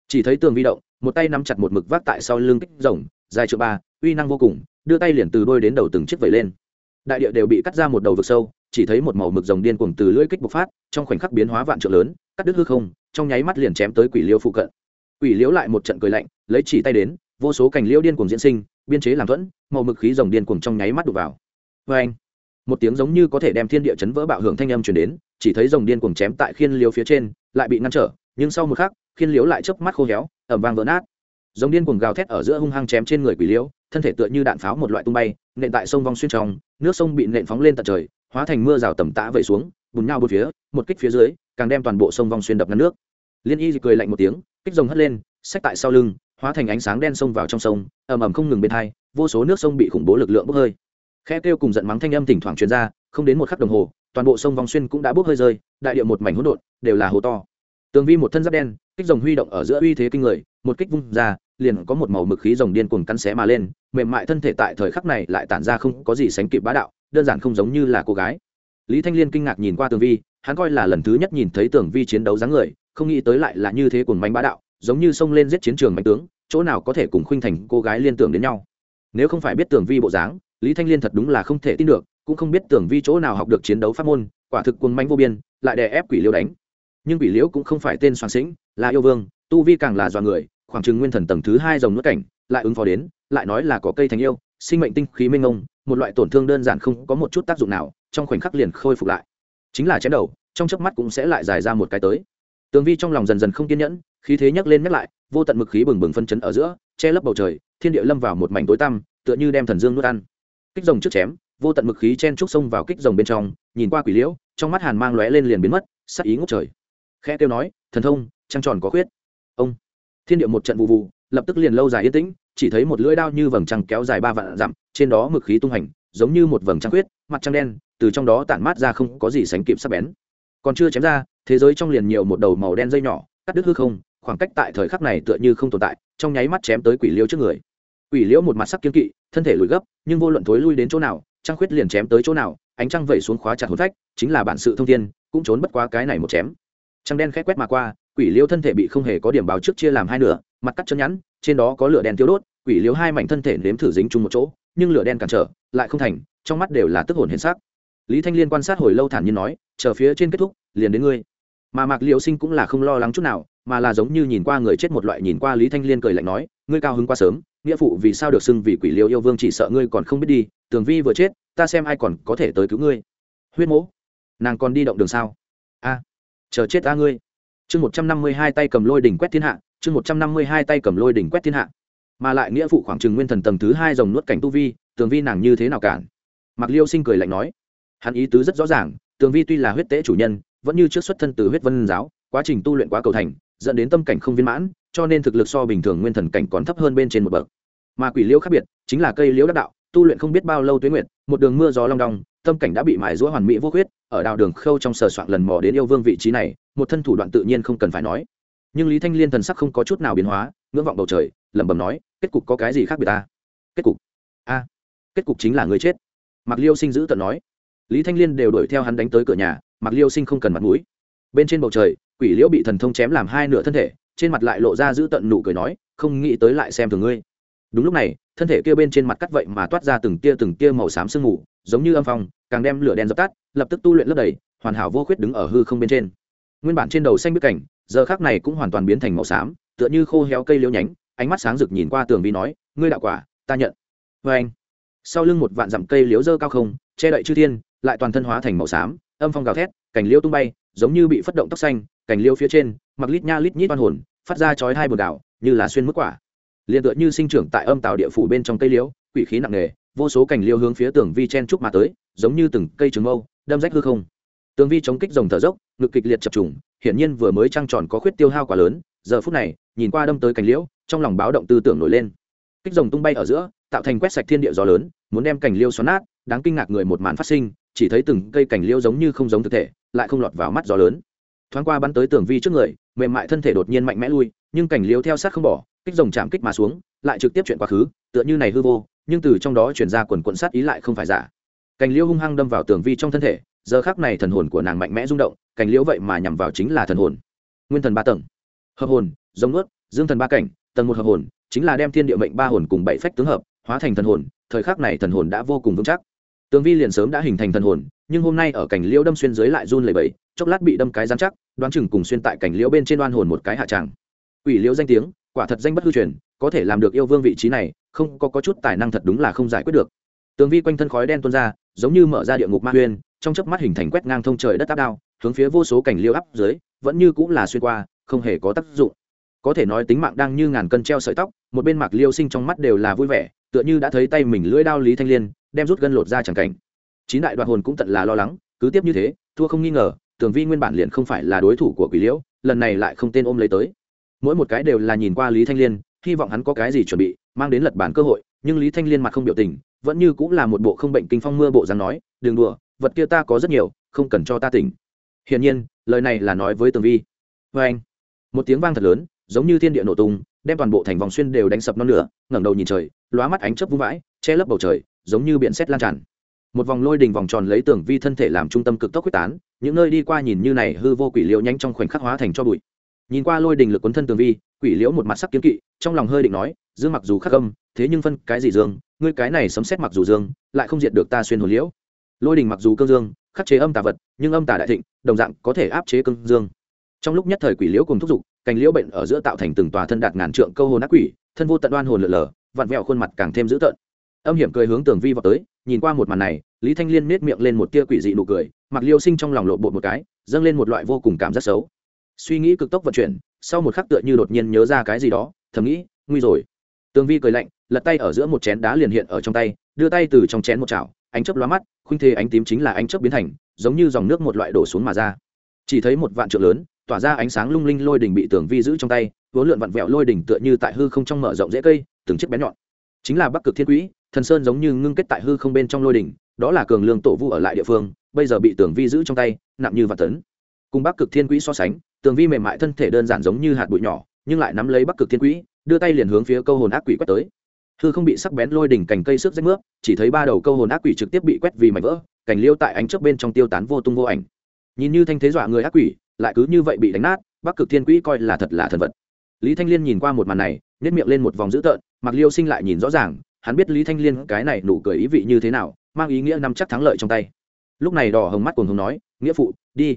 Chỉ thấy tường vi động, một tay nắm chặt một mực vác tại sau lưng kích rồng, dài chữ ba, uy năng vô cùng, đưa tay liền từ đôi đến đầu từng chiếc vẩy lên. Đại địa đều bị cắt ra một đầu vực sâu, chỉ thấy một màu mực rồng điên cuồng từ lưỡi kích bộc phát, trong khoảnh khắc biến hóa vạn trượng lớn, cắt đứt hư không, trong nháy mắt liền chém tới quỷ liêu phụ cận. Quỷ liễu lại một trận cười lạnh, lấy chỉ tay đến, vô số cành liễu điên cuồng diễn sinh, biên chế làm thuẫn, màu mực khí rồng điên cuồng trong nháy mắt đục vào. Vê anh một tiếng giống như có thể đem thiên địa chấn vỡ bạo hưởng thanh âm chuyển đến chỉ thấy rồng điên cuồng chém tại khiên liếu phía trên lại bị ngăn trở nhưng sau một khắc khiên liếu lại chớp mắt khô héo ẩm vang vỡ nát. Rồng điên cuồng gào thét ở giữa hung hăng chém trên người quỷ liếu, thân thể tựa như đạn pháo một loại tung bay nện tại sông vong xuyên trong nước sông bị nện phóng lên tận trời hóa thành mưa rào tầm tã vẩy xuống bùn nhau bùn phía một kích phía dưới càng đem toàn bộ sông vong xuyên đập ngăn nước. Liên y cười lạnh một tiếng kích rồng hất lên xách tại sau lưng hóa thành ánh sáng đen xông vào trong sông ầm ầm không ngừng bên hai vô số nước sông bị khủng bố lực lượng bốc hơi khe kêu cùng giận mắng thanh âm thỉnh thoảng truyền ra, không đến một khắc đồng hồ, toàn bộ sông vòng xuyên cũng đã bốc hơi rơi, đại địa một mảnh hỗn độn, đều là hồ to. Tường vi một thân giáp đen, kích rồng huy động ở giữa uy thế kinh người, một kích vung ra, liền có một màu mực khí rồng điên cuồng cắn xé mà lên, mềm mại thân thể tại thời khắc này lại tản ra không có gì sánh kịp bá đạo, đơn giản không giống như là cô gái. Lý thanh liên kinh ngạc nhìn qua tường vi, hắn coi là lần thứ nhất nhìn thấy tường vi chiến đấu dáng người, không nghĩ tới lại là như thế cuồng manh bá đạo, giống như xông lên giết chiến trường mạnh tướng, chỗ nào có thể cùng khuynh thành cô gái liên tưởng đến nhau. Nếu không phải biết Tường vi bộ dáng lý thanh liên thật đúng là không thể tin được, cũng không biết tưởng vi chỗ nào học được chiến đấu pháp môn, quả thực cuồng manh vô biên, lại đè ép quỷ liêu đánh. Nhưng quỷ liễu cũng không phải tên soạn sĩnh, là yêu vương, tu vi càng là dọa người, khoảng chừng nguyên thần tầng thứ hai dòng nước cảnh, lại ứng phó đến, lại nói là có cây thành yêu, sinh mệnh tinh khí minh ông một loại tổn thương đơn giản không có một chút tác dụng nào, trong khoảnh khắc liền khôi phục lại. Chính là chém đầu, trong chớp mắt cũng sẽ lại dài ra một cái tới. Tường vi trong lòng dần dần không kiên nhẫn, khí thế nhấc lên nhắc lại, vô tận mực khí bừng bừng phân chấn ở giữa, che lấp bầu trời, thiên địa lâm vào một mảnh tối tăm, tựa như đem thần dương nuốt ăn kích rồng trước chém, vô tận mực khí chen trúc sông vào kích rồng bên trong, nhìn qua quỷ liễu, trong mắt hàn mang lóe lên liền biến mất, sắc ý ngốc trời. Khẽ kêu nói, thần thông, trăng tròn có khuyết. Ông. Thiên địa một trận vụ vụ, lập tức liền lâu dài yên tĩnh, chỉ thấy một lưỡi đao như vầng trăng kéo dài ba vạn dặm, trên đó mực khí tung hành, giống như một vầng trăng khuyết, mặt trăng đen, từ trong đó tản mát ra không có gì sánh kịp sắc bén. Còn chưa chém ra, thế giới trong liền nhiều một đầu màu đen dây nhỏ, cắt đứt hư không, khoảng cách tại thời khắc này tựa như không tồn tại, trong nháy mắt chém tới quỷ liễu trước người. Quỷ liễu một mặt sắc kiên kỵ thân thể lùi gấp, nhưng vô luận thối lui đến chỗ nào, trăng khuyết liền chém tới chỗ nào, ánh trăng vẩy xuống khóa chặt hồn phách, chính là bản sự thông thiên, cũng trốn bất quá cái này một chém. Trăng đen khét quét mà qua, quỷ liêu thân thể bị không hề có điểm báo trước chia làm hai nửa, mặt cắt chân nhẵn, trên đó có lửa đen tiêu đốt, quỷ liêu hai mảnh thân thể nếm thử dính chung một chỗ, nhưng lửa đen cản trở, lại không thành, trong mắt đều là tức hồn hiện sắc lý thanh liên quan sát hồi lâu thản nhiên nói, chờ phía trên kết thúc, liền đến ngươi. Mà mạc Liêu sinh cũng là không lo lắng chút nào, mà là giống như nhìn qua người chết một loại nhìn qua lý thanh liên cười lạnh nói, ngươi cao hứng quá sớm nghĩa phụ vì sao được xưng vì quỷ liêu yêu vương chỉ sợ ngươi còn không biết đi, tường vi vừa chết, ta xem ai còn có thể tới cứu ngươi. Huyết mỗ, nàng còn đi động đường sao? A, chờ chết ta ngươi. Chương một trăm năm mươi hai tay cầm lôi đỉnh quét thiên hạ, chương một trăm năm mươi hai tay cầm lôi đỉnh quét thiên hạ. Mà lại nghĩa phụ khoảng trừng nguyên thần tầng thứ hai dòng nuốt cảnh tu vi, tường vi nàng như thế nào cản? Mặc liêu sinh cười lạnh nói, hắn ý tứ rất rõ ràng, tường vi tuy là huyết tế chủ nhân, vẫn như trước xuất thân từ huyết vân giáo, quá trình tu luyện quá cầu thành, dẫn đến tâm cảnh không viên mãn cho nên thực lực so bình thường nguyên thần cảnh còn thấp hơn bên trên một bậc. Mà quỷ liễu khác biệt, chính là cây liễu đắc đạo, tu luyện không biết bao lâu tuế nguyệt, một đường mưa gió long đong, tâm cảnh đã bị mài rũa hoàn mỹ vô khuyết, ở đào đường khâu trong sờ soạn lần mò đến yêu vương vị trí này, một thân thủ đoạn tự nhiên không cần phải nói. Nhưng lý thanh liên thần sắc không có chút nào biến hóa, ngưỡng vọng bầu trời, lẩm bẩm nói, kết cục có cái gì khác biệt ta? Kết cục? A, kết cục chính là người chết. Mặc liêu sinh giữ tận nói. Lý thanh liên đều đuổi theo hắn đánh tới cửa nhà mặc liêu sinh không cần mặt mũi. Bên trên bầu trời, quỷ liễu bị thần thông chém làm hai nửa thân thể trên mặt lại lộ ra giữ tận nụ cười nói, không nghĩ tới lại xem thường ngươi. Đúng lúc này, thân thể kia bên trên mặt cắt vậy mà toát ra từng tia từng tia màu xám sương mù, giống như âm phong, càng đem lửa đen dập tắt, lập tức tu luyện lấp đầy, hoàn hảo vô khuyết đứng ở hư không bên trên. Nguyên bản trên đầu xanh biết cảnh, giờ khác này cũng hoàn toàn biến thành màu xám, tựa như khô héo cây liễu nhánh, ánh mắt sáng rực nhìn qua tường vi nói, ngươi đạo quả, ta nhận. Vê anh, sau lưng một vạn dặm cây liễu dơ cao không, che đậy chư thiên, lại toàn thân hóa thành màu xám, âm phong gào thét, cành liễu tung bay, giống như bị phất động tóc xanh cành liễu phía trên, mặc lít nha lít nhít oan hồn, phát ra chói hai bồn đảo như là xuyên mức quả. Liền tựa như sinh trưởng tại âm tạo địa phủ bên trong cây liễu, quỷ khí nặng nề, vô số cành liễu hướng phía tường vi chen trúc mà tới, giống như từng cây trường mâu, đâm rách hư không. Tường vi chống kích dòng thở dốc, ngực kịch liệt chập trùng, hiển nhiên vừa mới trăng tròn có khuyết tiêu hao quá lớn, giờ phút này, nhìn qua đâm tới cành liễu, trong lòng báo động tư tưởng nổi lên. Kích rồng tung bay ở giữa, tạo thành quét sạch thiên địa gió lớn, muốn đem cành liêu xoắn nát, đáng kinh ngạc người một màn phát sinh, chỉ thấy từng cây cành liêu giống như không giống thực thể, lại không lọt vào mắt gió lớn thoáng qua bắn tới tường vi trước người, mềm mại thân thể đột nhiên mạnh mẽ lui, nhưng cảnh liếu theo sát không bỏ, kích rồng chạm kích mà xuống, lại trực tiếp chuyện quá khứ, tựa như này hư vô, nhưng từ trong đó chuyển ra quần quận sát ý lại không phải giả. Cành liễu hung hăng đâm vào tường vi trong thân thể, giờ khác này thần hồn của nàng mạnh mẽ rung động cành liễu vậy mà nhằm vào chính là thần hồn. Nguyên thần ba tầng. Hợp hồn, giống nuốt dương thần ba cảnh, tầng một hợp hồn, chính là đem thiên địa mệnh ba hồn cùng bảy phách tướng hợp, hóa thành thần hồn, thời khắc này thần hồn đã vô cùng vững chắc. Tường vi liền sớm đã hình thành thần hồn, nhưng hôm nay ở cảnh liễu đâm xuyên dưới lại run lẩy bẩy chốc lát bị đâm cái rắn chắc đoán chừng cùng xuyên tại cảnh liễu bên trên đoan hồn một cái hạ tràng. Ủy liễu danh tiếng quả thật danh bất hư truyền có thể làm được yêu vương vị trí này không có, có chút tài năng thật đúng là không giải quyết được. Tường vi quanh thân khói đen tuôn ra giống như mở ra địa ngục ma huyên trong chớp mắt hình thành quét ngang thông trời đất áp đao hướng phía vô số cảnh liễu áp dưới vẫn như cũng là xuyên qua không hề có tác dụng. Có thể nói tính mạng đang như ngàn cân treo sợi tóc một bên mạc liêu sinh trong mắt đều là vui vẻ tựa như đã thấy tay mình lưỡi đao lý thanh liên đem rút gân lột ra chẳng cảnh. Chín đại đoạt hồn cũng tận là lo lắng cứ tiếp như thế thua không nghi ngờ tường vi nguyên bản liền không phải là đối thủ của quỷ liễu, lần này lại không tên ôm lấy tới. Mỗi một cái đều là nhìn qua lý thanh liên, hy vọng hắn có cái gì chuẩn bị, mang đến lật bản cơ hội, nhưng lý thanh liên mặt không biểu tình, vẫn như cũng là một bộ không bệnh kinh phong mưa bộ dáng nói, đừng đùa, vật kia ta có rất nhiều, không cần cho ta tỉnh. Hiển nhiên, lời này là nói với tường vi. Vê anh. Một tiếng vang thật lớn, giống như thiên địa nổ tung, đem toàn bộ thành vòng xuyên đều đánh sập non lửa ngẩng đầu nhìn trời, lóa mắt ánh chớp vung vãi, che lấp bầu trời, giống như biển sét lan tràn. Một vòng lôi đình vòng tròn lấy tường vi thân thể làm trung tâm cực tốc quyết tán những nơi đi qua nhìn như này hư vô quỷ liễu nhanh trong khoảnh khắc hóa thành cho bụi. Nhìn qua lôi đình lực quấn thân tường vi, quỷ liễu một mặt sắc kiếm kỵ, trong lòng hơi định nói, dương mặc dù khắc âm, thế nhưng phân cái gì dương? Ngươi cái này sấm xét mặc dù dương, lại không diệt được ta xuyên hồn liễu. Lôi đình mặc dù cương dương, khắc chế âm tà vật, nhưng âm tà đại thịnh, đồng dạng có thể áp chế cương dương. Trong lúc nhất thời quỷ liễu cùng thúc giục, cành liễu bệnh ở giữa tạo thành từng tòa thân đạt ngàn trượng câu hồn ác quỷ, thân vô tận đoan hồn lượn lờ vặn vẹo khuôn mặt càng thêm dữ tợn. Âm hiểm cười hướng tường vi vào tới nhìn qua một màn này, lý thanh liên nết miệng lên một tia quỷ dị nụ cười mặc liêu sinh trong lòng lộ bột một cái, dâng lên một loại vô cùng cảm giác xấu. Suy nghĩ cực tốc vận chuyển, sau một khắc tựa như đột nhiên nhớ ra cái gì đó, thầm nghĩ, nguy rồi. Tường vi cười lạnh, lật tay ở giữa một chén đá liền hiện ở trong tay, đưa tay từ trong chén một chảo, ánh chớp lóa mắt, khuynh thế ánh tím chính là ánh chớp biến thành, giống như dòng nước một loại đổ xuống mà ra. Chỉ thấy một vạn trượng lớn, tỏa ra ánh sáng lung linh lôi đỉnh bị tường vi giữ trong tay, vốn lượn vặn vẹo lôi đỉnh tựa như tại hư không trong mở rộng dễ cây, từng chiếc bén nhọn. Chính là bắc cực thiên quỹ thần sơn giống như ngưng kết tại hư không bên trong lôi đỉnh, đó là cường lương tổ vu ở lại địa phương, bây giờ bị tường vi giữ trong tay, nặng như vạn tấn. Cùng bắc cực thiên quỹ so sánh, tường vi mềm mại thân thể đơn giản giống như hạt bụi nhỏ, nhưng lại nắm lấy bắc cực thiên quỹ, đưa tay liền hướng phía câu hồn ác quỷ quét tới. Hư không bị sắc bén lôi đỉnh cành cây sức rách nước, chỉ thấy ba đầu câu hồn ác quỷ trực tiếp bị quét vì mảnh vỡ, cành liêu tại ánh trước bên trong tiêu tán vô tung vô ảnh. Nhìn như thanh thế dọa người ác quỷ, lại cứ như vậy bị đánh nát, bắc cực thiên quỹ coi là thật là thần vật. Lý thanh liên nhìn qua một màn này nếp miệng lên một vòng dữ tợn, mặc liêu sinh lại nhìn rõ ràng hắn biết lý thanh liên cái này nụ cười ý vị như thế nào, mang ý nghĩa nắm chắc thắng lợi trong tay. Lúc này đỏ hồng mắt cùng hồng nói, nghĩa phụ, đi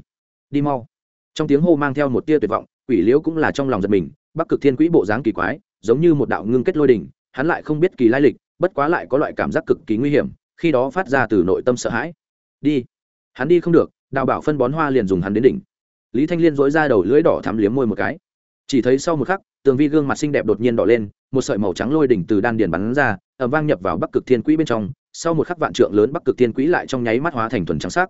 đi mau. Trong tiếng hô mang theo một tia tuyệt vọng, quỷ liễu cũng là trong lòng giật mình, bắc cực thiên quỹ bộ dáng kỳ quái, giống như một đạo ngưng kết lôi đình hắn lại không biết kỳ lai lịch, bất quá lại có loại cảm giác cực kỳ nguy hiểm, khi đó phát ra từ nội tâm sợ hãi. Đi. Hắn đi không được, đào bảo phân bón hoa liền dùng hắn đến đỉnh. Lý thanh liên dối ra đầu lưỡi đỏ thắm liếm môi một cái. Chỉ thấy sau một khắc tường vi gương mặt xinh đẹp đột nhiên đỏ lên một sợi màu trắng lôi đỉnh từ đan điền bắn ra ẩm vang nhập vào bắc cực thiên quỹ bên trong sau một khắc vạn trượng lớn bắc cực thiên quỹ lại trong nháy mắt hóa thành thuần trắng sắc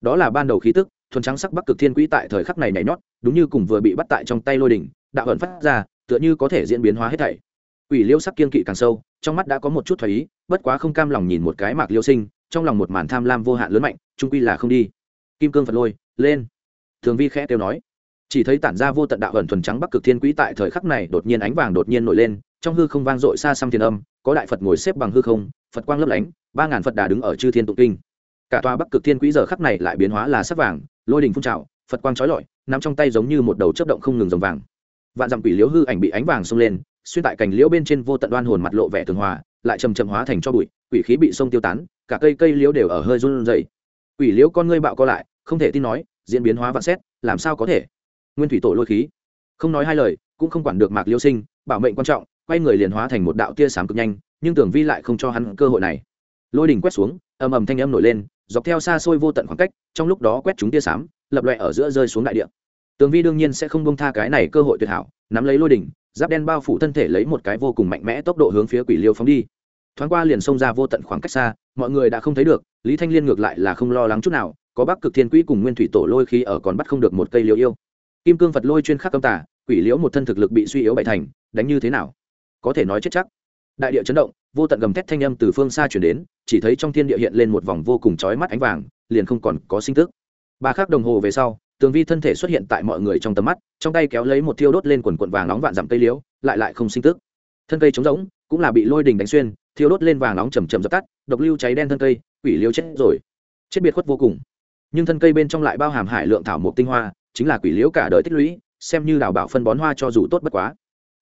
đó là ban đầu khí tức thuần trắng sắc bắc cực thiên quỹ tại thời khắc này nhảy nhót đúng như cùng vừa bị bắt tại trong tay lôi đỉnh đạo ẩn phát ra tựa như có thể diễn biến hóa hết thảy Quỷ Liêu sắc kiên kỵ càng sâu, trong mắt đã có một chút thoải ý, bất quá không cam lòng nhìn một cái Mạc Liêu Sinh, trong lòng một màn tham lam vô hạn lớn mạnh, trung quy là không đi. Kim cương Phật lôi, lên. Thường Vi khẽ kêu nói. Chỉ thấy tản ra vô tận đạo ẩn thuần trắng Bắc Cực Thiên Quỹ tại thời khắc này đột nhiên ánh vàng đột nhiên nổi lên, trong hư không vang dội xa xăm thiên âm, có đại Phật ngồi xếp bằng hư không, Phật quang lấp lánh, ba ngàn Phật đà đứng ở chư thiên tụng kinh. Cả tòa Bắc Cực Thiên Quỹ giờ khắc này lại biến hóa là sắc vàng, lôi đình phun trào, Phật quang chói lọi, nắm trong tay giống như một đầu chớp động không ngừng rồng vàng. Vạn dặm quỷ liễu hư ảnh bị ánh vàng xông lên, xuyên tại cành liễu bên trên vô tận đoan hồn mặt lộ vẻ tường hòa lại chầm chầm hóa thành cho bụi quỷ khí bị sông tiêu tán cả cây cây liễu đều ở hơi run rẩy quỷ liễu con ngươi bạo co lại không thể tin nói diễn biến hóa vạn xét làm sao có thể nguyên thủy tổ lôi khí. Không nói hai lời, cũng không quản được mạc liêu sinh, bảo mệnh quan trọng, quay người liền hóa thành một đạo tia sáng cực nhanh, nhưng tưởng vi lại không cho hắn cơ hội này. Lôi đỉnh quét xuống, ầm ầm thanh âm nổi lên, dọc theo xa xôi vô tận khoảng cách, trong lúc đó quét chúng tia sáng, lập loẹ ở giữa rơi xuống đại địa. Tường vi đương nhiên sẽ không bông tha cái này cơ hội tuyệt hảo, nắm lấy lôi đỉnh, giáp đen bao phủ thân thể lấy một cái vô cùng mạnh mẽ tốc độ hướng phía quỷ liêu phóng đi. Thoáng qua liền xông ra vô tận khoảng cách xa, mọi người đã không thấy được, lý thanh liên ngược lại là không lo lắng chút nào, có bắc cực thiên quỹ cùng nguyên thủy tổ lôi khi ở còn bắt không được một cây liêu yêu kim cương phật lôi chuyên khắc âm tả quỷ liễu một thân thực lực bị suy yếu bại thành, đánh như thế nào? Có thể nói chết chắc. Đại địa chấn động, vô tận gầm thét thanh âm từ phương xa chuyển đến, chỉ thấy trong thiên địa hiện lên một vòng vô cùng chói mắt ánh vàng, liền không còn có sinh tức. Ba khắc đồng hồ về sau, tường vi thân thể xuất hiện tại mọi người trong tầm mắt, trong tay kéo lấy một thiêu đốt lên quần quận vàng nóng vạn dặm cây liễu, lại lại không sinh tức. Thân cây trống rỗng, cũng là bị lôi đình đánh xuyên, thiêu đốt lên vàng nóng chầm chầm dập tắt, độc lưu cháy đen thân cây, quỷ liễu chết rồi. Chết biệt khuất vô cùng. Nhưng thân cây bên trong lại bao hàm hải lượng thảo mộc tinh hoa chính là quỷ liễu cả đời tích lũy, xem như đào bảo phân bón hoa cho dù tốt bất quá.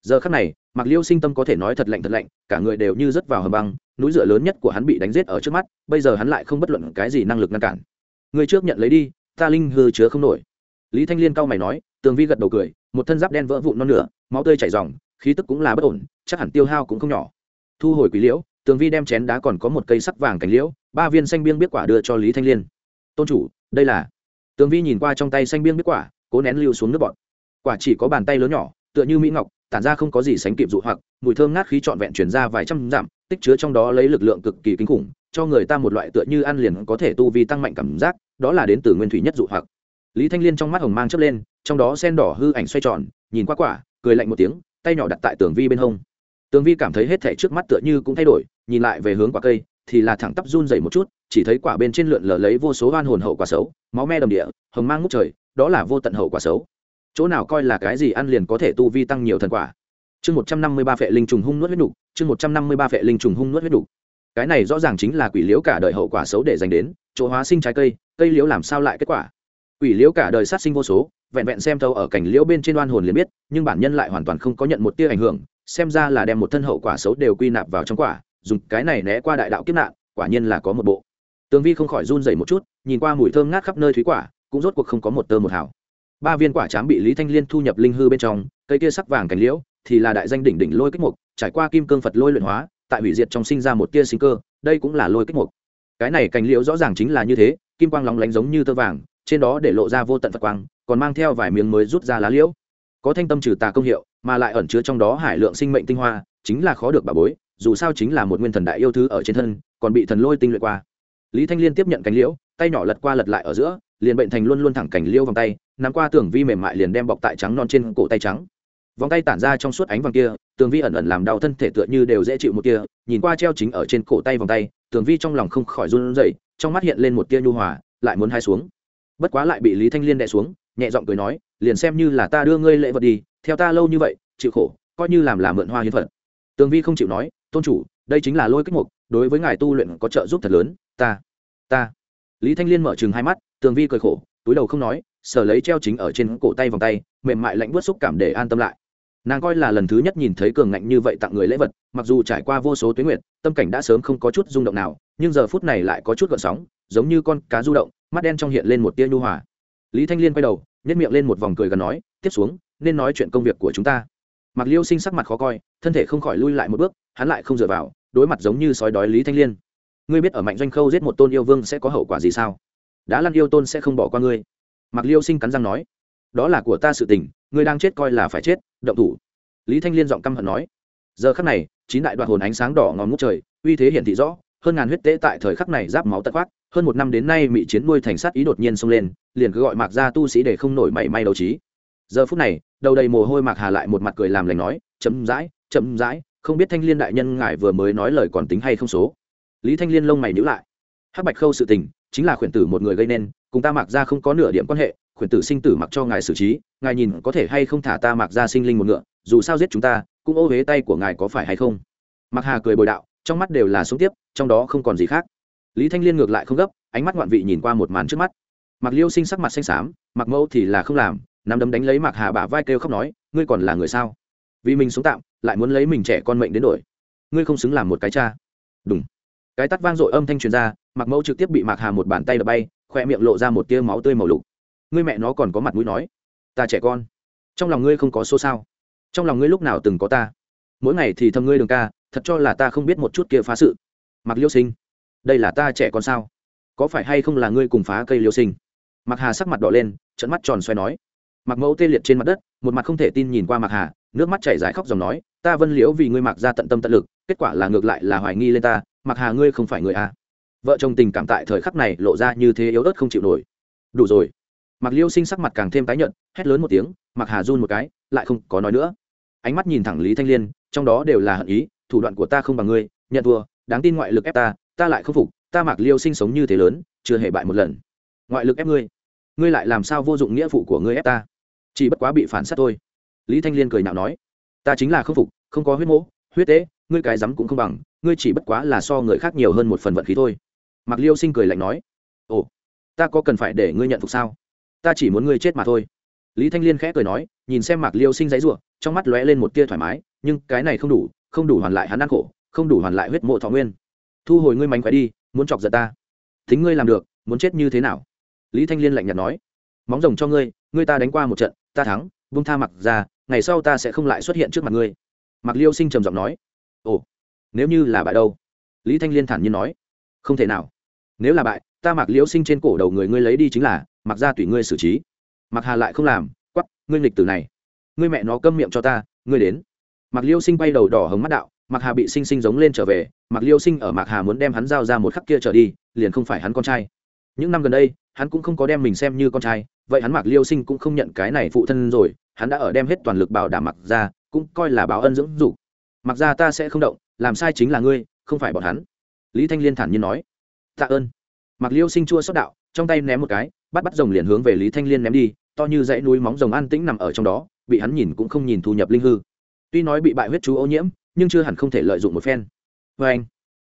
Giờ khắc này mặc liêu sinh tâm có thể nói thật lạnh thật lạnh, cả người đều như rớt vào hầm băng, núi dựa lớn nhất của hắn bị đánh giết ở trước mắt, bây giờ hắn lại không bất luận cái gì năng lực ngăn cản. Người trước nhận lấy đi, ta linh hư chứa không nổi. Lý thanh liên cau mày nói, tường vi gật đầu cười, một thân giáp đen vỡ vụn non nửa, máu tươi chảy r khí tức cũng là bất ổn, chắc hẳn tiêu hao cũng không nhỏ. Thu hồi quý liễu, tường vi đem chén đá còn có một cây sắc vàng cành liễu, ba viên xanh biêng biết quả đưa cho lý thanh liên. Tôn chủ, đây là tường vi nhìn qua trong tay xanh biên biết quả, cố nén lưu xuống nước bọt. Quả chỉ có bàn tay lớn nhỏ, tựa như mỹ ngọc, tản ra không có gì sánh kịp dụ hoặc, mùi thơm ngát khí trọn vẹn chuyển ra vài trăm dặm, tích chứa trong đó lấy lực lượng cực kỳ kinh khủng, cho người ta một loại tựa như ăn liền có thể tu vi tăng mạnh cảm giác, đó là đến từ nguyên thủy nhất dụ hoặc. Lý thanh liên trong mắt hồng mang chớp lên, trong đó sen đỏ hư ảnh xoay tròn, nhìn qua quả, cười lạnh một tiếng, tay nhỏ đặt tại tường vi bên hông. Tường vi cảm thấy hết thảy trước mắt tựa như cũng thay đổi, nhìn lại về hướng quả cây thì là thẳng tắp run dày một chút, chỉ thấy quả bên trên lượn lờ lấy vô số oan hồn hậu quả xấu, máu me đầm địa, hồng mang ngút trời, đó là vô tận hậu quả xấu. Chỗ nào coi là cái gì ăn liền có thể tu vi tăng nhiều thần quả. Chương một trăm năm mươi ba phệ linh trùng hung nuốt huyết đục chương một trăm năm mươi ba phệ linh trùng hung nuốt huyết đục cái này rõ ràng chính là quỷ liễu cả đời hậu quả xấu để dành đến, chỗ hóa sinh trái cây cây liễu làm sao lại kết quả? Quỷ liễu cả đời sát sinh vô số, vẹn vẹn xem thâu ở cảnh liễu bên trên oan hồn liền biết, nhưng bản nhân lại hoàn toàn không có nhận một tia ảnh hưởng, xem ra là đem một thân hậu quả xấu đều quy nạp vào trong quả dùng cái này né qua đại đạo kiếp nạn, quả nhiên là có một bộ. Tường vi không khỏi run dày một chút, nhìn qua mùi thơm ngát khắp nơi thúy quả, cũng rốt cuộc không có một tơ một hào. ba viên quả chám bị lý thanh liên thu nhập linh hư bên trong, cây kia sắc vàng cành liễu, thì là đại danh đỉnh đỉnh lôi kích mục, trải qua kim cương phật lôi luyện hóa, tại hủy diệt trong sinh ra một tia sinh cơ, đây cũng là lôi kích mục. Cái này cành liễu rõ ràng chính là như thế, kim quang lóng lánh giống như tơ vàng, trên đó để lộ ra vô tận phật quang, còn mang theo vài miếng mới rút ra lá liễu. Có thanh tâm trừ tà công hiệu, mà lại ẩn chứa trong đó hải lượng sinh mệnh tinh hoa, chính là khó được bà bối dù sao chính là một nguyên thần đại yêu thứ ở trên thân, còn bị thần lôi tinh luyện qua. Lý thanh liên tiếp nhận cánh liễu, tay nhỏ lật qua lật lại ở giữa, liền bệnh thành luôn luôn thẳng cảnh liêu vòng tay, nắm qua tường vi mềm mại liền đem bọc tại trắng non trên cổ tay trắng. Vòng tay tản ra trong suốt ánh vàng kia, tường vi ẩn ẩn làm đau thân thể tựa như đều dễ chịu một kia, nhìn qua treo chính ở trên cổ tay vòng tay, tường vi trong lòng không khỏi run rẩy, trong mắt hiện lên một tia nhu hòa, lại muốn hai xuống. Bất quá lại bị lý thanh liên đè xuống, nhẹ giọng cười nói, liền xem như là ta đưa ngươi lễ vật đi, theo ta lâu như vậy, chịu khổ, coi như làm là mượn hoa hiến vật. tường vi không chịu nói tôn chủ, đây chính là lôi kích mục, đối với ngài tu luyện có trợ giúp thật lớn, ta ta. Lý thanh liên mở chừng hai mắt, tường vi cười khổ, túi đầu không nói, sở lấy treo chính ở trên cổ tay vòng tay, mềm mại lạnh bớt xúc cảm để an tâm lại. Nàng coi là lần thứ nhất nhìn thấy cường ngạnh như vậy tặng người lễ vật, mặc dù trải qua vô số tuyến nguyện tâm cảnh đã sớm không có chút rung động nào, nhưng giờ phút này lại có chút gợn sóng, giống như con cá du động, mắt đen trong hiện lên một tia nhu hòa. Lý thanh liên quay đầu nhét miệng lên một vòng cười gần nói, tiếp xuống, nên nói chuyện công việc của chúng ta. Mặc liêu sinh sắc mặt khó coi, thân thể không khỏi lui lại một bước hắn lại không dựa vào, đối mặt giống như sói đói lý thanh liên. Ngươi biết ở mạnh doanh khâu giết một tôn yêu vương sẽ có hậu quả gì sao? Đã lăn yêu tôn sẽ không bỏ qua ngươi. Mặc liêu sinh cắn răng nói, đó là của ta sự tình, ngươi đang chết coi là phải chết, động thủ. Lý thanh liên giọng căm hận nói, giờ khắc này, chín đại đoạt hồn ánh sáng đỏ ngòm ngút trời, uy thế hiển thị rõ, hơn ngàn huyết tế tại thời khắc này giáp máu tật khoác hơn một năm đến nay mỹ chiến nuôi thành sát ý đột nhiên xông lên, liền cứ gọi mạc ra tu sĩ để không nổi mảy may đấu trí. Giờ phút này, đầu đầy mồ hôi mạc hà lại một mặt cười làm lành nói, chậm rãi chậm rãi không biết thanh liên đại nhân ngài vừa mới nói lời còn tính hay không số. Lý thanh liên lông mày nhữ lại. Hắc bạch khâu sự tình, chính là khuyển tử một người gây nên, cùng ta mặc ra không có nửa điểm quan hệ, khuyển tử sinh tử mặc cho ngài xử trí, ngài nhìn có thể hay không thả ta mặc ra sinh linh một ngựa, dù sao giết chúng ta, cũng ô huế tay của ngài có phải hay không? Mặc hà cười bồi đạo, trong mắt đều là sống tiếp, trong đó không còn gì khác. Lý thanh liên ngược lại không gấp, ánh mắt ngoạn vị nhìn qua một màn trước mắt. Mặc liêu sinh sắc mặt xanh xám mặc mẫu thì là không làm, nắm đấm đánh lấy mặc hà bả vai kêu khóc nói, ngươi còn là người sao? Vì mình sống tạm, lại muốn lấy mình trẻ con mệnh đến đổi. Ngươi không xứng làm một cái cha. Đúng cái tắt vang dội âm thanh truyền ra mặc mẫu trực tiếp bị mạc hà một bàn tay đập bay khoe miệng lộ ra một tia máu tươi màu lục. Ngươi mẹ nó còn có mặt mũi nói, ta trẻ con, trong lòng ngươi không có số sao? Trong lòng ngươi lúc nào từng có ta? Mỗi ngày thì thầm ngươi đường ca, thật cho là ta không biết một chút kia phá sự. Mặc liêu sinh, đây là ta trẻ con sao? Có phải hay không là ngươi cùng phá cây liêu sinh? Mặc hà sắc mặt đỏ lên trận mắt tròn xoay nói. Mặc mẫu tê liệt trên mặt đất, một mặt không thể tin nhìn qua mặc hà nước mắt chảy dài khóc dòng nói, ta vân liễu vì ngươi mặc ra tận tâm tận lực, kết quả là ngược lại là hoài nghi lên ta, mặc hà ngươi không phải người a vợ chồng tình cảm tại thời khắc này lộ ra như thế yếu ớt không chịu nổi. Đủ rồi. Mặc liêu sinh sắc mặt càng thêm tái nhợt, hét lớn một tiếng mặc hà run một cái, lại không có nói nữa. Ánh mắt nhìn thẳng lý thanh liên, trong đó đều là hận ý, thủ đoạn của ta không bằng ngươi, nhận thua, đáng tin ngoại lực ép ta ta lại không phục, ta mặc liêu sinh sống như thế lớn, chưa hề bại một lần. Ngoại lực ép ngươi ngươi lại làm sao vô dụng nghĩa vụ của ngươi ép ta? Chỉ bất quá bị phản sát thôi lý thanh liên cười nhạo nói, ta chính là khâm phục, không có huyết mỗ, huyết tế, ngươi cái rắm cũng không bằng, ngươi chỉ bất quá là so người khác nhiều hơn một phần vận khí thôi. Mạc liêu sinh cười lạnh nói, ồ, ta có cần phải để ngươi nhận phục sao? Ta chỉ muốn ngươi chết mà thôi. Lý thanh liên khẽ cười nói, nhìn xem mạc liêu sinh giấy ruộng trong mắt lóe lên một tia thoải mái, nhưng cái này không đủ không đủ hoàn lại hắn ăn khổ, không đủ hoàn lại huyết mộ thọ nguyên. Thu hồi ngươi mánh khỏe đi, muốn chọc giận ta. Thính ngươi làm được, muốn chết như thế nào? Lý thanh liên lạnh nhạt nói, móng rồng cho ngươi ngươi ta đánh qua một trận, ta thắng vung tha mặc ra ngày sau ta sẽ không lại xuất hiện trước mặt ngươi. Mặc liêu sinh trầm giọng nói, ồ, nếu như là bại đâu? Lý thanh liên thản nhiên nói, không thể nào. Nếu là bại, ta mặc liêu sinh trên cổ đầu người ngươi lấy đi chính là mặc ra tùy ngươi xử trí. Mặc hà lại không làm quắp ngươi nghịch từ này. Ngươi mẹ nó câm miệng cho ta, ngươi đến. Mặc liêu sinh bay đầu đỏ hồng mắt đạo mặc hà bị sinh sinh giống lên trở về mặc liêu sinh ở mặc hà muốn đem hắn giao ra một khắc kia trở đi, liền không phải hắn con trai. Những năm gần đây, hắn cũng không có đem mình xem như con trai, vậy hắn mặc liêu sinh cũng không nhận cái này phụ thân rồi hắn đã ở đem hết toàn lực bảo đảm mặc ra, cũng coi là báo ân dưỡng dục. Mặc ra ta sẽ không động, làm sai chính là ngươi, không phải bọn hắn. Lý thanh liên thản nhiên nói. Tạ ơn. Mặc liêu sinh chua xót đạo, trong tay ném một cái, bắt bắt rồng liền hướng về lý thanh liên ném đi, to như dãy núi móng rồng an tĩnh nằm ở trong đó, bị hắn nhìn cũng không nhìn thu nhập linh hư. Tuy nói bị bại huyết chú ô nhiễm, nhưng chưa hẳn không thể lợi dụng một phen. Vê anh,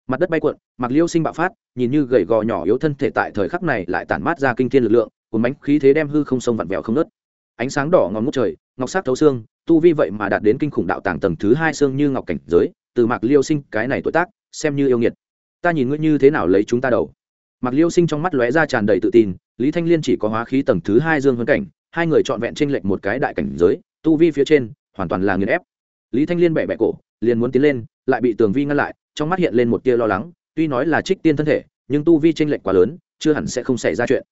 mặt đất bay cuộn, mặc liêu sinh bạo phát, nhìn như gầy gò nhỏ yếu thân thể tại thời khắc này lại tản mát ra kinh thiên lực lượng, cuốn bánh khí thế đem hư không sông vặn vẹo không nớt ánh sáng đỏ ngòm ngút trời, ngọc sắc thấu xương, tu vi vậy mà đạt đến kinh khủng đạo tàng tầng thứ hai xương như ngọc cảnh giới, từ mạc liêu sinh, cái này tuổi tác, xem như yêu nghiệt. Ta nhìn ngươi như thế nào lấy chúng ta đầu. Mạc liêu sinh trong mắt lóe ra tràn đầy tự tin, lý thanh liên chỉ có hóa khí tầng thứ hai dương hơn cảnh, hai người trọn vẹn t r ê n lệch một cái đại cảnh giới, tu vi phía trên, hoàn toàn là nghiền ép. Lý thanh liên bẹ bẹ cổ, liền muốn tiến lên, lại bị tường vi ngăn lại, trong mắt hiện lên một tia lo lắng, tuy nói là trích tiên thân thể, nhưng tu vi t r ê n lệch quá lớn, chưa hẳn sẽ không xảy ra chuyện.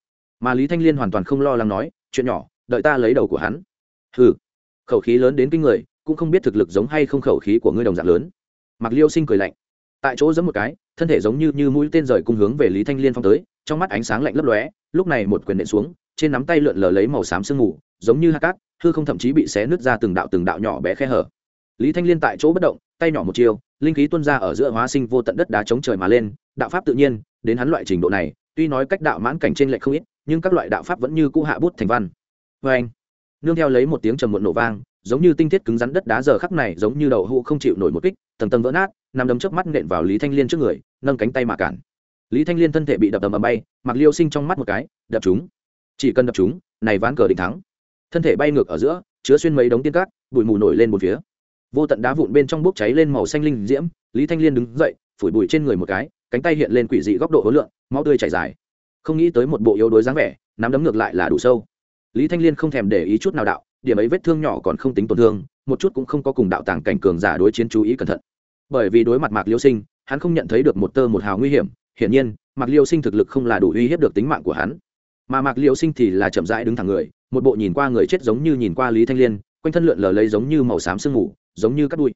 Mà lý thanh liên hoàn toàn không lo lắng nói, chuyện nhỏ đợi ta lấy đầu của hắn. Hừ, khẩu khí lớn đến kinh người, cũng không biết thực lực giống hay không khẩu khí của ngươi đồng dạng lớn. Mặc liêu sinh cười lạnh. Tại chỗ giấm một cái, thân thể giống như như mũi tên rời cung hướng về lý thanh liên phong tới, trong mắt ánh sáng lạnh lấp lóe, lúc này một quyền nện xuống, trên nắm tay lượn lờ lấy màu xám sương mù, giống như hạt cát, hư không thậm chí bị xé nứt ra từng đạo từng đạo nhỏ bé khe hở. Lý thanh liên tại chỗ bất động, tay nhỏ một chiều linh khí tuôn ra ở giữa hóa sinh vô tận đất đá chống trời mà lên, đạo pháp tự nhiên, đến hắn loại trình độ này, tuy nói cách đạo mãn cảnh trên lệch không ít, nhưng các loại đạo pháp vẫn như cũ hạ bút thành văn vê anh. Nương theo lấy một tiếng trầm muộn nổ vang, giống như tinh thiết cứng rắn đất đá giờ khắc này giống như đậu hũ không chịu nổi một kích, tầng tầng vỡ nát, nằm đấm chớp mắt nện vào lý thanh liên trước người, nâng cánh tay mà cản. Lý thanh liên thân thể bị đập đầm ầm bay mặc liêu sinh trong mắt một cái, đập chúng. Chỉ cần đập chúng, này ván cờ định thắng. Thân thể bay ngược ở giữa, chứa xuyên mấy đống tiên cát, bụi mù nổi lên một phía. Vô tận đá vụn bên trong bốc cháy lên màu xanh linh diễm, lý thanh liên đứng dậy, phủi bụi trên người một cái, cánh tay hiện lên quỷ dị góc độ hối lượng máu tươi chảy dài. Không nghĩ tới một bộ yếu đuối dáng vẻ, nắm đấm ngược lại là đủ sâu lý thanh liên không thèm để ý chút nào đạo, điểm ấy vết thương nhỏ còn không tính tổn thương, một chút cũng không có cùng đạo tàng cảnh cường giả đối chiến chú ý cẩn thận. Bởi vì đối mặt mạc liêu sinh, hắn không nhận thấy được một tơ một hào nguy hiểm, hiển nhiên, mạc liêu sinh thực lực không là đủ uy hiếp được tính mạng của hắn. Mà mạc liêu sinh thì là chậm rãi đứng thẳng người, một bộ nhìn qua người chết giống như nhìn qua lý thanh liên, quanh thân lượn lờ lấy giống như màu xám sương mù, giống như cắt đuôi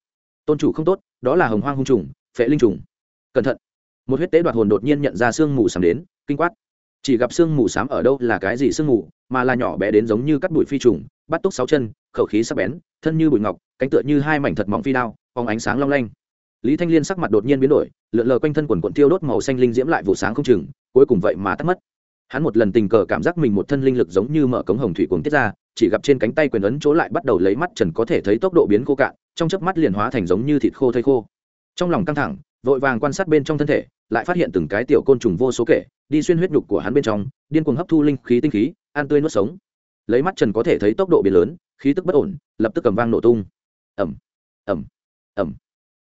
tôn chủ không tốt, đó là hồng hoang hung trùng, phệ linh trùng. Cẩn thận. Một huyết tế đoạt hồn đột nhiên nhận ra sương mù sầm đến, kinh quát chỉ gặp sương mù xám ở đâu là cái gì sương mù, mà là nhỏ bé đến giống như cắt bụi phi trùng, bắt túc sáu chân, khẩu khí sắc bén, thân như bụi ngọc, cánh tựa như hai mảnh thật mỏng phi đao, phóng ánh sáng long lanh. Lý thanh liên sắc mặt đột nhiên biến đổi, lượn lờ quanh thân quần quận tiêu đốt màu xanh linh diễm lại vụ sáng không chừng, cuối cùng vậy mà tắt mất. Hắn một lần tình cờ cảm giác mình một thân linh lực giống như mở cống hồng thủy cuồng tiết ra, chỉ gặp trên cánh tay quyền ấn chỗ lại bắt đầu lấy mắt trần có thể thấy tốc độ biến khô cạn, trong chớp mắt liền hóa thành giống như thịt khô thây khô. Trong lòng căng thẳng vội vàng quan sát bên trong thân thể, lại phát hiện từng cái tiểu côn trùng vô số kể, đi xuyên huyết nhục của hắn bên trong, điên cuồng hấp thu linh khí tinh khí, ăn tươi nuốt sống. Lấy mắt trần có thể thấy tốc độ biến lớn, khí tức bất ổn, lập tức cầm vang nổ tung. Ẩm ẩm ẩm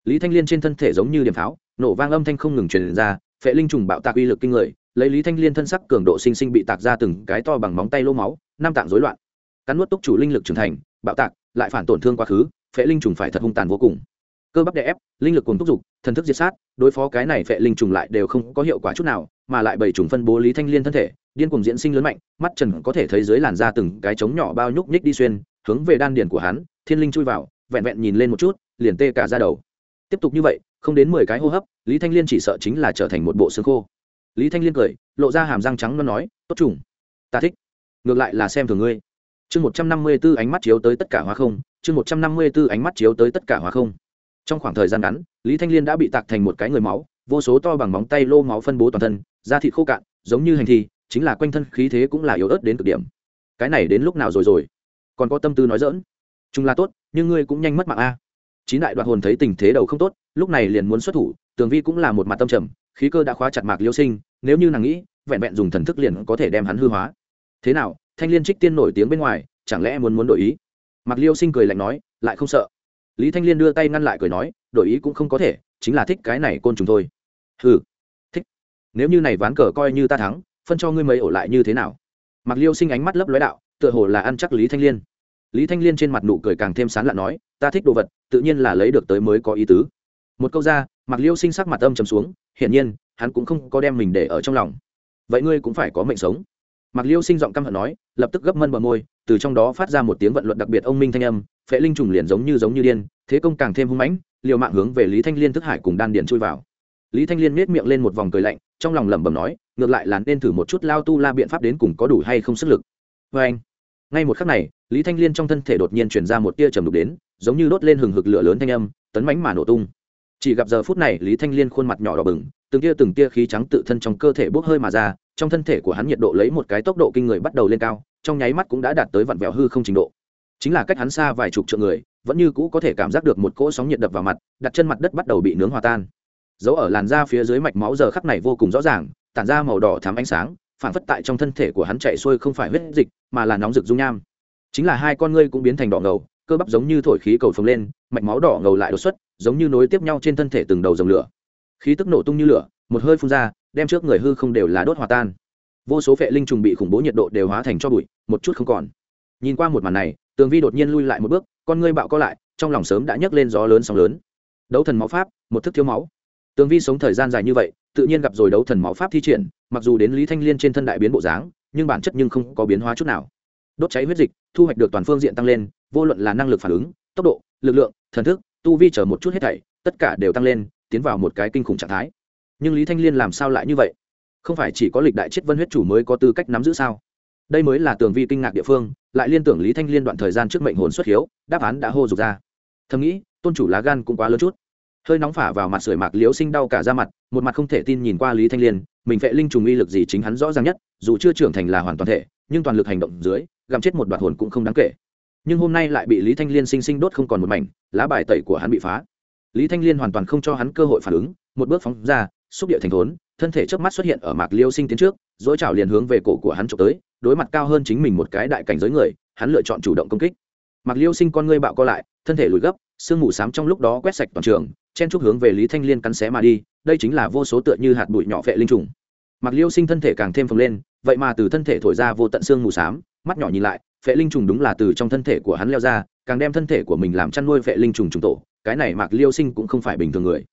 lý thanh liên trên thân thể giống như điểm pháo, nổ vang âm thanh không ngừng truyền ra, phệ linh trùng bạo tạc uy lực kinh người, lấy lý thanh liên thân sắc cường độ sinh sinh bị tạc ra từng cái to bằng móng tay lô máu nam tạng rối loạn. Cắn nuốt túc chủ linh lực trưởng thành, bạo tạc, lại phản tổn thương quá khứ, phệ linh trùng phải thật hung tàn vô cùng cơ bắp đè ép, linh lực cùng thúc giục thần thức diệt sát, đối phó cái này phệ linh trùng lại đều không có hiệu quả chút nào, mà lại bảy trùng phân bố lý thanh liên thân thể, điên cùng diễn sinh lớn mạnh, mắt trần có thể thấy dưới làn da từng cái trống nhỏ bao nhúc nhích đi xuyên, hướng về đan điển của hắn, thiên linh chui vào, vẹn vẹn nhìn lên một chút, liền tê cả ra đầu. Tiếp tục như vậy, không đến mười cái hô hấp, lý thanh liên chỉ sợ chính là trở thành một bộ xương khô. Lý thanh liên cười, lộ ra hàm răng trắng nó nói, tốt trùng, ta thích. Ngược lại là xem thường ngươi. Chương một trăm năm mươi b ố ánh mắt chiếu tới tất cả hóa không, chương một trăm năm mươi b ố ánh mắt chiếu tới tất cả hóa không trong khoảng thời gian ngắn, lý thanh liên đã bị tạc thành một cái người máu, vô số to bằng móng tay lô máu phân bố toàn thân, da thịt khô cạn, giống như hành thi, chính là quanh thân khí thế cũng là yếu ớt đến cực điểm. Cái này đến lúc nào rồi rồi? Còn có tâm tư nói dỡn chúng là tốt, nhưng ngươi cũng nhanh mất mạng a. Chín đại đoạt hồn thấy tình thế đầu không tốt, lúc này liền muốn xuất thủ, tường vi cũng là một mặt tâm trầm, khí cơ đã khóa chặt mạc liêu sinh, nếu như nàng nghĩ, vẹn vẹn dùng thần thức liền có thể đem hắn hư hóa. Thế nào, thanh liên trích tiên nổi tiếng bên ngoài, chẳng lẽ muốn muốn đổi ý? Mạc liêu sinh cười lạnh nói, lại không sợ lý thanh liên đưa tay ngăn lại cười nói, đổi ý cũng không có thể, chính là thích cái này côn trùng thôi. Ừ thích. Nếu như này ván cờ coi như ta thắng, phân cho ngươi mấy ổ lại như thế nào? Mặc liêu sinh ánh mắt lấp lói đạo, tựa hồ là ăn chắc lý thanh liên. Lý thanh liên trên mặt nụ cười càng thêm sán lạ nói, ta thích đồ vật, tự nhiên là lấy được tới mới có ý tứ. Một câu ra mặc liêu sinh sắc mặt âm trầm xuống, hiển nhiên, hắn cũng không có đem mình để ở trong lòng. Vậy ngươi cũng phải có mệnh sống. Mặc liêu sinh giọng căm hận nói, lập tức gấp mân bờ môi, từ trong đó phát ra một tiếng vận luận đặc biệt ông minh thanh âm phệ linh trùng liền giống như giống như điên, thế công càng thêm hung mãnh, liều mạng hướng về lý thanh liên thức hải cùng đan điền chui vào. Lý thanh liên nết miệng lên một vòng cười lạnh, trong lòng lẩm bẩm nói, ngược lại là nên thử một chút lao tu la biện pháp đến cùng có đủ hay không sức lực. Vê anh, ngay một khắc này, lý thanh liên trong thân thể đột nhiên chuyển ra một tia trầm đục đến, giống như đốt lên hừng hực lửa lớn thanh âm, tấn mánh mà nổ tung. Chỉ gặp giờ phút này, lý thanh liên khuôn mặt nhỏ đỏ bừng, từng tia từng tia khí trắng tự thân trong cơ thể bốc hơi mà ra, trong thân thể của hắn nhiệt độ lấy một cái tốc độ kinh người bắt đầu lên cao, trong nháy mắt cũng đã đạt tới vặn vẹo hư không trình độ chính là cách hắn xa vài chục triệu người, vẫn như cũ có thể cảm giác được một cỗ sóng nhiệt đập vào mặt, đặt chân mặt đất bắt đầu bị nướng hòa tan. Dấu ở làn da phía dưới mạch máu giờ khắc này vô cùng rõ ràng, tản ra màu đỏ thắm ánh sáng, phản phất tại trong thân thể của hắn chạy xuôi không phải huyết dịch, mà là nóng rực dung nham. Chính là hai con ngươi cũng biến thành đỏ ngầu, cơ bắp giống như thổi khí cầu phồng lên, mạch máu đỏ ngầu lại đột xuất, giống như nối tiếp nhau trên thân thể từng đầu dòng lửa. Khí tức nổ tung như lửa, một hơi phun ra, đem trước người hư không đều là đốt hòa tan. Vô số vệ linh trùng bị khủng bố nhiệt độ đều hóa thành cho bụi, một chút không còn. Nhìn qua một màn này tường vi đột nhiên lui lại một bước, con ngươi bạo co lại, trong lòng sớm đã nhấc lên gió lớn sóng lớn. Đấu thần máu pháp, một thức thiếu máu. Tường vi sống thời gian dài như vậy, tự nhiên gặp rồi đấu thần máu pháp thi triển, mặc dù đến lý thanh liên trên thân đại biến bộ dáng, nhưng bản chất nhưng không có biến hóa chút nào. Đốt cháy huyết dịch, thu hoạch được toàn phương diện tăng lên, vô luận là năng lực phản ứng, tốc độ, lực lượng, thần thức, tu vi chở một chút hết thảy, tất cả đều tăng lên, tiến vào một cái kinh khủng trạng thái. Nhưng lý thanh liên làm sao lại như vậy? Không phải chỉ có lịch đại chết vân huyết chủ mới có tư cách nắm giữ sao? Đây mới là tường vi kinh ngạc địa phương, lại liên tưởng lý thanh liên đoạn thời gian trước mệnh hồn xuất hiếu, đáp án đã hô dục ra. Thầm nghĩ, tôn chủ lá gan cũng quá lớn chút. Hơi nóng phả vào mặt sưởi mạc liếu sinh đau cả da mặt, một mặt không thể tin nhìn qua lý thanh liên, mình vệ linh trùng uy lực gì chính hắn rõ ràng nhất, dù chưa trưởng thành là hoàn toàn thể, nhưng toàn lực hành động dưới, gặm chết một đoạt hồn cũng không đáng kể. Nhưng hôm nay lại bị lý thanh liên sinh sinh đốt không còn một mảnh, lá bài tẩy của hắn bị phá. Lý thanh liên hoàn toàn không cho hắn cơ hội phản ứng, một bước phóng ra, xúc địa thành thốn thân thể trước mắt xuất hiện ở mạc liêu sinh tiến trước dỗi chảo liền hướng về cổ của hắn trộm tới, đối mặt cao hơn chính mình một cái đại cảnh giới người, hắn lựa chọn chủ động công kích. Mạc liêu sinh con ngươi bạo co lại, thân thể lùi gấp, sương mù xám trong lúc đó quét sạch toàn trường, chen chúc hướng về lý thanh liên cắn xé mà đi, đây chính là vô số tựa như hạt bụi nhỏ vệ linh trùng. Mạc liêu sinh thân thể càng thêm phồng lên, vậy mà từ thân thể thổi ra vô tận xương mù xám, mắt nhỏ nhìn lại vệ linh trùng đúng là từ trong thân thể của hắn leo ra, càng đem thân thể của mình làm chăn nuôi vệ linh trùng trùng tổ, cái này mạc liêu sinh cũng không phải bình thường người.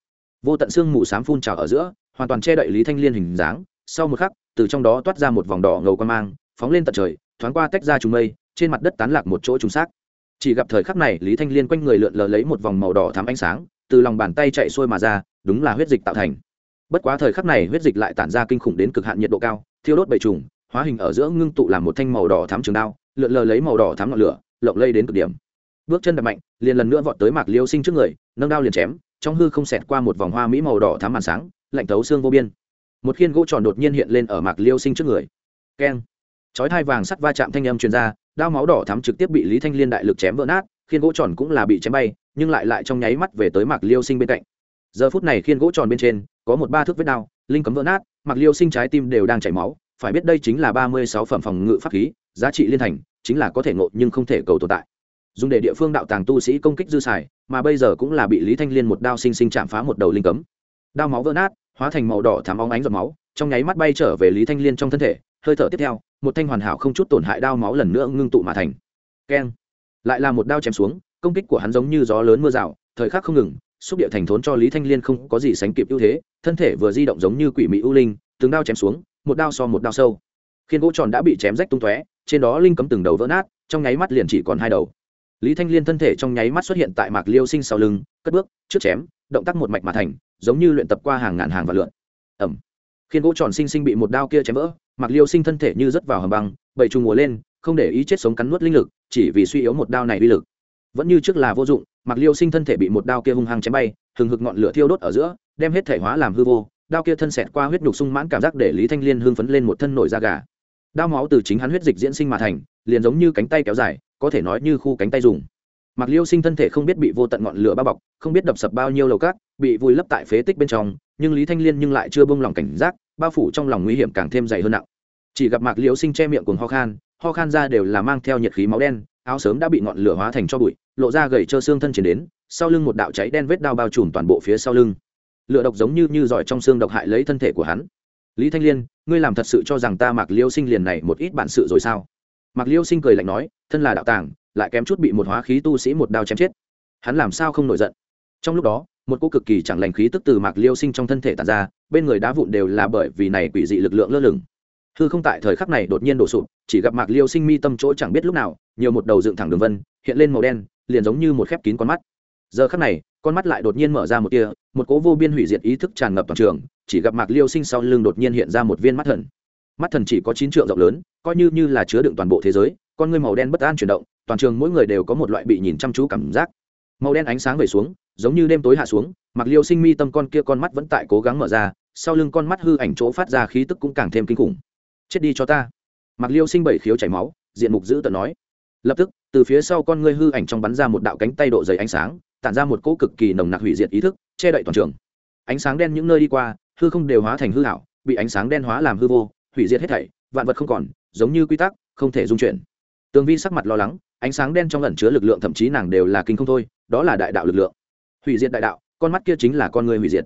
Vô tận xương mù xám phun trào ở giữa hoàn toàn che đậy lý thanh liên hình dáng, sau một khắc, từ trong đó toát ra một vòng đỏ ngầu quan mang, phóng lên tận trời, thoáng qua tách ra trùng mây, trên mặt đất tán lạc một chỗ trùng xác. Chỉ gặp thời khắc này, lý thanh liên quanh người lượn lờ lấy một vòng màu đỏ thắm ánh sáng, từ lòng bàn tay chạy xuôi mà ra, đúng là huyết dịch tạo thành. Bất quá thời khắc này, huyết dịch lại tản ra kinh khủng đến cực hạn nhiệt độ cao, thiêu đốt bầy trùng, hóa hình ở giữa ngưng tụ làm một thanh màu đỏ thắm trường đao, lượn lờ lấy màu đỏ thắm ngọn lửa, lộng lây đến cực điểm. Bước chân đập mạnh, liền lần nữa vọt tới mạc liêu sinh trước người, nâng đao liền chém, trong hư không xẹt qua một vòng hoa mỹ màu đỏ thắm màn sáng lạnh tấu xương vô biên. Một khiên gỗ tròn đột nhiên hiện lên ở mạc liêu sinh trước người. Keng. Chói thai vàng sắt va chạm thanh âm truyền ra, đao máu đỏ thắm trực tiếp bị lý thanh liên đại lực chém vỡ nát, khiên gỗ tròn cũng là bị chém bay, nhưng lại lại trong nháy mắt về tới mạc liêu sinh bên cạnh. Giờ phút này khiên gỗ tròn bên trên, có một ba thước vết đao, linh cấm vỡ nát, mạc liêu sinh trái tim đều đang chảy máu, phải biết đây chính là ba mươi sáu phẩm phòng ngự pháp khí, giá trị liên thành, chính là có thể ngộ nhưng không thể cầu tồn tại. Dùng để địa phương đạo tàng tu sĩ công kích dư xài, mà bây giờ cũng là bị lý thanh liên một đao sinh sinh chạm phá một đầu linh cấm. Đao máu vỡ nát hóa thành màu đỏ thám óng ánh giọt máu, trong nháy mắt bay trở về lý thanh liên trong thân thể. Hơi thở tiếp theo, một thanh hoàn hảo không chút tổn hại đao máu lần nữa ngưng tụ mà thành. Keng. Lại là một đao chém xuống, công kích của hắn giống như gió lớn mưa rào, thời khắc không ngừng, xúc địa thành thốn cho lý thanh liên không có gì sánh kịp ưu thế, thân thể vừa di động giống như quỷ mỹ ưu linh, từng đao chém xuống, một đao so một đao sâu. Khiên gỗ tròn đã bị chém rách tung tóe, trên đó linh cấm từng đầu vỡ nát, trong nháy mắt liền chỉ còn hai đầu. Lý thanh liên thân thể trong nháy mắt xuất hiện tại mạc liêu sinh sau lưng, cất bước, trước chém, động tác một mạch mà thành giống như luyện tập qua hàng ngàn hàng và lượn. Ẩm. Khiên gỗ tròn sinh sinh bị một đao kia chém vỡ, mạc liêu sinh thân thể như rớt vào hầm băng bậy trùng mùa lên, không để ý chết sống cắn nuốt linh lực, chỉ vì suy yếu một đao này uy lực. Vẫn như trước là vô dụng, mạc liêu sinh thân thể bị một đao kia hung hăng chém bay, hừng hực ngọn lửa thiêu đốt ở giữa, đem hết thể hóa làm hư vô, đao kia thân xẹt qua huyết nhục sung mãn cảm giác để lý thanh liên hưng phấn lên một thân nổi da gà. Đao máu từ chính hắn huyết dịch diễn sinh mà thành, liền giống như cánh tay kéo dài, có thể nói như khu cánh tay dùng mặc liêu sinh thân thể không biết bị vô tận ngọn lửa bao bọc, không biết đập sập bao nhiêu lầu cát, bị vùi lấp tại phế tích bên trong, nhưng lý thanh liên nhưng lại chưa bông lòng cảnh giác, bao phủ trong lòng nguy hiểm càng thêm dày hơn nặng. Chỉ gặp mạc liêu sinh che miệng cùng ho khan ho khan ra đều là mang theo nhiệt khí máu đen, áo sớm đã bị ngọn lửa hóa thành cho bụi, lộ ra gầy trơ xương thân triển đến, sau lưng một đạo cháy đen vết đao bao trùm toàn bộ phía sau lưng. Lửa độc giống như như giỏi trong xương độc hại lấy thân thể của hắn. Lý thanh liên, ngươi làm thật sự cho rằng ta mặc liêu sinh liền này một ít bản sự rồi sao? Mặc liêu sinh cười lạnh nói, thân là đạo tàng lại kém chút bị một hóa khí tu sĩ một đao chém chết. Hắn làm sao không nổi giận? Trong lúc đó, một cô cực kỳ chẳng lành khí tức từ mạc liêu sinh trong thân thể tàn ra, bên người đá vụn đều là bởi vì này quỷ dị lực lượng lơ lửng. Hư không tại thời khắc này đột nhiên đổ sụp, chỉ gặp mạc liêu sinh mi tâm chỗ chẳng biết lúc nào, nhiều một đầu dựng thẳng đường vân, hiện lên màu đen, liền giống như một khép kín con mắt. Giờ khắc này, con mắt lại đột nhiên mở ra một tia, một cố vô biên hủy diệt ý thức tràn ngập toàn trường, chỉ gặp mạc liêu sinh sau lưng đột nhiên hiện ra một viên mắt thần. Mắt thần chỉ có chín trượng rộng lớn, coi như như là chứa đựng toàn bộ thế giới, con ngươi màu đen bất an chuyển động toàn trường mỗi người đều có một loại bị nhìn chăm chú cảm giác. Màu đen ánh sáng về xuống, giống như đêm tối hạ xuống mặc liêu sinh mi tâm con kia con mắt vẫn tại cố gắng mở ra, sau lưng con mắt hư ảnh chỗ phát ra khí tức cũng càng thêm kinh khủng. Chết đi cho ta. Mặc liêu sinh bảy khiếu chảy máu, diện mục dữ tợn nói. Lập tức, từ phía sau con ngươi hư ảnh trong bắn ra một đạo cánh tay độ dày ánh sáng, tản ra một cỗ cực kỳ nồng nặc hủy diệt ý thức, che đậy toàn trường. Ánh sáng đen những nơi đi qua, hư không đều hóa thành hư hảo, bị ánh sáng đen hóa làm hư vô, hủy diệt hết thảy, vạn vật không còn, giống như quy tắc, không thể dung chuyển. Tường vi sắc mặt lo lắng ánh sáng đen trong ẩn chứa lực lượng thậm chí nàng đều là kinh không thôi, đó là đại đạo lực lượng. Hủy diệt đại đạo, con mắt kia chính là con người hủy diệt.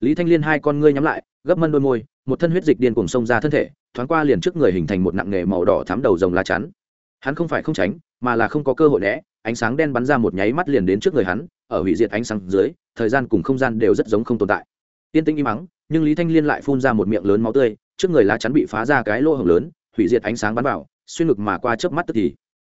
Lý thanh liên hai con ngươi nhắm lại, gấp mân đôi môi, một thân huyết dịch điên cùng xông ra thân thể, thoáng qua liền trước người hình thành một nặng nghề màu đỏ thám đầu rồng la chắn. Hắn không phải không tránh, mà là không có cơ hội né, ánh sáng đen bắn ra một nháy mắt liền đến trước người hắn, ở hủy diệt ánh sáng dưới, thời gian cùng không gian đều rất giống không tồn tại. Tiên tinh im mắng, nhưng lý thanh liên lại phun ra một miệng lớn máu tươi, trước người lá chắn bị phá ra cái lỗ hổng lớn, hủy diệt ánh sáng bắn vào, xuyên ngực mà qua chớp mắt tức thì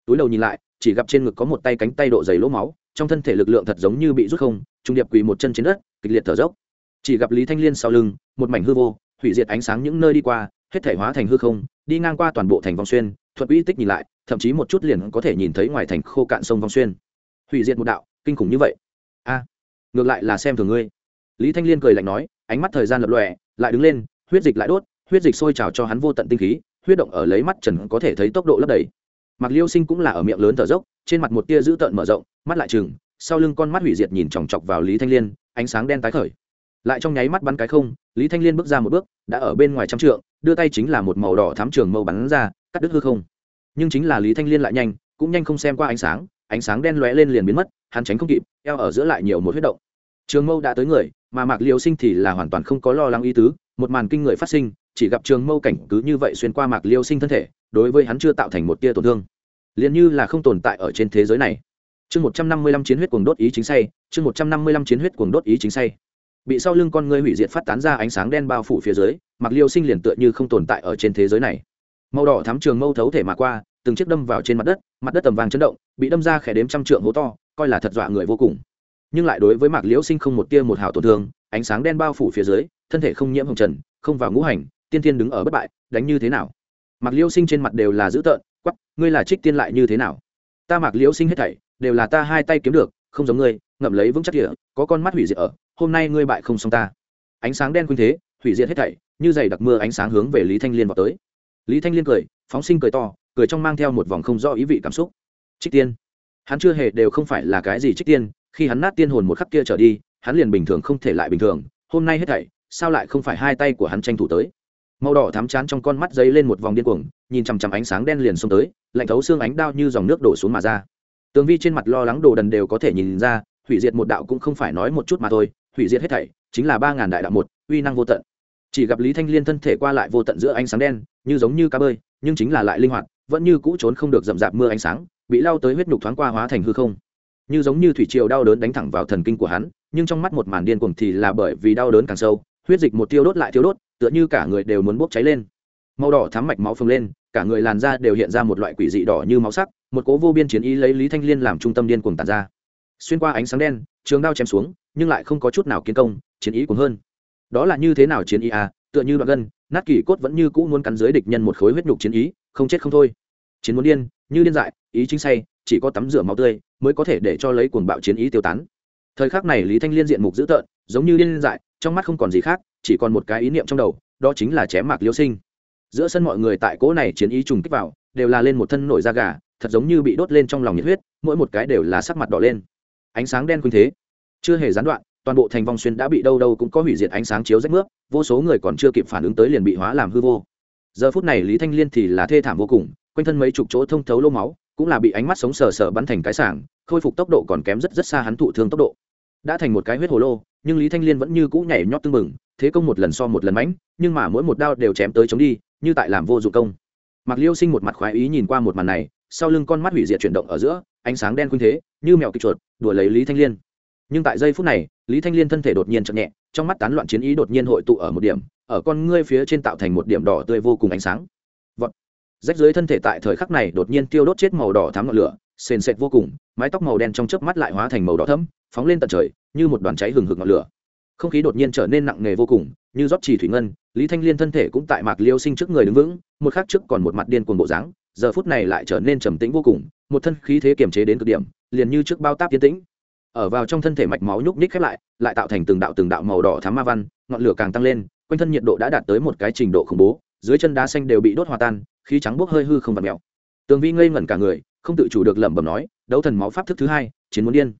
túi đầu nhìn lại, chỉ gặp trên ngực có một tay cánh tay độ dày lỗ máu, trong thân thể lực lượng thật giống như bị rút không, trung điệp quỳ một chân trên đất, kịch liệt thở dốc. Chỉ gặp lý thanh liên sau lưng, một mảnh hư vô, hủy diệt ánh sáng những nơi đi qua, hết thể hóa thành hư không, đi ngang qua toàn bộ thành vong xuyên thuật uy tích nhìn lại, thậm chí một chút liền có thể nhìn thấy ngoài thành khô cạn sông vong xuyên. Hủy diệt một đạo, kinh khủng như vậy. A, ngược lại là xem thường ngươi. Lý thanh liên cười lạnh nói, ánh mắt thời gian lập lòe, lại đứng lên, huyết dịch lại đốt, huyết dịch sôi trào cho hắn vô tận tinh khí, huyết động ở lấy mắt trần có thể thấy tốc độ lấp đầy mặc liêu sinh cũng là ở miệng lớn thở dốc, trên mặt một tia dữ tợn mở rộng, mắt lại chừng sau lưng con mắt hủy diệt nhìn chòng chọc vào lý thanh liên, ánh sáng đen tái khởi. Lại trong nháy mắt bắn cái không, lý thanh liên bước ra một bước, đã ở bên ngoài trăm trượng, đưa tay chính là một màu đỏ thám trường mâu bắn ra, cắt đứt hư không. Nhưng chính là lý thanh liên lại nhanh, cũng nhanh không xem qua ánh sáng ánh sáng đen lóe lên liền biến mất, hắn tránh không kịp, eo ở giữa lại nhiều một huyết động. Trường mâu đã tới người, mà mạc liêu sinh thì là hoàn toàn không có lo lắng ý tứ, một màn kinh người phát sinh chỉ gặp trường mâu cảnh cứ như vậy xuyên qua mạc liêu sinh thân thể, đối với hắn chưa tạo thành một tia tổn thương. Liền như là không tồn tại ở trên thế giới này. Chương một trăm năm mươi lăm chiến huyết cuồng đốt ý chính say, chương một trăm năm mươi lăm chiến huyết cuồng đốt ý chính say. Bị sau lưng con ngươi hủy diệt phát tán ra ánh sáng đen bao phủ phía dưới, mạc liêu sinh liền tựa như không tồn tại ở trên thế giới này. Màu đỏ thắm trường mâu thấu thể mà qua, từng chiếc đâm vào trên mặt đất mặt đất tầm vàng chấn động, bị đâm ra khẽ đếm trăm trượng hố to, coi là thật dọa người vô cùng. Nhưng lại đối với mạc liễu sinh không một tia một hào tổn thương, ánh sáng đen bao phủ phía dưới, thân thể không nhiễm hồng trần, không vào ngũ hành tiên tiên đứng ở bất bại, đánh như thế nào? Mặc liễu sinh trên mặt đều là dữ tợn quắp ngươi là trích tiên lại như thế nào? Ta mặc liễu sinh hết thảy, đều là ta hai tay kiếm được, không giống ngươi, ngậm lấy vững chắc địa, có con mắt hủy diệt ở, hôm nay ngươi bại không xong ta. Ánh sáng đen khuynh thế, hủy diệt hết thảy, như dày đặc mưa ánh sáng hướng về lý thanh liên vào tới. Lý thanh liên cười, phóng sinh cười to, cười trong mang theo một vòng không do ý vị cảm xúc. Trích tiên. Hắn chưa hề đều không phải là cái gì trích tiên, khi hắn nát tiên hồn một khắc kia trở đi, hắn liền bình thường không thể lại bình thường, hôm nay hết thảy, sao lại không phải hai tay của hắn tranh thủ tới? Màu đỏ thắm chán trong con mắt giấy lên một vòng điên cuồng, nhìn chằm chằm ánh sáng đen liền xông tới, lạnh thấu xương ánh đao như dòng nước đổ xuống mà ra. Tường vi trên mặt lo lắng đồ đần đều có thể nhìn ra, hủy diệt một đạo cũng không phải nói một chút mà thôi, hủy diệt hết thảy chính là ba ngàn đại đạo một, uy năng vô tận. Chỉ gặp lý thanh liên thân thể qua lại vô tận giữa ánh sáng đen, như giống như cá bơi, nhưng chính là lại linh hoạt, vẫn như cũ trốn không được rậm rạp mưa ánh sáng, bị lao tới huyết nhục thoáng qua hóa thành hư không. Như giống như thủy triều đau đớn đánh thẳng vào thần kinh của hắn, nhưng trong mắt một màn điên cuồng thì là bởi vì đau đớn càng sâu, huyết dịch một tiêu đốt lại tiêu đốt tựa như cả người đều muốn bốc cháy lên. Màu đỏ thắm mạch máu phồng lên, cả người làn da đều hiện ra một loại quỷ dị đỏ như máu sắc, một cố vô biên chiến ý lấy lý thanh liên làm trung tâm điên cuồng tàn ra. Xuyên qua ánh sáng đen, trường đao chém xuống, nhưng lại không có chút nào kiến công, chiến ý cuồng hơn. Đó là như thế nào chiến ý à? Tựa như đoạn gân, nát kỳ cốt vẫn như cũ muốn cắn dưới địch nhân một khối huyết nhục chiến ý, không chết không thôi. Chiến muốn điên, như điên dại, ý chính say, chỉ có tắm rửa máu tươi mới có thể để cho lấy cuồng bạo chiến ý tiêu tán. Thời khắc này lý thanh liên diện mục dữ tợn, giống như điên dại, trong mắt không còn gì khác chỉ còn một cái ý niệm trong đầu, đó chính là chém mạc liêu sinh. Giữa sân mọi người tại cỗ này chiến ý trùng kích vào, đều là lên một thân nổi da gà, thật giống như bị đốt lên trong lòng nhiệt huyết, mỗi một cái đều là sắc mặt đỏ lên. Ánh sáng đen khuynh thế, chưa hề gián đoạn, toàn bộ thành vong xuyên đã bị đâu đâu cũng có hủy diệt ánh sáng chiếu rách nước, vô số người còn chưa kịp phản ứng tới liền bị hóa làm hư vô. Giờ phút này lý thanh liên thì là thê thảm vô cùng, quanh thân mấy chục chỗ thông thấu lô máu, cũng là bị ánh mắt sống sờ sờ bắn thành cái sảng, khôi phục tốc độ còn kém rất rất xa hắn thụ thương tốc độ. Đã thành một cái huyết hồ lô, nhưng lý thanh liên vẫn như cũ nhảy nhót tưng bừng thế công một lần so một lần mãnh, nhưng mà mỗi một đao đều chém tới chống đi, như tại làm vô dụng công. Mặc liêu sinh một mặt khoái ý nhìn qua một màn này, sau lưng con mắt hủy diệt chuyển động ở giữa, ánh sáng đen khuynh thế, như mèo kịch chuột đuổi lấy lý thanh liên. Nhưng tại giây phút này, lý thanh liên thân thể đột nhiên chậm nhẹ, trong mắt tán loạn chiến ý đột nhiên hội tụ ở một điểm, ở con ngươi phía trên tạo thành một điểm đỏ tươi vô cùng ánh sáng. Vọt. rách dưới thân thể tại thời khắc này đột nhiên tiêu đốt chết màu đỏ thắm ngọn lửa, sền sệt vô cùng, mái tóc màu đen trong chớp mắt lại hóa thành màu đỏ thẫm, phóng lên tận trời, như một đoàn cháy hừng hực ngọn lửa không khí đột nhiên trở nên nặng nề vô cùng, như rót chỉ thủy ngân, lý thanh liên thân thể cũng tại mạc liêu sinh trước người đứng vững, một khắc trước còn một mặt điên cuồng bộ dáng, giờ phút này lại trở nên trầm tĩnh vô cùng, một thân khí thế kiềm chế đến cực điểm, liền như trước bao táp tiến tĩnh. Ở vào trong thân thể mạch máu nhúc nhích khép lại lại tạo thành từng đạo từng đạo màu đỏ thám ma văn, ngọn lửa càng tăng lên, quanh thân nhiệt độ đã đạt tới một cái trình độ khủng bố, dưới chân đá xanh đều bị đốt hòa tan, khí trắng bốc hơi hư không vặt mèo. Tường vi ngây ngẩn cả người, không tự chủ được lẩm bẩm nói, đấu thần máu pháp thức thứ hai, chiến muốn điên.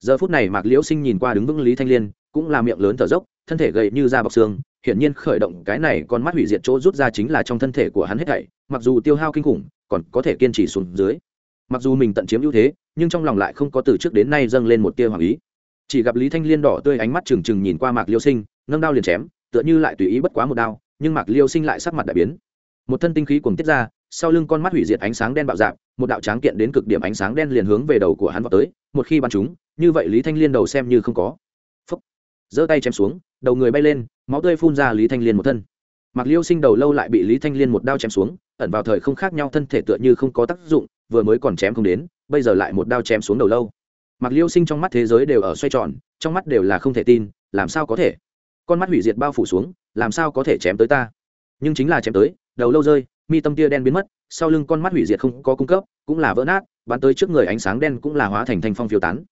Giờ phút này mạc liễu sinh nhìn qua đứng vững lý thanh liên cũng là miệng lớn thở dốc, thân thể gầy như da bọc xương, hiển nhiên khởi động cái này con mắt hủy diệt chỗ rút ra chính là trong thân thể của hắn hết thảy, mặc dù tiêu hao kinh khủng, còn có thể kiên trì xuống dưới. Mặc dù mình tận chiếm ưu thế, nhưng trong lòng lại không có từ trước đến nay dâng lên một tia hoàng ý. Chỉ gặp lý thanh liên đỏ tươi ánh mắt trừng trừng nhìn qua mạc liêu sinh, nâng đao liền chém, tựa như lại tùy ý bất quá một đao, nhưng mạc liêu sinh lại sắc mặt đại biến. Một thân tinh khí cuồng tiết ra, sau lưng con mắt hủy diệt ánh sáng đen bạo dạng một đạo tráng kiện đến cực điểm ánh sáng đen liền hướng về đầu của hắn vào tới, một khi bắn chúng, như vậy lý thanh liên đầu xem như không có giơ tay chém xuống, đầu người bay lên, máu tươi phun ra lý thanh liên một thân. Mạc liêu sinh đầu lâu lại bị lý thanh liên một đao chém xuống, ẩn vào thời không khác nhau thân thể tựa như không có tác dụng, vừa mới còn chém không đến, bây giờ lại một đao chém xuống đầu lâu. Mạc liêu sinh trong mắt thế giới đều ở xoay tròn, trong mắt đều là không thể tin, làm sao có thể? Con mắt hủy diệt bao phủ xuống, làm sao có thể chém tới ta? Nhưng chính là chém tới, đầu lâu rơi, mi tâm tia đen biến mất, sau lưng con mắt hủy diệt không có cung cấp, cũng là vỡ nát, bắn tới trước người ánh sáng đen cũng là hóa thành thanh phong phiêu tán.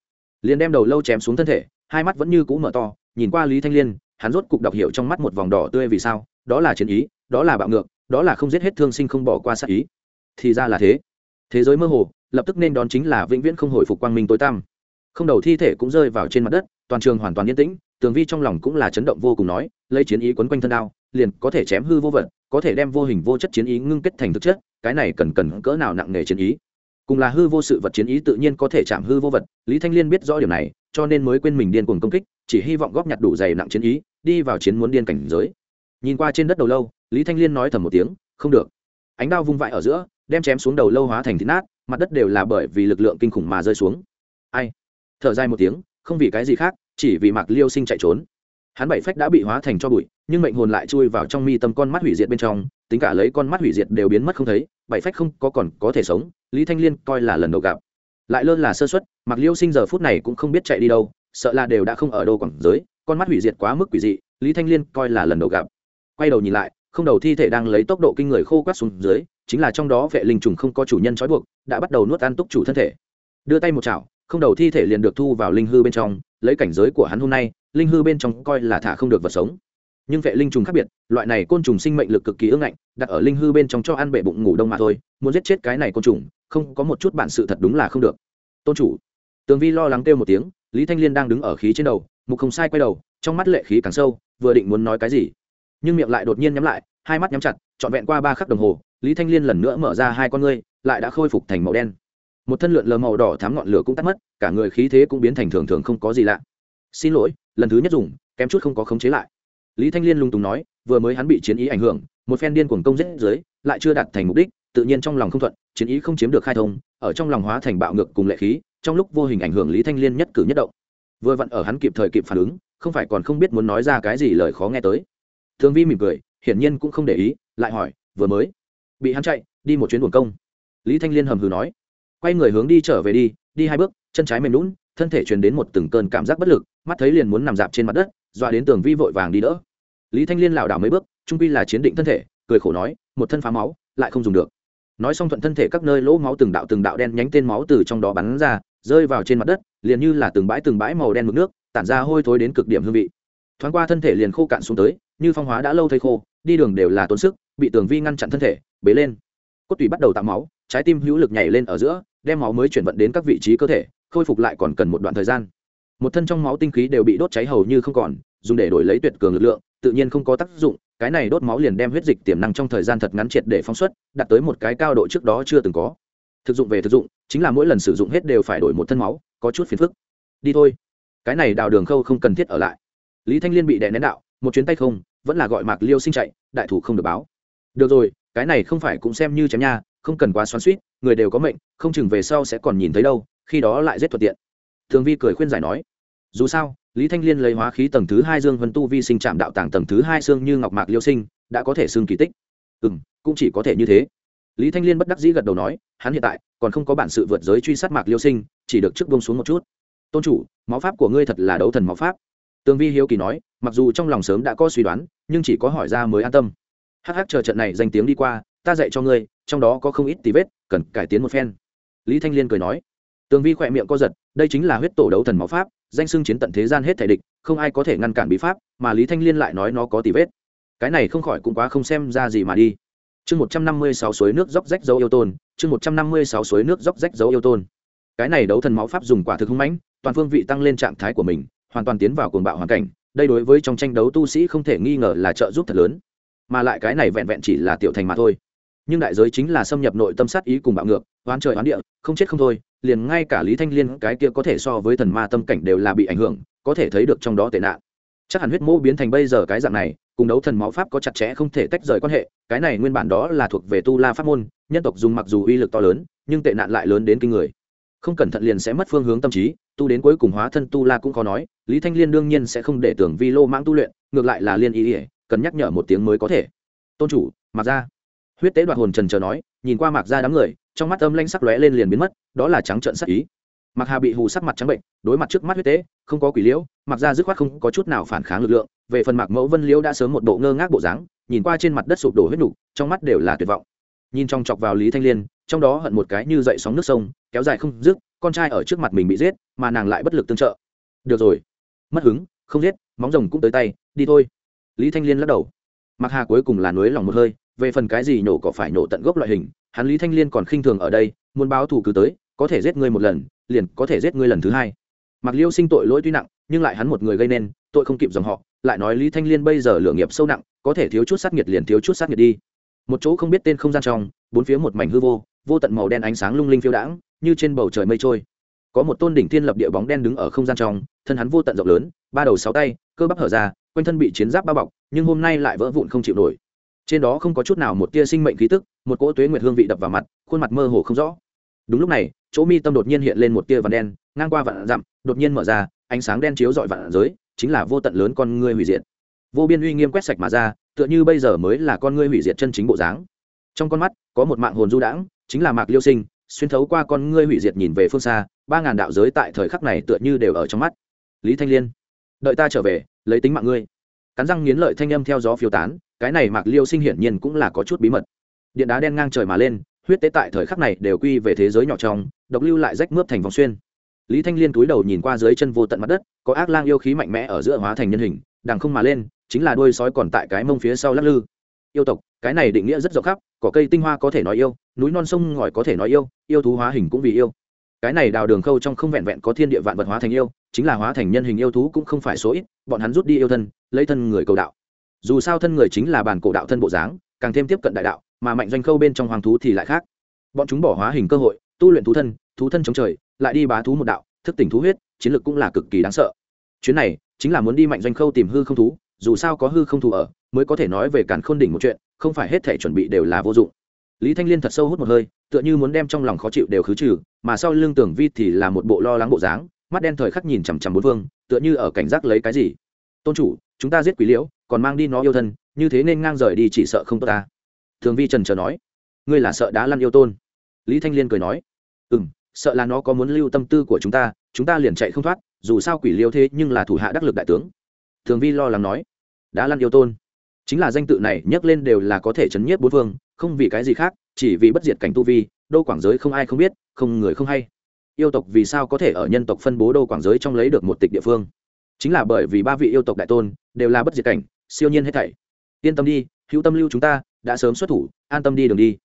Liền đem đầu lâu chém xuống thân thể hai mắt vẫn như cũ mở to, nhìn qua lý thanh liên, hắn rốt cục đọc hiểu trong mắt một vòng đỏ tươi vì sao, đó là chiến ý, đó là bạo ngược, đó là không giết hết thương sinh không bỏ qua sát ý. Thì ra là thế. Thế giới mơ hồ, lập tức nên đón chính là vĩnh viễn không hồi phục quang minh tối tăm. Không đầu thi thể cũng rơi vào trên mặt đất, toàn trường hoàn toàn yên tĩnh, tường vi trong lòng cũng là chấn động vô cùng nói, lấy chiến ý quấn quanh thân đao, liền có thể chém hư vô vật, có thể đem vô hình vô chất chiến ý ngưng kết thành thực chất, cái này cần cần cỡ nào nặng nề chiến ý. Cùng là hư vô sự vật chiến ý tự nhiên có thể chạm hư vô vật, lý thanh liên biết rõ điều này cho nên mới quên mình điên cuồng công kích, chỉ hy vọng góp nhặt đủ dày nặng chiến ý, đi vào chiến muốn điên cảnh giới. Nhìn qua trên đất đầu lâu, lý thanh liên nói thầm một tiếng, không được. Ánh đao vung vãi ở giữa, đem chém xuống đầu lâu hóa thành thịt nát, mặt đất đều là bởi vì lực lượng kinh khủng mà rơi xuống. Ai? Thở dài một tiếng, không vì cái gì khác, chỉ vì mạc liêu sinh chạy trốn. Hắn bảy phách đã bị hóa thành cho bụi, nhưng mệnh hồn lại chui vào trong mi tâm con mắt hủy diệt bên trong, tính cả lấy con mắt hủy diệt đều biến mất không thấy, bảy phách không có còn có thể sống, lý thanh liên coi là lần đầu gặp lại lơ là sơ xuất mặc liêu sinh giờ phút này cũng không biết chạy đi đâu, sợ là đều đã không ở đâu quảng giới, con mắt hủy diệt quá mức quỷ dị, lý thanh liên coi là lần đầu gặp. Quay đầu nhìn lại, không đầu thi thể đang lấy tốc độ kinh người khô quát xuống dưới, chính là trong đó vệ linh trùng không có chủ nhân trói buộc, đã bắt đầu nuốt ăn túc chủ thân thể. Đưa tay một chảo, không đầu thi thể liền được thu vào linh hư bên trong, lấy cảnh giới của hắn hôm nay, linh hư bên trong coi là thả không được vật sống. Nhưng vệ linh trùng khác biệt, loại này côn trùng sinh mệnh lực cực kỳ ưng ngạnh, đặt ở linh hư bên trong cho ăn bệ bụng ngủ đông mà thôi, muốn giết chết cái này côn trùng không có một chút bản sự thật đúng là không được. Tôn chủ. Tường vi lo lắng kêu một tiếng, lý thanh liên đang đứng ở khí trên đầu, mục không sai quay đầu, trong mắt lệ khí càng sâu, vừa định muốn nói cái gì. Nhưng miệng lại đột nhiên nhắm lại, hai mắt nhắm chặt, trọn vẹn qua ba khắc đồng hồ, lý thanh liên lần nữa mở ra hai con ngươi, lại đã khôi phục thành màu đen. Một thân lượn lờ màu đỏ thám ngọn lửa cũng tắt mất, cả người khí thế cũng biến thành thường thường không có gì lạ. Xin lỗi, lần thứ nhất dùng, kém chút không có khống chế lại. Lý thanh liên lung tùng nói, vừa mới hắn bị chiến ý ảnh hưởng, một phen điên cuồng công giết dưới, lại chưa đạt thành mục đích tự nhiên trong lòng không thuận, chiến ý không chiếm được khai thông, ở trong lòng hóa thành bạo ngược cùng lệ khí, trong lúc vô hình ảnh hưởng lý thanh liên nhất cử nhất động. Vừa vặn ở hắn kịp thời kịp phản ứng, không phải còn không biết muốn nói ra cái gì lời khó nghe tới. Thương vi mỉm cười, hiển nhiên cũng không để ý, lại hỏi, vừa mới bị hắn chạy, đi một chuyến buồn công? Lý thanh liên hầm hừ nói, quay người hướng đi trở về đi đi hai bước, chân trái mềm lún thân thể truyền đến một từng cơn cảm giác bất lực, mắt thấy liền muốn nằm dạp trên mặt đất, dọa đến tường vi vội vàng đi đỡ. Lý thanh liên lảo đảo mấy bước, trung quy là chiến định thân thể, cười khổ nói, một thân phá máu, lại không dùng được nói xong thuận thân thể các nơi lỗ máu từng đạo từng đạo đen nhánh tên máu từ trong đó bắn ra, rơi vào trên mặt đất, liền như là từng bãi từng bãi màu đen mực nước, tản ra hôi thối đến cực điểm hương vị. Thoáng qua thân thể liền khô cạn xuống tới, như phong hóa đã lâu thấy khô, đi đường đều là tốn sức, bị tường vi ngăn chặn thân thể, bế lên. Cốt tủy bắt đầu tạo máu, trái tim hữu lực nhảy lên ở giữa, đem máu mới chuyển vận đến các vị trí cơ thể, khôi phục lại còn cần một đoạn thời gian. Một thân trong máu tinh khí đều bị đốt cháy hầu như không còn, dùng để đổi lấy tuyệt cường lực lượng, tự nhiên không có tác dụng cái này đốt máu liền đem huyết dịch tiềm năng trong thời gian thật ngắn triệt để phóng xuất, đạt tới một cái cao độ trước đó chưa từng có. Thực dụng về thực dụng, chính là mỗi lần sử dụng hết đều phải đổi một thân máu, có chút phiền phức. Đi thôi. Cái này đào đường khâu không cần thiết ở lại. Lý thanh liên bị đè nén đạo, một chuyến tay không, vẫn là gọi mạc liêu sinh chạy, đại thủ không được báo. Được rồi, cái này không phải cũng xem như chém nha, không cần quá xoắn suýt người đều có mệnh, không chừng về sau sẽ còn nhìn thấy đâu, khi đó lại rất thuận tiện. Thường vi cười khuyên giải nói, dù sao lý thanh liên lấy hóa khí tầng thứ hai dương vân tu vi sinh trạm đạo tàng tầng thứ hai xương như ngọc mạc liêu sinh, đã có thể xương kỳ tích. Ừ m cũng chỉ có thể như thế. Lý thanh liên bất đắc dĩ gật đầu nói, hắn hiện tại còn không có bản sự vượt giới truy sát mạc liêu sinh, chỉ được trước bông xuống một chút. Tôn chủ, máu pháp của ngươi thật là đấu thần máu pháp. Tương vi hiếu kỳ nói, mặc dù trong lòng sớm đã có suy đoán, nhưng chỉ có hỏi ra mới an tâm. Hắc hắc, chờ trận này danh tiếng đi qua, ta dạy cho ngươi, trong đó có không ít tí vết, cần cải tiến một phen. Lý thanh liên cười nói. Tường vi khỏe miệng co giật đây chính là huyết tổ đấu thần máu pháp, danh xưng chiến tận thế gian hết thể địch, không ai có thể ngăn cản bí pháp, mà lý thanh liên lại nói nó có tì vết. Cái này không khỏi cũng quá không xem ra gì mà đi. Chương một trăm năm mươi sáu suối nước dốc rách dấu yêu tôn, chương một trăm năm mươi sáu suối nước dốc rách dấu yêu tôn. Cái này đấu thần máu pháp dùng quả thực hung mãnh, toàn phương vị tăng lên trạng thái của mình, hoàn toàn tiến vào cuồng bạo hoàn cảnh, đây đối với trong tranh đấu tu sĩ không thể nghi ngờ là trợ giúp thật lớn. Mà lại cái này vẹn vẹn chỉ là tiểu thành mà thôi nhưng đại giới chính là xâm nhập nội tâm sát ý cùng bạo ngược, oán trời oán địa, không chết không thôi, liền ngay cả lý thanh liên cái kia có thể so với thần ma tâm cảnh đều là bị ảnh hưởng, có thể thấy được trong đó tệ nạn. Chắc hẳn huyết mô biến thành bây giờ cái dạng này, cùng đấu thần máu pháp có chặt chẽ không thể tách rời quan hệ, cái này nguyên bản đó là thuộc về tu la pháp môn, nhân tộc dùng mặc dù uy lực to lớn, nhưng tệ nạn lại lớn đến kinh người. Không cẩn thận liền sẽ mất phương hướng tâm trí, tu đến cuối cùng hóa thân tu la cũng khó nói, lý thanh liên đương nhiên sẽ không để tưởng vi lô mãng tu luyện, ngược lại là liên ý ỉa cần nhắc nhở một tiếng mới có thể. Tôn chủ, mặc ra huyết tế đoạt hồn trần chờ nói, nhìn qua mạc ra đám người, trong mắt âm lanh sắc lóe lên liền biến mất, đó là trắng trợn sắc ý. Mạc hà bị hù sắc mặt trắng bệnh, đối mặt trước mắt huyết tế, không có quỷ liễu, mạc ra dứt khoát không có chút nào phản kháng lực lượng, về phần mạc mẫu vân liễu đã sớm một bộ ngơ ngác bộ dáng, nhìn qua trên mặt đất sụp đổ huyết nục trong mắt đều là tuyệt vọng. Nhìn trong chọc vào lý thanh liên, trong đó hận một cái như dậy sóng nước sông, kéo dài không dứt, con trai ở trước mặt mình bị giết, mà nàng lại bất lực tương trợ. Được rồi. Mất hứng, không giết, móng rồng cũng tới tay, đi thôi. Lý thanh liên lắc đầu. Mặc hà cuối cùng là núi lòng một hơi về phần cái gì nổ có phải nổ tận gốc loại hình, hắn lý thanh liên còn khinh thường ở đây, muốn báo thù cứ tới, có thể giết ngươi một lần, liền có thể giết ngươi lần thứ hai. Mặc liêu sinh tội lỗi tuy nặng, nhưng lại hắn một người gây nên, tội không kịp dòng họ, lại nói lý thanh liên bây giờ lựa nghiệp sâu nặng, có thể thiếu chút sát nhiệt liền thiếu chút sát nhiệt đi. Một chỗ không biết tên không gian trong, bốn phía một mảnh hư vô vô tận màu đen ánh sáng lung linh phiêu đãng, như trên bầu trời mây trôi. Có một tôn đỉnh thiên lập địa bóng đen đứng ở không gian trong, thân hắn vô tận rộng lớn, ba đầu sáu tay, cơ bắp hở ra, quanh thân bị chiến giáp bao bọc, nhưng hôm nay lại vỡ vụn không chịu nổi trên đó không có chút nào một tia sinh mệnh khí tức, một cỗ tuế nguyệt hương vị đập vào mặt, khuôn mặt mơ hồ không rõ. Đúng lúc này, chỗ mi tâm đột nhiên hiện lên một tia vằn đen, ngang qua vạn dặm, đột nhiên mở ra, ánh sáng đen chiếu dọi vạn giới, chính là vô tận lớn con ngươi hủy diệt. Vô biên uy nghiêm quét sạch mà ra, tựa như bây giờ mới là con ngươi hủy diệt chân chính bộ dáng. Trong con mắt, có một mạng hồn du đãng, chính là mạc liêu sinh, xuyên thấu qua con ngươi hủy diệt nhìn về phương xa, ba ngàn đạo giới tại thời khắc này tựa như đều ở trong mắt. Lý thanh liên, đợi ta trở về, lấy tính mạng ngươi cắn răng nghiến lợi thanh âm theo gió phiêu tán, cái này mạc liêu sinh hiển nhiên cũng là có chút bí mật. Điện đá đen ngang trời mà lên, huyết tế tại thời khắc này đều quy về thế giới nhỏ trong, độc lưu lại rách mướp thành vòng xuyên. Lý thanh liên túi đầu nhìn qua dưới chân vô tận mặt đất, có ác lang yêu khí mạnh mẽ ở giữa hóa thành nhân hình, đằng không mà lên, chính là đuôi sói còn tại cái mông phía sau lắc lư. Yêu tộc, cái này định nghĩa rất rộng khắp cỏ cây tinh hoa có thể nói yêu, núi non sông ngòi có thể nói yêu yêu thú hóa hình cũng vì yêu cái này đào đường khâu trong không vẹn vẹn có thiên địa vạn vật hóa thành yêu, chính là hóa thành nhân hình yêu thú cũng không phải số ít, bọn hắn rút đi yêu thân, lấy thân người cầu đạo. Dù sao thân người chính là bản cổ đạo thân bộ dáng, càng thêm tiếp cận đại đạo, mà mạnh doanh khâu bên trong hoàng thú thì lại khác. Bọn chúng bỏ hóa hình cơ hội, tu luyện thú thân thú thân chống trời, lại đi bá thú một đạo, thức tỉnh thú huyết, chiến lược cũng là cực kỳ đáng sợ. Chuyến này, chính là muốn đi mạnh doanh khâu tìm hư không thú, dù sao có hư không thú ở, mới có thể nói về càn khôn đỉnh một chuyện, không phải hết thể chuẩn bị đều là vô dụng lý thanh liên thật sâu hút một hơi, tựa như muốn đem trong lòng khó chịu đều khứ trừ, mà sau lưng tưởng vi thì là một bộ lo lắng bộ dáng, mắt đen thời khắc nhìn chằm chằm bốn phương, tựa như ở cảnh giác lấy cái gì. Tôn chủ, chúng ta giết quỷ liễu, còn mang đi nó yêu thân, như thế nên ngang rời đi chỉ sợ không tốt ta. Thường vi trần trờ nói. Ngươi là sợ đá lăn yêu tôn. Lý thanh liên cười nói. Ừ m sợ là nó có muốn lưu tâm tư của chúng ta chúng ta liền chạy không thoát, dù sao quỷ liêu thế nhưng là thủ hạ đắc lực đại tướng. Thường vi lo lắng nói. Đá lăn yêu tôn. Chính là danh tự này nhắc lên đều là có thể chấn nhiếp bốn phương không vì cái gì khác, chỉ vì bất diệt cảnh tu vi, đô quảng giới không ai không biết, không người không hay. Yêu tộc vì sao có thể ở nhân tộc phân bố đô quảng giới trong lấy được một tịch địa phương? Chính là bởi vì ba vị yêu tộc đại tôn đều là bất diệt cảnh, siêu nhiên hết thảy. Yên tâm đi, hữu tâm lưu chúng ta, đã sớm xuất thủ, an tâm đi đường đi.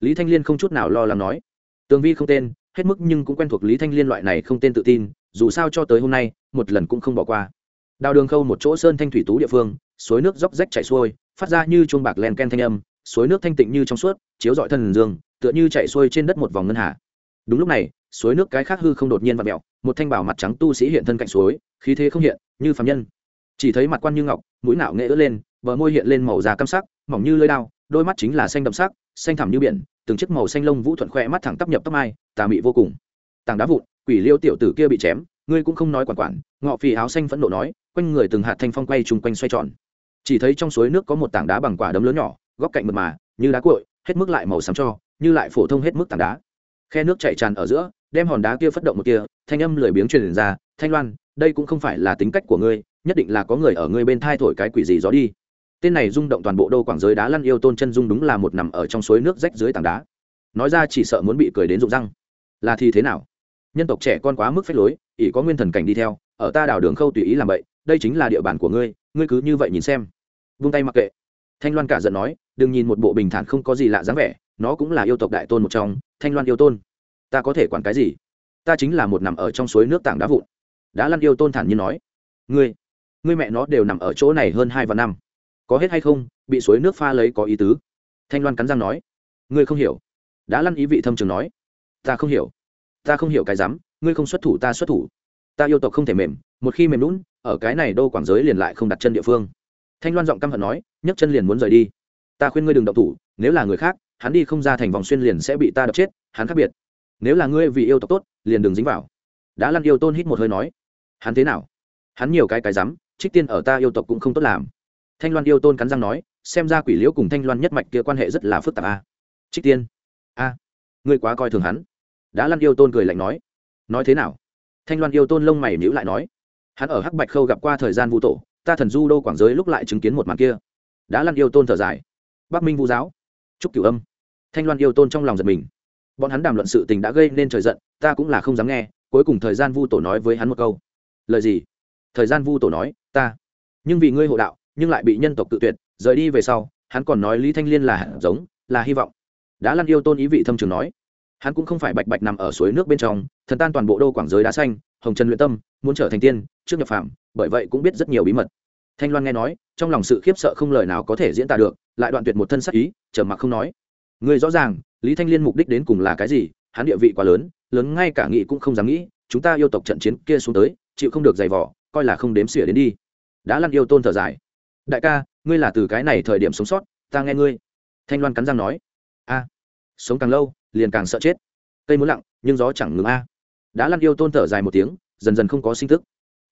Lý thanh liên không chút nào lo lắng nói. Tường vi không tên, hết mức nhưng cũng quen thuộc lý thanh liên loại này không tên tự tin, dù sao cho tới hôm nay, một lần cũng không bỏ qua. Đào đường khâu một chỗ sơn thanh thủy tú địa phương, suối nước róc rách chảy xuôi, phát ra như chuông bạc len ken thanh âm suối nước thanh tịnh như trong suốt, chiếu dọi thần dương, tựa như chạy xuôi trên đất một vòng ngân hà. Đúng lúc này, suối nước cái khác hư không đột nhiên vặn mẹo một thanh bảo mặt trắng tu sĩ hiện thân cạnh suối, khí thế không hiện, như phạm nhân. Chỉ thấy mặt quan như ngọc, mũi nạo nghệ ướt lên, bờ môi hiện lên màu da căm sắc, mỏng như lưỡi đao, đôi mắt chính là xanh đậm sắc, xanh thẳm như biển, từng chiếc màu xanh lông vũ thuận khoe mắt thẳng tắp nhập tóc mai, tà mị vô cùng. Tảng đá vụn, quỷ liêu tiểu tử kia bị chém, ngươi cũng không nói quản quản, ngọ phì áo xanh phẫn nộ nói, quanh người từng hạt thanh phong quay chung quanh xoay tròn. Chỉ thấy trong suối nước có một tảng đá bằng quả đấm lớn nhỏ góc cạnh mượt mà, như đá cội hết mức lại màu xám cho, như lại phổ thông hết mức tảng đá. Khe nước chảy tràn ở giữa, đem hòn đá kia phất động một kia, thanh âm lười biếng truyền ra, thanh loan, đây cũng không phải là tính cách của ngươi, nhất định là có người ở ngươi bên thai thổi cái quỷ gì gió đi. Tên này rung động toàn bộ đô quảng giới đá lăn yêu tôn chân dung đúng là một nằm ở trong suối nước rách dưới tảng đá. Nói ra chỉ sợ muốn bị cười đến rụng răng. Là thì thế nào? Nhân tộc trẻ con quá mức phép lối, ỷ có nguyên thần cảnh đi theo, ở ta đào đường khâu tùy ý làm vậy, đây chính là địa bàn của ngươi ngươi cứ như vậy nhìn xem. Vung tay mặc kệ. Thanh loan cả giận nói đừng nhìn một bộ bình thản không có gì lạ dáng vẻ, nó cũng là yêu tộc đại tôn một trong, thanh loan yêu tôn. Ta có thể quản cái gì? Ta chính là một nằm ở trong suối nước tảng đá vụn. Đã lăn yêu tôn thản nhiên nói. Ngươi ngươi mẹ nó đều nằm ở chỗ này hơn hai vạn năm. Có hết hay không? Bị suối nước pha lấy có ý tứ. Thanh loan cắn răng nói. Ngươi không hiểu. Đã lăn ý vị thâm trường nói. Ta không hiểu. Ta không hiểu cái rắm ngươi không xuất thủ, ta xuất thủ. Ta yêu tộc không thể mềm. Một khi mềm lún ở cái này đô quảng giới liền lại không đặt chân địa phương. Thanh loan giọng căm hận nói, nhấc chân liền muốn rời đi ta khuyên ngươi đừng động thủ, nếu là người khác, hắn đi không ra thành vòng xuyên liền sẽ bị ta đập chết, hắn khác biệt. Nếu là ngươi vì yêu tộc tốt, liền đừng dính vào. Đã lăn yêu tôn hít một hơi nói. Hắn thế nào? Hắn nhiều cái cái rắm, trích tiên ở ta yêu tộc cũng không tốt làm. Thanh loan yêu tôn cắn răng nói, xem ra quỷ liễu cùng thanh loan nhất mạch kia quan hệ rất là phức tạp a. Trích tiên? A, ngươi quá coi thường hắn. Đã lăn yêu tôn cười lạnh nói. Nói thế nào? Thanh loan yêu tôn lông mày nhữ lại nói. Hắn ở hắc bạch khâu gặp qua thời gian vũ tổ, ta thần du đô quảng giới lúc lại chứng kiến một màn kia. Đã lăn yêu tôn thở dài bắc minh vũ giáo. Trúc cửu âm. Thanh loan yêu tôn trong lòng giật mình. Bọn hắn đàm luận sự tình đã gây nên trời giận, ta cũng là không dám nghe, cuối cùng thời gian vu tổ nói với hắn một câu. Lời gì? Thời gian vu tổ nói, ta. Nhưng vì ngươi hộ đạo, nhưng lại bị nhân tộc tự tuyệt, rời đi về sau, hắn còn nói lý thanh liên là hạt giống, là hy vọng. Đã lăn yêu tôn ý vị thâm trường nói. Hắn cũng không phải bạch bạch nằm ở suối nước bên trong, thần tan toàn bộ đô quảng giới đá xanh, hồng trần luyện tâm, muốn trở thành tiên, trước nhập phạm bởi vậy cũng biết rất nhiều bí mật. Thanh loan nghe nói trong lòng sự khiếp sợ không lời nào có thể diễn tả được, lại đoạn tuyệt một thân sắc ý trở mặc không nói. Người rõ ràng, lý thanh liên mục đích đến cùng là cái gì, hắn địa vị quá lớn lớn ngay cả nghị cũng không dám nghĩ, chúng ta yêu tộc trận chiến kia xuống tới, chịu không được giày vỏ coi là không đếm xỉa đến đi. Đã lăn yêu tôn thở dài. Đại ca, ngươi là từ cái này thời điểm sống sót, ta nghe ngươi. Thanh loan cắn răng nói. A, sống càng lâu, liền càng sợ chết. Cây muốn lặng, nhưng gió chẳng ngừng a. Đã lăn yêu tôn thở dài một tiếng, dần dần không có sinh thức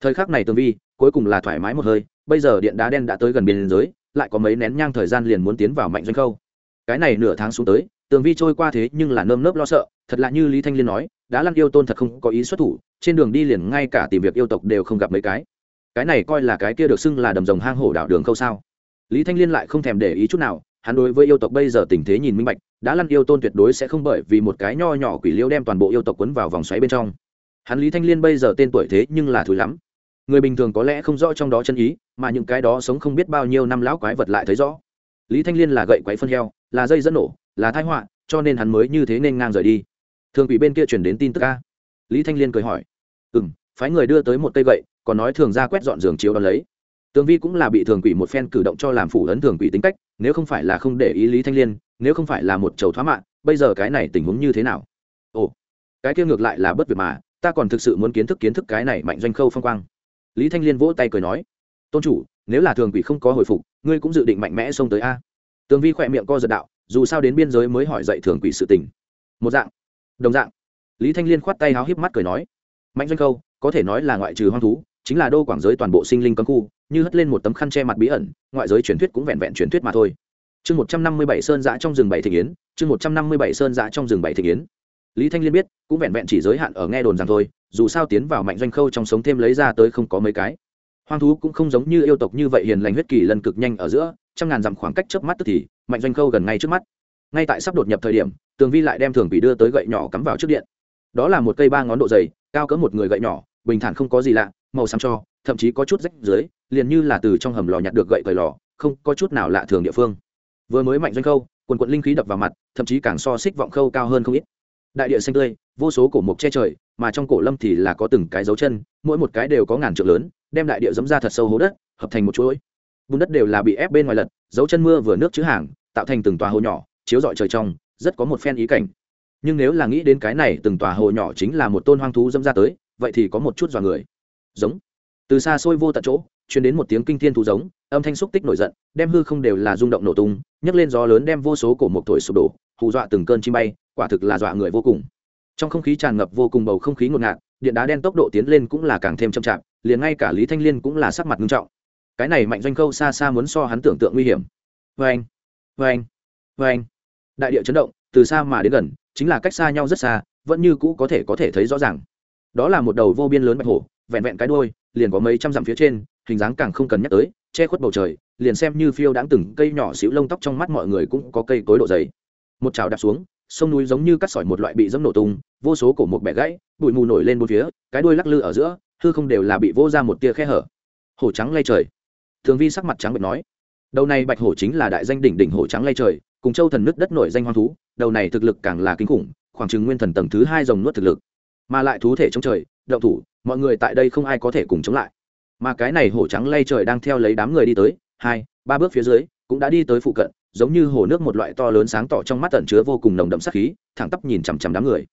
thời khắc này tường vi cuối cùng là thoải mái một hơi, bây giờ điện đá đen đã tới gần biên giới, lại có mấy nén nhang thời gian liền muốn tiến vào mạnh doanh khâu. Cái này nửa tháng xuống tới, tường vi trôi qua thế nhưng là nơm nớp lo sợ, thật lạ như lý thanh liên nói đã lăn yêu tôn thật không có ý xuất thủ, trên đường đi liền ngay cả tìm việc yêu tộc đều không gặp mấy cái. Cái này coi là cái kia được xưng là đầm rồng hang hổ đảo đường khâu sao? Lý thanh liên lại không thèm để ý chút nào, hắn đối với yêu tộc bây giờ tình thế nhìn minh bạch đã lăn yêu tôn tuyệt đối sẽ không bởi vì một cái nho nhỏ quỷ liêu đem toàn bộ yêu tộc quấn vào vòng xoáy bên trong. Hắn lý thanh liên bây giờ tên tuổi thế nhưng là thúi lắm người bình thường có lẽ không rõ trong đó chân ý, mà những cái đó sống không biết bao nhiêu năm lão quái vật lại thấy rõ. Lý thanh liên là gậy quái phân heo, là dây dẫn nổ, là thái họa, cho nên hắn mới như thế nên ngang rời đi. Thường quỷ bên kia chuyển đến tin tức ca lý thanh liên cười hỏi. Ừ m phái người đưa tới một cây gậy, còn nói thường ra quét dọn giường chiếu đ ó lấy. Tường vi cũng là bị thường quỷ một phen cử động cho làm phủ ấn thường quỷ tính cách, nếu không phải là không để ý lý thanh liên, nếu không phải là một chầu thoá mạng, bây giờ cái này tình huống như thế nào? Ồ, cái kia ngược lại là bất việc mà, ta còn thực sự muốn kiến thức kiến thức cái này mạnh doanh khâu phong quang lý thanh liên vỗ tay cười nói, tôn chủ, nếu là thường quỷ không có hồi phục, ngươi cũng dự định mạnh mẽ xông tới a? Tường vi khỏe miệng co giật đạo, dù sao đến biên giới mới hỏi dậy thường quỷ sự tình. Một dạng. Đồng dạng. Lý thanh liên khoát tay háo híp mắt cười nói, mạnh doanh khâu có thể nói là ngoại trừ hoang thú, chính là đô quảng giới toàn bộ sinh linh cấm khu, như hất lên một tấm khăn che mặt bí ẩn, ngoại giới truyền thuyết cũng vẹn vẹn truyền thuyết mà thôi. Chương một trăm năm mươi bảy sơn giã trong rừng bảy thị yến, chương một trăm năm mươi bảy sơn giã trong rừng bảy thị yến lý thanh liên biết, cũng vẹn vẹn chỉ giới hạn ở nghe đồn rằng thôi, dù sao tiến vào mạnh doanh khâu trong sống thêm lấy ra tới không có mấy cái. Hoang thú cũng không giống như yêu tộc như vậy hiền lành huyết kỳ lần cực nhanh ở giữa, trăm ngàn dặm khoảng cách trước mắt tức thì, mạnh doanh khâu gần ngay trước mắt. Ngay tại sắp đột nhập thời điểm, tường vi lại đem thường bị đưa tới gậy nhỏ cắm vào trước điện. Đó là một cây ba ngón độ dày, cao cỡ một người gậy nhỏ, bình thản không có gì lạ, màu xám cho, thậm chí có chút rách dưới, liền như là từ trong hầm lò nhặt được gậy cởi lò, không có chút nào lạ thường địa phương. Vừa mới mạnh doanh khâu, quần quận linh khí đập vào mặt, thậm chí càng so xích vọng khâu cao hơn không ít đại địa xanh tươi, vô số cổ mục che trời, mà trong cổ lâm thì là có từng cái dấu chân, mỗi một cái đều có ngàn trượng lớn, đem đại địa dẫm ra thật sâu hố đất, hợp thành một chuỗi. Bùn đất đều là bị ép bên ngoài lật, dấu chân mưa vừa nước chữ hàng, tạo thành từng tòa hồ nhỏ, chiếu dọi trời trong, rất có một phen ý cảnh. Nhưng nếu là nghĩ đến cái này, từng tòa hồ nhỏ chính là một tôn hoang thú dẫm ra tới, vậy thì có một chút dọa người. Giống. Từ xa xôi vô tận chỗ chuyển đến một tiếng kinh thiên thú giống, âm thanh xúc tích nổi giận, đem hư không đều là rung động nổ tung, nhấc lên gió lớn đem vô số cổ mộc thổi sụp đổ hù dọa từng cơn chim bay, quả thực là dọa người vô cùng. Trong không khí tràn ngập vô cùng bầu không khí ngột ngạt, điện đá đen tốc độ tiến lên cũng là càng thêm chậm chạp, liền ngay cả lý thanh liên cũng là sắc mặt nghiêm trọng. Cái này mạnh doanh khâu xa xa muốn so hắn tưởng tượng nguy hiểm. Vê anh vê anh vê anh đại địa chấn động, từ xa mà đến gần, chính là cách xa nhau rất xa, vẫn như cũ có thể có thể thấy rõ ràng. Đó là một đầu vô biên lớn bạch hổ, vẹn vẹn cái đôi liền có mấy trăm dặm phía trên, hình dáng càng không cần nhắc tới, che khuất bầu trời, liền xem như phiêu đáng từng cây nhỏ xíu lông tóc trong mắt mọi người cũng có cây tối độ dày một trào đạp xuống, sông núi giống như cắt sỏi một loại bị dẫm nổ tung, vô số cổ một bẻ gãy, bụi mù nổi lên bốn phía, cái đuôi lắc lư ở giữa, hư không đều là bị vô ra một tia khe hở. Hổ trắng lay trời. Thường vi sắc mặt trắng bệch nói, đầu này bạch hổ chính là đại danh đỉnh đỉnh hổ trắng lay trời, cùng châu thần nước đất nổi danh hoang thú, đầu này thực lực càng là kinh khủng, khoảng chừng nguyên thần tầng thứ hai dòng nuốt thực lực. Mà lại thú thể trong trời, đậu thủ, mọi người tại đây không ai có thể cùng chống lại. Mà cái này hổ trắng lay trời đang theo lấy đám người đi tới, hai, ba bước phía dưới cũng đã đi tới phụ cận, giống như hồ nước một loại to lớn sáng tỏ trong mắt tẩn chứa vô cùng nồng đậm sắc khí, thẳng tắp nhìn chằm chằm đám người.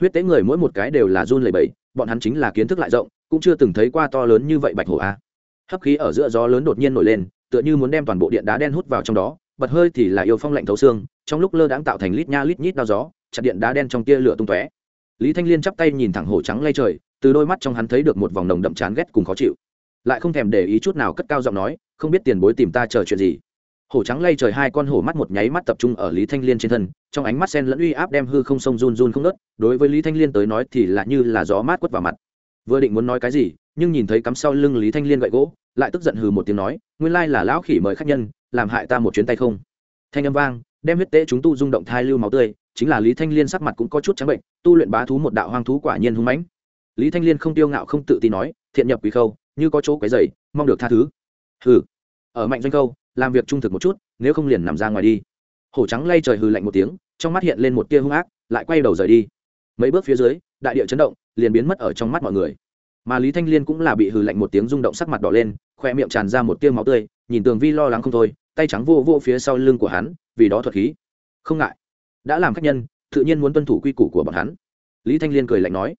Huyết tế người mỗi một cái đều là run lẩy bẩy, bọn hắn chính là kiến thức lại rộng, cũng chưa từng thấy qua to lớn như vậy bạch hổ a. Hấp khí ở giữa gió lớn đột nhiên nổi lên, tựa như muốn đem toàn bộ điện đá đen hút vào trong đó, bật hơi thì là yêu phong lạnh thấu xương, trong lúc lơ đãng tạo thành lít nha lít nhít đao gió, chặt điện đá đen trong tia lửa tung tóe. Lý thanh liên chắp tay nhìn thẳng hổ trắng lay trời, từ đôi mắt trong hắn thấy được một vòng nồng đậm chán ghét cùng khó chịu. Lại không thèm để ý chút nào cất cao giọng nói, không biết tiền bối tìm ta chờ chuyện gì hổ trắng lay trời hai con hổ mắt một nháy mắt tập trung ở lý thanh liên trên thân, trong ánh mắt sen lẫn uy áp đem hư không sông run run không nớt đối với lý thanh liên tới nói thì là như là gió mát quất vào mặt. Vừa định muốn nói cái gì, nhưng nhìn thấy cắm sau lưng lý thanh liên gậy gỗ, lại tức giận hừ một tiếng nói, nguyên lai là lão khỉ mời khách nhân, làm hại ta một chuyến tay không? Thanh âm vang, đem huyết tế chúng tu rung động thai lưu máu tươi, chính là lý thanh liên sắc mặt cũng có chút trắng bệnh, tu luyện bá thú một đạo hoang thú quả nhiên hung mãnh. Lý thanh liên không tiêu ngạo không tự tin nói, thiện nhập quý khâu, như có chỗ quấy dày mong được tha thứ. Hừ. Ở mạnh doanh khâu làm việc trung thực một chút, nếu không liền nằm ra ngoài đi. Hổ trắng lay trời hừ lạnh một tiếng, trong mắt hiện lên một tia hung ác, lại quay đầu rời đi. Mấy bước phía dưới, đại địa chấn động, liền biến mất ở trong mắt mọi người. Mà lý thanh liên cũng là bị hừ lạnh một tiếng rung động sắc mặt đỏ lên, khoe miệng tràn ra một tia máu tươi, nhìn tường vi lo lắng không thôi, tay trắng vô vô phía sau lưng của hắn, vì đó thuật khí. Không ngại. Đã làm khách nhân, tự nhiên muốn tuân thủ quy củ của bọn hắn. Lý thanh liên cười lạnh nói,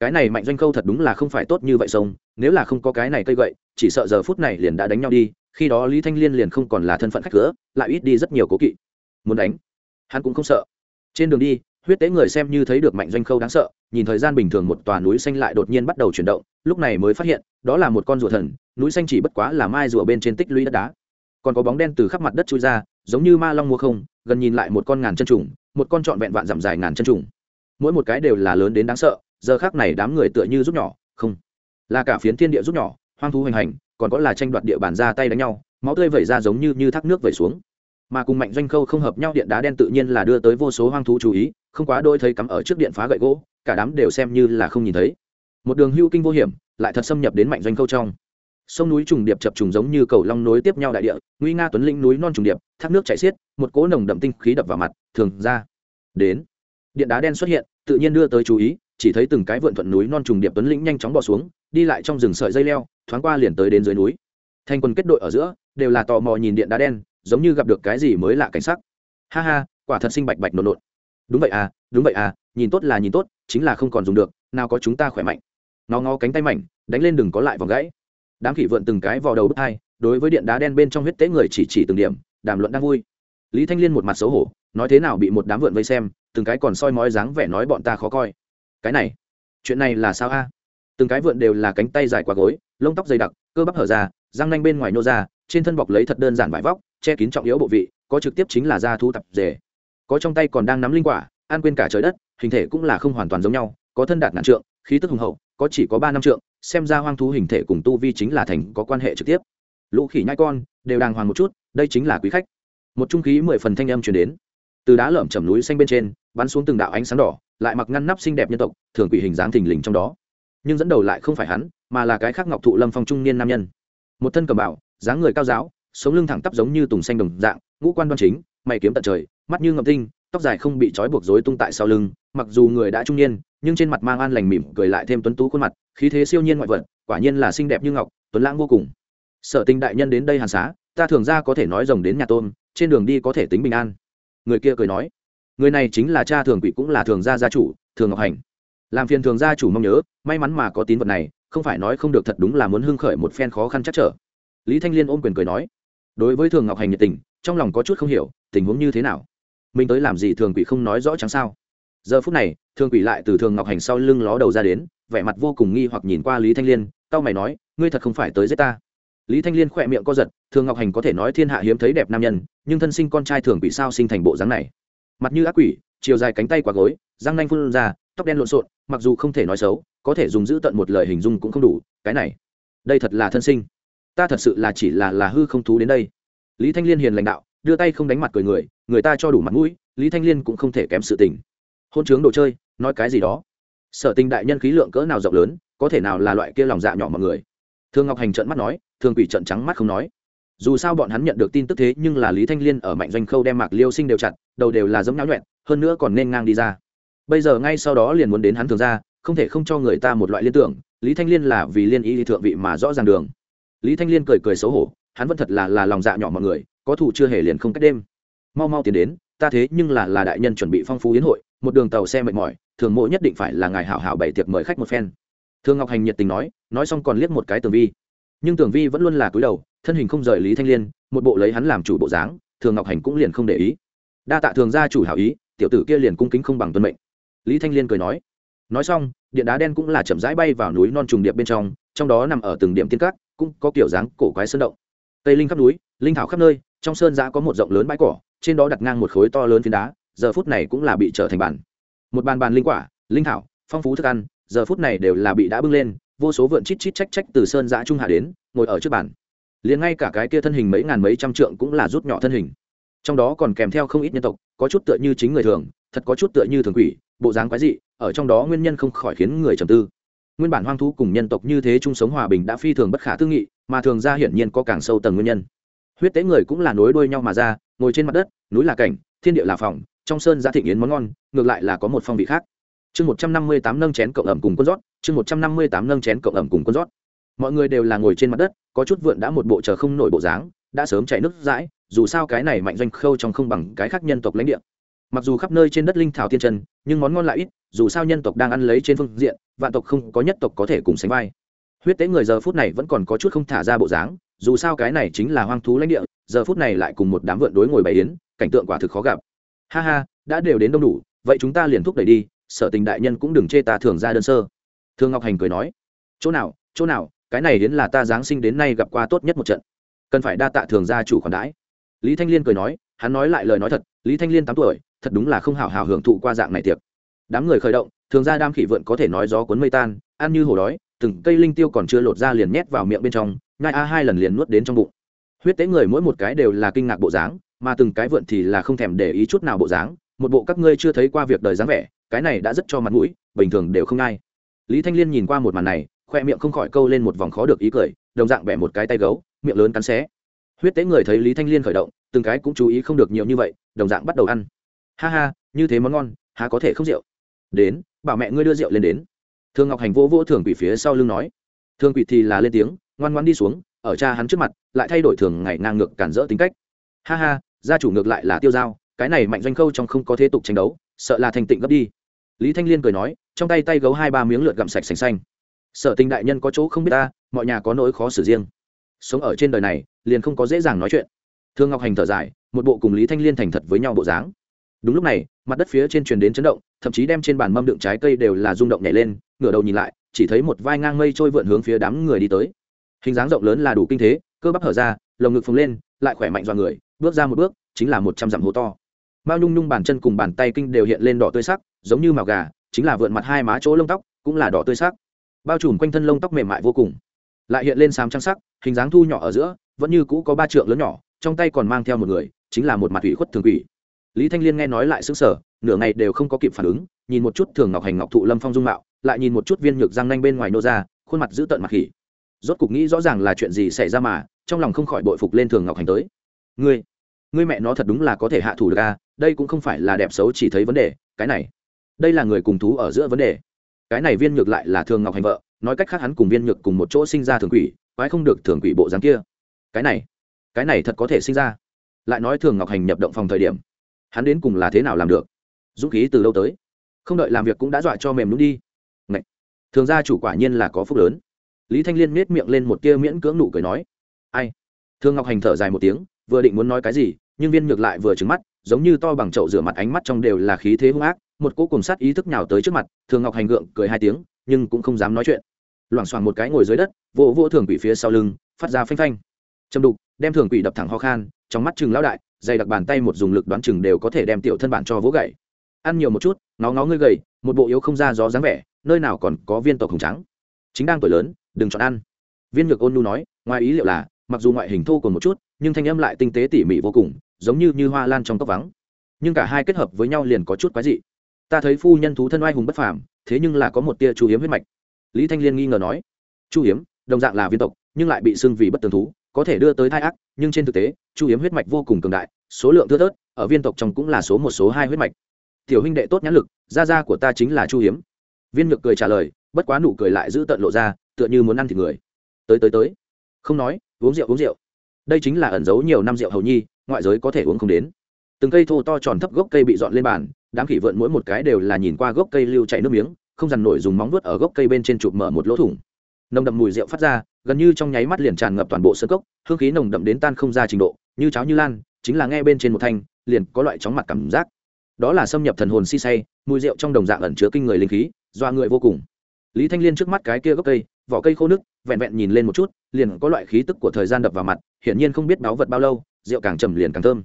cái này mạnh doanh khâu thật đúng là không phải tốt như vậy sông, nếu là không có cái này cây gậy, chỉ sợ giờ phút này liền đã đánh nhau đi khi đó lý thanh liên liền không còn là thân phận khách cửa, lại ít đi rất nhiều cố kỵ. Muốn đánh, hắn cũng không sợ. Trên đường đi, huyết tế người xem như thấy được mạnh doanh khâu đáng sợ, nhìn thời gian bình thường một tòa núi xanh lại đột nhiên bắt đầu chuyển động, lúc này mới phát hiện, đó là một con rùa thần, núi xanh chỉ bất quá là mai rùa bên trên tích lũy đất đá. Còn có bóng đen từ khắp mặt đất trôi ra, giống như ma long mua không, gần nhìn lại một con ngàn chân trùng, một con trọn vẹn vạn dặm dài ngàn chân trùng. Mỗi một cái đều là lớn đến đáng sợ, giờ khác này đám người tựa như giúp nhỏ, không, là cả phiến thiên địa giúp nhỏ, hoang thú hoành hành còn có là tranh đoạt địa bàn ra tay đánh nhau, máu tươi vẩy ra giống như như thác nước vẩy xuống. Mà cùng mạnh doanh khâu không hợp nhau, điện đá đen tự nhiên là đưa tới vô số hoang thú chú ý, không quá đôi thấy cắm ở trước điện phá gậy gỗ, cả đám đều xem như là không nhìn thấy. Một đường hưu kinh vô hiểm, lại thật xâm nhập đến mạnh doanh khâu trong. Sông núi trùng điệp chập trùng giống như cầu long nối tiếp nhau đại địa, nguy nga tuấn linh núi non trùng điệp, thác nước chảy xiết, một cỗ nồng đậm tinh khí đập vào mặt, thường ra. Đến, điện đá đen xuất hiện, tự nhiên đưa tới chú ý, chỉ thấy từng cái vượn thuận núi non trùng điệp tuấn lĩnh nhanh chóng bỏ xuống đi lại trong rừng sợi dây leo, thoáng qua liền tới đến dưới núi. Thành quân kết đội ở giữa, đều là tò mò nhìn điện đá đen, giống như gặp được cái gì mới lạ cảnh sắc. Ha ha, quả thật sinh bạch bạch nột nột đúng vậy à đúng vậy à nhìn tốt là nhìn tốt, chính là không còn dùng được, nào có chúng ta khỏe mạnh. Nó ngó cánh tay mảnh, đánh lên đừng có lại vòng gãy. Đám khỉ vượn từng cái vào đầu bức hai, đối với điện đá đen bên trong huyết tế người chỉ chỉ từng điểm, đàm luận đang vui. Lý thanh liên một mặt xấu hổ, nói thế nào bị một đám vượn vây xem, từng cái còn soi mói dáng vẻ nói bọn ta khó coi. Cái này, chuyện này là sao a? Từng cái vượn đều là cánh tay dài quá gối, lông tóc dày đặc, cơ bắp hở ra, răng nanh bên ngoài nô ra, trên thân bọc lấy thật đơn giản vải vóc, che kín trọng yếu bộ vị, có trực tiếp chính là da thu tập rể. Có trong tay còn đang nắm linh quả an quên cả trời đất, hình thể cũng là không hoàn toàn giống nhau, có thân đạt ngàn trượng, khí tức hùng hậu, có chỉ có ba năm trượng, xem ra hoang thú hình thể cùng tu vi chính là thành có quan hệ trực tiếp. Lũ khỉ nhai con, đều đàng hoàng một chút, đây chính là quý khách. Một trung khí mười phần thanh âm chuyển đến. Từ đá lởm chầm núi xanh bên trên, bắn xuống từng đạo ánh sáng đỏ, lại mặc ngăn nắp xinh đẹp nhân tộc, thường quỷ hình dáng thình lình trong đó nhưng dẫn đầu lại không phải hắn, mà là cái khác ngọc thụ lâm phong trung niên nam nhân. Một thân cầm bảo dáng người cao giáo, sống lưng thẳng tắp giống như tùng xanh đồng dạng, ngũ quan đoan chính, mày kiếm tận trời, mắt như ngậm tinh, tóc dài không bị trói buộc rối tung tại sau lưng, mặc dù người đã trung niên, nhưng trên mặt mang an lành mỉm cười lại thêm tuấn tú khuôn mặt, khí thế siêu nhiên ngoại vật, quả nhiên là xinh đẹp như ngọc, tuấn lãng vô cùng. Sở tình đại nhân đến đây hàn xá, ta thường ra có thể nói rồng đến nhà tôn trên đường đi có thể tính bình an. Người kia cười nói, người này chính là cha thường quỷ cũng là thường gia gia chủ, thường ngọc hành làm phiền thường gia chủ mong nhớ, may mắn mà có tín vật này, không phải nói không được thật đúng là muốn hưng khởi một phen khó khăn chắc trở. Lý thanh liên ôm quyền cười nói, đối với thường ngọc hành nhiệt tình, trong lòng có chút không hiểu, tình huống như thế nào? Mình tới làm gì thường quỷ không nói rõ chẳng sao? Giờ phút này, thường quỷ lại từ thường ngọc hành sau lưng ló đầu ra đến, vẻ mặt vô cùng nghi hoặc nhìn qua lý thanh liên tao mày nói, ngươi thật không phải tới giết ta. Lý thanh liên khỏe miệng co giật, thường ngọc hành có thể nói thiên hạ hiếm thấy đẹp nam nhân, nhưng thân sinh con trai thường quỷ sao sinh thành bộ dáng này? Mặt như ác quỷ, chiều dài cánh tay quả gối, răng nanh phun ra tóc đen lộn xộn, mặc dù không thể nói xấu, có thể dùng giữ tận một lời hình dung cũng không đủ, cái này, đây thật là thân sinh. Ta thật sự là chỉ là là hư không thú đến đây. Lý thanh liên hiền lãnh đạo, đưa tay không đánh mặt cười người người ta cho đủ mặt mũi, lý thanh liên cũng không thể kém sự tình. Hôn chướng đồ chơi, nói cái gì đó. Sở tình đại nhân khí lượng cỡ nào rộng lớn, có thể nào là loại kia lòng dạ nhỏ mọi người? Thường ngọc hành trận mắt nói thường quỷ trận trắng mắt không nói. Dù sao bọn hắn nhận được tin tức thế nhưng là lý thanh liên ở mạnh doanh khâu đem mạc liêu sinh đều chặt, đầu đều là giống náo nhuẹn, hơn nữa còn nên ngang đi ra bây giờ ngay sau đó liền muốn đến hắn thường ra, không thể không cho người ta một loại liên tưởng, lý thanh liên là vì liên ý thượng vị mà rõ ràng đường. Lý thanh liên cười cười xấu hổ, hắn vẫn thật là là lòng dạ nhỏ mọi người, có thủ chưa hề liền không cách đêm. Mau mau tiến đến, ta thế nhưng là là đại nhân chuẩn bị phong phú hiến hội, một đường tàu xe mệt mỏi, thường mộ nhất định phải là ngài hảo hảo bày tiệc mời khách một phen. Thường ngọc hành nhiệt tình nói nói xong còn liếc một cái tường vi. Nhưng tường vi vẫn luôn là cúi đầu, thân hình không rời lý thanh liên, một bộ lấy hắn làm chủ bộ dáng thường ngọc hành cũng liền không để ý. Đa tạ thường gia chủ hảo ý, tiểu tử kia liền cung kính không bằng tuân mệnh lý thanh liên cười nói. Nói xong, điện đá đen cũng là chậm rãi bay vào núi non trùng điệp bên trong trong đó nằm ở từng điểm tiên cát, cũng có kiểu dáng cổ quái sơn động. Tây linh khắp núi, linh thảo khắp nơi, trong sơn giã có một rộng lớn bãi cỏ, trên đó đặt ngang một khối to lớn phiến đá, giờ phút này cũng là bị trở thành bàn một bàn bàn linh quả, linh thảo, phong phú thức ăn, giờ phút này đều là bị đã bưng lên, vô số vượn chít chít trách trách từ sơn giã trung hạ đến, ngồi ở trước bàn. Liền ngay cả cái kia thân hình mấy ngàn mấy trăm trượng cũng là rút nhỏ thân hình. Trong đó còn kèm theo không ít nhân tộc, có chút tựa như chính người thường, thật có chút tựa như thường quỷ bộ dáng quái dị, ở trong đó nguyên nhân không khỏi khiến người trầm tư. Nguyên bản hoang thú cùng nhân tộc như thế chung sống hòa bình đã phi thường bất khả tư nghị, mà thường ra hiển nhiên có càng sâu tầng nguyên nhân. Huyết tế người cũng là nối đuôi nhau mà ra, ngồi trên mặt đất, núi là cảnh, thiên địa là phòng, trong sơn ra thịnh yến món ngon, ngược lại là có một phong vị khác. Chương một trăm năm mươi tám nâng chén cộng ẩm cùng quân rót, chương một trăm năm mươi tám nâng chén cộng ẩm cùng quân rót. Mọi người đều là ngồi trên mặt đất, có chút vượn đã một bộ chờ không nổi bộ dáng, đã sớm chạy nước dãi, dù sao cái này mạnh doanh khâu trong không bằng cái khác nhân tộc lãnh địa mặc dù khắp nơi trên đất linh thảo tiên trần nhưng món ngon lại ít, dù sao nhân tộc đang ăn lấy trên phương diện, vạn tộc không có nhất tộc có thể cùng sánh vai. Huyết tế người giờ phút này vẫn còn có chút không thả ra bộ dáng, dù sao cái này chính là hoang thú lãnh địa, giờ phút này lại cùng một đám vượn đối ngồi bày yến, cảnh tượng quả thực khó gặp. Ha ha, đã đều đến đông đủ, vậy chúng ta liền thúc đẩy đi, sở tình đại nhân cũng đừng chê ta thường ra đơn sơ. Thương ngọc hành cười nói. Chỗ nào chỗ nào, cái này đến là ta giáng sinh đến nay gặp qua tốt nhất một trận. Cần phải đa tạ thường gia chủ khoản đãi. Lý thanh liên cười nói, hắn nói lại lời nói thật, lý thanh liên tám tuổi thật đúng là không hào hào hưởng thụ qua dạng này tiệc. Đám người khởi động, thường ra đam khỉ vượn có thể nói gió cuốn mây tan, ăn như hổ đói, từng cây linh tiêu còn chưa lột ra liền nhét vào miệng bên trong, nhai a hai lần liền nuốt đến trong bụng. Huyết tế người mỗi một cái đều là kinh ngạc bộ dáng, mà từng cái vượn thì là không thèm để ý chút nào bộ dáng, một bộ các ngươi chưa thấy qua việc đời dáng vẻ, cái này đã rất cho mặt mũi, bình thường đều không ai. Lý thanh liên nhìn qua một màn này, khoe miệng không khỏi câu lên một vòng khó được ý cười, đồng dạng vẽ một cái tay gấu, miệng lớn cắn xé. Huyết tế người thấy lý thanh liên khởi động, từng cái cũng chú ý không được nhiều như vậy, đồng dạng bắt đầu ăn ha ha, như thế món ngon, há có thể không rượu? Đến, bảo mẹ ngươi đưa rượu lên đến. Thường ngọc hành vô vô thường quỷ phía sau lưng nói. Thường quỷ thì là lên tiếng, ngoan ngoan đi xuống, ở cha hắn trước mặt, lại thay đổi thường ngày ngang ngược cản rỡ tính cách. Ha ha, gia chủ ngược lại là tiêu dao, cái này mạnh doanh khâu trong không có thế tục tranh đấu, sợ là thành tịnh gấp đi. Lý thanh liên cười nói, trong tay tay gấu hai ba miếng lượt gặm sạch sành xanh. Sợ tình đại nhân có chỗ không biết ta, mọi nhà có nỗi khó xử riêng. Sống ở trên đời này, liền không có dễ dàng nói chuyện. Thương ngọc hành thở dài, một bộ cùng lý thanh liên thành thật với nhau bộ dáng đúng lúc này, mặt đất phía trên truyền đến chấn động, thậm chí đem trên bàn mâm đựng trái cây đều là rung động nhảy lên, ngửa đầu nhìn lại, chỉ thấy một vai ngang mây trôi vượn hướng phía đám người đi tới. Hình dáng rộng lớn là đủ kinh thế, cơ bắp hở ra, lồng ngực phồng lên, lại khỏe mạnh dọa người, bước ra một bước, chính là một trăm dặm hố to. Mao nhung nhung bàn chân cùng bàn tay kinh đều hiện lên đỏ tươi sắc, giống như màu gà, chính là vượn mặt hai má chỗ lông tóc, cũng là đỏ tươi sắc. Bao trùm quanh thân lông tóc mềm mại vô cùng. Lại hiện lên sám trắng sắc, hình dáng thu nhỏ ở giữa, vẫn như cũ có ba trượng lớn nhỏ, trong tay còn mang theo một người, chính là một mặt ủy khuất thường quỷ lý thanh liên nghe nói lại xứng sở nửa ngày đều không có kịp phản ứng, nhìn một chút thường ngọc hành, ngọc thụ lâm phong dung mạo, lại nhìn một chút viên nhược răng nanh bên ngoài nô ra, khuôn mặt giữ tợn mặt khỉ. Rốt cục nghĩ rõ ràng là chuyện gì xảy ra mà, trong lòng không khỏi bội phục lên thường ngọc hành tới. Ngươi ngươi mẹ nó thật đúng là có thể hạ thủ được a, đây cũng không phải là đẹp xấu chỉ thấy vấn đề, cái này, đây là người cùng thú ở giữa vấn đề. Cái này viên nhược lại là thường ngọc hành vợ, nói cách khác hắn cùng viên nhược cùng một chỗ sinh ra thường quỷ, quái không được thường quỷ bộ dáng kia. Cái này cái này thật có thể sinh ra. Lại nói thường ngọc hành nhập động phòng thời điểm hắn đến cùng là thế nào làm được? Dũng khí từ lâu tới? Không đợi làm việc cũng đã dọa cho mềm đúng đi. Ngậy! thường ra chủ quả nhiên là có phúc lớn. Lý thanh liên nết miệng lên một tia miễn cưỡng nụ cười nói, ai? Thương ngọc hành thở dài một tiếng, vừa định muốn nói cái gì, nhưng viên ngược lại vừa trứng mắt, giống như to bằng chậu rửa mặt ánh mắt trong đều là khí thế hung ác, một cỗ cùng sát ý thức nhào tới trước mặt, thường ngọc hành gượng cười hai tiếng, nhưng cũng không dám nói chuyện. Loảng xoảng một cái ngồi dưới đất, vỗ vỗ thường quỷ phía sau lưng, phát ra phanh phanh. Châm đục, đem thường quỷ đập thẳng ho khan, trong mắt chừng lão đại dày đặc bàn tay một dùng lực đoán chừng đều có thể đem tiểu thân bạn cho vỗ gậy. Ăn nhiều một chút, nó ngó ngươi gầy, một bộ yếu không ra gió dáng vẻ, nơi nào còn có viên tộc hồng trắng chính đang tuổi lớn, đừng chọn ăn. Viên nhược ôn nu nói, ngoài ý liệu là, mặc dù ngoại hình thô còn một chút, nhưng thanh âm lại tinh tế tỉ mỉ vô cùng, giống như như hoa lan trong cốc vắng. Nhưng cả hai kết hợp với nhau liền có chút quái dị. Ta thấy phu nhân thú thân oai hùng bất phàm, thế nhưng là có một tia chu hiếm huyết mạch. Lý thanh liên nghi ngờ nói, chu hiếm, đồng dạng là viên tộc, nhưng lại bị xưng vì bất tường thú có thể đưa tới thai ác, nhưng trên thực tế, chu hiếm huyết mạch vô cùng cường đại, số lượng thưa thớt, ở viên tộc trong cũng là số một, số hai huyết mạch. Tiểu huynh đệ tốt nhãn lực, gia gia của ta chính là chu hiếm. Viên ngược cười trả lời, bất quá nụ cười lại giữ tận lộ ra, tựa như muốn ăn thịt người. Tới tới tới. Không nói, uống rượu uống rượu. Đây chính là ẩn giấu nhiều năm rượu hầu nhi, ngoại giới có thể uống không đến. Từng cây thô to tròn thấp gốc cây bị dọn lên bàn, đám khỉ vượn mỗi một cái đều là nhìn qua gốc cây lưu chảy nước miếng, không dằn nổi dùng móng vuốt ở gốc cây bên trên chụp mở một lỗ thủng. Nồng đậm mùi rượu phát ra gần như trong nháy mắt liền tràn ngập toàn bộ sân cốc, hương khí nồng đậm đến tan không ra trình độ, như cháo như lan, chính là nghe bên trên một thanh, liền có loại chóng mặt cảm giác. Đó là xâm nhập thần hồn si say, mùi rượu trong đồng dạng ẩn chứa kinh người linh khí doa người vô cùng. Lý thanh liên trước mắt cái kia gốc cây, vỏ cây khô nước vẹn vẹn nhìn lên một chút, liền có loại khí tức của thời gian đập vào mặt, hiển nhiên không biết đáo vật bao lâu, rượu càng trầm liền càng thơm.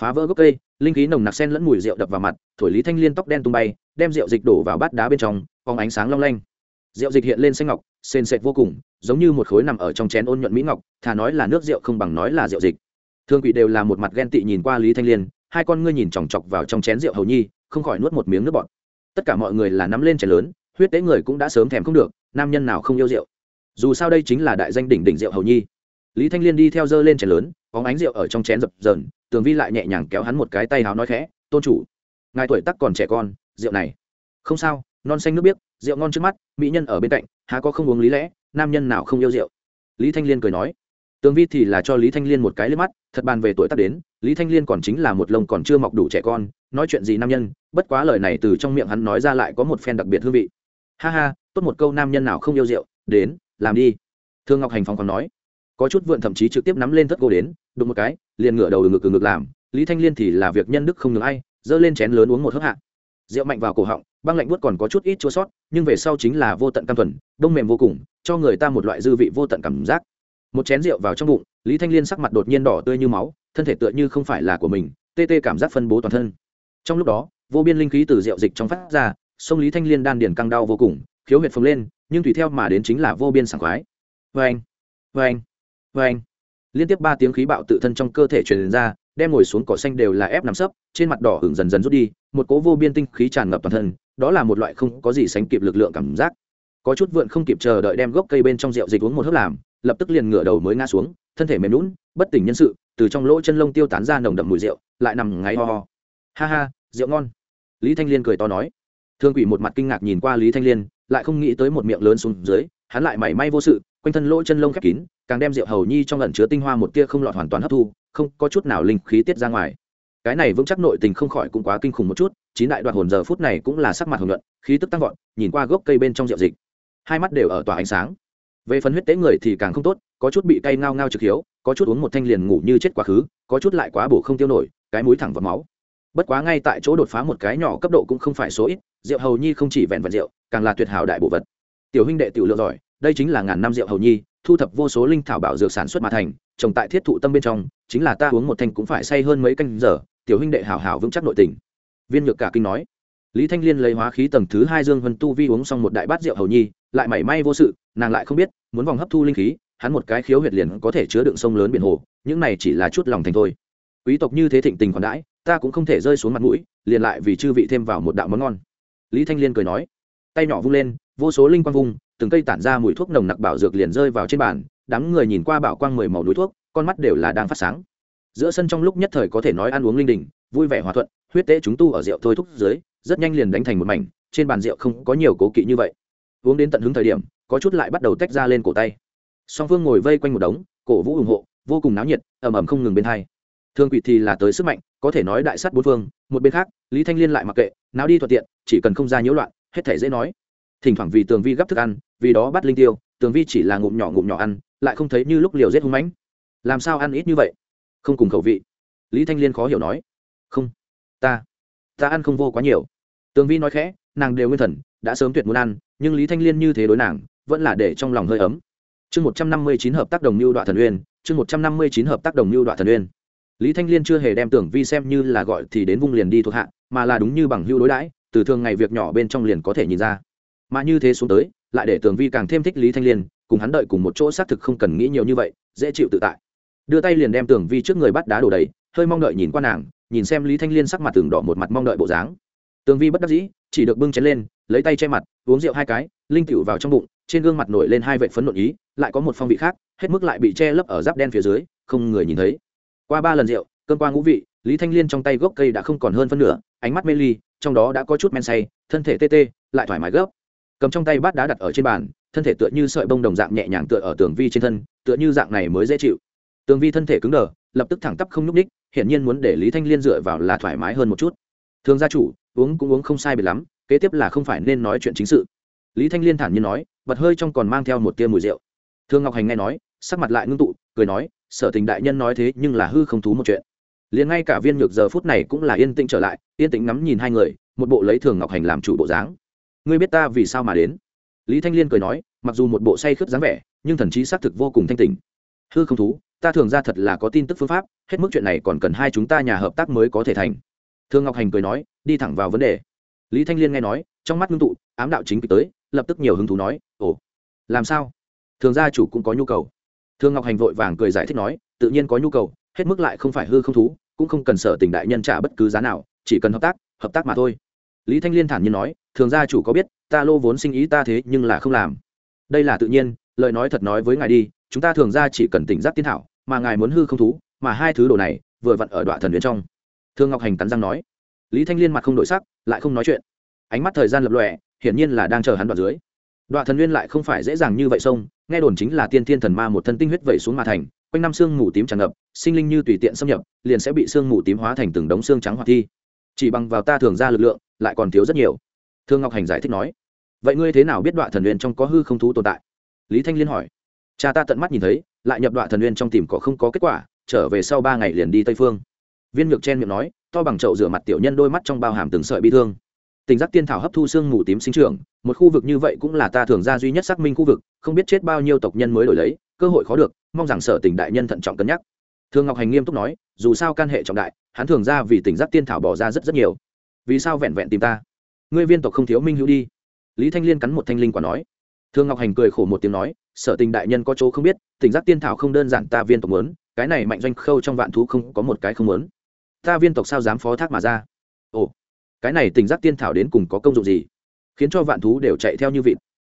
Phá vỡ gốc cây, linh khí nồng nặc sen lẫn mùi rượu đập vào mặt, thổi lý thanh liên tóc đen tung bay, đem rượu dịch đổ vào bát đá bên trong, phóng ánh sáng long lanh rượu dịch hiện lên xanh ngọc, sền sệt vô cùng, giống như một khối nằm ở trong chén ôn nhuận mỹ ngọc, thà nói là nước rượu không bằng nói là rượu dịch. Thương quỷ đều là một mặt ghen tị nhìn qua lý thanh liên, hai con ngươi nhìn chòng chọc vào trong chén rượu hầu nhi, không khỏi nuốt một miếng nước bọt. Tất cả mọi người là nắm lên chén lớn, huyết tế người cũng đã sớm thèm không được, nam nhân nào không yêu rượu. Dù sao đây chính là đại danh đỉnh đỉnh rượu hầu nhi. Lý thanh liên đi theo dơ lên chén lớn có ánh rượu ở trong chén dập dờn, tường vi lại nhẹ nhàng kéo hắn một cái tay háo nói khẽ, tôn chủ, ngài tuổi tắc còn trẻ con, rượu này. Không sao, non xanh nước biếc rượu ngon trước mắt, mỹ nhân ở bên cạnh, há có không uống lý lẽ, nam nhân nào không yêu rượu? Lý thanh liên cười nói. Tường vi thì là cho lý thanh liên một cái liếc mắt, thật bàn về tuổi tác đến, lý thanh liên còn chính là một lông còn chưa mọc đủ trẻ con, nói chuyện gì nam nhân, bất quá lời này từ trong miệng hắn nói ra lại có một phen đặc biệt hương vị. Ha ha, tốt một câu nam nhân nào không yêu rượu, đến, làm đi. Thương ngọc hành phong còn nói. Có chút vượn thậm chí trực tiếp nắm lên thất cô đến, đụng một cái, liền ngửa đầu ngực ngực làm. Lý thanh liên thì là việc nhân đức không ngừng ai, giơ lên chén lớn uống một hớp hạ rượu mạnh vào cổ họng, băng lạnh buốt còn có chút ít chua sót, nhưng về sau chính là vô tận cam thuần, đông mềm vô cùng, cho người ta một loại dư vị vô tận cảm giác. Một chén rượu vào trong bụng, lý thanh liên sắc mặt đột nhiên đỏ tươi như máu, thân thể tựa như không phải là của mình, tê tê cảm giác phân bố toàn thân. Trong lúc đó, vô biên linh khí từ rượu dịch trong phát ra, sông lý thanh liên đan điền căng đau vô cùng, khiếu huyệt phồng lên, nhưng tùy theo mà đến chính là vô biên sảng khoái. Vê anh vê anh vê anh liên tiếp ba tiếng khí bạo tự thân trong cơ thể truyền ra đem ngồi xuống cỏ xanh đều là ép nằm sấp, trên mặt đỏ hưởng dần dần rút đi, một cố vô biên tinh khí tràn ngập toàn thân, đó là một loại không có gì sánh kịp lực lượng cảm giác. Có chút vượn không kịp chờ đợi đem gốc cây bên trong rượu dịch uống một hớp làm, lập tức liền ngửa đầu mới ngã xuống, thân thể mềm lún bất tỉnh nhân sự, từ trong lỗ chân lông tiêu tán ra nồng đậm mùi rượu, lại nằm ngáy ho ho. Ha ha, rượu ngon. Lý thanh liên cười to nói. Thương quỷ một mặt kinh ngạc nhìn qua lý thanh liên, lại không nghĩ tới một miệng lớn xuống dưới, hắn lại mảy may vô sự, quanh thân lỗ chân lông khép kín, càng đem rượu hầu nhi trong lần chứa tinh hoa một tia không lọt hoàn toàn hấp thu không có chút nào linh khí tiết ra ngoài. Cái này vững chắc nội tình không khỏi cũng quá kinh khủng một chút, chín đại đoạt hồn giờ phút này cũng là sắc mặt hồng nhuận, khí tức tăng vọt, nhìn qua gốc cây bên trong rượu dịch. Hai mắt đều ở tỏa ánh sáng. Về phần huyết tế người thì càng không tốt, có chút bị cay ngao ngao trực hiếu, có chút uống một thanh liền ngủ như chết quá khứ, có chút lại quá bổ không tiêu nổi, cái mũi thẳng vào máu. Bất quá ngay tại chỗ đột phá một cái nhỏ cấp độ cũng không phải số ít, rượu hầu nhi không chỉ vẹn vẹn rượu, càng là tuyệt hảo đại bộ vật. Tiểu huynh đệ tiểu lượng giỏi, đây chính là ngàn năm rượu hầu nhi, thu thập vô số linh thảo bảo dược sản xuất mà thành, trồng tại thiết thụ tâm bên trong chính là ta uống một thanh cũng phải say hơn mấy canh giờ, tiểu huynh đệ hảo hảo vững chắc nội tình. Viên nhược cả kinh nói. Lý thanh liên lấy hóa khí tầng thứ hai dương vân tu vi uống xong một đại bát rượu hầu nhi, lại mảy may vô sự, nàng lại không biết, muốn vòng hấp thu linh khí, hắn một cái khiếu huyệt liền có thể chứa đựng sông lớn biển hồ, những này chỉ là chút lòng thành thôi. Quý tộc như thế thịnh tình còn đãi, ta cũng không thể rơi xuống mặt mũi, liền lại vì chư vị thêm vào một đạo món ngon. Lý thanh liên cười nói. Tay nhỏ vung lên, vô số linh quang vung, từng cây tản ra mùi thuốc nồng nặc bảo dược liền rơi vào trên bàn, đám người nhìn qua bảo quang mười màu núi thuốc con mắt đều là đang phát sáng. Giữa sân trong lúc nhất thời có thể nói ăn uống linh đình, vui vẻ hòa thuận, huyết tế chúng tu ở rượu thôi thúc dưới, rất nhanh liền đánh thành một mảnh, trên bàn rượu không có nhiều cố kỵ như vậy. Uống đến tận hứng thời điểm, có chút lại bắt đầu tách ra lên cổ tay. Song phương ngồi vây quanh một đống, cổ vũ ủng hộ, vô cùng náo nhiệt, ầm ầm không ngừng bên hai. Thương quỷ thì là tới sức mạnh, có thể nói đại sắt bốn phương, một bên khác, lý thanh liên lại mặc kệ, náo đi thuận tiện, chỉ cần không ra nhiễu loạn, hết thể dễ nói. Thỉnh thoảng vì tường vi gấp thức ăn, vì đó bắt linh tiêu, tường vi chỉ là ngụm nhỏ ngụm nhỏ ăn, lại không thấy như lúc liều rét hung mãnh làm sao ăn ít như vậy? Không cùng khẩu vị. Lý thanh liên khó hiểu nói. Không. Ta. Ta ăn không vô quá nhiều. Tường vi nói khẽ, nàng đều nguyên thần, đã sớm tuyệt muốn ăn, nhưng lý thanh liên như thế đối nàng, vẫn là để trong lòng hơi ấm. Chương một trăm năm mươi chín hợp tác đồng mưu đoạn thần uyên, chương một trăm năm mươi chín hợp tác đồng mưu đoạn thần uyên. Lý thanh liên chưa hề đem tưởng vi xem như là gọi thì đến vung liền đi thuộc hạ, mà là đúng như bằng hưu đối đãi, từ thường ngày việc nhỏ bên trong liền có thể nhìn ra. Mà như thế xuống tới, lại để tường vi càng thêm thích lý thanh liên, cùng hắn đợi cùng một chỗ xác thực không cần nghĩ nhiều như vậy, dễ chịu tự tại đưa tay liền đem tường vi trước người bắt đá đổ đầy, hơi mong đợi nhìn qua nàng, nhìn xem lý thanh liên sắc mặt tường đỏ một mặt mong đợi bộ dáng. Tường vi bất đắc dĩ, chỉ được bưng chén lên, lấy tay che mặt, uống rượu hai cái, linh cựu vào trong bụng, trên gương mặt nổi lên hai vệ phấn nộn ý, lại có một phong vị khác, hết mức lại bị che lấp ở giáp đen phía dưới, không người nhìn thấy. Qua ba lần rượu cơn qua ngũ vị, lý thanh liên trong tay gốc cây đã không còn hơn phân nửa, ánh mắt mê ly, trong đó đã có chút men say, thân thể tê tê, lại thoải mái gấp. Cầm trong tay bát đá đặt ở trên bàn, thân thể tựa như sợi bông đồng dạng nhẹ nhàng tựa ở tường vi trên thân, tựa như dạng này mới dễ chịu tường vi thân thể cứng đờ, lập tức thẳng tắp không nhúc ních hiển nhiên muốn để lý thanh liên dựa vào là thoải mái hơn một chút. Thường gia chủ, uống cũng uống không sai biệt lắm, kế tiếp là không phải nên nói chuyện chính sự. Lý thanh liên thản nhiên nói bật hơi trong còn mang theo một tia mùi rượu. Thương ngọc hành nghe nói, sắc mặt lại ngưng tụ, cười nói, sở tình đại nhân nói thế nhưng là hư không thú một chuyện. Liền ngay cả viên nhược giờ phút này cũng là yên tĩnh trở lại, yên tĩnh ngắm nhìn hai người, một bộ lấy thường ngọc hành làm chủ bộ dáng. Ngươi biết ta vì sao mà đến? Lý thanh liên cười nói, mặc dù một bộ say khướt dáng vẻ, nhưng thần trí xác thực vô cùng thanh tình hư không thú ta thường ra thật là có tin tức phương pháp, hết mức chuyện này còn cần hai chúng ta nhà hợp tác mới có thể thành. Thương ngọc hành cười nói, đi thẳng vào vấn đề. Lý thanh liên nghe nói, trong mắt ngưng tụ, ám đạo chính kịch tới, lập tức nhiều hứng thú nói, ồ, làm sao? Thường gia chủ cũng có nhu cầu. Thương ngọc hành vội vàng cười giải thích nói, tự nhiên có nhu cầu, hết mức lại không phải hư không thú, cũng không cần sở tình đại nhân trả bất cứ giá nào, chỉ cần hợp tác hợp tác mà thôi. Lý thanh liên thản nhiên nói, thường gia chủ có biết, ta lô vốn sinh ý ta thế nhưng là không làm. Đây là tự nhiên, lời nói thật nói với ngài đi chúng ta thường ra chỉ cần tỉnh giác tiên thảo, mà ngài muốn hư không thú, mà hai thứ đồ này vừa vặn ở đoạn thần bên trong. Thương ngọc hành cắn răng nói. Lý thanh liên mặt không đổi sắc, lại không nói chuyện. Ánh mắt thời gian lập lòe, hiển nhiên là đang chờ hắn đoạn dưới. Đoạn thần nguyên lại không phải dễ dàng như vậy sông nghe đồn chính là tiên thiên thần ma một thân tinh huyết vẩy xuống mà thành, quanh năm xương mù tím tràn ngập, sinh linh như tùy tiện xâm nhập, liền sẽ bị xương mù tím hóa thành từng đống xương trắng hoặc thi. Chỉ bằng vào ta thường ra lực lượng, lại còn thiếu rất nhiều. Thương ngọc hành giải thích nói. Vậy ngươi thế nào biết đoạn thần nguyên trong có hư không thú tồn tại? Lý thanh liên hỏi cha ta tận mắt nhìn thấy, lại nhập đoạn thần nguyên trong tìm có không có kết quả, trở về sau ba ngày liền đi tây phương. Viên ngược chen miệng nói, to bằng chậu rửa mặt tiểu nhân đôi mắt trong bao hàm từng sợi bi thương. Tình giác tiên thảo hấp thu xương mù tím sinh trưởng, một khu vực như vậy cũng là ta thường ra duy nhất xác minh khu vực, không biết chết bao nhiêu tộc nhân mới đổi lấy, cơ hội khó được, mong rằng sở tỉnh đại nhân thận trọng cân nhắc. Thương ngọc hành nghiêm túc nói, dù sao can hệ trọng đại, hắn thường ra vì tình giác tiên thảo bỏ ra rất rất nhiều. Vì sao vẹn vẹn tìm ta? Ngươi viên tộc không thiếu minh hữu đi. Lý thanh liên cắn một thanh linh quả nói thương ngọc hành cười khổ một tiếng nói, sở tình đại nhân có chỗ không biết, tỉnh giác tiên thảo không đơn giản ta viên tộc muốn, cái này mạnh doanh khâu trong vạn thú không có một cái không muốn. Ta viên tộc sao dám phó thác mà ra? Ồ, cái này tình giác tiên thảo đến cùng có công dụng gì? Khiến cho vạn thú đều chạy theo như vịt.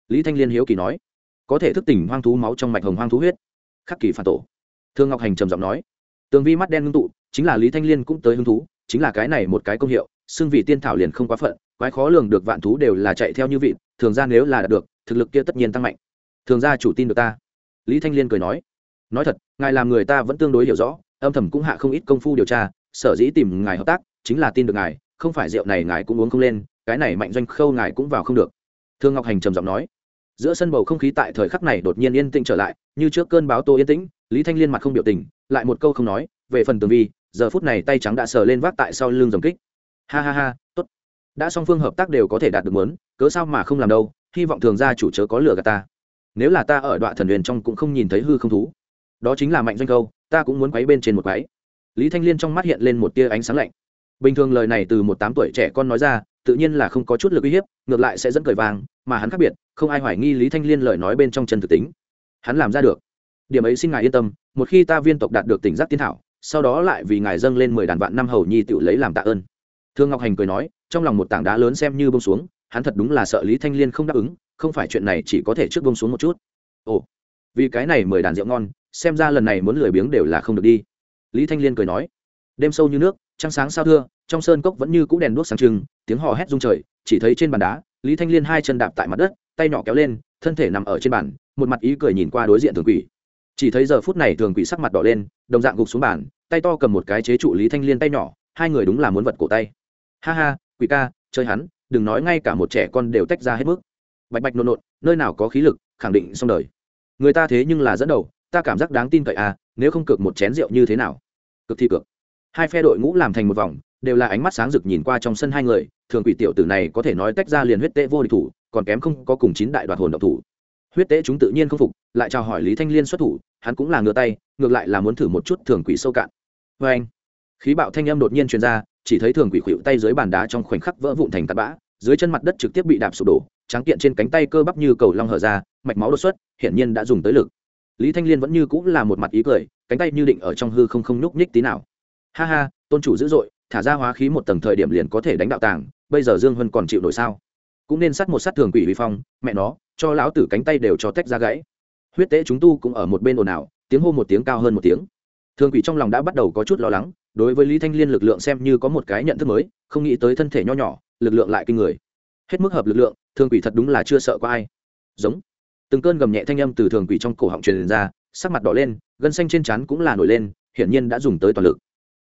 Lý thanh liên hiếu kỳ nói, có thể thức tỉnh hoang thú máu trong mạch hồng hoang thú huyết. Khắc kỳ phản tổ. Thương ngọc hành trầm giọng nói, tường vi mắt đen ngưng tụ, chính là lý thanh liên cũng tới hứng thú, chính là cái này một cái công hiệu xưng vị tiên thảo liền không quá phận, quái khó lường được vạn thú đều là chạy theo như vịt, thường ra nếu là đạt được thực lực kia tất nhiên tăng mạnh. Thường ra chủ tin được ta. Lý thanh liên cười nói nói thật, ngài làm người ta vẫn tương đối hiểu rõ, âm thầm cũng hạ không ít công phu điều tra, sở dĩ tìm ngài hợp tác chính là tin được ngài, không phải rượu này ngài cũng uống không lên, cái này mạnh doanh khâu ngài cũng vào không được. Thương ngọc hành trầm giọng nói, giữa sân bầu không khí tại thời khắc này đột nhiên yên tĩnh trở lại, như trước cơn báo tô yên tĩnh, lý thanh liên mặt không biểu tình, lại một câu không nói, về phần tường vi, giờ phút này tay trắng đã sờ lên vác tại sau lưng dòng kích. Ha ha ha, tốt. Đã song phương hợp tác đều có thể đạt được muốn, cớ sao mà không làm đâu hy vọng thường gia chủ chớ có lừa gạt ta. Nếu là ta ở đoạn thần huyền trong cũng không nhìn thấy hư không thú. Đó chính là mạnh doanh câu, ta cũng muốn quấy bên trên một quấy. Lý thanh liên trong mắt hiện lên một tia ánh sáng lạnh. Bình thường lời này từ một tám tuổi trẻ con nói ra, tự nhiên là không có chút lực uy hiếp, ngược lại sẽ dẫn cười vàng mà hắn khác biệt, không ai hoài nghi lý thanh liên lời nói bên trong chân thực tính. Hắn làm ra được. Điểm ấy xin ngài yên tâm, một khi ta viên tộc đạt được tỉnh giác tiến thảo, sau đó lại vì ngài dâng lên mười đàn vạn năm hầu nhi tự lấy làm tạ ơn. Thương ngọc hành cười nói, trong lòng một tảng đá lớn xem như bông xuống hắn thật đúng là sợ lý thanh liên không đáp ứng, không phải chuyện này chỉ có thể trước bông xuống một chút. Ồ, vì cái này mười đàn rượu ngon, xem ra lần này muốn lười biếng đều là không được đi. Lý thanh liên cười nói, đêm sâu như nước, trăng sáng sao thưa, trong sơn cốc vẫn như cũ đèn đuốc sáng trưng, tiếng hò hét rung trời, chỉ thấy trên bàn đá, lý thanh liên hai chân đạp tại mặt đất, tay nhỏ kéo lên, thân thể nằm ở trên bàn, một mặt ý cười nhìn qua đối diện thường quỷ. Chỉ thấy giờ phút này thường quỷ sắc mặt đỏ lên, đồng dạng gục xuống bàn, tay to cầm một cái chế trụ lý thanh liên tay nhỏ, hai người đúng là muốn vật cổ tay. Ha ha, quỷ ca, chơi hắn đừng nói ngay cả một trẻ con đều tách ra hết mức. Bạch bạch nộn nộn, nơi nào có khí lực, khẳng định xong đời. Người ta thế nhưng là dẫn đầu, ta cảm giác đáng tin cậy à nếu không cược một chén rượu như thế nào? Cực thì cược hai phe đội ngũ làm thành một vòng, đều là ánh mắt sáng rực nhìn qua trong sân hai người, thường quỷ tiểu tử này có thể nói tách ra liền huyết tế vô địch thủ, còn kém không có cùng chín đại đoạt hồn độc thủ. Huyết tế chúng tự nhiên không phục, lại chào hỏi lý thanh liên xuất thủ, hắn cũng là ngửa tay, ngược lại là muốn thử một chút thường quỷ sâu cạn. Vê anh khí bạo thanh âm đột nhiên truyền ra chỉ thấy thường quỷ khuỵu tay dưới bàn đá trong khoảnh khắc vỡ vụn thành tạt bã, dưới chân mặt đất trực tiếp bị đạp sụp đổ trắng kiện trên cánh tay cơ bắp như cầu long hở ra, mạch máu đột xuất, hiển nhiên đã dùng tới lực. Lý thanh liên vẫn như cũng là một mặt ý cười, cánh tay như định ở trong hư không không nhúc nhích tí nào. Ha ha, tôn chủ dữ dội, thả ra hóa khí một tầng thời điểm liền có thể đánh đạo tàng, bây giờ dương hân còn chịu nổi sao? Cũng nên sát một sát thường quỷ vi phong, mẹ nó, cho lão tử cánh tay đều cho tách ra gãy. Huyết tế chúng tu cũng ở một bên ồn ào, tiếng hô một tiếng cao hơn một tiếng thường quỷ trong lòng đã bắt đầu có chút lo lắng, đối với lý thanh liên lực lượng xem như có một cái nhận thức mới, không nghĩ tới thân thể nho nhỏ, lực lượng lại kinh người. Hết mức hợp lực lượng thường quỷ thật đúng là chưa sợ có ai. Giống. Từng cơn gầm nhẹ thanh âm từ thường quỷ trong cổ họng truyền ra, sắc mặt đỏ lên, gân xanh trên trán cũng là nổi lên, hiển nhiên đã dùng tới toàn lực.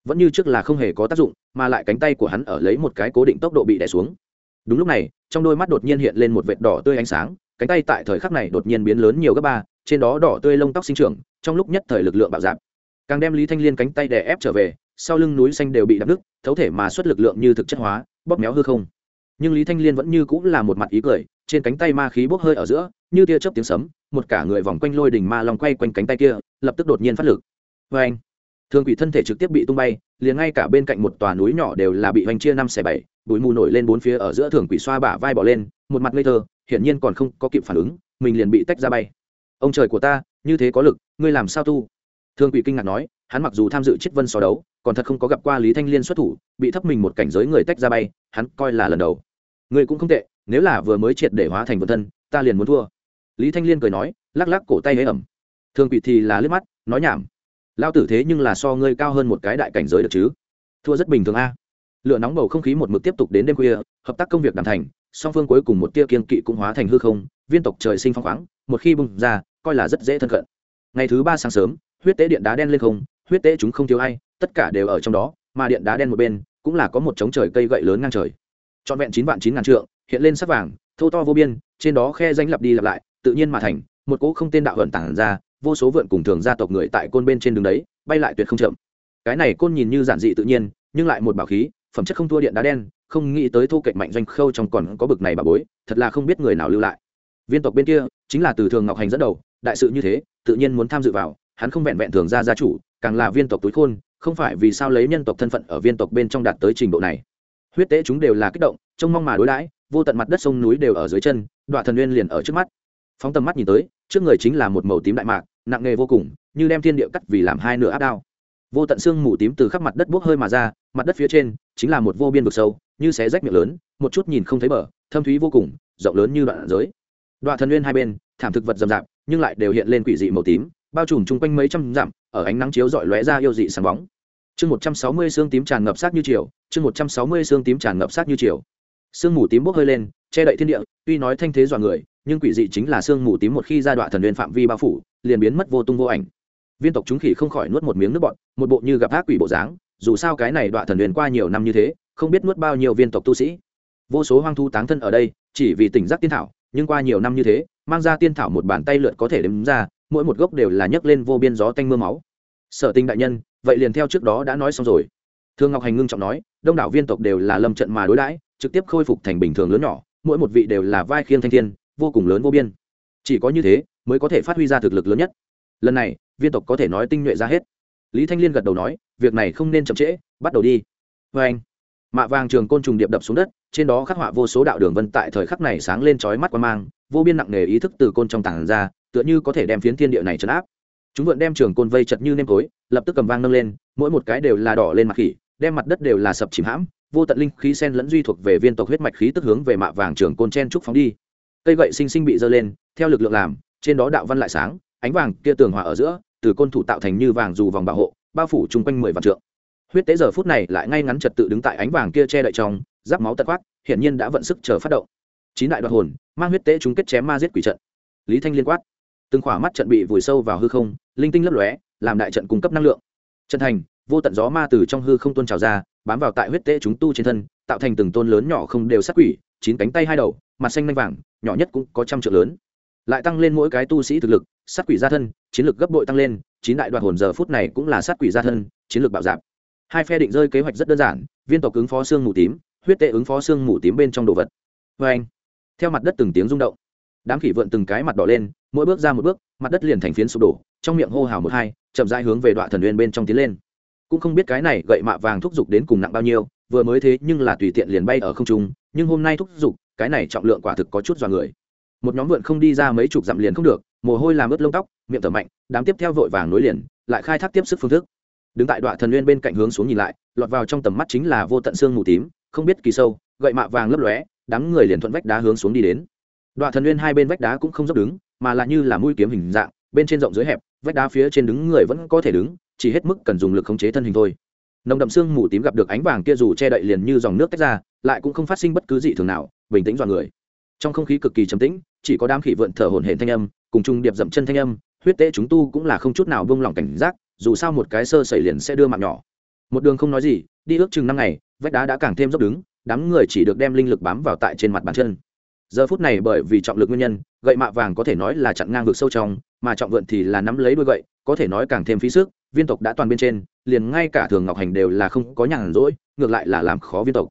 Vẫn như trước là không hề có tác dụng, mà lại cánh tay của hắn ở lấy một cái cố định tốc độ bị đè xuống. Đúng lúc này, trong đôi mắt đột nhiên hiện lên một vệt đỏ tươi ánh sáng, cánh tay tại thời khắc này đột nhiên biến lớn nhiều gấp ba, trên đó đỏ tươi lông tóc sinh trưởng, trong lúc nhất thời lực lượng bạo dạp càng đem lý thanh liên cánh tay đè ép trở về, sau lưng núi xanh đều bị đập nứt, thấu thể mà xuất lực lượng như thực chất hóa, bóp méo hư không. Nhưng lý thanh liên vẫn như cũng là một mặt ý cười, trên cánh tay ma khí bốc hơi ở giữa, như tia chớp tiếng sấm, một cả người vòng quanh lôi đỉnh ma lòng quay quanh cánh tay kia, lập tức đột nhiên phát lực. Vê anh thường quỷ thân thể trực tiếp bị tung bay, liền ngay cả bên cạnh một tòa núi nhỏ đều là bị hoành chia năm xẻ bảy, bụi mù nổi lên bốn phía ở giữa thường quỷ xoa bả vai bỏ lên, một mặt ngây thơ, hiển nhiên còn không có kịp phản ứng, mình liền bị tách ra bay. Ông trời của ta, như thế có lực, ngươi làm sao tu? Thường quỷ kinh ngạc nói, hắn mặc dù tham dự chiết vân so đấu, còn thật không có gặp qua lý thanh liên xuất thủ, bị thấp mình một cảnh giới người tách ra bay, hắn coi là lần đầu. Người cũng không tệ, nếu là vừa mới triệt để hóa thành vân thân, ta liền muốn thua. Lý thanh liên cười nói, lắc lắc cổ tay hế ẩm. Thường quỷ thì là liếc mắt, nói nhảm. Lao tử thế nhưng là so ngươi cao hơn một cái đại cảnh giới được chứ? Thua rất bình thường a. Lửa nóng bầu không khí một mực tiếp tục đến đêm khuya, hợp tác công việc đàm thành, song phương cuối cùng một tia kiên kỵ cũng hóa thành hư không, viên tộc trời sinh phong khoáng, một khi bung ra, coi là rất dễ thân cận. Ngày thứ ba sáng sớm huyết tế điện đá đen lên không, huyết tế chúng không thiếu ai, tất cả đều ở trong đó, mà điện đá đen một bên cũng là có một trống trời cây gậy lớn ngang trời. Trọn vẹn chín vạn chín ngàn trượng, hiện lên sắc vàng, thô to vô biên, trên đó khe danh lặp đi lặp lại, tự nhiên mà thành, một cỗ không tên đạo vận tản ra, vô số vượn cùng thường gia tộc người tại côn bên trên đường đấy, bay lại tuyệt không chậm. Cái này côn nhìn như giản dị tự nhiên, nhưng lại một bảo khí, phẩm chất không thua điện đá đen, không nghĩ tới thu cạnh mạnh doanh khâu trong còn có bực này bà bối, thật là không biết người nào lưu lại. Viên tộc bên kia chính là từ thường ngọc hành dẫn đầu, đại sự như thế, tự nhiên muốn tham dự vào hắn không vẹn vẹn thường gia gia chủ, càng là viên tộc túi khôn, không phải vì sao lấy nhân tộc thân phận ở viên tộc bên trong đạt tới trình độ này. Huyết tế chúng đều là kích động, trông mong mà đối đãi, vô tận mặt đất sông núi đều ở dưới chân đoạn thần nguyên liền ở trước mắt. Phóng tầm mắt nhìn tới, trước người chính là một màu tím đại mạc, nặng nghề vô cùng, như đem thiên địa cắt vì làm hai nửa áp đao. Vô tận xương mù tím từ khắp mặt đất bốc hơi mà ra, mặt đất phía trên chính là một vô biên vực sâu, như xé rách miệng lớn, một chút nhìn không thấy bờ, thâm thúy vô cùng, rộng lớn như đoạn giới. Đoạn thần nguyên hai bên, thảm thực vật rậm rạp, nhưng lại đều hiện lên quỷ dị màu tím bao trùm chung quanh mấy trăm dặm, ở ánh nắng chiếu rọi lóe ra yêu dị sáng bóng. Chương một trăm sáu mươi xương tím tràn ngập sát như chiều, chương một trăm sáu mươi xương tím tràn ngập sát như chiều. Sương mù tím bốc hơi lên, che đậy thiên địa, tuy nói thanh thế dọa người, nhưng quỷ dị chính là sương mù tím một khi ra đoạn thần nguyên phạm vi bao phủ, liền biến mất vô tung vô ảnh. Viên tộc chúng khỉ không khỏi nuốt một miếng nước bọt, một bộ như gặp ác quỷ bộ dáng, dù sao cái này đoạn thần nguyên qua nhiều năm như thế, không biết nuốt bao nhiêu viên tộc tu sĩ. Vô số hoang thu táng thân ở đây, chỉ vì tỉnh giác tiên thảo, nhưng qua nhiều năm như thế, mang ra tiên thảo một bàn tay lượt có thể đếm ra mỗi một gốc đều là nhấc lên vô biên gió tanh mưa máu. Sở tinh đại nhân, vậy liền theo trước đó đã nói xong rồi. Thương ngọc hành ngưng trọng nói, đông đảo viên tộc đều là lâm trận mà đối đãi, trực tiếp khôi phục thành bình thường lớn nhỏ, mỗi một vị đều là vai khiêng thanh thiên, vô cùng lớn vô biên. Chỉ có như thế, mới có thể phát huy ra thực lực lớn nhất. Lần này, viên tộc có thể nói tinh nhuệ ra hết. Lý thanh liên gật đầu nói, việc này không nên chậm trễ, bắt đầu đi. Vê anh, mạ vàng trường côn trùng điệp đập xuống đất, trên đó khắc họa vô số đạo đường vân tại thời khắc này sáng lên trói mắt qua mang, vô biên nặng nề ý thức từ côn trong tảng ra tựa như có thể đem phiến thiên địa này chấn áp. Chúng vượn đem trường côn vây chật như nêm tối lập tức cầm vang nâng lên mỗi một cái đều là đỏ lên mặt khỉ đem mặt đất đều là sập chìm hãm vô tận linh khí sen lẫn duy thuộc về viên tộc huyết mạch khí tức hướng về mạ vàng trường côn chen trúc phóng đi. Cây gậy sinh sinh bị dơ lên theo lực lượng làm trên đó đạo văn lại sáng ánh vàng kia tường hòa ở giữa từ côn thủ tạo thành như vàng dù vòng bảo hộ bao phủ chung quanh mười vạn trượng. Huyết tế giờ phút này lại ngay ngắn trật tự đứng tại ánh vàng kia che đậy trong giáp máu tật quát, hiển nhiên đã vận sức chờ phát động. Chín đại đoạt hồn mang huyết tế chúng kết chém ma giết quỷ trận. Lý thanh liên quát từng khỏa mắt trận bị vùi sâu vào hư không, linh tinh lấp lóe, làm đại trận cung cấp năng lượng. Trận thành, vô tận gió ma từ trong hư không tuôn trào ra, bám vào tại huyết tế chúng tu trên thân, tạo thành từng tôn lớn nhỏ không đều sát quỷ, chín cánh tay hai đầu, mặt xanh lanh vàng, nhỏ nhất cũng có trăm triệu lớn. Lại tăng lên mỗi cái tu sĩ thực lực, sát quỷ gia thân, chiến lược gấp bội tăng lên, chín đại đoạt hồn giờ phút này cũng là sát quỷ gia thân, chiến lược bạo dạp. Hai phe định rơi kế hoạch rất đơn giản, viên tộc ứng phó xương mù tím, huyết tệ ứng phó xương mù tím bên trong đồ vật. Vê anh theo mặt đất từng tiếng rung động, đám khỉ vượn từng cái mặt đỏ lên mỗi bước ra một bước, mặt đất liền thành phiến sụp đổ, trong miệng hô hào một hai, chậm rãi hướng về đoạn thần uyên bên trong tiến lên. Cũng không biết cái này gậy mạ vàng thúc giục đến cùng nặng bao nhiêu, vừa mới thế nhưng là tùy tiện liền bay ở không trung, nhưng hôm nay thúc giục, cái này trọng lượng quả thực có chút dọa người. Một nhóm vượn không đi ra mấy chục dặm liền không được, mồ hôi làm ướt lông tóc, miệng thở mạnh, đám tiếp theo vội vàng nối liền, lại khai thác tiếp sức phương thức. Đứng tại đoạn thần nguyên bên cạnh hướng xuống nhìn lại, lọt vào trong tầm mắt chính là vô tận xương mù tím, không biết kỳ sâu, gậy mạ vàng lấp lóe, đám người liền thuận vách đá hướng xuống đi đến. Đoạn thần nguyên hai bên vách đá cũng không dốc đứng mà là như là mũi kiếm hình dạng, bên trên rộng dưới hẹp, vách đá phía trên đứng người vẫn có thể đứng, chỉ hết mức cần dùng lực khống chế thân hình thôi. Nồng đậm xương mù tím gặp được ánh vàng kia dù che đậy liền như dòng nước tách ra, lại cũng không phát sinh bất cứ gì thường nào, bình tĩnh dọa người. Trong không khí cực kỳ trầm tĩnh, chỉ có đám khỉ vượn thở hổn hển thanh âm, cùng chung điệp dậm chân thanh âm, huyết tế chúng tu cũng là không chút nào buông lỏng cảnh giác, dù sao một cái sơ xảy liền sẽ đưa mạng nhỏ. Một đường không nói gì, đi ước chừng năm ngày, vách đá đã càng thêm dốc đứng, đám người chỉ được đem linh lực bám vào tại trên mặt bàn chân giờ phút này bởi vì trọng lực nguyên nhân, gậy mạ vàng có thể nói là chặn ngang vực sâu trong, mà trọng vượn thì là nắm lấy đuôi gậy, có thể nói càng thêm phí sức, viên tộc đã toàn bên trên, liền ngay cả thường ngọc hành đều là không có nhàn rỗi, ngược lại là làm khó viên tộc.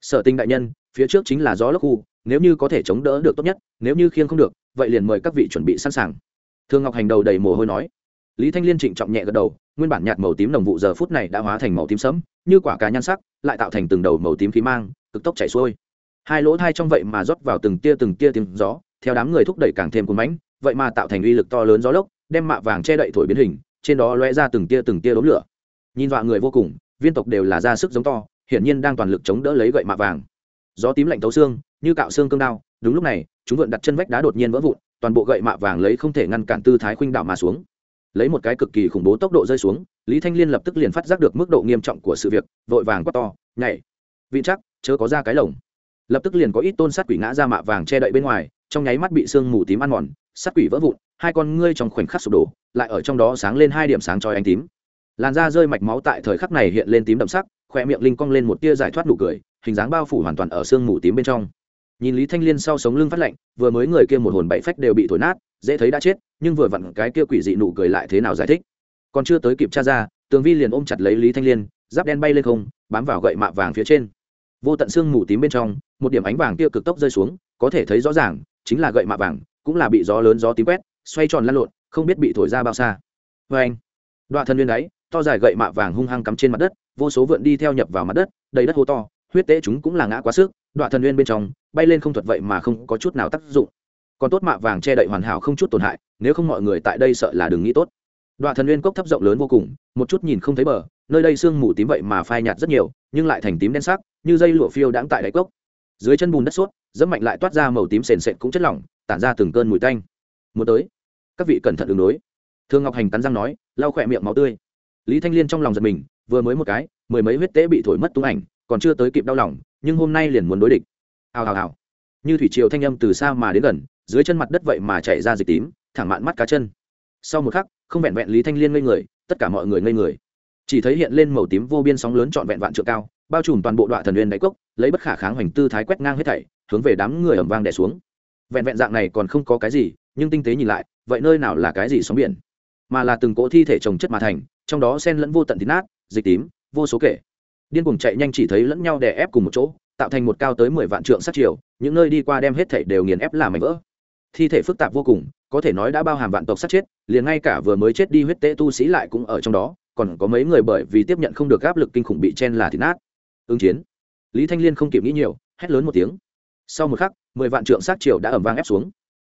Sở tinh đại nhân, phía trước chính là gió lốc khu, nếu như có thể chống đỡ được tốt nhất, nếu như khiêng không được, vậy liền mời các vị chuẩn bị sẵn sàng. Thường ngọc hành đầu đầy mồ hôi nói. Lý thanh liên trịnh trọng nhẹ gật đầu, nguyên bản nhạt màu tím đồng vụ giờ phút này đã hóa thành màu tím sẫm, như quả cá nhan sắc, lại tạo thành từng đầu màu tím khí mang, cực tốc chảy xuôi hai lỗ thai trong vậy mà rót vào từng tia từng tia tiếng gió, theo đám người thúc đẩy càng thêm cuốn mánh vậy mà tạo thành uy lực to lớn gió lốc, đem mạ vàng che đậy thổi biến hình, trên đó lóe ra từng tia từng tia đốm lửa. Nhìn dọa người vô cùng, viên tộc đều là ra sức giống to, hiển nhiên đang toàn lực chống đỡ lấy gậy mạ vàng. Gió tím lạnh tấu xương, như cạo xương cương đao, đúng lúc này, chúng vượn đặt chân vách đá đột nhiên vỡ vụn, toàn bộ gậy mạ vàng lấy không thể ngăn cản tư thái khuynh đảo mà xuống. Lấy một cái cực kỳ khủng bố tốc độ rơi xuống, lý thanh liên lập tức liền phát giác được mức độ nghiêm trọng của sự việc, vội vàng quát to, nhảy! Vị chắc chớ có ra cái lồng lập tức liền có ít tôn sát quỷ ngã ra mạ vàng che đậy bên ngoài, trong nháy mắt bị sương mù tím ăn mòn, sát quỷ vỡ vụn, hai con ngươi trong khoảnh khắc sụp đổ, lại ở trong đó sáng lên hai điểm sáng trói ánh tím. Làn da rơi mạch máu tại thời khắc này hiện lên tím đậm sắc khoe miệng linh cong lên một tia giải thoát nụ cười, hình dáng bao phủ hoàn toàn ở sương mù tím bên trong. Nhìn lý thanh liên sau sống lưng phát lạnh, vừa mới người kia một hồn bảy phách đều bị thổi nát, dễ thấy đã chết, nhưng vừa vặn cái kia quỷ dị nụ cười lại thế nào giải thích? Còn chưa tới kịp tra ra, tường vi liền ôm chặt lấy lý thanh liên, giáp đen bay lên không, bám vào gậy mạ vàng phía trên. Vô tận xương mù tím bên trong một điểm ánh vàng kia cực tốc rơi xuống, có thể thấy rõ ràng, chính là gậy mạ vàng, cũng là bị gió lớn gió tím quét, xoay tròn lăn lộn, không biết bị thổi ra bao xa. Vê anh, đoạn thân nguyên đáy, to dài gậy mạ vàng hung hăng cắm trên mặt đất, vô số vượn đi theo nhập vào mặt đất, đầy đất hố to, huyết tế chúng cũng là ngã quá sức, đoạn thần nguyên bên trong, bay lên không thuật vậy mà không có chút nào tác dụng. Còn tốt mạ vàng che đậy hoàn hảo không chút tổn hại, nếu không mọi người tại đây sợ là đừng nghĩ tốt. Đoạn thần nguyên cốc thấp rộng lớn vô cùng, một chút nhìn không thấy bờ, nơi đây sương mù tím vậy mà phai nhạt rất nhiều, nhưng lại thành tím đen sắc, như dây lụa phiêu đãng tại đáy cốc dưới chân bùn đất suốt, dẫm mạnh lại toát ra màu tím sền sệt cũng chất lỏng, tản ra từng cơn mùi tanh. Muốn tới, các vị cẩn thận đường đối. Thương ngọc hành cắn răng nói, lau khỏe miệng máu tươi. Lý thanh liên trong lòng giật mình, vừa mới một cái, mười mấy huyết tế bị thổi mất tung ảnh, còn chưa tới kịp đau lòng, nhưng hôm nay liền muốn đối địch. Hào hào hào. Như thủy triều thanh âm từ xa mà đến gần, dưới chân mặt đất vậy mà chạy ra dịch tím, thẳng mạn mắt cá chân. Sau một khắc, không vẹn vẹn lý thanh liên ngây người, tất cả mọi người ngây người. Chỉ thấy hiện lên màu tím vô biên sóng lớn trọn vẹn vạn trượng cao, bao trùm toàn bộ đoạn thần nguyên đáy cốc lấy bất khả kháng hoành tư thái quét ngang hết thảy, hướng về đám người ẩm vang đẻ xuống. Vẹn vẹn dạng này còn không có cái gì, nhưng tinh tế nhìn lại, vậy nơi nào là cái gì sóng biển? Mà là từng cỗ thi thể trồng chất mà thành, trong đó sen lẫn vô tận tín nát, dịch tím, vô số kể. Điên cuồng chạy nhanh chỉ thấy lẫn nhau đè ép cùng một chỗ, tạo thành một cao tới mười vạn trượng sát chiều, những nơi đi qua đem hết thảy đều nghiền ép làm mảnh vỡ. Thi thể phức tạp vô cùng, có thể nói đã bao hàm vạn tộc sát chết, liền ngay cả vừa mới chết đi huyết tế tu sĩ lại cũng ở trong đó, còn có mấy người bởi vì tiếp nhận không được áp lực kinh khủng bị chen là thịt nát. Ứng chiến lý thanh liên không kịp nghĩ nhiều, hét lớn một tiếng. Sau một khắc, mười vạn trượng sát triều đã ẩm vang ép xuống.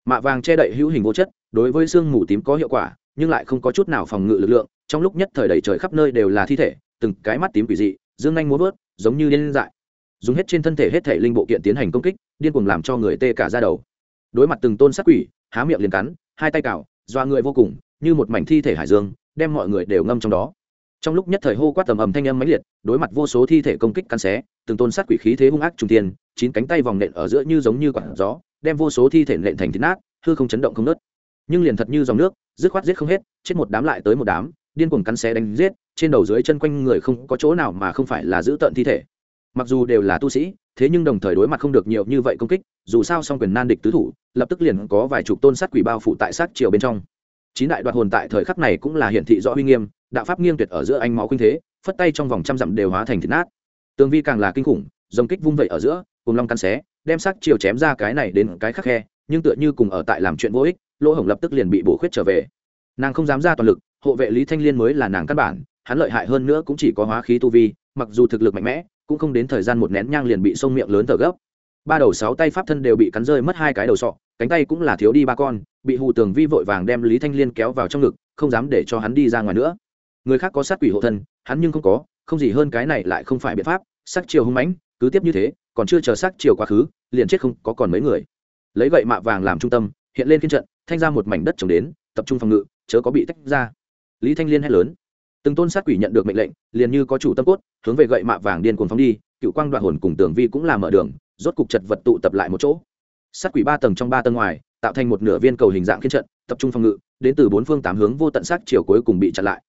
Mạ vàng che đậy hữu hình vô chất, đối với xương mù tím có hiệu quả, nhưng lại không có chút nào phòng ngự lực lượng, trong lúc nhất thời đầy trời khắp nơi đều là thi thể, từng cái mắt tím quỷ dị, dương anh muốn vớt, giống như điên dại. Dùng hết trên thân thể hết thể linh bộ kiện tiến hành công kích, điên cuồng làm cho người tê cả ra đầu. Đối mặt từng tôn sát quỷ, há miệng liền cắn, hai tay cào doa người vô cùng, như một mảnh thi thể hải dương, đem mọi người đều ngâm trong đó. Trong lúc nhất thời hô quát tầm ầm thanh âm mãnh liệt, đối mặt vô số thi thể công kích cắn xé từng tôn sát quỷ khí thế hung ác trung thiên, chín cánh tay vòng nện ở giữa như giống như quả gió đem vô số thi thể nện thành thịt nát hư không chấn động không nứt. nhưng liền thật như dòng nước dứt khoát giết không hết chết một đám lại tới một đám điên cuồng cắn xé đánh giết trên đầu dưới chân quanh người không có chỗ nào mà không phải là giữ tận thi thể. Mặc dù đều là tu sĩ thế nhưng đồng thời đối mặt không được nhiều như vậy công kích dù sao song quyền nan địch tứ thủ lập tức liền có vài chục tôn sát quỷ bao phủ tại sát triều bên trong. Chín đại đoạt hồn tại thời khắc này cũng là hiển thị rõ uy nghiêm đạo pháp nghiêng tuyệt ở giữa anh máu khuynh thế phất tay trong vòng trăm dặm đều hóa thành thịt nát tường vi càng là kinh khủng dòng kích vung vẩy ở giữa, cùng long căn xé, đem sắc chiều chém ra cái này đến cái khắc khe, nhưng tựa như cùng ở tại làm chuyện vô ích, lỗ hổng lập tức liền bị bổ khuyết trở về. Nàng không dám ra toàn lực, hộ vệ lý thanh liên mới là nàng căn bản, hắn lợi hại hơn nữa cũng chỉ có hóa khí tu vi, mặc dù thực lực mạnh mẽ, cũng không đến thời gian một nén nhang liền bị sông miệng lớn thở gấp. Ba đầu sáu tay pháp thân đều bị cắn rơi mất hai cái đầu sọ, cánh tay cũng là thiếu đi ba con, bị hù tường vi vội vàng đem lý thanh liên kéo vào trong ngực, không dám để cho hắn đi ra ngoài nữa. Người khác có sát quỷ hộ thân, hắn nhưng không có không gì hơn cái này lại không phải biện pháp, sắc chiều hung mãnh, cứ tiếp như thế, còn chưa chờ sắc chiều quá khứ, liền chết không có còn mấy người. Lấy gậy mạ vàng làm trung tâm, hiện lên phiên trận, thanh ra một mảnh đất trồng đến, tập trung phòng ngự, chớ có bị tách ra. Lý thanh liên hét lớn. Từng tôn sát quỷ nhận được mệnh lệnh, liền như có chủ tâm cốt, hướng về gậy mạ vàng điên cuồng phóng đi, cựu quang đoạn hồn cùng tường vi cũng làm mở đường, rốt cục chật vật tụ tập lại một chỗ. Sát quỷ ba tầng trong ba tầng ngoài, tạo thành một nửa viên cầu hình dạng khiên trận, tập trung phòng ngự, đến từ bốn phương tám hướng vô tận sát chiều cuối cùng bị chặn lại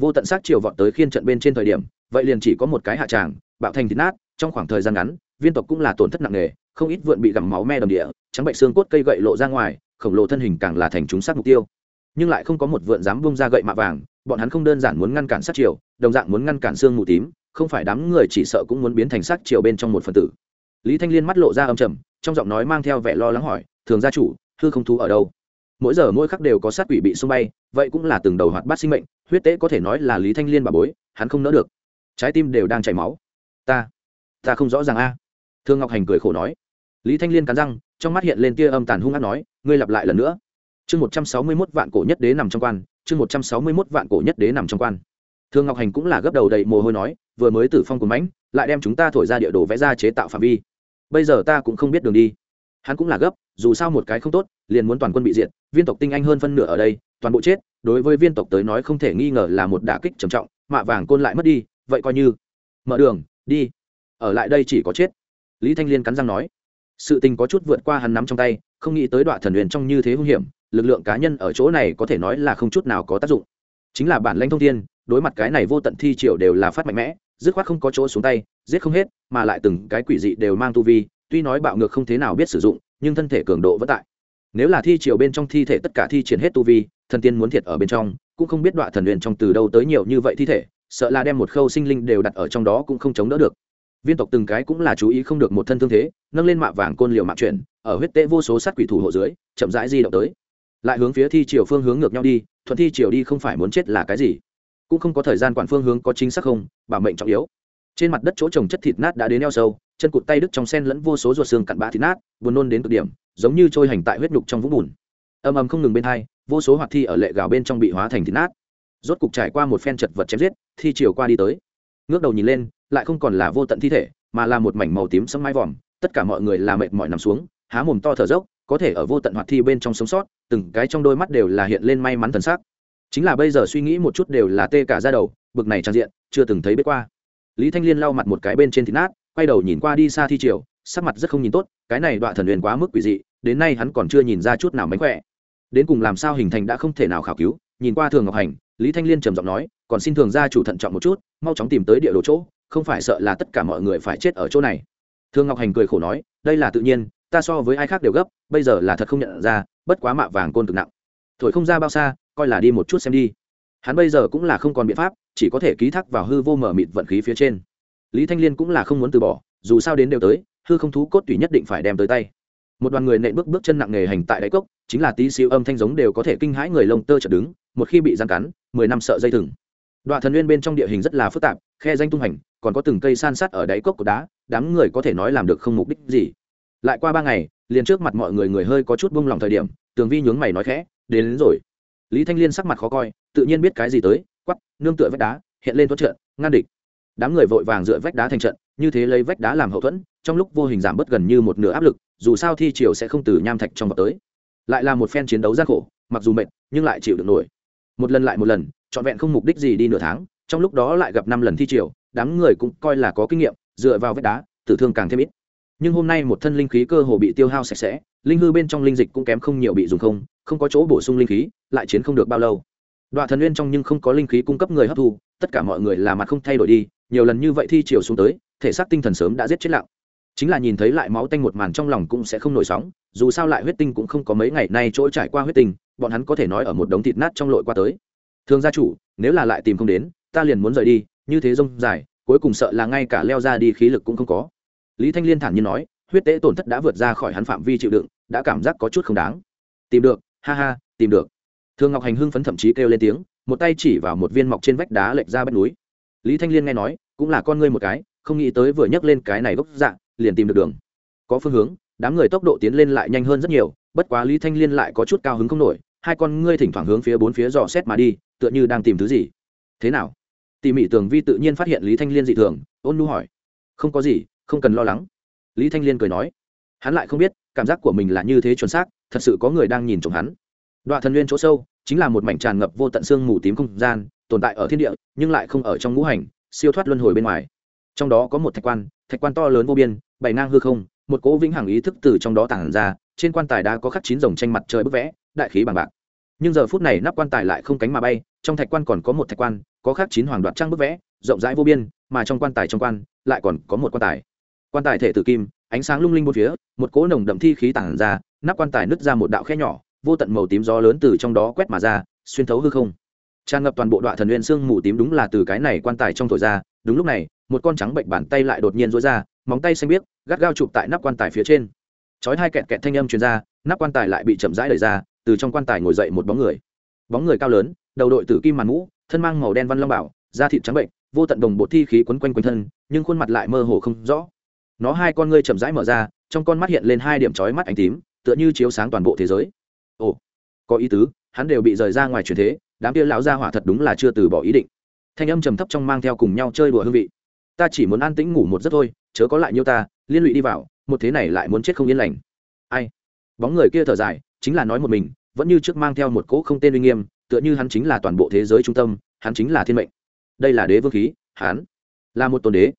vô tận sát chiều vọt tới khiên trận bên trên thời điểm, vậy liền chỉ có một cái hạ tràng, bạo thành thịt nát, trong khoảng thời gian ngắn, viên tộc cũng là tổn thất nặng nề, không ít vượn bị gặm máu me đầm địa, trắng bệnh xương cốt cây gậy lộ ra ngoài, khổng lồ thân hình càng là thành chúng sát mục tiêu. Nhưng lại không có một vượn dám bung ra gậy mạ vàng, bọn hắn không đơn giản muốn ngăn cản sát chiều, đồng dạng muốn ngăn cản xương mù tím, không phải đám người chỉ sợ cũng muốn biến thành sát chiều bên trong một phần tử. Lý thanh liên mắt lộ ra âm trầm, trong giọng nói mang theo vẻ lo lắng hỏi, thường gia chủ, hư không thú ở đâu? Mỗi giờ mỗi khắc đều có sát quỷ bị xung bay, vậy cũng là từng đầu hoạt bát sinh mệnh, huyết tế có thể nói là lý thanh liên bà bối, hắn không nỡ được. Trái tim đều đang chảy máu. Ta ta không rõ ràng a. Thương ngọc hành cười khổ nói. Lý thanh liên cắn răng, trong mắt hiện lên tia âm tàn hung hát nói, ngươi lặp lại lần nữa. Chương một trăm sáu mươi mốt vạn cổ nhất đế nằm trong quan, chương một trăm sáu mươi mốt vạn cổ nhất đế nằm trong quan. Thương ngọc hành cũng là gấp đầu đầy mồ hôi nói, vừa mới tử phong của mãnh, lại đem chúng ta thổi ra địa đồ vẽ ra chế tạo phạm vi. Bây giờ ta cũng không biết đường đi. Hắn cũng là gấp dù sao một cái không tốt, liền muốn toàn quân bị diệt, viên tộc tinh anh hơn phân nửa ở đây, toàn bộ chết, đối với viên tộc tới nói không thể nghi ngờ là một đả kích trầm trọng, mạ vàng côn lại mất đi, vậy coi như. Mở đường, đi. Ở lại đây chỉ có chết. Lý thanh liên cắn răng nói. Sự tình có chút vượt qua hắn nắm trong tay, không nghĩ tới đoạn thần huyền trong như thế hung hiểm, lực lượng cá nhân ở chỗ này có thể nói là không chút nào có tác dụng. Chính là bản lãnh thông thiên, đối mặt cái này vô tận thi triều đều là phát mạnh mẽ, dứt khoát không có chỗ xuống tay, giết không hết, mà lại từng cái quỷ dị đều mang tu vi, tuy nói bạo ngược không thế nào biết sử dụng nhưng thân thể cường độ vẫn tại. Nếu là thi triều bên trong thi thể tất cả thi triển hết tu vi, thần tiên muốn thiệt ở bên trong, cũng không biết đoạn thần huyền trong từ đâu tới nhiều như vậy thi thể, sợ là đem một khâu sinh linh đều đặt ở trong đó cũng không chống đỡ được. Viên tộc từng cái cũng là chú ý không được một thân thương thế, nâng lên mạ vàng côn liều mạng chuyển, ở huyết tế vô số sát quỷ thủ hộ dưới, chậm rãi di động tới. Lại hướng phía thi triều phương hướng ngược nhau đi, thuận thi triều đi không phải muốn chết là cái gì. Cũng không có thời gian quản phương hướng có chính xác không, bảo mệnh trọng yếu. Trên mặt đất chỗ trồng chất thịt nát đã đến eo sâu chân cụt tay đứt trong sen lẫn vô số ruột xương cặn bã thịt nát, buồn nôn đến cực điểm, giống như trôi hành tại huyết nhục trong vũng bùn. Âm ầm không ngừng bên hai, vô số hoạt thi ở lệ gào bên trong bị hóa thành thịt nát. Rốt cục trải qua một phen chật vật chém giết, thi chiều qua đi tới. Ngước đầu nhìn lên, lại không còn là vô tận thi thể, mà là một mảnh màu tím sẫm mái vòm, tất cả mọi người là mệt mỏi nằm xuống, há mồm to thở dốc, có thể ở vô tận hoạt thi bên trong sống sót, từng cái trong đôi mắt đều là hiện lên may mắn thần sắc. Chính là bây giờ suy nghĩ một chút đều là tê cả ra đầu, bực này trang diện, chưa từng thấy biết qua. Lý thanh liên lau mặt một cái bên trên thịt nát quay đầu nhìn qua đi xa thi triều, sắc mặt rất không nhìn tốt, cái này đoạn thần huyền quá mức quỷ dị, đến nay hắn còn chưa nhìn ra chút nào mánh khỏe. Đến cùng làm sao hình thành đã không thể nào khảo cứu, nhìn qua thường ngọc hành, lý thanh liên trầm giọng nói, còn xin thường gia chủ thận trọng một chút, mau chóng tìm tới địa đồ chỗ, không phải sợ là tất cả mọi người phải chết ở chỗ này. Thường ngọc hành cười khổ nói, đây là tự nhiên, ta so với ai khác đều gấp, bây giờ là thật không nhận ra, bất quá mạ vàng côn cực nặng. Thổi không ra bao xa, coi là đi một chút xem đi. Hắn bây giờ cũng là không còn biện pháp, chỉ có thể ký thác vào hư vô mở mịt vận khí phía trên lý thanh liên cũng là không muốn từ bỏ dù sao đến đều tới hư không thú cốt tùy nhất định phải đem tới tay. Một đoàn người nện bước bước chân nặng nề hành tại đáy cốc chính là tí siêu âm thanh giống đều có thể kinh hãi người lông tơ chợt đứng một khi bị giang cắn mười năm sợ dây thừng. Đoạn thần nguyên bên trong địa hình rất là phức tạp khe danh tung hành còn có từng cây san sát ở đáy cốc của đá đám người có thể nói làm được không mục đích gì. Lại qua ba ngày liền trước mặt mọi người người hơi có chút buông lòng thời điểm tường vi nhướng mày nói khẽ đến, đến rồi. Lý thanh liên sắc mặt khó coi tự nhiên biết cái gì tới quắp nương tựa vách đá hiện lên thoát trợn, ngăn địch đám người vội vàng dựa vách đá thành trận, như thế lấy vách đá làm hậu thuẫn, trong lúc vô hình giảm bớt gần như một nửa áp lực, dù sao thi triều sẽ không từ nham thạch trong vào tới. Lại là một phen chiến đấu gian khổ, mặc dù mệt, nhưng lại chịu được nổi. Một lần lại một lần, trọn vẹn không mục đích gì đi nửa tháng, trong lúc đó lại gặp năm lần thi triều, đám người cũng coi là có kinh nghiệm, dựa vào vách đá, tử thương càng thêm ít. Nhưng hôm nay một thân linh khí cơ hồ bị tiêu hao sạch sẽ, linh hư bên trong linh dịch cũng kém không nhiều bị dùng không không có chỗ bổ sung linh khí, lại chiến không được bao lâu đoạn thần nguyên trong nhưng không có linh khí cung cấp người hấp thu, tất cả mọi người là mặt không thay đổi đi, nhiều lần như vậy thi chiều xuống tới, thể xác tinh thần sớm đã giết chết lặng. Chính là nhìn thấy lại máu tanh một màn trong lòng cũng sẽ không nổi sóng, dù sao lại huyết tinh cũng không có mấy ngày nay chỗ trải qua huyết tinh, bọn hắn có thể nói ở một đống thịt nát trong lội qua tới. Thương gia chủ, nếu là lại tìm không đến, ta liền muốn rời đi, như thế rông dài, cuối cùng sợ là ngay cả leo ra đi khí lực cũng không có. Lý thanh liên thản nhiên nói, huyết tế tổn thất đã vượt ra khỏi hắn phạm vi chịu đựng, đã cảm giác có chút không đáng. Tìm được, ha ha, tìm được thương ngọc hành hưng phấn thậm chí kêu lên tiếng, một tay chỉ vào một viên mọc trên vách đá lệch ra bách núi. Lý thanh liên nghe nói, cũng là con ngươi một cái, không nghĩ tới vừa nhấc lên cái này gốc dạng liền tìm được đường. Có phương hướng, đám người tốc độ tiến lên lại nhanh hơn rất nhiều, bất quá lý thanh liên lại có chút cao hứng không nổi, hai con ngươi thỉnh thoảng hướng phía bốn phía dò xét mà đi, tựa như đang tìm thứ gì. Thế nào? Tỉ mỉ tường vi tự nhiên phát hiện lý thanh liên dị thường, ôn nu hỏi. Không có gì, không cần lo lắng. Lý thanh liên cười nói. Hắn lại không biết, cảm giác của mình là như thế chuẩn xác, thật sự có người đang nhìn trộm hắn. Đoạn thần nguyên chỗ sâu chính là một mảnh tràn ngập vô tận xương mù tím không gian, tồn tại ở thiên địa, nhưng lại không ở trong ngũ hành, siêu thoát luân hồi bên ngoài. Trong đó có một thạch quan thạch quan to lớn vô biên bày ngang hư không, một cỗ vĩnh hằng ý thức từ trong đó tản ra, trên quan tài đã có khắc chín dòng tranh mặt trời bức vẽ, đại khí bằng bạc. Nhưng giờ phút này nắp quan tài lại không cánh mà bay, trong thạch quan còn có một thạch quan, có khắc chín hoàng đoạt trang bức vẽ, rộng rãi vô biên, mà trong quan tài trong quan, lại còn có một quan tài. Quan tài thể tử kim, ánh sáng lung linh bốn phía, một cỗ nồng đậm thi khí tản ra, nắp quan tài nứt ra một đạo khe nhỏ vô tận màu tím gió lớn từ trong đó quét mà ra, xuyên thấu hư không. Tràn ngập toàn bộ đoạn thần nguyên xương mù tím đúng là từ cái này quan tài trong thổi ra, đúng lúc này, một con trắng bệnh bàn tay lại đột nhiên rối ra, móng tay xanh biếc, gắt gao chụp tại nắp quan tài phía trên. Chói hai kẹt kẹt thanh âm truyền ra, nắp quan tài lại bị chậm rãi đẩy ra, từ trong quan tài ngồi dậy một bóng người. Bóng người cao lớn, đầu đội tử kim màn mũ, thân mang màu đen văn long bảo, da thịt trắng bệnh, vô tận đồng bộ thi khí quấn quanh quanh thân, nhưng khuôn mặt lại mơ hồ không rõ. Nó hai con ngươi chậm rãi mở ra, trong con mắt hiện lên hai điểm chói mắt ánh tím, tựa như chiếu sáng toàn bộ thế giới ồ, có ý tứ, hắn đều bị rời ra ngoài truyền thế, đám kia lão gia hỏa thật đúng là chưa từ bỏ ý định. Thanh âm trầm thấp trong mang theo cùng nhau chơi đùa hương vị. Ta chỉ muốn an tĩnh ngủ một giấc thôi, chớ có lại nhiêu ta, liên lụy đi vào, một thế này lại muốn chết không yên lành. Ai? Bóng người kia thở dài, chính là nói một mình, vẫn như trước mang theo một cỗ không tên uy nghiêm, tựa như hắn chính là toàn bộ thế giới trung tâm, hắn chính là thiên mệnh. Đây là đế vương khí, hắn là một tôn đế.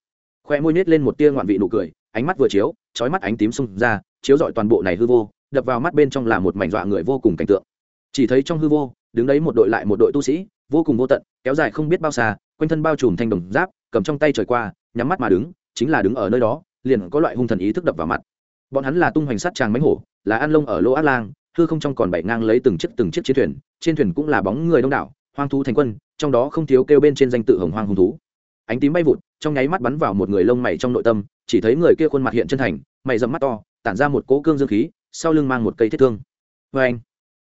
Khoe môi nết lên một tia ngoạn vị nụ cười, ánh mắt vừa chiếu trói mắt ánh tím xung ra, chiếu rọi toàn bộ này hư vô đập vào mắt bên trong là một mảnh dọa người vô cùng cảnh tượng. Chỉ thấy trong hư vô, đứng đấy một đội lại một đội tu sĩ, vô cùng vô tận, kéo dài không biết bao xa, quanh thân bao trùm thanh đồng giáp, cầm trong tay trời qua, nhắm mắt mà đứng, chính là đứng ở nơi đó, liền có loại hung thần ý thức đập vào mặt. Bọn hắn là tung hoành sát tràng mánh hổ, là ăn lông ở lỗ át lang, hư không trong còn bảy ngang lấy từng chiếc từng chiếc chiến thuyền, trên thuyền cũng là bóng người đông đảo, hoang thú thành quân, trong đó không thiếu kêu bên trên danh tự hồng hoang hung thú. Ánh tím bay vụt, trong nháy mắt bắn vào một người lông mày trong nội tâm, chỉ thấy người kia khuôn mặt hiện chân thành, mày dầm mắt to, tản ra một cỗ cương dương khí sau lưng mang một cây thiết thương. Vê anh,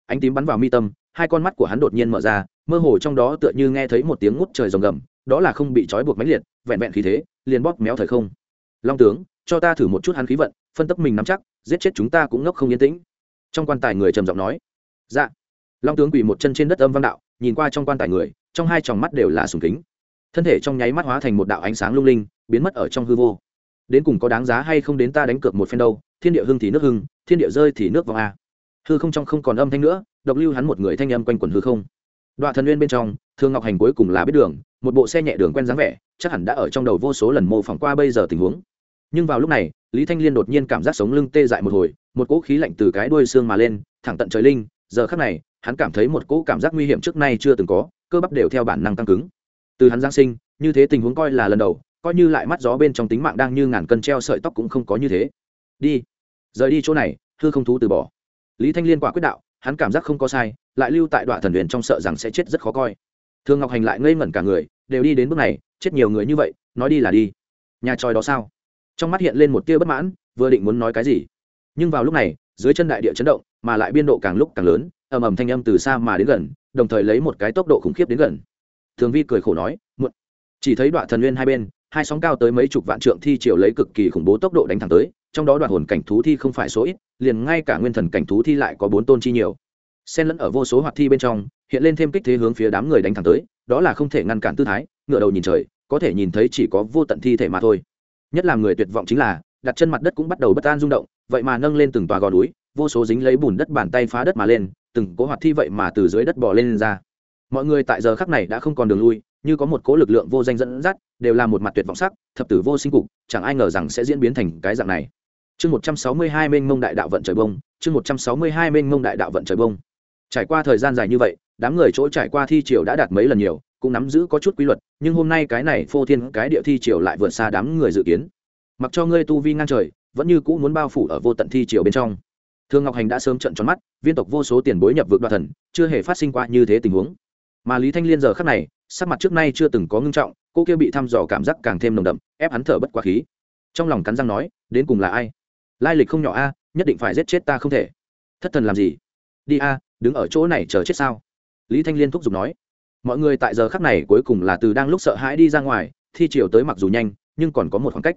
ánh tím bắn vào mi tâm, hai con mắt của hắn đột nhiên mở ra, mơ hồ trong đó tựa như nghe thấy một tiếng ngút trời rồng gầm, đó là không bị trói buộc mãnh liệt, vẹn vẹn khí thế, liền bóp méo thời không. Long tướng, cho ta thử một chút hắn khí vận, phân tấp mình nắm chắc, giết chết chúng ta cũng ngốc không yên tĩnh. Trong quan tài người trầm giọng nói. Dạ. Long tướng quỳ một chân trên đất âm văn đạo, nhìn qua trong quan tài người, trong hai tròng mắt đều là sùng kính. Thân thể trong nháy mắt hóa thành một đạo ánh sáng lung linh, biến mất ở trong hư vô. Đến cùng có đáng giá hay không đến ta đánh cược một phen đâu, thiên địa hưng thì nước hưng thiên địa rơi thì nước vong a. Hư không trong không còn âm thanh nữa, độc lưu hắn một người thanh âm quanh quần hư không. Đoạn thần nguyên bên trong, thương ngọc hành cuối cùng là biết đường, một bộ xe nhẹ đường quen dáng vẻ, chắc hẳn đã ở trong đầu vô số lần mô phỏng qua bây giờ tình huống. Nhưng vào lúc này, lý thanh liên đột nhiên cảm giác sống lưng tê dại một hồi, một cỗ khí lạnh từ cái đuôi xương mà lên, thẳng tận trời linh, giờ khắc này, hắn cảm thấy một cỗ cảm giác nguy hiểm trước nay chưa từng có, cơ bắp đều theo bản năng tăng cứng. Từ hắn giáng sinh, như thế tình huống coi là lần đầu, coi như lại mắt gió bên trong tính mạng đang như ngàn cân treo sợi tóc cũng không có như thế. Đi rời đi chỗ này thư không thú từ bỏ. Lý thanh liên quả quyết đạo, hắn cảm giác không có sai, lại lưu tại đoạn thần huyền trong sợ rằng sẽ chết rất khó coi. Thương ngọc hành lại ngây ngẩn cả người, đều đi đến bước này, chết nhiều người như vậy, nói đi là đi. Nhà tròi đó sao? Trong mắt hiện lên một tia bất mãn, vừa định muốn nói cái gì. Nhưng vào lúc này, dưới chân đại địa chấn động, mà lại biên độ càng lúc càng lớn, ầm ầm thanh âm từ xa mà đến gần, đồng thời lấy một cái tốc độ khủng khiếp đến gần. Thường vi cười khổ nói, muộn. Chỉ thấy đoạn thần nguyên hai bên hai sóng cao tới mấy chục vạn trượng thi triều lấy cực kỳ khủng bố tốc độ đánh thẳng tới trong đó đoạn hồn cảnh thú thi không phải số ít liền ngay cả nguyên thần cảnh thú thi lại có bốn tôn chi nhiều. Xen lẫn ở vô số hoạt thi bên trong hiện lên thêm kích thế hướng phía đám người đánh thẳng tới đó là không thể ngăn cản tư thái ngựa đầu nhìn trời có thể nhìn thấy chỉ có vô tận thi thể mà thôi. Nhất là người tuyệt vọng chính là đặt chân mặt đất cũng bắt đầu bất an rung động vậy mà nâng lên từng tòa gò núi vô số dính lấy bùn đất bàn tay phá đất mà lên từng cố hoạt thi vậy mà từ dưới đất bỏ lên, lên ra. Mọi người tại giờ khắc này đã không còn đường lui như có một cố lực lượng vô danh dẫn dắt, đều là một mặt tuyệt vọng sắc, thập tử vô sinh cục, chẳng ai ngờ rằng sẽ diễn biến thành cái dạng này. Chương một trăm sáu mươi hai mênh mông đại đạo vận trời bông, chương một trăm sáu mươi hai mênh mông đại đạo vận trời bông. Trải qua thời gian dài như vậy, đám người chỗ trải qua thi triều đã đạt mấy lần nhiều, cũng nắm giữ có chút quy luật, nhưng hôm nay cái này phô thiên cái địa thi triều lại vượt xa đám người dự kiến. Mặc cho ngươi tu vi ngang trời, vẫn như cũ muốn bao phủ ở vô tận thi triều bên trong. Thương ngọc hành đã sớm trận tròn mắt, viên tộc vô số tiền bối nhập vượt đoạt thần, chưa hề phát sinh qua như thế tình huống mà lý thanh liên giờ khắc này, sắc mặt trước nay chưa từng có ngưng trọng, cô kia bị thăm dò cảm giác càng thêm nồng đậm, ép hắn thở bất quá khí. Trong lòng cắn răng nói, đến cùng là ai? Lai lịch không nhỏ a, nhất định phải giết chết ta không thể. Thất thần làm gì? Đi a, đứng ở chỗ này chờ chết sao? Lý thanh liên thúc giục nói. Mọi người tại giờ khắc này cuối cùng là từ đang lúc sợ hãi đi ra ngoài, thi chiều tới mặc dù nhanh, nhưng còn có một khoảng cách.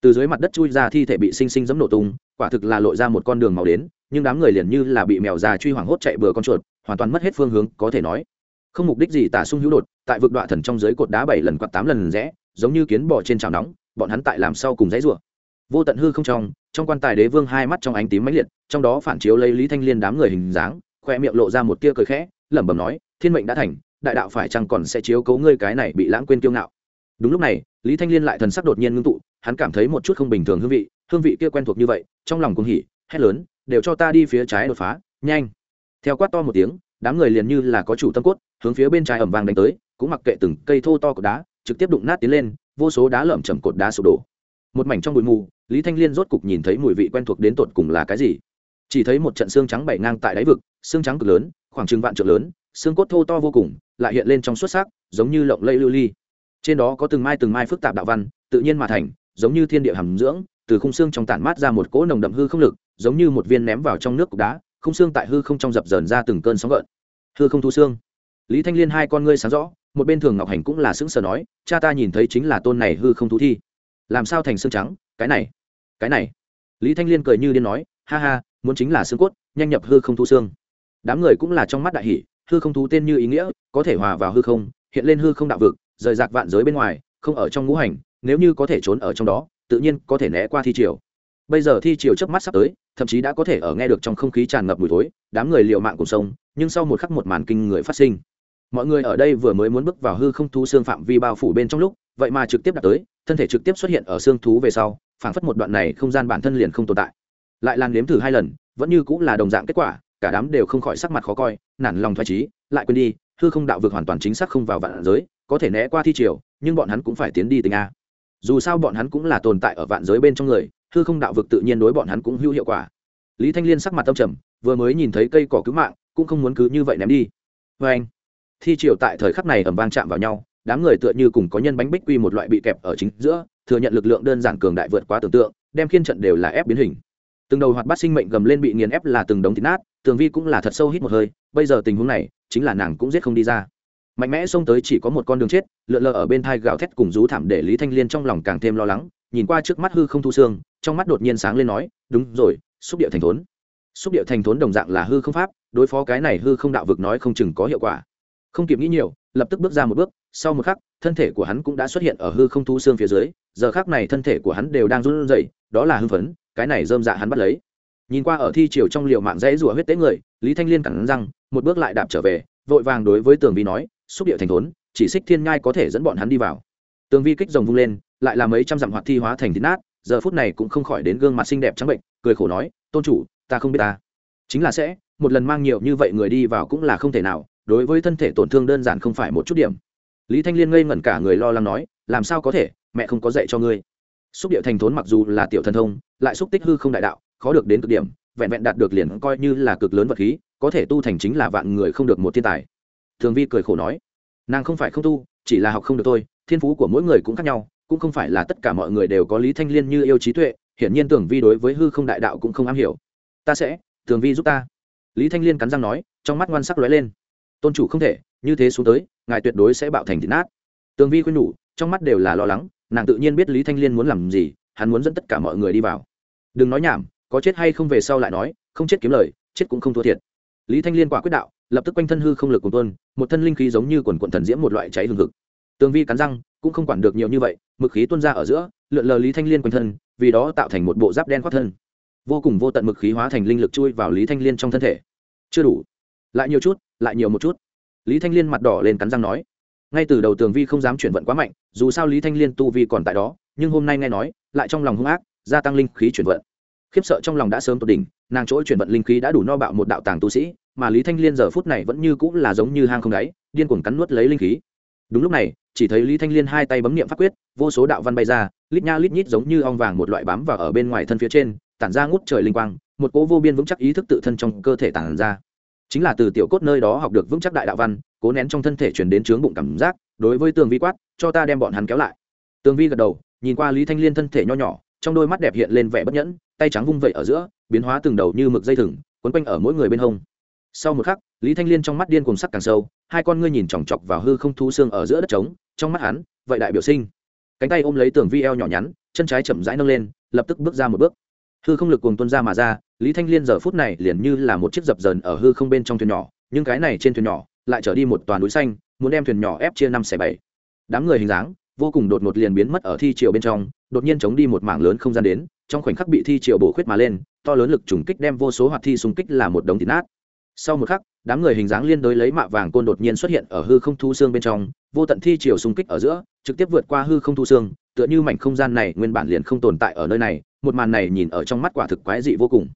Từ dưới mặt đất chui ra thi thể bị sinh sinh giẫm nổ tung, quả thực là lội ra một con đường màu đến, nhưng đám người liền như là bị mèo già truy hoảng hốt chạy bừa con chuột, hoàn toàn mất hết phương hướng, có thể nói không mục đích gì tả sung hữu đột, tại vực đoạn thần trong dưới cột đá bảy lần quạt tám lần rẽ, giống như kiến bò trên trào nóng, bọn hắn tại làm sau cùng dãy rủa. Vô tận hư không trong trong quan tài đế vương hai mắt trong ánh tím mãnh liệt, trong đó phản chiếu lấy lý thanh liên đám người hình dáng, khoe miệng lộ ra một tia cười khẽ, lẩm bẩm nói, thiên mệnh đã thành, đại đạo phải chăng còn sẽ chiếu cấu ngươi cái này bị lãng quên kiêu ngạo? Đúng lúc này, lý thanh liên lại thần sắc đột nhiên ngưng tụ, hắn cảm thấy một chút không bình thường hương vị hương vị kia quen thuộc như vậy, trong lòng cũng hỉ, hét lớn, đều cho ta đi phía trái đột phá, nhanh. Theo quát to một tiếng đám người liền như là có chủ tâm cốt, hướng phía bên trái ẩm vàng đánh tới, cũng mặc kệ từng cây thô to của đá, trực tiếp đụng nát tiến lên, vô số đá lởm chầm cột đá sụp đổ. Một mảnh trong bụi mù, lý thanh liên rốt cục nhìn thấy mùi vị quen thuộc đến tột cùng là cái gì. Chỉ thấy một trận xương trắng bảy ngang tại đáy vực, xương trắng cực lớn, khoảng chừng vạn trượng lớn, xương cốt thô to vô cùng, lại hiện lên trong xuất sắc, giống như lộng lây lưu ly. Trên đó có từng mai từng mai phức tạp đạo văn, tự nhiên mà thành, giống như thiên địa hàm dưỡng, từ khung xương trong tản mát ra một cỗ nồng đậm hư không lực, giống như một viên ném vào trong nước cục đá khung xương tại hư không trong dập dờn ra từng cơn sóng gợn. Hư không thu xương. Lý thanh liên hai con ngươi sáng rõ, một bên thường ngọc hành cũng là sững sờ nói, cha ta nhìn thấy chính là tôn này hư không thú thi. Làm sao thành xương trắng? Cái này cái này. Lý thanh liên cười như điên nói, ha ha, muốn chính là xương cốt, nhanh nhập hư không thu xương. Đám người cũng là trong mắt đại hỷ hư không thú tên như ý nghĩa, có thể hòa vào hư không, hiện lên hư không đạo vực, rời rạc vạn giới bên ngoài, không ở trong ngũ hành, nếu như có thể trốn ở trong đó, tự nhiên có thể né qua thi triều bây giờ thi chiều chớp mắt sắp tới, thậm chí đã có thể ở nghe được trong không khí tràn ngập mùi thối, đám người liều mạng cùng sông, nhưng sau một khắc một màn kinh người phát sinh. Mọi người ở đây vừa mới muốn bước vào hư không thú xương phạm vi bao phủ bên trong lúc, vậy mà trực tiếp đạt tới, thân thể trực tiếp xuất hiện ở xương thú về sau, phảng phất một đoạn này không gian bản thân liền không tồn tại. Lại lan nếm thử hai lần, vẫn như cũng là đồng dạng kết quả, cả đám đều không khỏi sắc mặt khó coi, nản lòng thoải trí lại quên đi, hư không đạo vực hoàn toàn chính xác không vào vạn giới, có thể né qua thi triều, nhưng bọn hắn cũng phải tiến đi tình a. Dù sao bọn hắn cũng là tồn tại ở vạn giới bên trong người hư không đạo vực tự nhiên đối bọn hắn cũng hữu hiệu quả. Lý thanh liên sắc mặt tâm trầm, vừa mới nhìn thấy cây cỏ cứu mạng, cũng không muốn cứ như vậy ném đi. Vê anh, thi triều tại thời khắc này ẩm vang chạm vào nhau, đám người tựa như cùng có nhân bánh bích quy một loại bị kẹp ở chính giữa, thừa nhận lực lượng đơn giản cường đại vượt quá tưởng tượng, đem khiên trận đều là ép biến hình. Từng đầu hoạt bát sinh mệnh gầm lên bị nghiền ép là từng đống thịt nát, tường vi cũng là thật sâu hít một hơi, bây giờ tình huống này, chính là nàng cũng giết không đi ra. Mạnh mẽ xông tới chỉ có một con đường chết, lượn lờ ở bên thai gào thét cùng rú thảm để lý thanh liên trong lòng càng thêm lo lắng nhìn qua trước mắt hư không thu xương, trong mắt đột nhiên sáng lên nói, đúng rồi, xúc địa thành thốn. Xúc địa thành thốn đồng dạng là hư không pháp, đối phó cái này hư không đạo vực nói không chừng có hiệu quả. Không kịp nghĩ nhiều, lập tức bước ra một bước, sau một khắc, thân thể của hắn cũng đã xuất hiện ở hư không thu xương phía dưới, giờ khắc này thân thể của hắn đều đang run rẩy, đó là hưng phấn, cái này dơm dạ hắn bắt lấy. Nhìn qua ở thi triều trong liều mạng dãy rủa huyết tế người, lý thanh liên cẳng răng, một bước lại đạp trở về, vội vàng đối với tường vi nói, xúc địa thành thốn, chỉ xích thiên nhai có thể dẫn bọn hắn đi vào. Tường vi kích rồng vung lên lại là mấy trăm dặm hoạt thi hóa thành thịt nát, giờ phút này cũng không khỏi đến gương mặt xinh đẹp trắng bệnh, cười khổ nói, tôn chủ, ta không biết ta. Chính là sẽ, một lần mang nhiều như vậy người đi vào cũng là không thể nào, đối với thân thể tổn thương đơn giản không phải một chút điểm. Lý thanh liên ngây ngẩn cả người lo lắng nói, làm sao có thể, mẹ không có dạy cho ngươi. Xúc địa thành thốn mặc dù là tiểu thần thông, lại xúc tích hư không đại đạo, khó được đến cực điểm, vẹn vẹn đạt được liền coi như là cực lớn vật khí, có thể tu thành chính là vạn người không được một thiên tài. Thường vi cười khổ nói, nàng không phải không tu, chỉ là học không được thôi, thiên phú của mỗi người cũng khác nhau cũng không phải là tất cả mọi người đều có lý thanh liên như yêu trí tuệ, hiển nhiên tưởng vi đối với hư không đại đạo cũng không am hiểu. Ta sẽ tường vi giúp ta. Lý thanh liên cắn răng nói, trong mắt ngoan sắc lóe lên. Tôn chủ không thể, như thế xuống tới, ngài tuyệt đối sẽ bạo thành thịt nát. Tường vi khuyên nhủ, trong mắt đều là lo lắng, nàng tự nhiên biết lý thanh liên muốn làm gì, hắn muốn dẫn tất cả mọi người đi vào. Đừng nói nhảm, có chết hay không về sau lại nói, không chết kiếm lời, chết cũng không thua thiệt. Lý thanh liên quả quyết đạo, lập tức quanh thân hư không lực cùng tuân một thân linh khí giống như quần quận thần diễm một loại cháy hừng hực tường vi cắn răng, cũng không quản được nhiều như vậy, mực khí tuôn ra ở giữa, lượn lờ lý thanh liên quanh thân, vì đó tạo thành một bộ giáp đen khoác thân. Vô cùng vô tận mực khí hóa thành linh lực chui vào lý thanh liên trong thân thể. Chưa đủ. Lại nhiều chút, lại nhiều một chút. Lý thanh liên mặt đỏ lên cắn răng nói. Ngay từ đầu tường vi không dám chuyển vận quá mạnh, dù sao lý thanh liên tu vi còn tại đó, nhưng hôm nay nghe nói, lại trong lòng hung ác, gia tăng linh khí chuyển vận. Khiếp sợ trong lòng đã sớm tột đỉnh, nàng chỗ chuyển vận linh khí đã đủ no bạo một đạo tàng tu sĩ, mà lý thanh liên giờ phút này vẫn như cũng là giống như hang không đáy, điên cuồng cắn nuốt lấy linh khí. Đúng lúc này chỉ thấy lý thanh liên hai tay bấm niệm pháp quyết, vô số đạo văn bay ra, lít nha lít nhít giống như ong vàng một loại bám vào ở bên ngoài thân phía trên, tản ra ngút trời linh quang, một cỗ vô biên vững chắc ý thức tự thân trong cơ thể tản ra. Chính là từ tiểu cốt nơi đó học được vững chắc đại đạo văn, cố nén trong thân thể chuyển đến trướng bụng cảm giác, đối với tường vi quát, cho ta đem bọn hắn kéo lại. Tường vi gật đầu, nhìn qua lý thanh liên thân thể nho nhỏ, trong đôi mắt đẹp hiện lên vẻ bất nhẫn, tay trắng vung vẩy ở giữa, biến hóa từng đầu như mực dây thừng, quấn quanh ở mỗi người bên hông. Sau một khắc, lý thanh liên trong mắt điên cùng sắc càng sâu, hai con ngươi nhìn chòng chọc vào hư không thu xương ở giữa đất trống trong mắt hắn, vậy đại biểu sinh. Cánh tay ôm lấy tường vi eo nhỏ nhắn, chân trái chậm rãi nâng lên, lập tức bước ra một bước. Hư không lực cuồng tuân ra mà ra, lý thanh liên giờ phút này liền như là một chiếc dập dờn ở hư không bên trong thuyền nhỏ, nhưng cái này trên thuyền nhỏ lại trở đi một toàn núi xanh, muốn đem thuyền nhỏ ép chia năm xẻ bảy. Đám người hình dáng vô cùng đột ngột liền biến mất ở thi triều bên trong, đột nhiên chống đi một mảng lớn không gian đến, trong khoảnh khắc bị thi triều bổ khuyết mà lên, to lớn lực trùng kích đem vô số hoạt thi xung kích là một đống thịt nát. Sau một khắc, đám người hình dáng liên đối lấy mạ vàng côn đột nhiên xuất hiện ở hư không thu xương bên trong vô tận thi triều xung kích ở giữa, trực tiếp vượt qua hư không thu xương, tựa như mảnh không gian này nguyên bản liền không tồn tại ở nơi này, một màn này nhìn ở trong mắt quả thực quái dị vô cùng.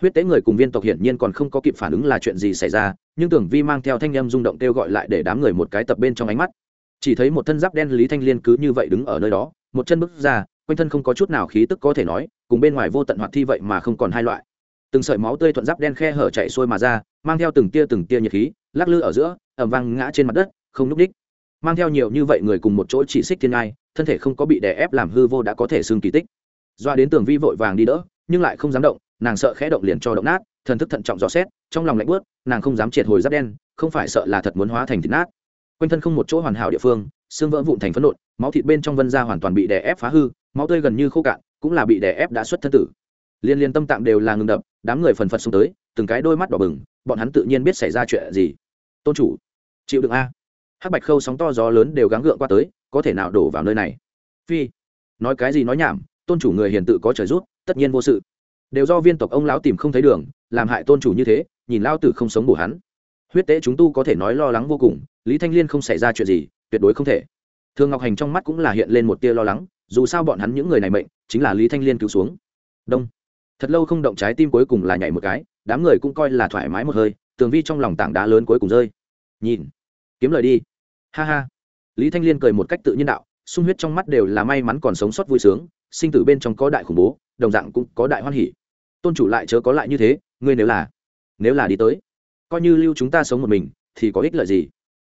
Huyết tế người cùng viên tộc hiển nhiên còn không có kịp phản ứng là chuyện gì xảy ra, nhưng tưởng vi mang theo thanh â m rung động kêu gọi lại để đám người một cái tập bên trong ánh mắt. Chỉ thấy một thân giáp đen lý thanh liên cứ như vậy đứng ở nơi đó, một chân bước ra, quanh thân không có chút nào khí tức có thể nói, cùng bên ngoài vô tận hoạt thi vậy mà không còn hai loại. Từng sợi máu tươi thuận giáp đen khe hở chạy xuôi mà ra, mang theo từng tia từng tia nhiệt khí, lắc lư ở giữa ẩm vang ngã trên mặt đất, không núp đích mang theo nhiều như vậy người cùng một chỗ chỉ xích thiên ngai, thân thể không có bị đè ép làm hư vô đã có thể xương kỳ tích. Doa đến tường vi vội vàng đi đỡ, nhưng lại không dám động, nàng sợ khẽ động liền cho động nát, thần thức thận trọng dò xét, trong lòng lạnh bớt nàng không dám triệt hồi giáp đen, không phải sợ là thật muốn hóa thành thịt nát. Quanh thân không một chỗ hoàn hảo địa phương, xương vỡ vụn thành phấn nộn, máu thịt bên trong vân ra hoàn toàn bị đè ép phá hư, máu tươi gần như khô cạn, cũng là bị đè ép đã xuất thân tử. Liên liên tâm tạng đều là ngừng đập, đám người phần phật xuống tới, từng cái đôi mắt đỏ bừng, bọn hắn tự nhiên biết xảy ra chuyện gì. Tôn chủ, chịu đựng a hắc bạch khâu sóng to gió lớn đều gắng gượng qua tới, có thể nào đổ vào nơi này? Phi, nói cái gì nói nhảm, tôn chủ người hiền tự có trời rút, tất nhiên vô sự. Đều do viên tộc ông lão tìm không thấy đường, làm hại tôn chủ như thế, nhìn lao tử không sống bổ hắn. Huyết tế chúng tu có thể nói lo lắng vô cùng, lý thanh liên không xảy ra chuyện gì, tuyệt đối không thể. Thương ngọc hành trong mắt cũng là hiện lên một tia lo lắng, dù sao bọn hắn những người này mệnh, chính là lý thanh liên cứu xuống. Đông. Thật lâu không động trái tim cuối cùng là nhảy một cái, đám người cũng coi là thoải mái một hơi, tường vi trong lòng tảng đá lớn cuối cùng rơi. Nhìn kiếm lời đi. Ha ha. Lý thanh liên cười một cách tự nhiên đạo, sung huyết trong mắt đều là may mắn còn sống sót vui sướng, sinh tử bên trong có đại khủng bố, đồng dạng cũng có đại hoan hỉ. Tôn chủ lại chớ có lại như thế, ngươi nếu là nếu là đi tới, coi như lưu chúng ta sống một mình, thì có ích lợi gì?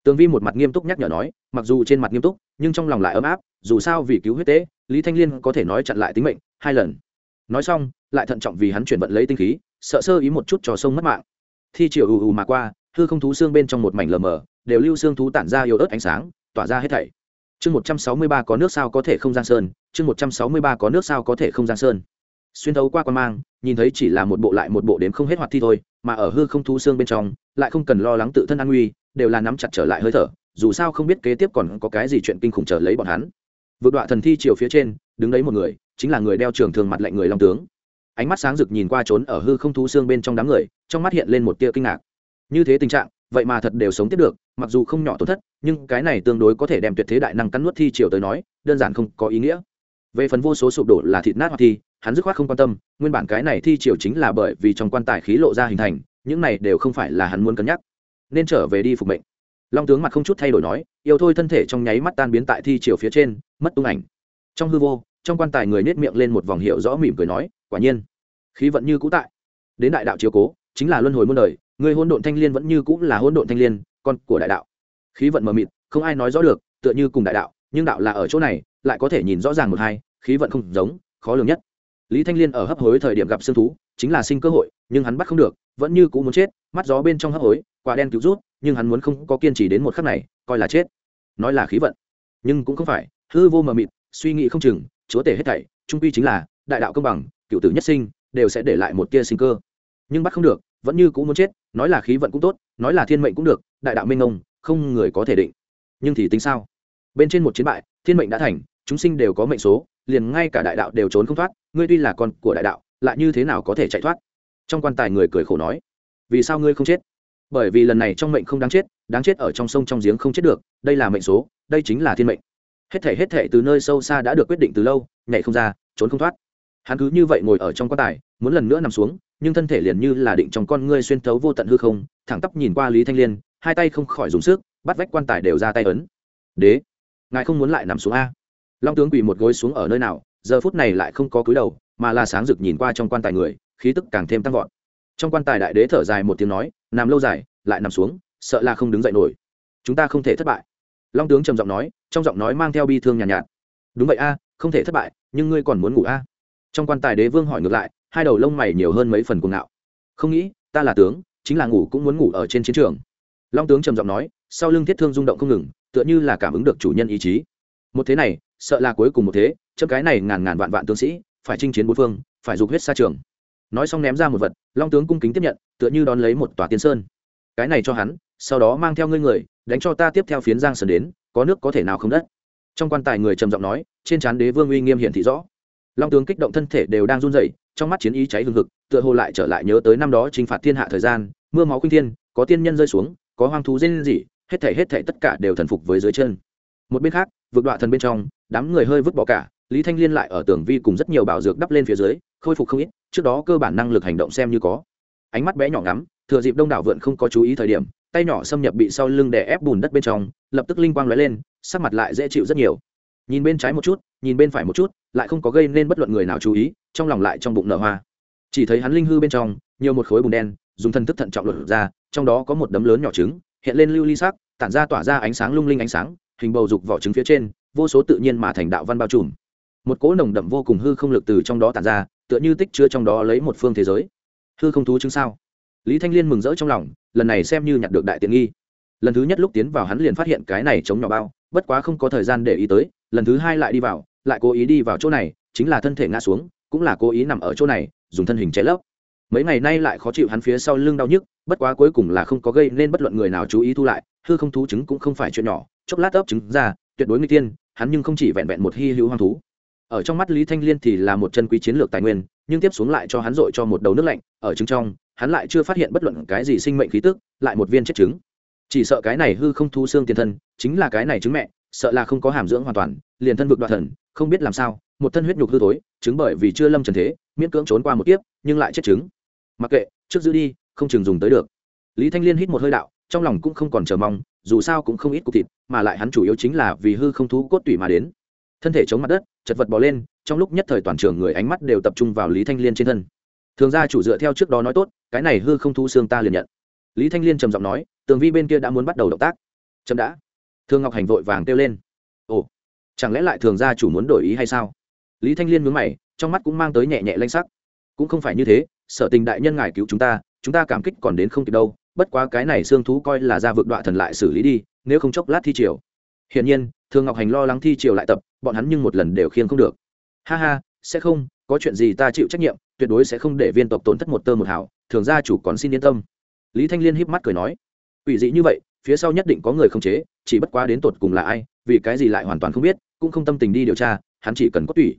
Tường vi một mặt nghiêm túc nhắc nhở nói, mặc dù trên mặt nghiêm túc, nhưng trong lòng lại ấm áp, dù sao vì cứu huyết tế, lý thanh liên có thể nói chặn lại tính mệnh, hai lần. Nói xong, lại thận trọng vì hắn chuyển vận lấy tinh khí, sợ sơ ý một chút trò sông mất mạng. Thi chiều ù ù mà qua, hư không thú xương bên trong một mảnh lờ mờ đều lưu xương thú tản ra yếu ớt ánh sáng, tỏa ra hết thảy. Chương một trăm sáu mươi ba có nước sao có thể không giang sơn, chương một trăm sáu mươi ba có nước sao có thể không giang sơn. Xuyên thấu qua quan mang, nhìn thấy chỉ là một bộ lại một bộ đến không hết hoạt thi thôi, mà ở hư không thú xương bên trong, lại không cần lo lắng tự thân an nguy, đều là nắm chặt trở lại hơi thở, dù sao không biết kế tiếp còn có cái gì chuyện kinh khủng trở lấy bọn hắn. Vượt đoạn thần thi chiều phía trên, đứng đấy một người, chính là người đeo trường thường mặt lạnh người long tướng. Ánh mắt sáng rực nhìn qua trốn ở hư không thú xương bên trong đám người, trong mắt hiện lên một tia kinh ngạc. Như thế tình trạng vậy mà thật đều sống tiếp được, mặc dù không nhỏ tổn thất, nhưng cái này tương đối có thể đem tuyệt thế đại năng cắn nuốt thi triều tới nói, đơn giản không có ý nghĩa. Về phần vô số sụp đổ là thịt nát hoặc thi, hắn dứt khoát không quan tâm, nguyên bản cái này thi triều chính là bởi vì trong quan tài khí lộ ra hình thành, những này đều không phải là hắn muốn cân nhắc. Nên trở về đi phục mệnh. Long tướng mặt không chút thay đổi nói, yêu thôi thân thể trong nháy mắt tan biến tại thi triều phía trên, mất tung ảnh. Trong hư vô, trong quan tài người nết miệng lên một vòng hiệu rõ mỉm cười nói, quả nhiên, khí vận như cũ tại. Đến đại đạo chiếu cố, chính là luân hồi muôn đời người hôn độn thanh liên vẫn như cũng là hôn độn thanh liên, con của đại đạo. Khí vận mờ mịt, không ai nói rõ được, tựa như cùng đại đạo, nhưng đạo là ở chỗ này, lại có thể nhìn rõ ràng một hai, khí vận không giống, khó lường nhất. Lý thanh liên ở hấp hối thời điểm gặp xương thú, chính là sinh cơ hội, nhưng hắn bắt không được, vẫn như cũ muốn chết, mắt gió bên trong hấp hối, quả đen cứu rút, nhưng hắn muốn không có kiên trì đến một khắc này, coi là chết. Nói là khí vận, nhưng cũng không phải, hư vô mờ mịt, suy nghĩ không chừng, chúa tể hết thảy, trung quy chính là, đại đạo công bằng, cựu tử nhất sinh, đều sẽ để lại một tia sinh cơ. Nhưng bắt không được vẫn như cũng muốn chết, nói là khí vận cũng tốt, nói là thiên mệnh cũng được, đại đạo minh ông không người có thể định. Nhưng thì tính sao? Bên trên một chiến bại, thiên mệnh đã thành, chúng sinh đều có mệnh số, liền ngay cả đại đạo đều trốn không thoát, ngươi tuy là con của đại đạo, lại như thế nào có thể chạy thoát? Trong quan tài người cười khổ nói, vì sao ngươi không chết? Bởi vì lần này trong mệnh không đáng chết đáng chết ở trong sông trong giếng không chết được, đây là mệnh số, đây chính là thiên mệnh. Hết thể hết thể từ nơi sâu xa đã được quyết định từ lâu, nhảy không ra, trốn không thoát. Hắn cứ như vậy ngồi ở trong quan tài, muốn lần nữa nằm xuống nhưng thân thể liền như là định trong con ngươi xuyên thấu vô tận hư không thẳng tắp nhìn qua lý thanh liên hai tay không khỏi dùng sức bắt vách quan tài đều ra tay ấn. Đế ngài không muốn lại nằm xuống a? Long tướng quỳ một gối xuống ở nơi nào giờ phút này lại không có cúi đầu mà là sáng rực nhìn qua trong quan tài người khí tức càng thêm tăng vọt. Trong quan tài đại đế thở dài một tiếng nói nằm lâu dài lại nằm xuống sợ là không đứng dậy nổi. Chúng ta không thể thất bại. Long tướng trầm giọng nói trong giọng nói mang theo bi thương nhàn nhạt, nhạt đúng vậy a không thể thất bại nhưng ngươi còn muốn ngủ a? Trong quan tài đế vương hỏi ngược lại hai đầu lông mày nhiều hơn mấy phần cuồng ngạo. Không nghĩ, ta là tướng, chính là ngủ cũng muốn ngủ ở trên chiến trường. Long tướng trầm giọng nói, sau lưng thiết thương rung động không ngừng, tựa như là cảm ứng được chủ nhân ý chí. Một thế này, sợ là cuối cùng một thế, chấm cái này ngàn ngàn vạn vạn tướng sĩ, phải chinh chiến bốn phương, phải dục huyết xa trường. Nói xong ném ra một vật, long tướng cung kính tiếp nhận, tựa như đón lấy một tòa tiên sơn. Cái này cho hắn, sau đó mang theo ngươi người, đánh cho ta tiếp theo phiến giang sơn đến, có nước có thể nào không đất. Trong quan tài người trầm giọng nói, trên trán đế vương uy nghiêm hiện thị rõ. Long tướng kích động thân thể đều đang run rẩy trong mắt chiến ý cháy hừng hực, tựa hồ lại trở lại nhớ tới năm đó chinh phạt thiên hạ thời gian, mưa máu khuynh thiên, có tiên nhân rơi xuống, có hoang thú rên rỉ, hết thể hết thể tất cả đều thần phục với dưới chân. Một bên khác vượt đoạn thần bên trong, đám người hơi vứt bỏ cả, lý thanh liên lại ở tường vi cùng rất nhiều bảo dược đắp lên phía dưới, khôi phục không ít, trước đó cơ bản năng lực hành động xem như có. Ánh mắt bé nhỏ ngắm, thừa dịp đông đảo vượn không có chú ý thời điểm, tay nhỏ xâm nhập bị sau lưng đè ép bùn đất bên trong, lập tức linh quang lóe lên, sắc mặt lại dễ chịu rất nhiều. Nhìn bên trái một chút, nhìn bên phải một chút, lại không có gây nên bất luận người nào chú ý trong lòng lại trong bụng nở hoa. Chỉ thấy hắn linh hư bên trong, nhiều một khối bùn đen, dùng thân thức thận trọng lột ra, trong đó có một đấm lớn nhỏ trứng, hiện lên lưu ly sắc, tản ra tỏa ra ánh sáng lung linh ánh sáng, hình bầu dục vỏ trứng phía trên, vô số tự nhiên mà thành đạo văn bao trùm. Một cỗ nồng đậm vô cùng hư không lực từ trong đó tản ra, tựa như tích chứa trong đó lấy một phương thế giới. Hư không thú chứng sao? Lý thanh liên mừng rỡ trong lòng, lần này xem như nhặt được đại tiện nghi. Lần thứ nhất lúc tiến vào hắn liền phát hiện cái này chống nhỏ bao, bất quá không có thời gian để ý tới, lần thứ hai lại đi vào, lại cố ý đi vào chỗ này, chính là thân thể ngã xuống cũng là cố ý nằm ở chỗ này, dùng thân hình che lấp. Mấy ngày nay lại khó chịu hắn phía sau lưng đau nhức, bất quá cuối cùng là không có gây nên bất luận người nào chú ý thu lại, hư không thú chứng cũng không phải chuyện nhỏ, chốc lát ấp trứng ra, tuyệt đối nguy tiên hắn nhưng không chỉ vẹn vẹn một hy hữu hoang thú. Ở trong mắt lý thanh liên thì là một chân quý chiến lược tài nguyên, nhưng tiếp xuống lại cho hắn dội cho một đầu nước lạnh, ở trứng trong, hắn lại chưa phát hiện bất luận cái gì sinh mệnh khí tức, lại một viên chết trứng chỉ sợ cái này hư không thu xương tiền thân, chính là cái này trứng mẹ, sợ là không có hàm dưỡng hoàn toàn, liền thân vực đoạt thần, không biết làm sao một thân huyết nhục hư thối, chứng bởi vì chưa lâm trần thế, miễn cưỡng trốn qua một kiếp, nhưng lại chết chứng. Mặc kệ, trước giữ đi, không chừng dùng tới được. Lý thanh liên hít một hơi đạo, trong lòng cũng không còn chờ mong, dù sao cũng không ít cục thịt, mà lại hắn chủ yếu chính là vì hư không thú cốt tủy mà đến. Thân thể chống mặt đất, chật vật bò lên, trong lúc nhất thời toàn trường người ánh mắt đều tập trung vào lý thanh liên trên thân. Thường ra chủ dựa theo trước đó nói tốt, cái này hư không thú xương ta liền nhận. Lý thanh liên trầm giọng nói, tường vi bên kia đã muốn bắt đầu động tác. Chậm đã. Thương ngọc hành vội vàng kêu lên. Ồ, chẳng lẽ lại thường gia chủ muốn đổi ý hay sao? Lý thanh liên mướn mày, trong mắt cũng mang tới nhẹ nhẹ lanh sắc. Cũng không phải như thế, sở tình đại nhân ngài cứu chúng ta chúng ta cảm kích còn đến không kịp đâu, bất quá cái này xương thú coi là ra vượt đoạn thần lại xử lý đi, nếu không chốc lát thi triều. Hiển nhiên, thường ngọc hành lo lắng thi triều lại tập, bọn hắn nhưng một lần đều khiêng không được. Ha ha, sẽ không, có chuyện gì ta chịu trách nhiệm, tuyệt đối sẽ không để viên tộc tổn thất một tơ một hảo thường gia chủ còn xin yên tâm. Lý thanh liên híp mắt cười nói ủy dị như vậy, phía sau nhất định có người không chế, chỉ bất quá đến tột cùng là ai, vì cái gì lại hoàn toàn không biết, cũng không tâm tình đi điều tra, hắn chỉ cần có tủy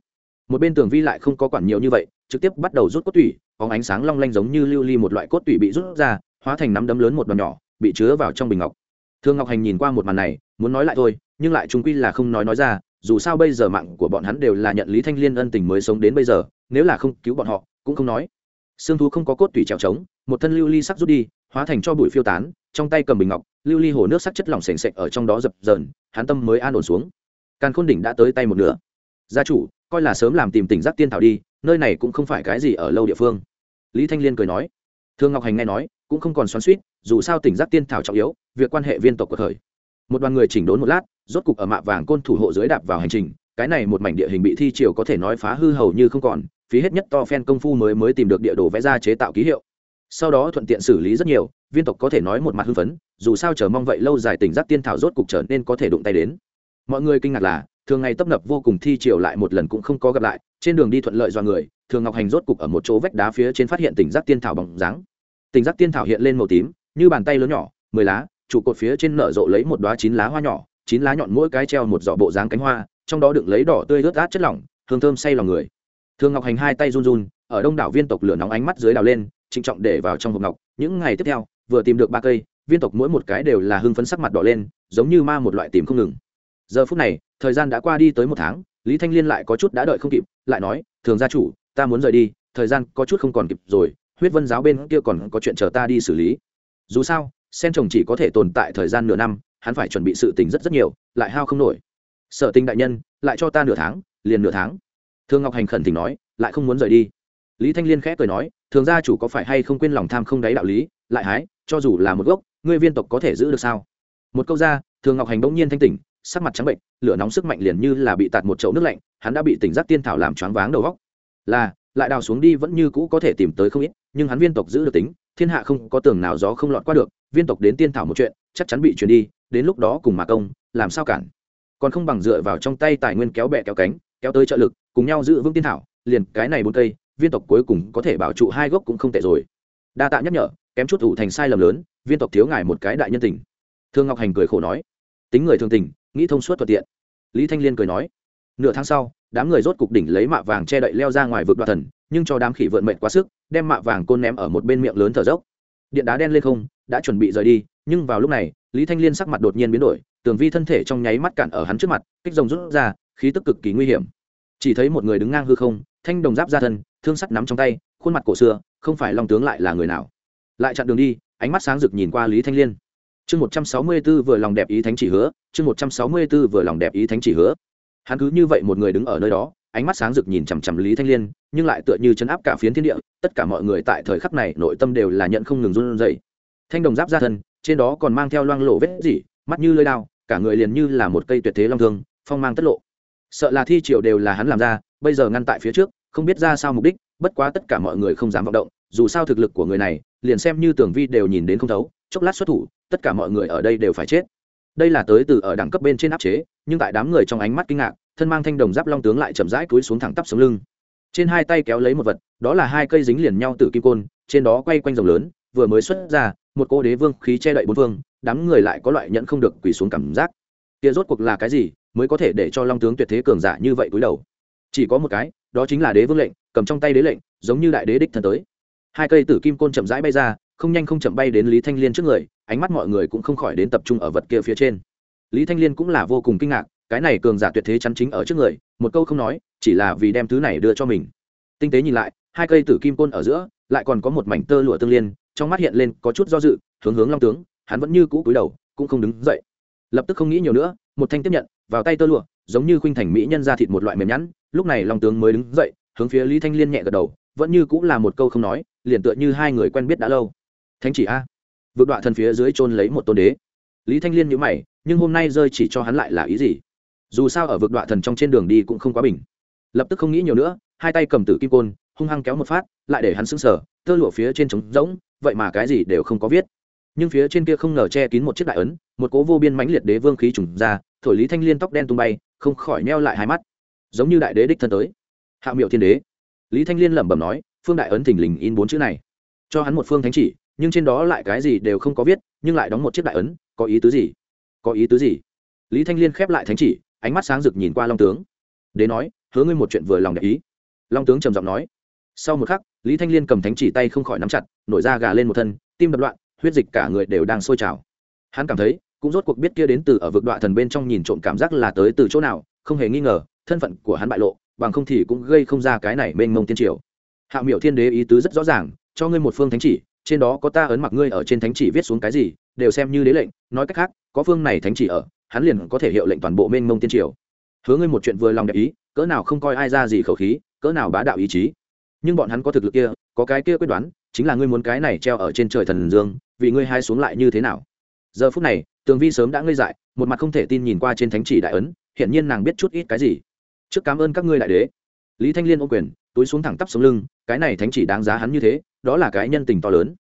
một bên tường vi lại không có quản nhiều như vậy, trực tiếp bắt đầu rút cốt tủy có ánh sáng long lanh giống như lưu ly một loại cốt tủy bị rút ra, hóa thành nắm đấm lớn một đòn nhỏ, bị chứa vào trong bình ngọc. Thương ngọc hành nhìn qua một màn này, muốn nói lại thôi, nhưng lại trung quy là không nói nói ra, dù sao bây giờ mạng của bọn hắn đều là nhận lý thanh liên ân tình mới sống đến bây giờ, nếu là không cứu bọn họ, cũng không nói. Xương thú không có cốt tủy trèo trống, một thân lưu ly sắc rút đi, hóa thành cho bụi phiêu tán, trong tay cầm bình ngọc, lưu ly hồ nước sắc chất lỏng s ề n ở trong đó dập dờn, hắn tâm mới an ổn xuống. Càn khôn đỉnh đã tới tay một nửa gia chủ, coi là sớm làm tìm tỉnh giác tiên thảo đi, nơi này cũng không phải cái gì ở lâu địa phương. Lý thanh liên cười nói. Thương ngọc hành nghe nói, cũng không còn xoắn suýt dù sao tỉnh giác tiên thảo trọng yếu, việc quan hệ viên tộc của thời. Một đoàn người chỉnh đốn một lát, rốt cục ở mạ vàng côn thủ hộ dưới đạp vào hành trình, cái này một mảnh địa hình bị thi triều có thể nói phá hư hầu như không còn, phí hết nhất to phen công phu mới mới tìm được địa đồ vẽ ra chế tạo ký hiệu. Sau đó thuận tiện xử lý rất nhiều, viên tộc có thể nói một mặt hưng phấn, dù sao chờ mong vậy lâu dài tỉnh giác tiên thảo rốt cục trở nên có thể đụng tay đến. Mọi người kinh ngạc là thường ngày tấp nập vô cùng thi triều lại một lần cũng không có gặp lại, trên đường đi thuận lợi do người, thường ngọc hành rốt cục ở một chỗ vách đá phía trên phát hiện tỉnh giác tiên thảo bằng dáng. Tỉnh giác tiên thảo hiện lên màu tím, như bàn tay lớn nhỏ, mười lá, trụ cột phía trên nở rộ lấy một đoá chín lá hoa nhỏ, chín lá nhọn mỗi cái treo một giỏ bộ dáng cánh hoa, trong đó đựng lấy đỏ tươi ướt át chất lỏng, hương thơm say lòng người. Thường ngọc hành hai tay run run, ở đông đảo viên tộc lửa nóng ánh mắt dưới đào lên, trịnh trọng để vào trong hộp ngọc. Những ngày tiếp theo, vừa tìm được ba cây, viên tộc mỗi một cái đều là hưng phấn sắc mặt đỏ lên, giống như ma một loại tìm không ngừng. Giờ phút này thời gian đã qua đi tới một tháng, lý thanh liên lại có chút đã đợi không kịp, lại nói, thường gia chủ, ta muốn rời đi, thời gian có chút không còn kịp rồi, huyết vân giáo bên kia còn có chuyện chờ ta đi xử lý. Dù sao, sen trồng chỉ có thể tồn tại thời gian nửa năm, hắn phải chuẩn bị sự tình rất rất nhiều, lại hao không nổi. Sở tình đại nhân, lại cho ta nửa tháng, liền nửa tháng. Thương ngọc hành khẩn tình nói, lại không muốn rời đi. Lý thanh liên khẽ cười nói, thường gia chủ có phải hay không quên lòng tham không đáy đạo lý, lại hái, cho dù là một gốc, ngươi viên tộc có thể giữ được sao? Một câu ra thường ngọc hành bỗng nhiên thanh tỉnh sắc mặt trắng bệnh, lửa nóng sức mạnh liền như là bị tạt một chậu nước lạnh, hắn đã bị tỉnh giác tiên thảo làm choáng váng đầu góc là, lại đào xuống đi vẫn như cũ có thể tìm tới không ít, nhưng hắn viên tộc giữ được tính, thiên hạ không có tường nào gió không lọt qua được, viên tộc đến tiên thảo một chuyện, chắc chắn bị truyền đi, đến lúc đó cùng mà công, làm sao cản. Còn không bằng dựa vào trong tay tài nguyên kéo bẹ kéo cánh, kéo tới trợ lực, cùng nhau giữ vững tiên thảo, liền cái này bốn cây, viên tộc cuối cùng có thể bảo trụ hai gốc cũng không tệ rồi. Đa tạ nhắc nhở, kém chút ủ thành sai lầm lớn, viên tộc thiếu ngài một cái đại nhân tình. Thương ngọc hành cười khổ nói, tính người thường tình nghĩ thông suốt thuận tiện. Lý thanh liên cười nói, nửa tháng sau, đám người rốt cục đỉnh lấy mạ vàng che đậy leo ra ngoài vực đoạt thần, nhưng cho đám khỉ vượn mệnh quá sức, đem mạ vàng côn ném ở một bên miệng lớn thở dốc. Điện đá đen lên không, đã chuẩn bị rời đi, nhưng vào lúc này, lý thanh liên sắc mặt đột nhiên biến đổi, tường vi thân thể trong nháy mắt cản ở hắn trước mặt, kích rồng rút ra, khí tức cực kỳ nguy hiểm. Chỉ thấy một người đứng ngang hư không, thanh đồng giáp ra thân, thương sắt nắm trong tay, khuôn mặt cổ xưa, không phải long tướng lại là người nào. Lại chặn đường đi, ánh mắt sáng rực nhìn qua lý thanh liên chương một trăm sáu mươi b ố vừa lòng đẹp ý thánh chỉ hứa chương một trăm sáu mươi b ố vừa lòng đẹp ý thánh chỉ hứa. Hắn cứ như vậy một người đứng ở nơi đó ánh mắt sáng rực nhìn chằm chằm lý thanh liên nhưng lại tựa như chấn áp cả phiến thiên địa tất cả mọi người tại thời khắc này nội tâm đều là nhận không ngừng run dậy thanh đồng giáp ra thân trên đó còn mang theo loang lộ vết dỉ mắt như lơi dao, cả người liền như là một cây tuyệt thế long thương phong mang tất lộ. Sợ là thi triển đều là hắn làm ra bây giờ ngăn tại phía trước không biết ra sao mục đích bất quá tất cả mọi người không dám vọng động dù sao thực lực của người này liền xem như tưởng vi đều nhìn đến không thấu chốc lát xuất thủ, tất cả mọi người ở đây đều phải chết. Đây là tới từ ở đẳng cấp bên trên áp chế, nhưng tại đám người trong ánh mắt kinh ngạc, thân mang thanh đồng giáp long tướng lại chậm rãi cúi xuống thẳng tắp sống lưng. Trên hai tay kéo lấy một vật, đó là hai cây dính liền nhau từ kim côn, trên đó quay quanh rồng lớn, vừa mới xuất ra, một cô đế vương khí che đậy bốn vương đám người lại có loại nhận không được quỳ xuống cảm giác. Kia rốt cuộc là cái gì mới có thể để cho long tướng tuyệt thế cường giả như vậy cúi đầu? Chỉ có một cái, đó chính là đế vương lệnh, cầm trong tay đế lệnh, giống như đại đế đích thân tới. Hai cây tử kim côn chậm rãi bay ra không nhanh không chậm bay đến lý thanh liên trước người, ánh mắt mọi người cũng không khỏi đến tập trung ở vật kia phía trên. Lý thanh liên cũng là vô cùng kinh ngạc, cái này cường giả tuyệt thế chắn chính ở trước người, một câu không nói, chỉ là vì đem thứ này đưa cho mình. Tinh tế nhìn lại, hai cây tử kim côn ở giữa, lại còn có một mảnh tơ lụa tương liên, trong mắt hiện lên có chút do dự, hướng hướng long tướng, hắn vẫn như cũ cúi đầu, cũng không đứng dậy. Lập tức không nghĩ nhiều nữa, một thanh tiếp nhận, vào tay tơ lụa, giống như khuynh thành mỹ nhân ra thịt một loại mềm nhẵn, lúc này long tướng mới đứng dậy, hướng phía lý thanh liên nhẹ gật đầu, vẫn như cũng là một câu không nói, liền tựa như hai người quen biết đã lâu thánh chỉ a. Vượt đoạn thần phía dưới trôn lấy một tôn đế. Lý thanh liên nhữ mày, nhưng hôm nay rơi chỉ cho hắn lại là ý gì? Dù sao ở vực đoạn thần trong trên đường đi cũng không quá bình. Lập tức không nghĩ nhiều nữa, hai tay cầm tử kim côn, hung hăng kéo một phát, lại để hắn sững sờ, tơ lụa phía trên trống rỗng, vậy mà cái gì đều không có viết. Nhưng phía trên kia không ngờ che kín một chiếc đại ấn, một cố vô biên mãnh liệt đế vương khí trùng ra, thổi lý thanh liên tóc đen tung bay, không khỏi neo lại hai mắt. Giống như đại đế đích thân tới. Hạ miệu thiên đế. Lý thanh liên lẩm bẩm nói, phương đại ấn thình lình in bốn chữ này. Cho hắn một phương thánh chỉ nhưng trên đó lại cái gì đều không có viết, nhưng lại đóng một chiếc đại ấn, có ý tứ gì? Có ý tứ gì? Lý thanh liên khép lại thánh chỉ, ánh mắt sáng rực nhìn qua long tướng. Đế nói, hứa ngươi một chuyện vừa lòng để ý. Long tướng trầm giọng nói. Sau một khắc, lý thanh liên cầm thánh chỉ tay không khỏi nắm chặt, nổi da gà lên một thân, tim đập loạn, huyết dịch cả người đều đang sôi trào. Hắn cảm thấy, cũng rốt cuộc biết kia đến từ ở vực đoạn thần bên trong nhìn trộm cảm giác là tới từ chỗ nào, không hề nghi ngờ, thân phận của hắn bại lộ, bằng không thì cũng gây không ra cái này mênh mông tiên triều. Hạ miểu thiên đế ý tứ rất rõ ràng, cho ngươi một phương thánh chỉ trên đó có ta ấn mặc ngươi ở trên thánh chỉ viết xuống cái gì, đều xem như đế lệnh, nói cách khác, có phương này thánh chỉ ở, hắn liền có thể hiệu lệnh toàn bộ mênh mông tiên triều. Hứa ngươi một chuyện vừa lòng đẹp ý, cỡ nào không coi ai ra gì khẩu khí, cỡ nào bá đạo ý chí. Nhưng bọn hắn có thực lực kia, có cái kia quyết đoán, chính là ngươi muốn cái này treo ở trên trời thần dương, vì ngươi hai xuống lại như thế nào? Giờ phút này, tường vi sớm đã ngây dại, một mặt không thể tin nhìn qua trên thánh chỉ đại ấn, hiển nhiên nàng biết chút ít cái gì. Trước cảm ơn các ngươi đại đế. Lý thanh liên ô quyền, túi xuống thẳng tắp sống lưng, cái này thánh chỉ đáng giá hắn như thế đó là cái nhân tình to lớn.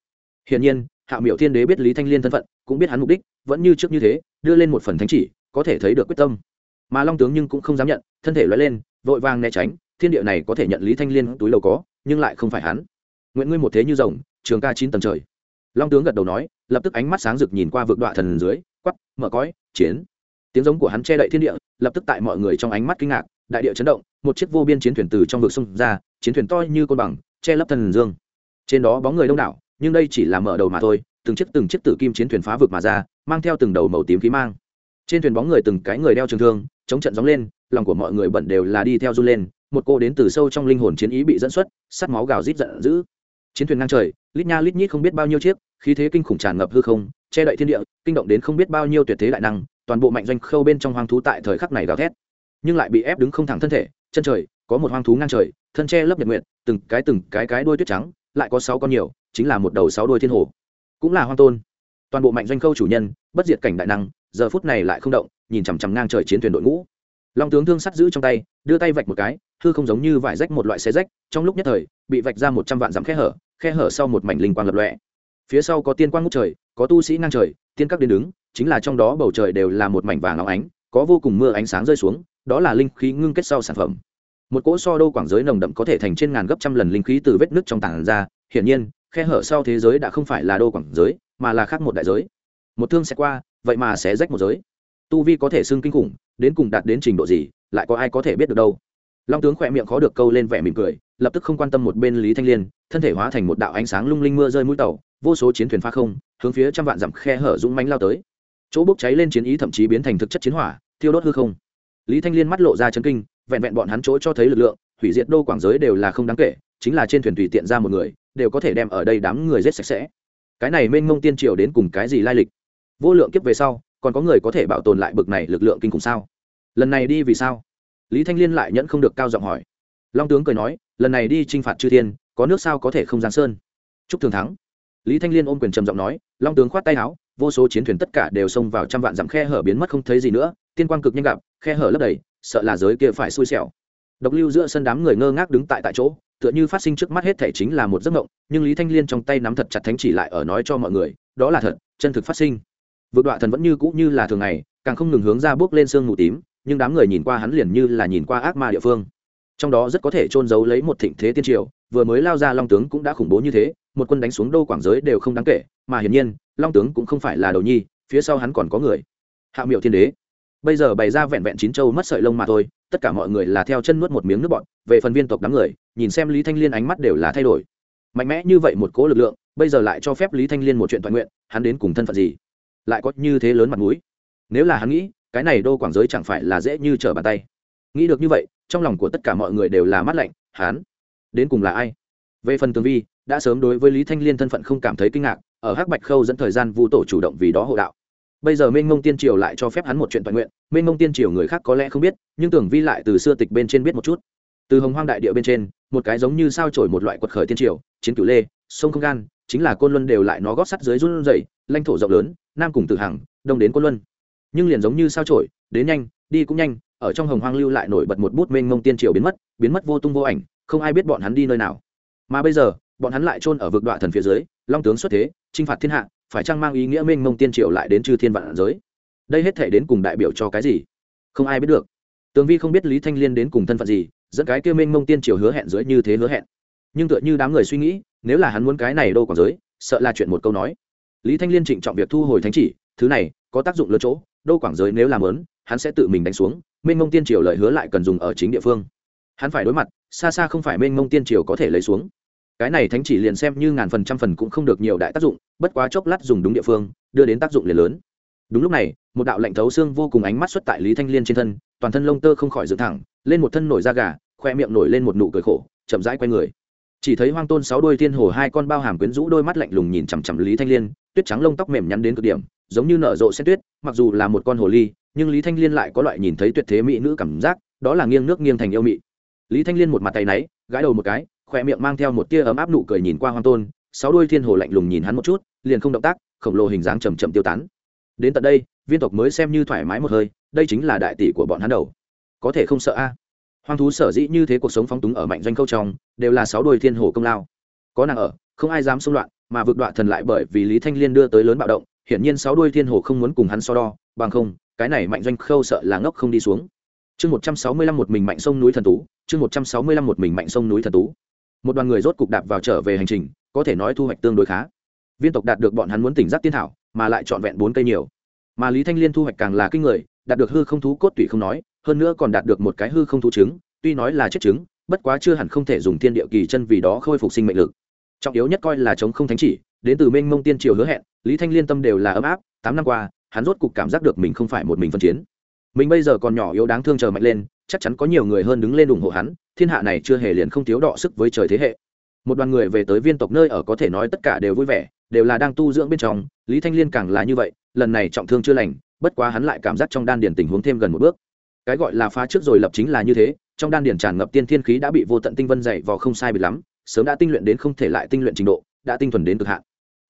Hiển nhiên, hạ miểu thiên đế biết lý thanh liên thân phận, cũng biết hắn mục đích, vẫn như trước như thế, đưa lên một phần thánh chỉ, có thể thấy được quyết tâm. Mà long tướng nhưng cũng không dám nhận, thân thể loay lên, vội vàng né tránh, thiên địa này có thể nhận lý thanh liên túi lầu có, nhưng lại không phải hắn. Nguyện ngươi một thế như rồng, trường ca chín tầng trời. Long tướng gật đầu nói, lập tức ánh mắt sáng rực nhìn qua vực đoạn thần dưới quắp mở cõi, chiến. Tiếng giống của hắn che đậy thiên địa, lập tức tại mọi người trong ánh mắt kinh ngạc, đại địa chấn động, một chiếc vô biên chiến thuyền từ trong vực sông ra, chiến thuyền to như côn bằng, che lấp thần dương trên đó bóng người đông đảo, nhưng đây chỉ là mở đầu mà thôi, từng chiếc từng chiếc tử kim chiến thuyền phá vực mà ra, mang theo từng đầu màu tím khí mang. Trên thuyền bóng người từng cái người đeo trường thương, chống trận gióng lên, lòng của mọi người bận đều là đi theo run lên, một cô đến từ sâu trong linh hồn chiến ý bị dẫn xuất, sắt máu gào rít giận dữ. Chiến thuyền ngang trời, lít nha lít nhít không biết bao nhiêu chiếc, khí thế kinh khủng tràn ngập hư không, che đậy thiên địa, kinh động đến không biết bao nhiêu tuyệt thế đại năng, toàn bộ mạnh doanh khâu bên trong hoang thú tại thời khắc này gào thét. Nhưng lại bị ép đứng không thẳng thân thể, chân trời, có một hoang thú ngang trời, thân che lấp nhật nguyện từng cái từng cái cái đuôi tuyết trắng lại có sáu con nhiều, chính là một đầu sáu đuôi thiên hồ. Cũng là hoang tôn. Toàn bộ mạnh doanh khâu chủ nhân, bất diệt cảnh đại năng, giờ phút này lại không động, nhìn chằm chằm ngang trời chiến thuyền đội ngũ. Long tướng thương sắt giữ trong tay, đưa tay vạch một cái, hư không giống như vải rách một loại xe rách, trong lúc nhất thời, bị vạch ra một trăm vạn dặm khe hở khe hở sau một mảnh linh quang lập lọe phía sau có tiên quang ngút trời, có tu sĩ ngang trời, tiên các đến đứng, chính là trong đó bầu trời đều là một mảnh vàng óng ánh, có vô cùng mưa ánh sáng rơi xuống, đó là linh khí ngưng kết sau sản phẩm một cỗ so đô quảng giới nồng đậm có thể thành trên ngàn gấp trăm lần linh khí từ vết nứt trong tảng ra, hiển nhiên, khe hở sau thế giới đã không phải là đô quảng giới, mà là khác một đại giới. Một thương sẽ qua, vậy mà sẽ rách một giới. Tu vi có thể xưng kinh khủng, đến cùng đạt đến trình độ gì, lại có ai có thể biết được đâu. Long tướng khỏe miệng khó được câu lên vẻ mỉm cười, lập tức không quan tâm một bên lý thanh liên, thân thể hóa thành một đạo ánh sáng lung linh mưa rơi mũi tàu, vô số chiến thuyền pha không, hướng phía trăm vạn dặm khe hở dũng mánh lao tới. Chỗ bốc cháy lên chiến ý thậm chí biến thành thực chất chiến hỏa, thiêu đốt hư không. Lý thanh liên mắt lộ ra chấn kinh vẹn vẹn bọn hắn chỗ cho thấy lực lượng, hủy diệt đô quảng giới đều là không đáng kể, chính là trên thuyền tùy tiện ra một người, đều có thể đem ở đây đám người giết sạch sẽ. Cái này mênh mông tiên triều đến cùng cái gì lai lịch? Vô lượng kiếp về sau, còn có người có thể bảo tồn lại bực này lực lượng kinh khủng sao? Lần này đi vì sao? Lý thanh liên lại nhẫn không được cao giọng hỏi. Long tướng cười nói, lần này đi t r i n h phạt chư thiên, có nước sao có thể không giang sơn? Chúc thường thắng. Lý thanh liên ôm quyền trầm giọng nói, long tướng khoát tay áo, vô số chiến thuyền tất cả đều xông vào trăm vạn dặm khe hở biến mất không thấy gì nữa, tiên quang cực nhanh gặp, khe hở lấp đầy sợ là giới kia phải xui xẻo. Độc lưu giữa sân đám người ngơ ngác đứng tại tại chỗ, tựa như phát sinh trước mắt hết thể chính là một giấc mộng, nhưng lý thanh liên trong tay nắm thật chặt thánh chỉ lại ở nói cho mọi người, đó là thật, chân thực phát sinh. Vượt đoạn thần vẫn như cũ như là thường ngày, càng không ngừng hướng ra bước lên sương mù tím, nhưng đám người nhìn qua hắn liền như là nhìn qua ác ma địa phương. Trong đó rất có thể trôn giấu lấy một thịnh thế tiên triều, vừa mới lao ra long tướng cũng đã khủng bố như thế, một quân đánh xuống đô quảng giới đều không đáng kể, mà hiển nhiên, long tướng cũng không phải là đầu nhi, phía sau hắn còn có người. Hạ miệu thiên đế bây giờ bày ra vẹn vẹn chín châu mất sợi lông mà thôi, tất cả mọi người là theo chân nuốt một miếng nước bọn về phần viên tộc đám người, nhìn xem lý thanh liên ánh mắt đều là thay đổi. Mạnh mẽ như vậy một cố lực lượng, bây giờ lại cho phép lý thanh liên một chuyện toàn nguyện, hắn đến cùng thân phận gì? Lại có như thế lớn mặt mũi? Nếu là hắn nghĩ, cái này đô quảng giới chẳng phải là dễ như trở bàn tay. Nghĩ được như vậy, trong lòng của tất cả mọi người đều là mắt lạnh hắn đến cùng là ai? Về phần tường vi, đã sớm đối với lý thanh liên thân phận không cảm thấy kinh ngạc, ở hắc bạch khâu dẫn thời gian vu tổ chủ động vì đó hộ đạo bây giờ minh mông tiên triều lại cho phép hắn một chuyện toàn nguyện, minh mông tiên triều người khác có lẽ không biết, nhưng tưởng vi lại từ xưa tịch bên trên biết một chút. Từ hồng hoang đại địa bên trên, một cái giống như sao trổi một loại quật khởi tiên triều, chiến cửu lê, sông không gan, chính là côn luân đều lại nó gót sắt dưới run rẩy, lãnh thổ rộng lớn, nam cùng từ hằng, đông đến côn luân. Nhưng liền giống như sao trổi đến nhanh, đi cũng nhanh, ở trong hồng hoang lưu lại nổi bật một bút mênh mông tiên triều biến mất biến mất vô tung vô ảnh, không ai biết bọn hắn đi nơi nào. Mà bây giờ, bọn hắn lại chôn ở vực đoạn thần phía dưới, long tướng xuất thế, chinh phạt thiên hạ phải chăng mang ý nghĩa mênh mông tiên triều lại đến chư thiên vạn giới? Đây hết thể đến cùng đại biểu cho cái gì? Không ai biết được. Tường vi không biết lý thanh liên đến cùng thân phận gì, dẫn cái kia mênh mông tiên triều hứa hẹn dưới như thế hứa hẹn. Nhưng tựa như đám người suy nghĩ, nếu là hắn muốn cái này đâu còn giới, sợ là chuyện một câu nói. Lý thanh liên trịnh trọng việc thu hồi thánh chỉ, thứ này, có tác dụng lớn chỗ đô quảng giới nếu làm lớn, hắn sẽ tự mình đánh xuống, mênh mông tiên triều lời hứa lại cần dùng ở chính địa phương. Hắn phải đối mặt, xa xa không phải mênh mông tiên triều có thể lấy xuống cái này thánh chỉ liền xem như ngàn phần trăm phần cũng không được nhiều đại tác dụng, bất quá chốc lát dùng đúng địa phương, đưa đến tác dụng liền lớn. Đúng lúc này, một đạo lệnh thấu xương vô cùng ánh mắt xuất tại lý thanh liên trên thân, toàn thân lông tơ không khỏi dựng thẳng, lên một thân nổi da gà, khoe miệng nổi lên một nụ cười khổ, chậm rãi quay người. Chỉ thấy hoang tôn sáu đôi thiên hồ hai con bao hàm quyến rũ đôi mắt lạnh lùng nhìn chằm chằm lý thanh liên, tuyết trắng lông tóc mềm nhắn đến cực điểm, giống như nở rộ xét tuyết, mặc dù là một con hồ ly, nhưng lý thanh liên lại có loại nhìn thấy tuyệt thế mỹ nữ cảm giác, đó là nghiêng nước nghiêng thành yêu mị. Lý thanh liên một mặt tay náy, gãi đầu một cái khỏe miệng mang theo một tia ấm áp nụ cười nhìn qua hoang tôn, sáu đuôi thiên hồ lạnh lùng nhìn hắn một chút, liền không động tác, khổng lồ hình dáng chầm chậm tiêu tán. Đến tận đây, viên tộc mới xem như thoải mái một hơi, đây chính là đại tỷ của bọn hắn đầu. Có thể không sợ a? Hoang thú sở dĩ như thế cuộc sống phóng túng ở mạnh doanh câu trong, đều là sáu đuôi thiên hồ công lao. Có nàng ở, không ai dám xung loạn, mà vượt đoạn thần lại bởi vì lý thanh liên đưa tới lớn bạo động, hiển nhiên sáu đuôi thiên hồ không muốn cùng hắn so đo, bằng không, cái này mạnh doanh khâu sợ là ngốc không đi xuống. Chương một trăm sáu mươi lăm một mình mạnh sông núi thần tú, chương một trăm sáu mươi lăm một mình mạnh sông núi thần tú một đoàn người rốt cục đạp vào trở về hành trình, có thể nói thu hoạch tương đối khá. Viên tộc đạt được bọn hắn muốn tỉnh giác tiên thảo, mà lại trọn vẹn bốn cây nhiều. Mà lý thanh liên thu hoạch càng là kinh người, đạt được hư không thú cốt tủy không nói, hơn nữa còn đạt được một cái hư không thú trứng, tuy nói là chết trứng, bất quá chưa hẳn không thể dùng thiên địa kỳ chân vì đó khôi phục sinh mệnh lực. Trọng yếu nhất coi là chống không thánh chỉ, đến từ mênh mông tiên triều hứa hẹn, lý thanh liên tâm đều là ấm áp, tám năm qua, hắn rốt cục cảm giác được mình không phải một mình phân chiến. Mình bây giờ còn nhỏ yếu đáng thương chờ mạnh lên, chắc chắn có nhiều người hơn đứng lên ủng hộ hắn thiên hạ này chưa hề liền không thiếu đọ sức với trời thế hệ. Một đoàn người về tới viên tộc nơi ở có thể nói tất cả đều vui vẻ, đều là đang tu dưỡng bên trong, lý thanh liên càng là như vậy, lần này trọng thương chưa lành, bất quá hắn lại cảm giác trong đan điền tình huống thêm gần một bước. Cái gọi là phá trước rồi lập chính là như thế, trong đan điền tràn ngập tiên thiên khí đã bị vô tận tinh vân dày vào không sai bị lắm, sớm đã tinh luyện đến không thể lại tinh luyện trình độ, đã tinh thuần đến cực hạn.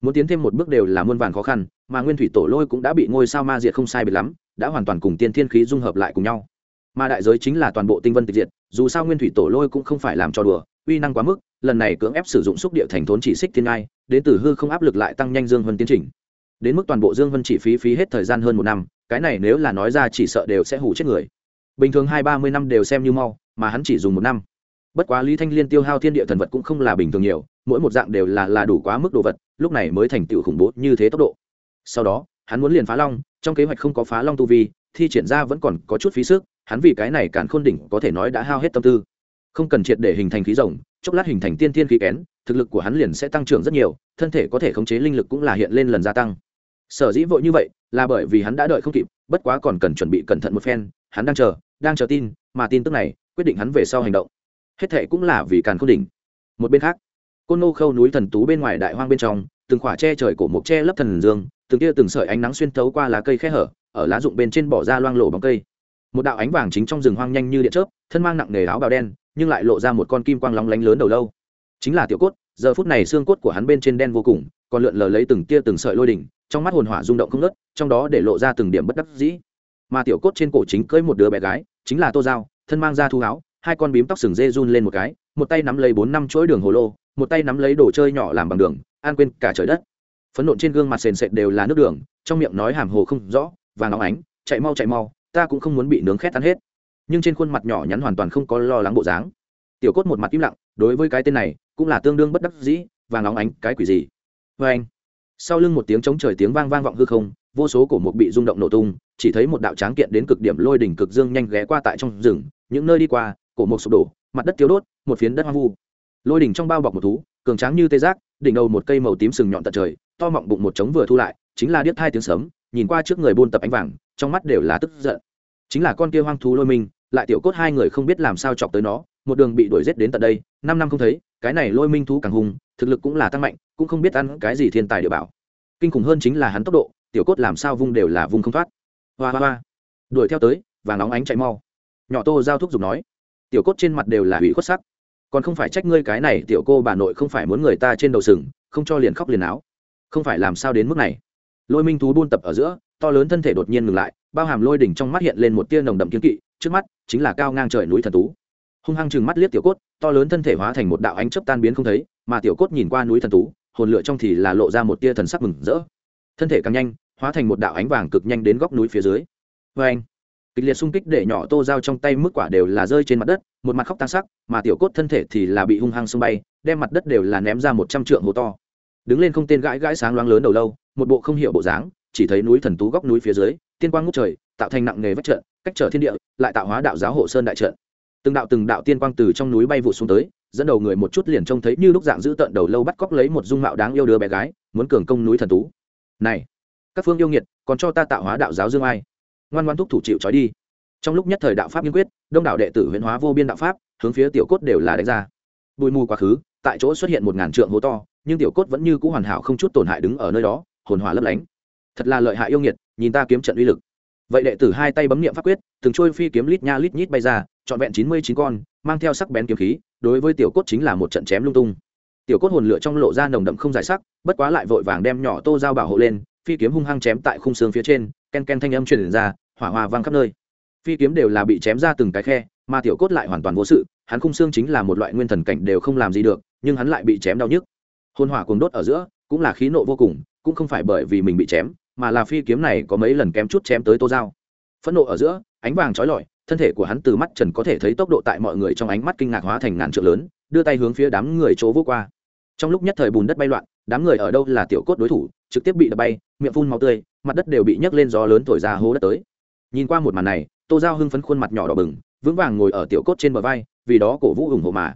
Muốn tiến thêm một bước đều là muôn vàn khó khăn, mà nguyên thủy tổ lôi cũng đã bị ngôi sao ma diệt không sai bị lắm, đã hoàn toàn cùng tiên thiên khí dung hợp lại cùng nhau mà đại giới chính là toàn bộ tinh vân tịch diệt, dù sao nguyên thủy tổ lôi cũng không phải làm cho đùa, uy năng quá mức, lần này cưỡng ép sử dụng xúc địa thành thốn chỉ xích thiên ngai, đến từ hư không áp lực lại tăng nhanh dương vân tiến trình. Đến mức toàn bộ dương vân chỉ phí phí hết thời gian hơn một năm, cái này nếu là nói ra chỉ sợ đều sẽ hủ chết người. Bình thường hai ba mươi năm đều xem như mau, mà hắn chỉ dùng một năm. Bất quá lý thanh liên tiêu hao thiên địa thần vật cũng không là bình thường nhiều, mỗi một dạng đều là là đủ quá mức đồ vật, lúc này mới thành tựu khủng bố như thế tốc độ. Sau đó, hắn muốn liền phá long, trong kế hoạch không có phá long tu vi, thi triển ra vẫn còn có chút phí sức hắn vì cái này càn khôn đỉnh có thể nói đã hao hết tâm tư. Không cần triệt để hình thành khí rồng, chốc lát hình thành tiên thiên khí kén, thực lực của hắn liền sẽ tăng trưởng rất nhiều, thân thể có thể khống chế linh lực cũng là hiện lên lần gia tăng. Sở dĩ vội như vậy, là bởi vì hắn đã đợi không kịp, bất quá còn cần chuẩn bị cẩn thận một phen, hắn đang chờ đang chờ tin, mà tin tức này, quyết định hắn về sau hành động. Hết thệ cũng là vì càn khôn đỉnh. Một bên khác, côn nô khâu núi thần tú bên ngoài đại hoang bên trong, từng khỏa che trời cổ mộc che lấp thần dương, từng tia từng sợi ánh nắng xuyên thấu qua lá cây khe hở, ở lá rụng bên trên bỏ ra loang lổ bóng cây một đạo ánh vàng chính trong rừng hoang nhanh như điện chớp, thân mang nặng nề áo bào đen, nhưng lại lộ ra một con kim quang lóng lánh lớn đầu lâu. Chính là tiểu cốt, giờ phút này xương cốt của hắn bên trên đen vô cùng, còn lượn lờ lấy từng tia từng sợi lôi đỉnh, trong mắt hồn hỏa rung động không nớt trong đó để lộ ra từng điểm bất đắc dĩ. Mà tiểu cốt trên cổ chính cưỡi một đứa bé gái, chính là tô dao thân mang ra thu áo, hai con bím tóc sừng dê run lên một cái, một tay nắm lấy bốn năm chuỗi đường hồ lô, một tay nắm lấy đồ chơi nhỏ làm bằng đường, an quên cả trời đất. Phấn nộn trên gương mặt sền sệt đều là nước đường, trong miệng nói hàm hồ không rõ và nóng ánh, chạy mau chạy mau ta cũng không muốn bị nướng khét tan hết. Nhưng trên khuôn mặt nhỏ nhắn hoàn toàn không có lo lắng bộ dáng. Tiểu cốt một mặt im lặng, đối với cái tên này, cũng là tương đương bất đắc dĩ, và nóng ánh, cái quỷ gì? Vê anh. Sau lưng một tiếng chống trời tiếng vang vang vọng hư không, vô số cổ mục bị rung động nổ tung, chỉ thấy một đạo tráng kiện đến cực điểm lôi đỉnh cực dương nhanh ghé qua tại trong rừng, những nơi đi qua, cổ mục sụp đổ, mặt đất thiếu đốt, một phiến đất hoang vu. Lôi đỉnh trong bao bọc một thú, cường tráng như tê giác, đỉnh đầu một cây màu tím sừng nhọn tận trời, to mọng bụng một trống vừa thu lại, chính là điếc hai tiếng sấm, nhìn qua trước người buôn tập ánh vàng trong mắt đều là tức giận. Chính là con kia hoang thú lôi minh lại tiểu cốt hai người không biết làm sao chọc tới nó, một đường bị đuổi giết đến tận đây, năm năm không thấy, cái này lôi minh thú càng hùng, thực lực cũng là tăng mạnh, cũng không biết ăn cái gì thiên tài địa bảo. Kinh khủng hơn chính là hắn tốc độ, tiểu cốt làm sao vung đều là vung không thoát. Hoa hoa hoa. Đuổi theo tới và nóng ánh chạy mau. Nhỏ tô giao thúc giục nói, tiểu cốt trên mặt đều là hủy khuất sắc. Còn không phải trách ngươi cái này, tiểu cô bà nội không phải muốn người ta trên đầu sừng, không cho liền khóc liền áo. Không phải làm sao đến mức này. Lôi minh thú buôn tập ở giữa to lớn thân thể đột nhiên ngừng lại, bao hàm lôi đỉnh trong mắt hiện lên một tia nồng đậm kiếm kỵ, trước mắt chính là cao ngang trời núi thần tú. Hung hăng chừng mắt liếc tiểu cốt, to lớn thân thể hóa thành một đạo ánh chớp tan biến không thấy, mà tiểu cốt nhìn qua núi thần tú, hồn lửa trong thì là lộ ra một tia thần sắc mừng rỡ. Thân thể càng nhanh, hóa thành một đạo ánh vàng cực nhanh đến góc núi phía dưới. Vê anh, kịch liệt xung kích để nhỏ tô dao trong tay mức quả đều là rơi trên mặt đất, một mặt khóc tan sắc, mà tiểu cốt thân thể thì là bị hung hăng xung bay, đem mặt đất đều là ném ra một trăm trượng hố to. Đứng lên không tên gãi gãi sáng loáng lớn đầu lâu, một bộ không hiểu bộ dáng chỉ thấy núi thần tú góc núi phía dưới, tiên quang ngút trời, tạo thành nặng nghề vách trận, cách trở thiên địa, lại tạo hóa đạo giáo hộ sơn đại trận. Từng đạo từng đạo tiên quang từ trong núi bay vụ xuống tới, dẫn đầu người một chút liền trông thấy như lúc dạng giữ tận đầu lâu bắt cóc lấy một dung mạo đáng yêu đứa bé gái, muốn cường công núi thần tú. Này, các phương yêu nghiệt, còn cho ta tạo hóa đạo giáo dương ai? Ngoan ngoan thúc thủ chịu trói đi. Trong lúc nhất thời đạo pháp nghiên quyết, đông đảo đệ tử huyễn hóa vô biên đạo pháp, hướng phía tiểu cốt đều là đánh ra. Bụi mù quá khứ, tại chỗ xuất hiện một ngàn trượng hố to, nhưng tiểu cốt vẫn như cũ hoàn hảo không chút tổn hại đứng ở nơi đó, hồn hỏa lấp lánh thật là lợi hại yêu nghiệt, nhìn ta kiếm trận uy lực. Vậy đệ tử hai tay bấm niệm pháp quyết, từng trôi phi kiếm lít nha lít nhít bay ra, trọn vẹn chín mươi chín con, mang theo sắc bén kiếm khí, đối với tiểu cốt chính là một trận chém lung tung. Tiểu cốt hồn lửa trong lộ ra nồng đậm không giải sắc, bất quá lại vội vàng đem nhỏ tô dao bảo hộ lên, phi kiếm hung hăng chém tại khung xương phía trên, ken ken thanh âm truyền ra, hỏa hoa vang khắp nơi. Phi kiếm đều là bị chém ra từng cái khe, mà tiểu cốt lại hoàn toàn vô sự, hắn khung xương chính là một loại nguyên thần cảnh đều không làm gì được, nhưng hắn lại bị chém đau nhức. Hôn hỏa cuồng đốt ở giữa, cũng là khí nộ vô cùng, cũng không phải bởi vì mình bị chém mà là phi kiếm này có mấy lần kém chút chém tới tô dao phẫn nộ ở giữa, ánh vàng trói lọi, thân thể của hắn từ mắt trần có thể thấy tốc độ tại mọi người trong ánh mắt kinh ngạc hóa thành ngàn trượng lớn, đưa tay hướng phía đám người chỗ vô qua. Trong lúc nhất thời bùn đất bay loạn, đám người ở đâu là tiểu cốt đối thủ, trực tiếp bị đập bay, miệng phun màu tươi, mặt đất đều bị nhấc lên gió lớn thổi ra hố đất tới. Nhìn qua một màn này, tô giao hưng phấn khuôn mặt nhỏ đỏ bừng, vững vàng ngồi ở tiểu cốt trên bờ vai, vì đó cổ vũ ủng hộ mà.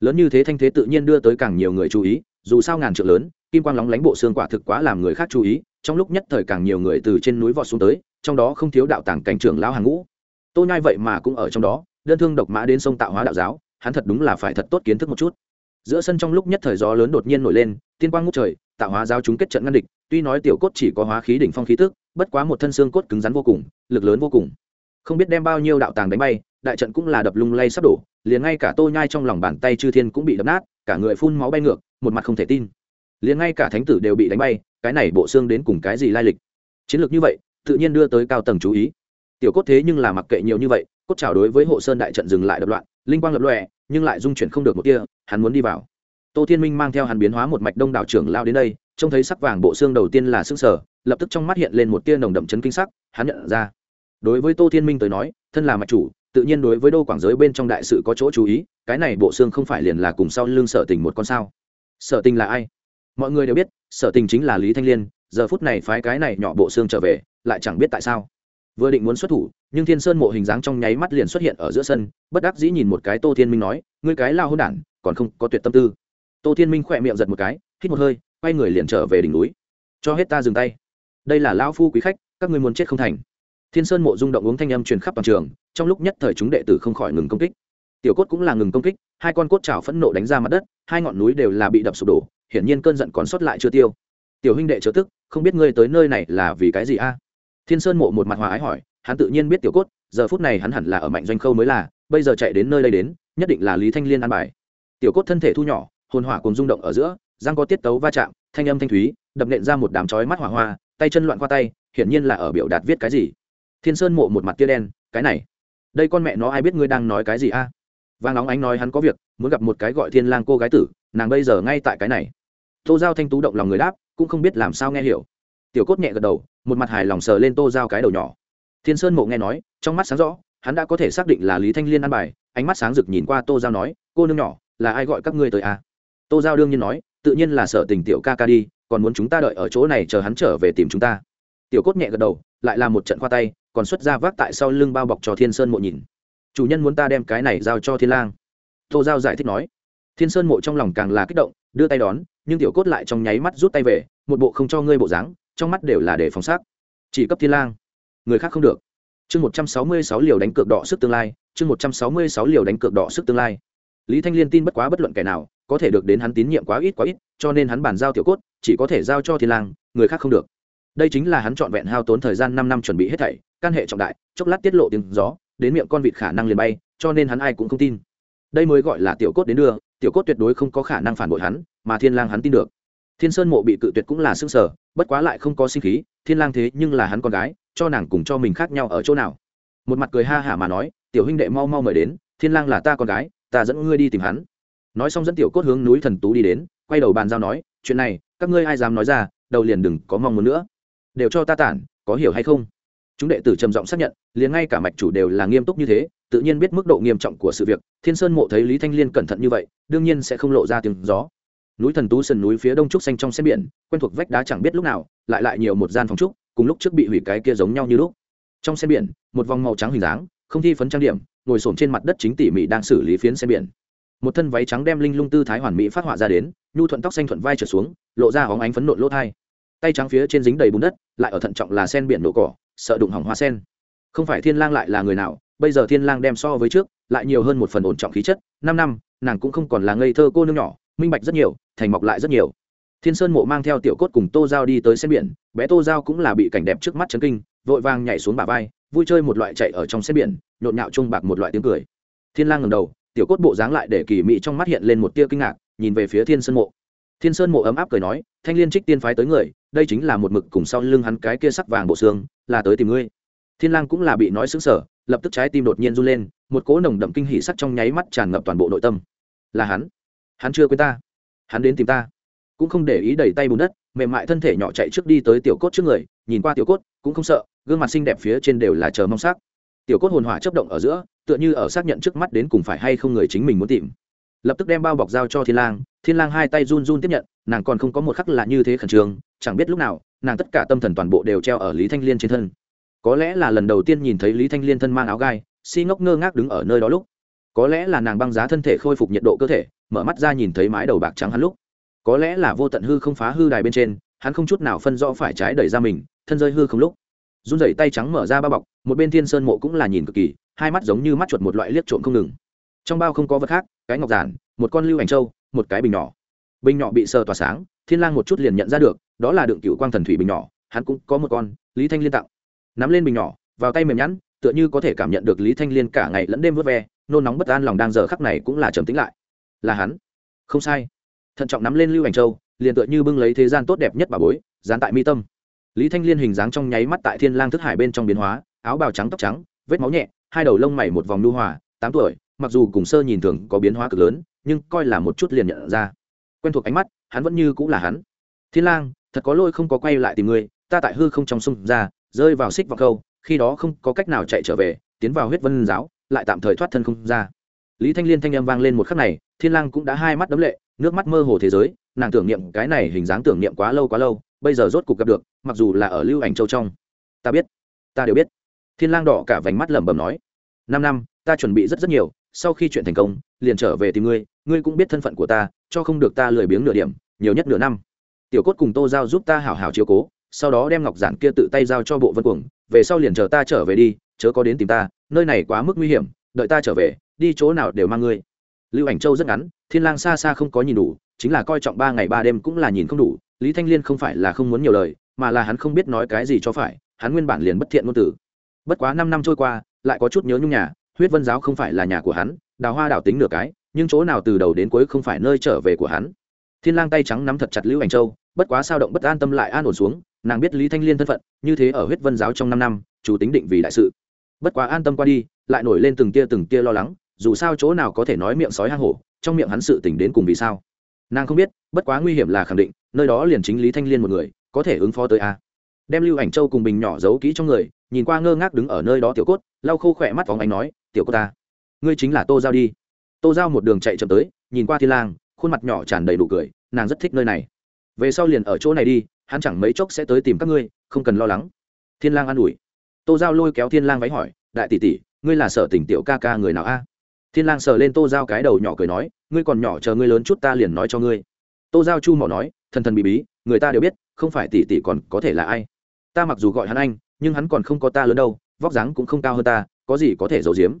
Lớn như thế thanh thế tự nhiên đưa tới càng nhiều người chú ý, dù sao ngàn trượng lớn, kim quang lóng lánh bộ xương quả thực quá làm người khác chú ý trong lúc nhất thời càng nhiều người từ trên núi vọt xuống tới, trong đó không thiếu đạo tàng cảnh trưởng lão hàng ngũ. Tô nhai vậy mà cũng ở trong đó, đơn thương độc mã đến sông tạo hóa đạo giáo, hắn thật đúng là phải thật tốt kiến thức một chút. Giữa sân trong lúc nhất thời gió lớn đột nhiên nổi lên, tiên quang ngút trời, tạo hóa giáo chúng kết trận ngăn địch, tuy nói tiểu cốt chỉ có hóa khí đỉnh phong khí tức, bất quá một thân xương cốt cứng rắn vô cùng, lực lớn vô cùng. Không biết đem bao nhiêu đạo tàng đánh bay, đại trận cũng là đập lung lay sắp đổ, liền ngay cả tô nhai trong lòng bàn tay chư thiên cũng bị đập nát, cả người phun máu bay ngược, một mặt không thể tin. Liền ngay cả thánh tử đều bị đánh bay cái này bộ xương đến cùng cái gì lai lịch? Chiến lược như vậy, tự nhiên đưa tới cao tầng chú ý. Tiểu cốt thế nhưng là mặc kệ nhiều như vậy, cốt trào đối với hộ sơn đại trận dừng lại đập loạn, linh quang lập lòe, nhưng lại dung chuyển không được một kia hắn muốn đi vào. Tô thiên minh mang theo hắn biến hóa một mạch đông đảo trưởng lao đến đây, trông thấy sắc vàng bộ xương đầu tiên là xương sở lập tức trong mắt hiện lên một tia nồng đậm chấn kinh sắc, hắn nhận ra. Đối với tô thiên minh tới nói, thân là mạch chủ, tự nhiên đối với đô quảng giới bên trong đại sự có chỗ chú ý, cái này bộ xương không phải liền là cùng sau lưng sở tình một con sao? Sở tình là ai? Mọi người đều biết, sở tình chính là lý thanh liên, giờ phút này phái cái này nhỏ bộ xương trở về, lại chẳng biết tại sao. Vừa định muốn xuất thủ, nhưng thiên sơn mộ hình dáng trong nháy mắt liền xuất hiện ở giữa sân, bất đắc dĩ nhìn một cái tô thiên minh nói, ngươi cái lao hôn đản, còn không có tuyệt tâm tư. Tô thiên minh khỏe miệng giật một cái, hít một hơi, quay người liền trở về đỉnh núi. Cho hết ta dừng tay. Đây là lao phu quý khách, các ngươi muốn chết không thành. Thiên sơn mộ rung động uống thanh âm truyền khắp toàn trường, trong lúc nhất thời chúng đệ tử không khỏi ngừng công kích. Tiểu cốt cũng là ngừng công kích, hai con cốt trào phẫn nộ đánh ra mặt đất, hai ngọn núi đều là bị đập sụp đổ hiển nhiên cơn giận còn sót lại chưa tiêu. Tiểu huynh đệ chớ tức, không biết ngươi tới nơi này là vì cái gì a? Thiên sơn mộ một mặt hòa ái hỏi, hắn tự nhiên biết tiểu cốt, giờ phút này hắn hẳn là ở mạnh doanh khâu mới là, bây giờ chạy đến nơi đây đến, nhất định là lý thanh liên an bài. Tiểu cốt thân thể thu nhỏ, hồn hỏa cùng rung động ở giữa giang có tiết tấu va chạm, thanh âm thanh thúy, đập nện ra một đám chói mắt hỏa hoa, tay chân loạn qua tay, hiển nhiên là ở biểu đạt viết cái gì. Thiên sơn mộ một mặt tia đen, cái này, đây con mẹ nó ai biết ngươi đang nói cái gì a? Vang nóng ánh nói hắn có việc, muốn gặp một cái gọi thiên lang cô gái tử, nàng bây giờ ngay tại cái này tô giao thanh tú động lòng người đáp, cũng không biết làm sao nghe hiểu. Tiểu cốt nhẹ gật đầu, một mặt hài lòng sờ lên tô giao cái đầu nhỏ. Thiên sơn mộ nghe nói, trong mắt sáng rõ, hắn đã có thể xác định là lý thanh liên ăn bài, ánh mắt sáng rực nhìn qua tô giao nói, cô nương nhỏ, là ai gọi các ngươi tới à? tô giao đương nhiên nói, tự nhiên là sợ tình tiểu ca ca đi, còn muốn chúng ta đợi ở chỗ này chờ hắn trở về tìm chúng ta. Tiểu cốt nhẹ gật đầu, lại là một trận khoa tay, còn xuất ra vác tại sau lưng bao bọc cho thiên sơn mộ nhìn. Chủ nhân muốn ta đem cái này giao cho thiên lang. Tô giao giải thích nói thiên sơn mộ trong lòng càng là kích động, đưa tay đón, nhưng tiểu cốt lại trong nháy mắt rút tay về, một bộ không cho ngươi bộ dáng, trong mắt đều là để phòng sát chỉ cấp thiên lang. Người khác không được. Chương một trăm sáu mươi sáu liều đánh cược đỏ sức tương lai, chương một trăm sáu mươi sáu liều đánh cược đỏ sức tương lai. Lý thanh liên tin bất quá bất luận kẻ nào, có thể được đến hắn tín nhiệm quá ít quá ít, cho nên hắn bàn giao tiểu cốt, chỉ có thể giao cho thiên lang, người khác không được. Đây chính là hắn trọn vẹn hao tốn thời gian năm năm chuẩn bị hết thảy, căn hệ trọng đại, chốc lát tiết lộ tiếng gió, đến miệng con vịt khả năng liền bay, cho nên hắn ai cũng không tin. Đây mới gọi là tiểu cốt đến đưa tiểu cốt tuyệt đối không có khả năng phản bội hắn, mà thiên lang hắn tin được. Thiên sơn mộ bị cự tuyệt cũng là xương sở bất quá lại không có sinh khí, thiên lang thế nhưng là hắn con gái, cho nàng cùng cho mình khác nhau ở chỗ nào. Một mặt cười ha hả mà nói, tiểu huynh đệ mau mau mời đến, thiên lang là ta con gái, ta dẫn ngươi đi tìm hắn. Nói xong dẫn tiểu cốt hướng núi thần tú đi đến, quay đầu bàn giao nói, chuyện này, các ngươi ai dám nói ra, đầu liền đừng có mong muốn nữa. Đều cho ta tản, có hiểu hay không? Chúng đệ tử trầm giọng xác nhận, liền ngay cả mạch chủ đều là nghiêm túc như thế tự nhiên biết mức độ nghiêm trọng của sự việc, thiên sơn mộ thấy lý thanh liên cẩn thận như vậy, đương nhiên sẽ không lộ ra tiếng gió. Núi thần tú sườn núi phía đông trúc xanh trong xe biển, quen thuộc vách đá chẳng biết lúc nào, lại lại nhiều một gian phòng trúc, cùng lúc trước bị hủy cái kia giống nhau như lúc. Trong xe biển, một vòng màu trắng hình dáng, không thi phấn trang điểm, ngồi xổm trên mặt đất chính tỉ mỉ đang xử lý phiến xe biển. Một thân váy trắng đem linh lung tư thái hoàn mỹ phát họa ra đến, nhu thuận tóc xanh thuận vai trở xuống, lộ ra hóng ánh phấn nộn lỗ thai. Tay trắng phía trên dính đầy bùn đất, lại ở thận trọng là sen biển nổ cỏ, sợ đụng hỏng hoa sen. Không phải thiên lang lại là người nào bây giờ thiên lang đem so với trước, lại nhiều hơn một phần ổn trọng khí chất, năm năm, nàng cũng không còn là ngây thơ cô nương nhỏ, minh bạch rất nhiều, thành mọc lại rất nhiều. Thiên sơn mộ mang theo tiểu cốt cùng tô giao đi tới sen biển, bé tô giao cũng là bị cảnh đẹp trước mắt chấn kinh, vội vàng nhảy xuống bả vai, vui chơi một loại chạy ở trong sen biển, nhộn nhạo chung bạc một loại tiếng cười. Thiên lang ngẩng đầu, tiểu cốt bộ dáng lại để kỳ mị trong mắt hiện lên một tia kinh ngạc, nhìn về phía thiên sơn mộ. Thiên sơn mộ ấm áp cười nói, thanh liên trích tiên phái tới người, đây chính là một mực cùng sau lưng hắn cái kia sắc vàng bộ xương, là tới tìm ngươi. Thiên lang cũng là bị nói sững sờ lập tức trái tim đột nhiên run lên, một cỗ nồng đậm kinh hỉ sắc trong nháy mắt tràn ngập toàn bộ nội tâm. Là hắn. Hắn chưa quên ta. Hắn đến tìm ta. Cũng không để ý đẩy tay bùn đất, mềm mại thân thể nhỏ chạy trước đi tới tiểu cốt trước người, nhìn qua tiểu cốt, cũng không sợ, gương mặt xinh đẹp phía trên đều là chờ mong sắc. Tiểu cốt hồn hỏa chấp động ở giữa, tựa như ở xác nhận trước mắt đến cùng phải hay không người chính mình muốn tìm. Lập tức đem bao bọc giao cho thiên lang thiên lang hai tay run run tiếp nhận, nàng còn không có một khắc là như thế khẩn trương, chẳng biết lúc nào, nàng tất cả tâm thần toàn bộ đều treo ở lý thanh liên trên thân có lẽ là lần đầu tiên nhìn thấy lý thanh liên thân mang áo gai, si ngốc ngơ ngác đứng ở nơi đó lúc. Có lẽ là nàng băng giá thân thể khôi phục nhiệt độ cơ thể, mở mắt ra nhìn thấy mái đầu bạc trắng hắn lúc. Có lẽ là vô tận hư không phá hư đài bên trên, hắn không chút nào phân rõ phải trái đẩy ra mình, thân rơi hư không lúc. Run rẩy tay trắng mở ra bao bọc, một bên thiên sơn mộ cũng là nhìn cực kỳ, hai mắt giống như mắt chuột một loại liếc trộm không ngừng. Trong bao không có vật khác, cái ngọc giản, một con lưu ảnh trâu một cái bình nhỏ. Bình nhỏ bị sờ tỏa sáng, thiên lang một chút liền nhận ra được, đó là đựng cựu quang thần thủy bình nhỏ, hắn cũng có một con, lý thanh liên tặng nắm lên bình nhỏ, vào tay mềm nhẵn, tựa như có thể cảm nhận được lý thanh liên cả ngày lẫn đêm vớt ve, nôn nóng bất an lòng đang giờ khắc này cũng là trầm tĩnh lại. Là hắn. Không sai. Thận trọng nắm lên lưu ảnh châu, liền tựa như bưng lấy thế gian tốt đẹp nhất bà bối, dán tại mi tâm. Lý thanh liên hình dáng trong nháy mắt tại thiên lang thức hải bên trong biến hóa, áo bào trắng tóc trắng, vết máu nhẹ, hai đầu lông mày một vòng nu hòa, tám tuổi, mặc dù cùng sơ nhìn thường có biến hóa cực lớn, nhưng coi là một chút liền nhận ra. Quen thuộc ánh mắt, hắn vẫn như cũng là hắn. Thiên lang, thật có lỗi không có quay lại tìm ngươi ta tại hư không trong sông ra rơi vào xích vào câu khi đó không có cách nào chạy trở về, tiến vào huyết vân giáo, lại tạm thời thoát thân không ra. Lý thanh liên thanh âm vang lên một khắc này, thiên lang cũng đã hai mắt đấm lệ, nước mắt mơ hồ thế giới, nàng tưởng niệm cái này hình dáng tưởng niệm quá lâu quá lâu, bây giờ rốt cục gặp được, mặc dù là ở lưu ảnh châu trong. Ta biết, ta đều biết. Thiên lang đỏ cả vành mắt lẩm bẩm nói, năm năm, ta chuẩn bị rất rất nhiều, sau khi chuyện thành công, liền trở về tìm ngươi ngươi cũng biết thân phận của ta, cho không được ta lười biếng nửa điểm, nhiều nhất nửa năm. Tiểu cốt cùng tô giao giúp ta hảo hảo chiếu cố sau đó đem ngọc giản kia tự tay giao cho bộ vân cuồng, về sau liền chờ ta trở về đi, chớ có đến tìm ta, nơi này quá mức nguy hiểm, đợi ta trở về, đi chỗ nào đều mang ngươi. Lưu ảnh châu rất ngắn, thiên lang xa xa không có nhìn đủ, chính là coi trọng ba ngày ba đêm cũng là nhìn không đủ, lý thanh liên không phải là không muốn nhiều lời, mà là hắn không biết nói cái gì cho phải, hắn nguyên bản liền bất thiện ngôn tử. Bất quá năm năm trôi qua, lại có chút nhớ nhung nhà, huyết vân giáo không phải là nhà của hắn, đào hoa đào tính nửa cái, nhưng chỗ nào từ đầu đến cuối không phải nơi trở về của hắn. Thiên lang tay trắng nắm thật chặt lưu ảnh châu bất quá sao động bất an tâm lại an ổn xuống, nàng biết lý thanh liên thân phận, như thế ở huyết vân giáo trong năm năm, chủ tính định vì đại sự. Bất quá an tâm qua đi, lại nổi lên từng tia từng tia lo lắng, dù sao chỗ nào có thể nói miệng sói hang hổ, trong miệng hắn sự tỉnh đến cùng vì sao. Nàng không biết, bất quá nguy hiểm là khẳng định, nơi đó liền chính lý thanh liên một người, có thể ứng phó tới a. Đem lưu ảnh châu cùng bình nhỏ giấu kỹ trong người, nhìn qua ngơ ngác đứng ở nơi đó tiểu cốt, lau khô khỏe mắt vòng anh nói, tiểu cốt ta, ngươi chính là tô giao đi. Tô giao một đường chạy chậm tới, nhìn qua thiên lang, khuôn mặt nhỏ tràn đầy đủ cười, nàng rất thích nơi này về sau liền ở chỗ này đi, hắn chẳng mấy chốc sẽ tới tìm các ngươi, không cần lo lắng. Thiên lang an ủi. Tô giao lôi kéo thiên lang váy hỏi, đại tỷ tỷ, ngươi là sở tỉnh tiểu ca ca người nào a? Thiên lang sờ lên tô giao cái đầu nhỏ cười nói, ngươi còn nhỏ chờ ngươi lớn chút ta liền nói cho ngươi. Tô giao chu mỏ nói, thần thần bí bí, người ta đều biết, không phải tỷ tỷ còn có thể là ai. Ta mặc dù gọi hắn anh, nhưng hắn còn không có ta lớn đâu, vóc dáng cũng không cao hơn ta, có gì có thể giấu giếm.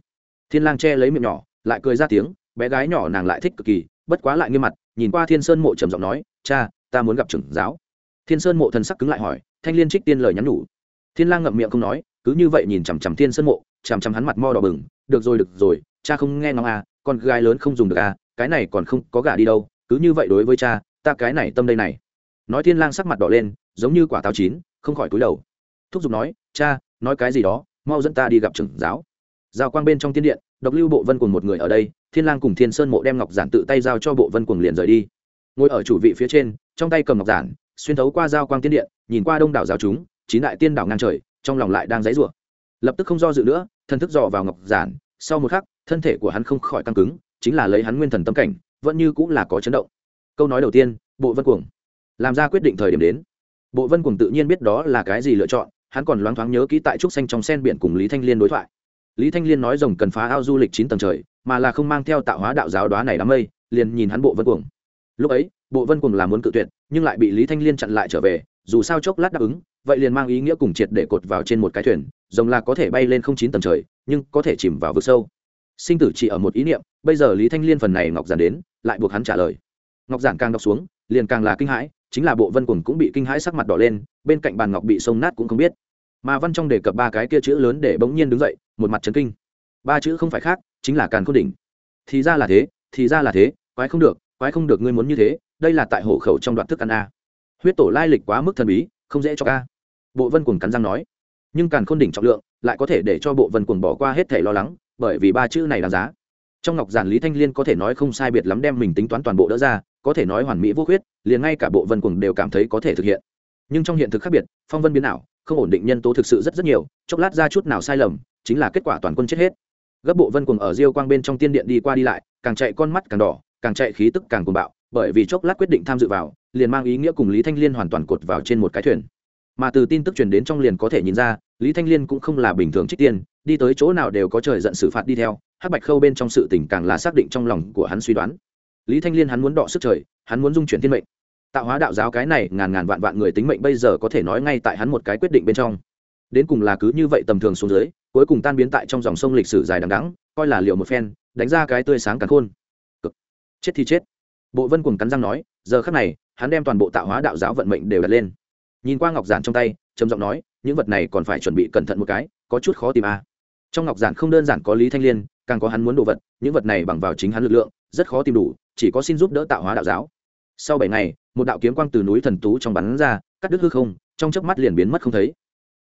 Thiên lang che lấy miệng nhỏ, lại cười ra tiếng, bé gái nhỏ nàng lại thích cực kỳ, bất quá lại nghiêm mặt, nhìn qua thiên sơn mộ trầm giọng nói, cha ta muốn gặp trưởng giáo. Thiên sơn mộ thần sắc cứng lại hỏi, thanh liên trích tiên lời nhắn nhủ. Thiên lang ngậm miệng không nói, cứ như vậy nhìn chằm chằm thiên sơn mộ, chằm chằm hắn mặt mo đỏ bừng, được rồi được rồi, cha không nghe ngóng à con gái lớn không dùng được à cái này còn không có gả đi đâu, cứ như vậy đối với cha, ta cái này tâm đây này. Nói thiên lang sắc mặt đỏ lên, giống như quả táo chín, không khỏi cúi đầu. Thúc giục nói, cha, nói cái gì đó, mau dẫn ta đi gặp trưởng giáo. Giao quang bên trong tiên điện, độc lưu bộ vân cùng một người ở đây, thiên lang cùng thiên sơn mộ đem ngọc giản tự tay giao cho bộ vân cùng liền rời đi. Ngồi ở chủ vị phía trên trong tay cầm ngọc giản, xuyên thấu qua giao quang tiên điện, nhìn qua đông đảo giáo chúng, chín đại tiên đảo ngang trời, trong lòng lại đang dãy rủa lập tức không do dự nữa thần thức dò vào ngọc giản, sau một khắc, thân thể của hắn không khỏi căng cứng, chính là lấy hắn nguyên thần tâm cảnh, vẫn như cũng là có chấn động. Câu nói đầu tiên, bộ vân cuồng. Làm ra quyết định thời điểm đến. Bộ vân cuồng tự nhiên biết đó là cái gì lựa chọn, hắn còn loáng thoáng nhớ kỹ tại trúc xanh trong sen biển cùng lý thanh liên đối thoại. Lý thanh liên nói rồng cần phá ao du lịch chín tầng trời, mà là không mang theo tạo hóa đạo giáo đoá này đám mây, liền nhìn hắn bộ vân cuồng. Lúc ấy bộ vân cùng là muốn cự tuyệt, nhưng lại bị lý thanh liên chặn lại trở về, dù sao chốc lát đáp ứng, vậy liền mang ý nghĩa cùng triệt để cột vào trên một cái thuyền, rồng là có thể bay lên không chín tầng trời, nhưng có thể chìm vào vực sâu. Sinh tử chỉ ở một ý niệm, bây giờ lý thanh liên phần này ngọc giản đến, lại buộc hắn trả lời. Ngọc giản càng đọc xuống, liền càng là kinh hãi, chính là bộ vân cùng cũng bị kinh hãi sắc mặt đỏ lên, bên cạnh bàn ngọc bị sông nát cũng không biết. Mà văn trong đề cập ba cái kia chữ lớn để bỗng nhiên đứng dậy, một mặt trấn kinh. Ba chữ không phải khác, chính là càn khôn đỉnh. Thì ra là thế, thì ra là thế, quái không được, quái không được ngươi muốn như thế đây là tại hộ khẩu trong đoạn thức ăn a. Huyết tổ lai lịch quá mức thần bí, không dễ cho ca bộ vân cùng cắn răng nói. Nhưng càn khôn đỉnh trọng lượng, lại có thể để cho bộ vân cùng bỏ qua hết thể lo lắng, bởi vì ba chữ này đáng giá. Trong ngọc giản lý thanh liên có thể nói không sai biệt lắm đem mình tính toán toàn bộ đỡ ra, có thể nói hoàn mỹ vô khuyết, liền ngay cả bộ vân cùng đều cảm thấy có thể thực hiện. Nhưng trong hiện thực khác biệt, phong vân biến ảo, không ổn định nhân tố thực sự rất rất nhiều, chốc lát ra chút nào sai lầm, chính là kết quả toàn quân chết hết. Gấp bộ vân cùng ở diêu quang bên trong tiên điện đi qua đi lại, càng chạy con mắt càng đỏ, càng chạy khí tức càng cuồng bạo bởi vì chốc lát quyết định tham dự vào, liền mang ý nghĩa cùng lý thanh liên hoàn toàn cột vào trên một cái thuyền. Mà từ tin tức truyền đến trong liền có thể nhìn ra, lý thanh liên cũng không là bình thường trích tiên, đi tới chỗ nào đều có trời giận xử phạt đi theo, hắc bạch khâu bên trong sự tình càng là xác định trong lòng của hắn suy đoán. Lý thanh liên hắn muốn đọ sức trời, hắn muốn dung chuyển thiên mệnh. Tạo hóa đạo giáo cái này, ngàn ngàn vạn vạn người tính mệnh bây giờ có thể nói ngay tại hắn một cái quyết định bên trong. Đến cùng là cứ như vậy tầm thường xuống dưới, cuối cùng tan biến tại trong dòng sông lịch sử dài đằng đắng coi là liệu một phen, đánh ra cái tươi sáng càng khôn. Cực. chết thì chết bộ vân cùng cắn răng nói, giờ khắc này, hắn đem toàn bộ tạo hóa đạo giáo vận mệnh đều đặt lên. Nhìn qua ngọc giản trong tay, trầm giọng nói, những vật này còn phải chuẩn bị cẩn thận một cái, có chút khó tìm a trong ngọc giản không đơn giản có lý thanh liên, càng có hắn muốn đồ vật, những vật này bằng vào chính hắn lực lượng, rất khó tìm đủ, chỉ có xin giúp đỡ tạo hóa đạo giáo. Sau bảy ngày, một đạo kiếm quang từ núi thần tú trong bắn ra, cắt đứt hư không, trong chớp mắt liền biến mất không thấy.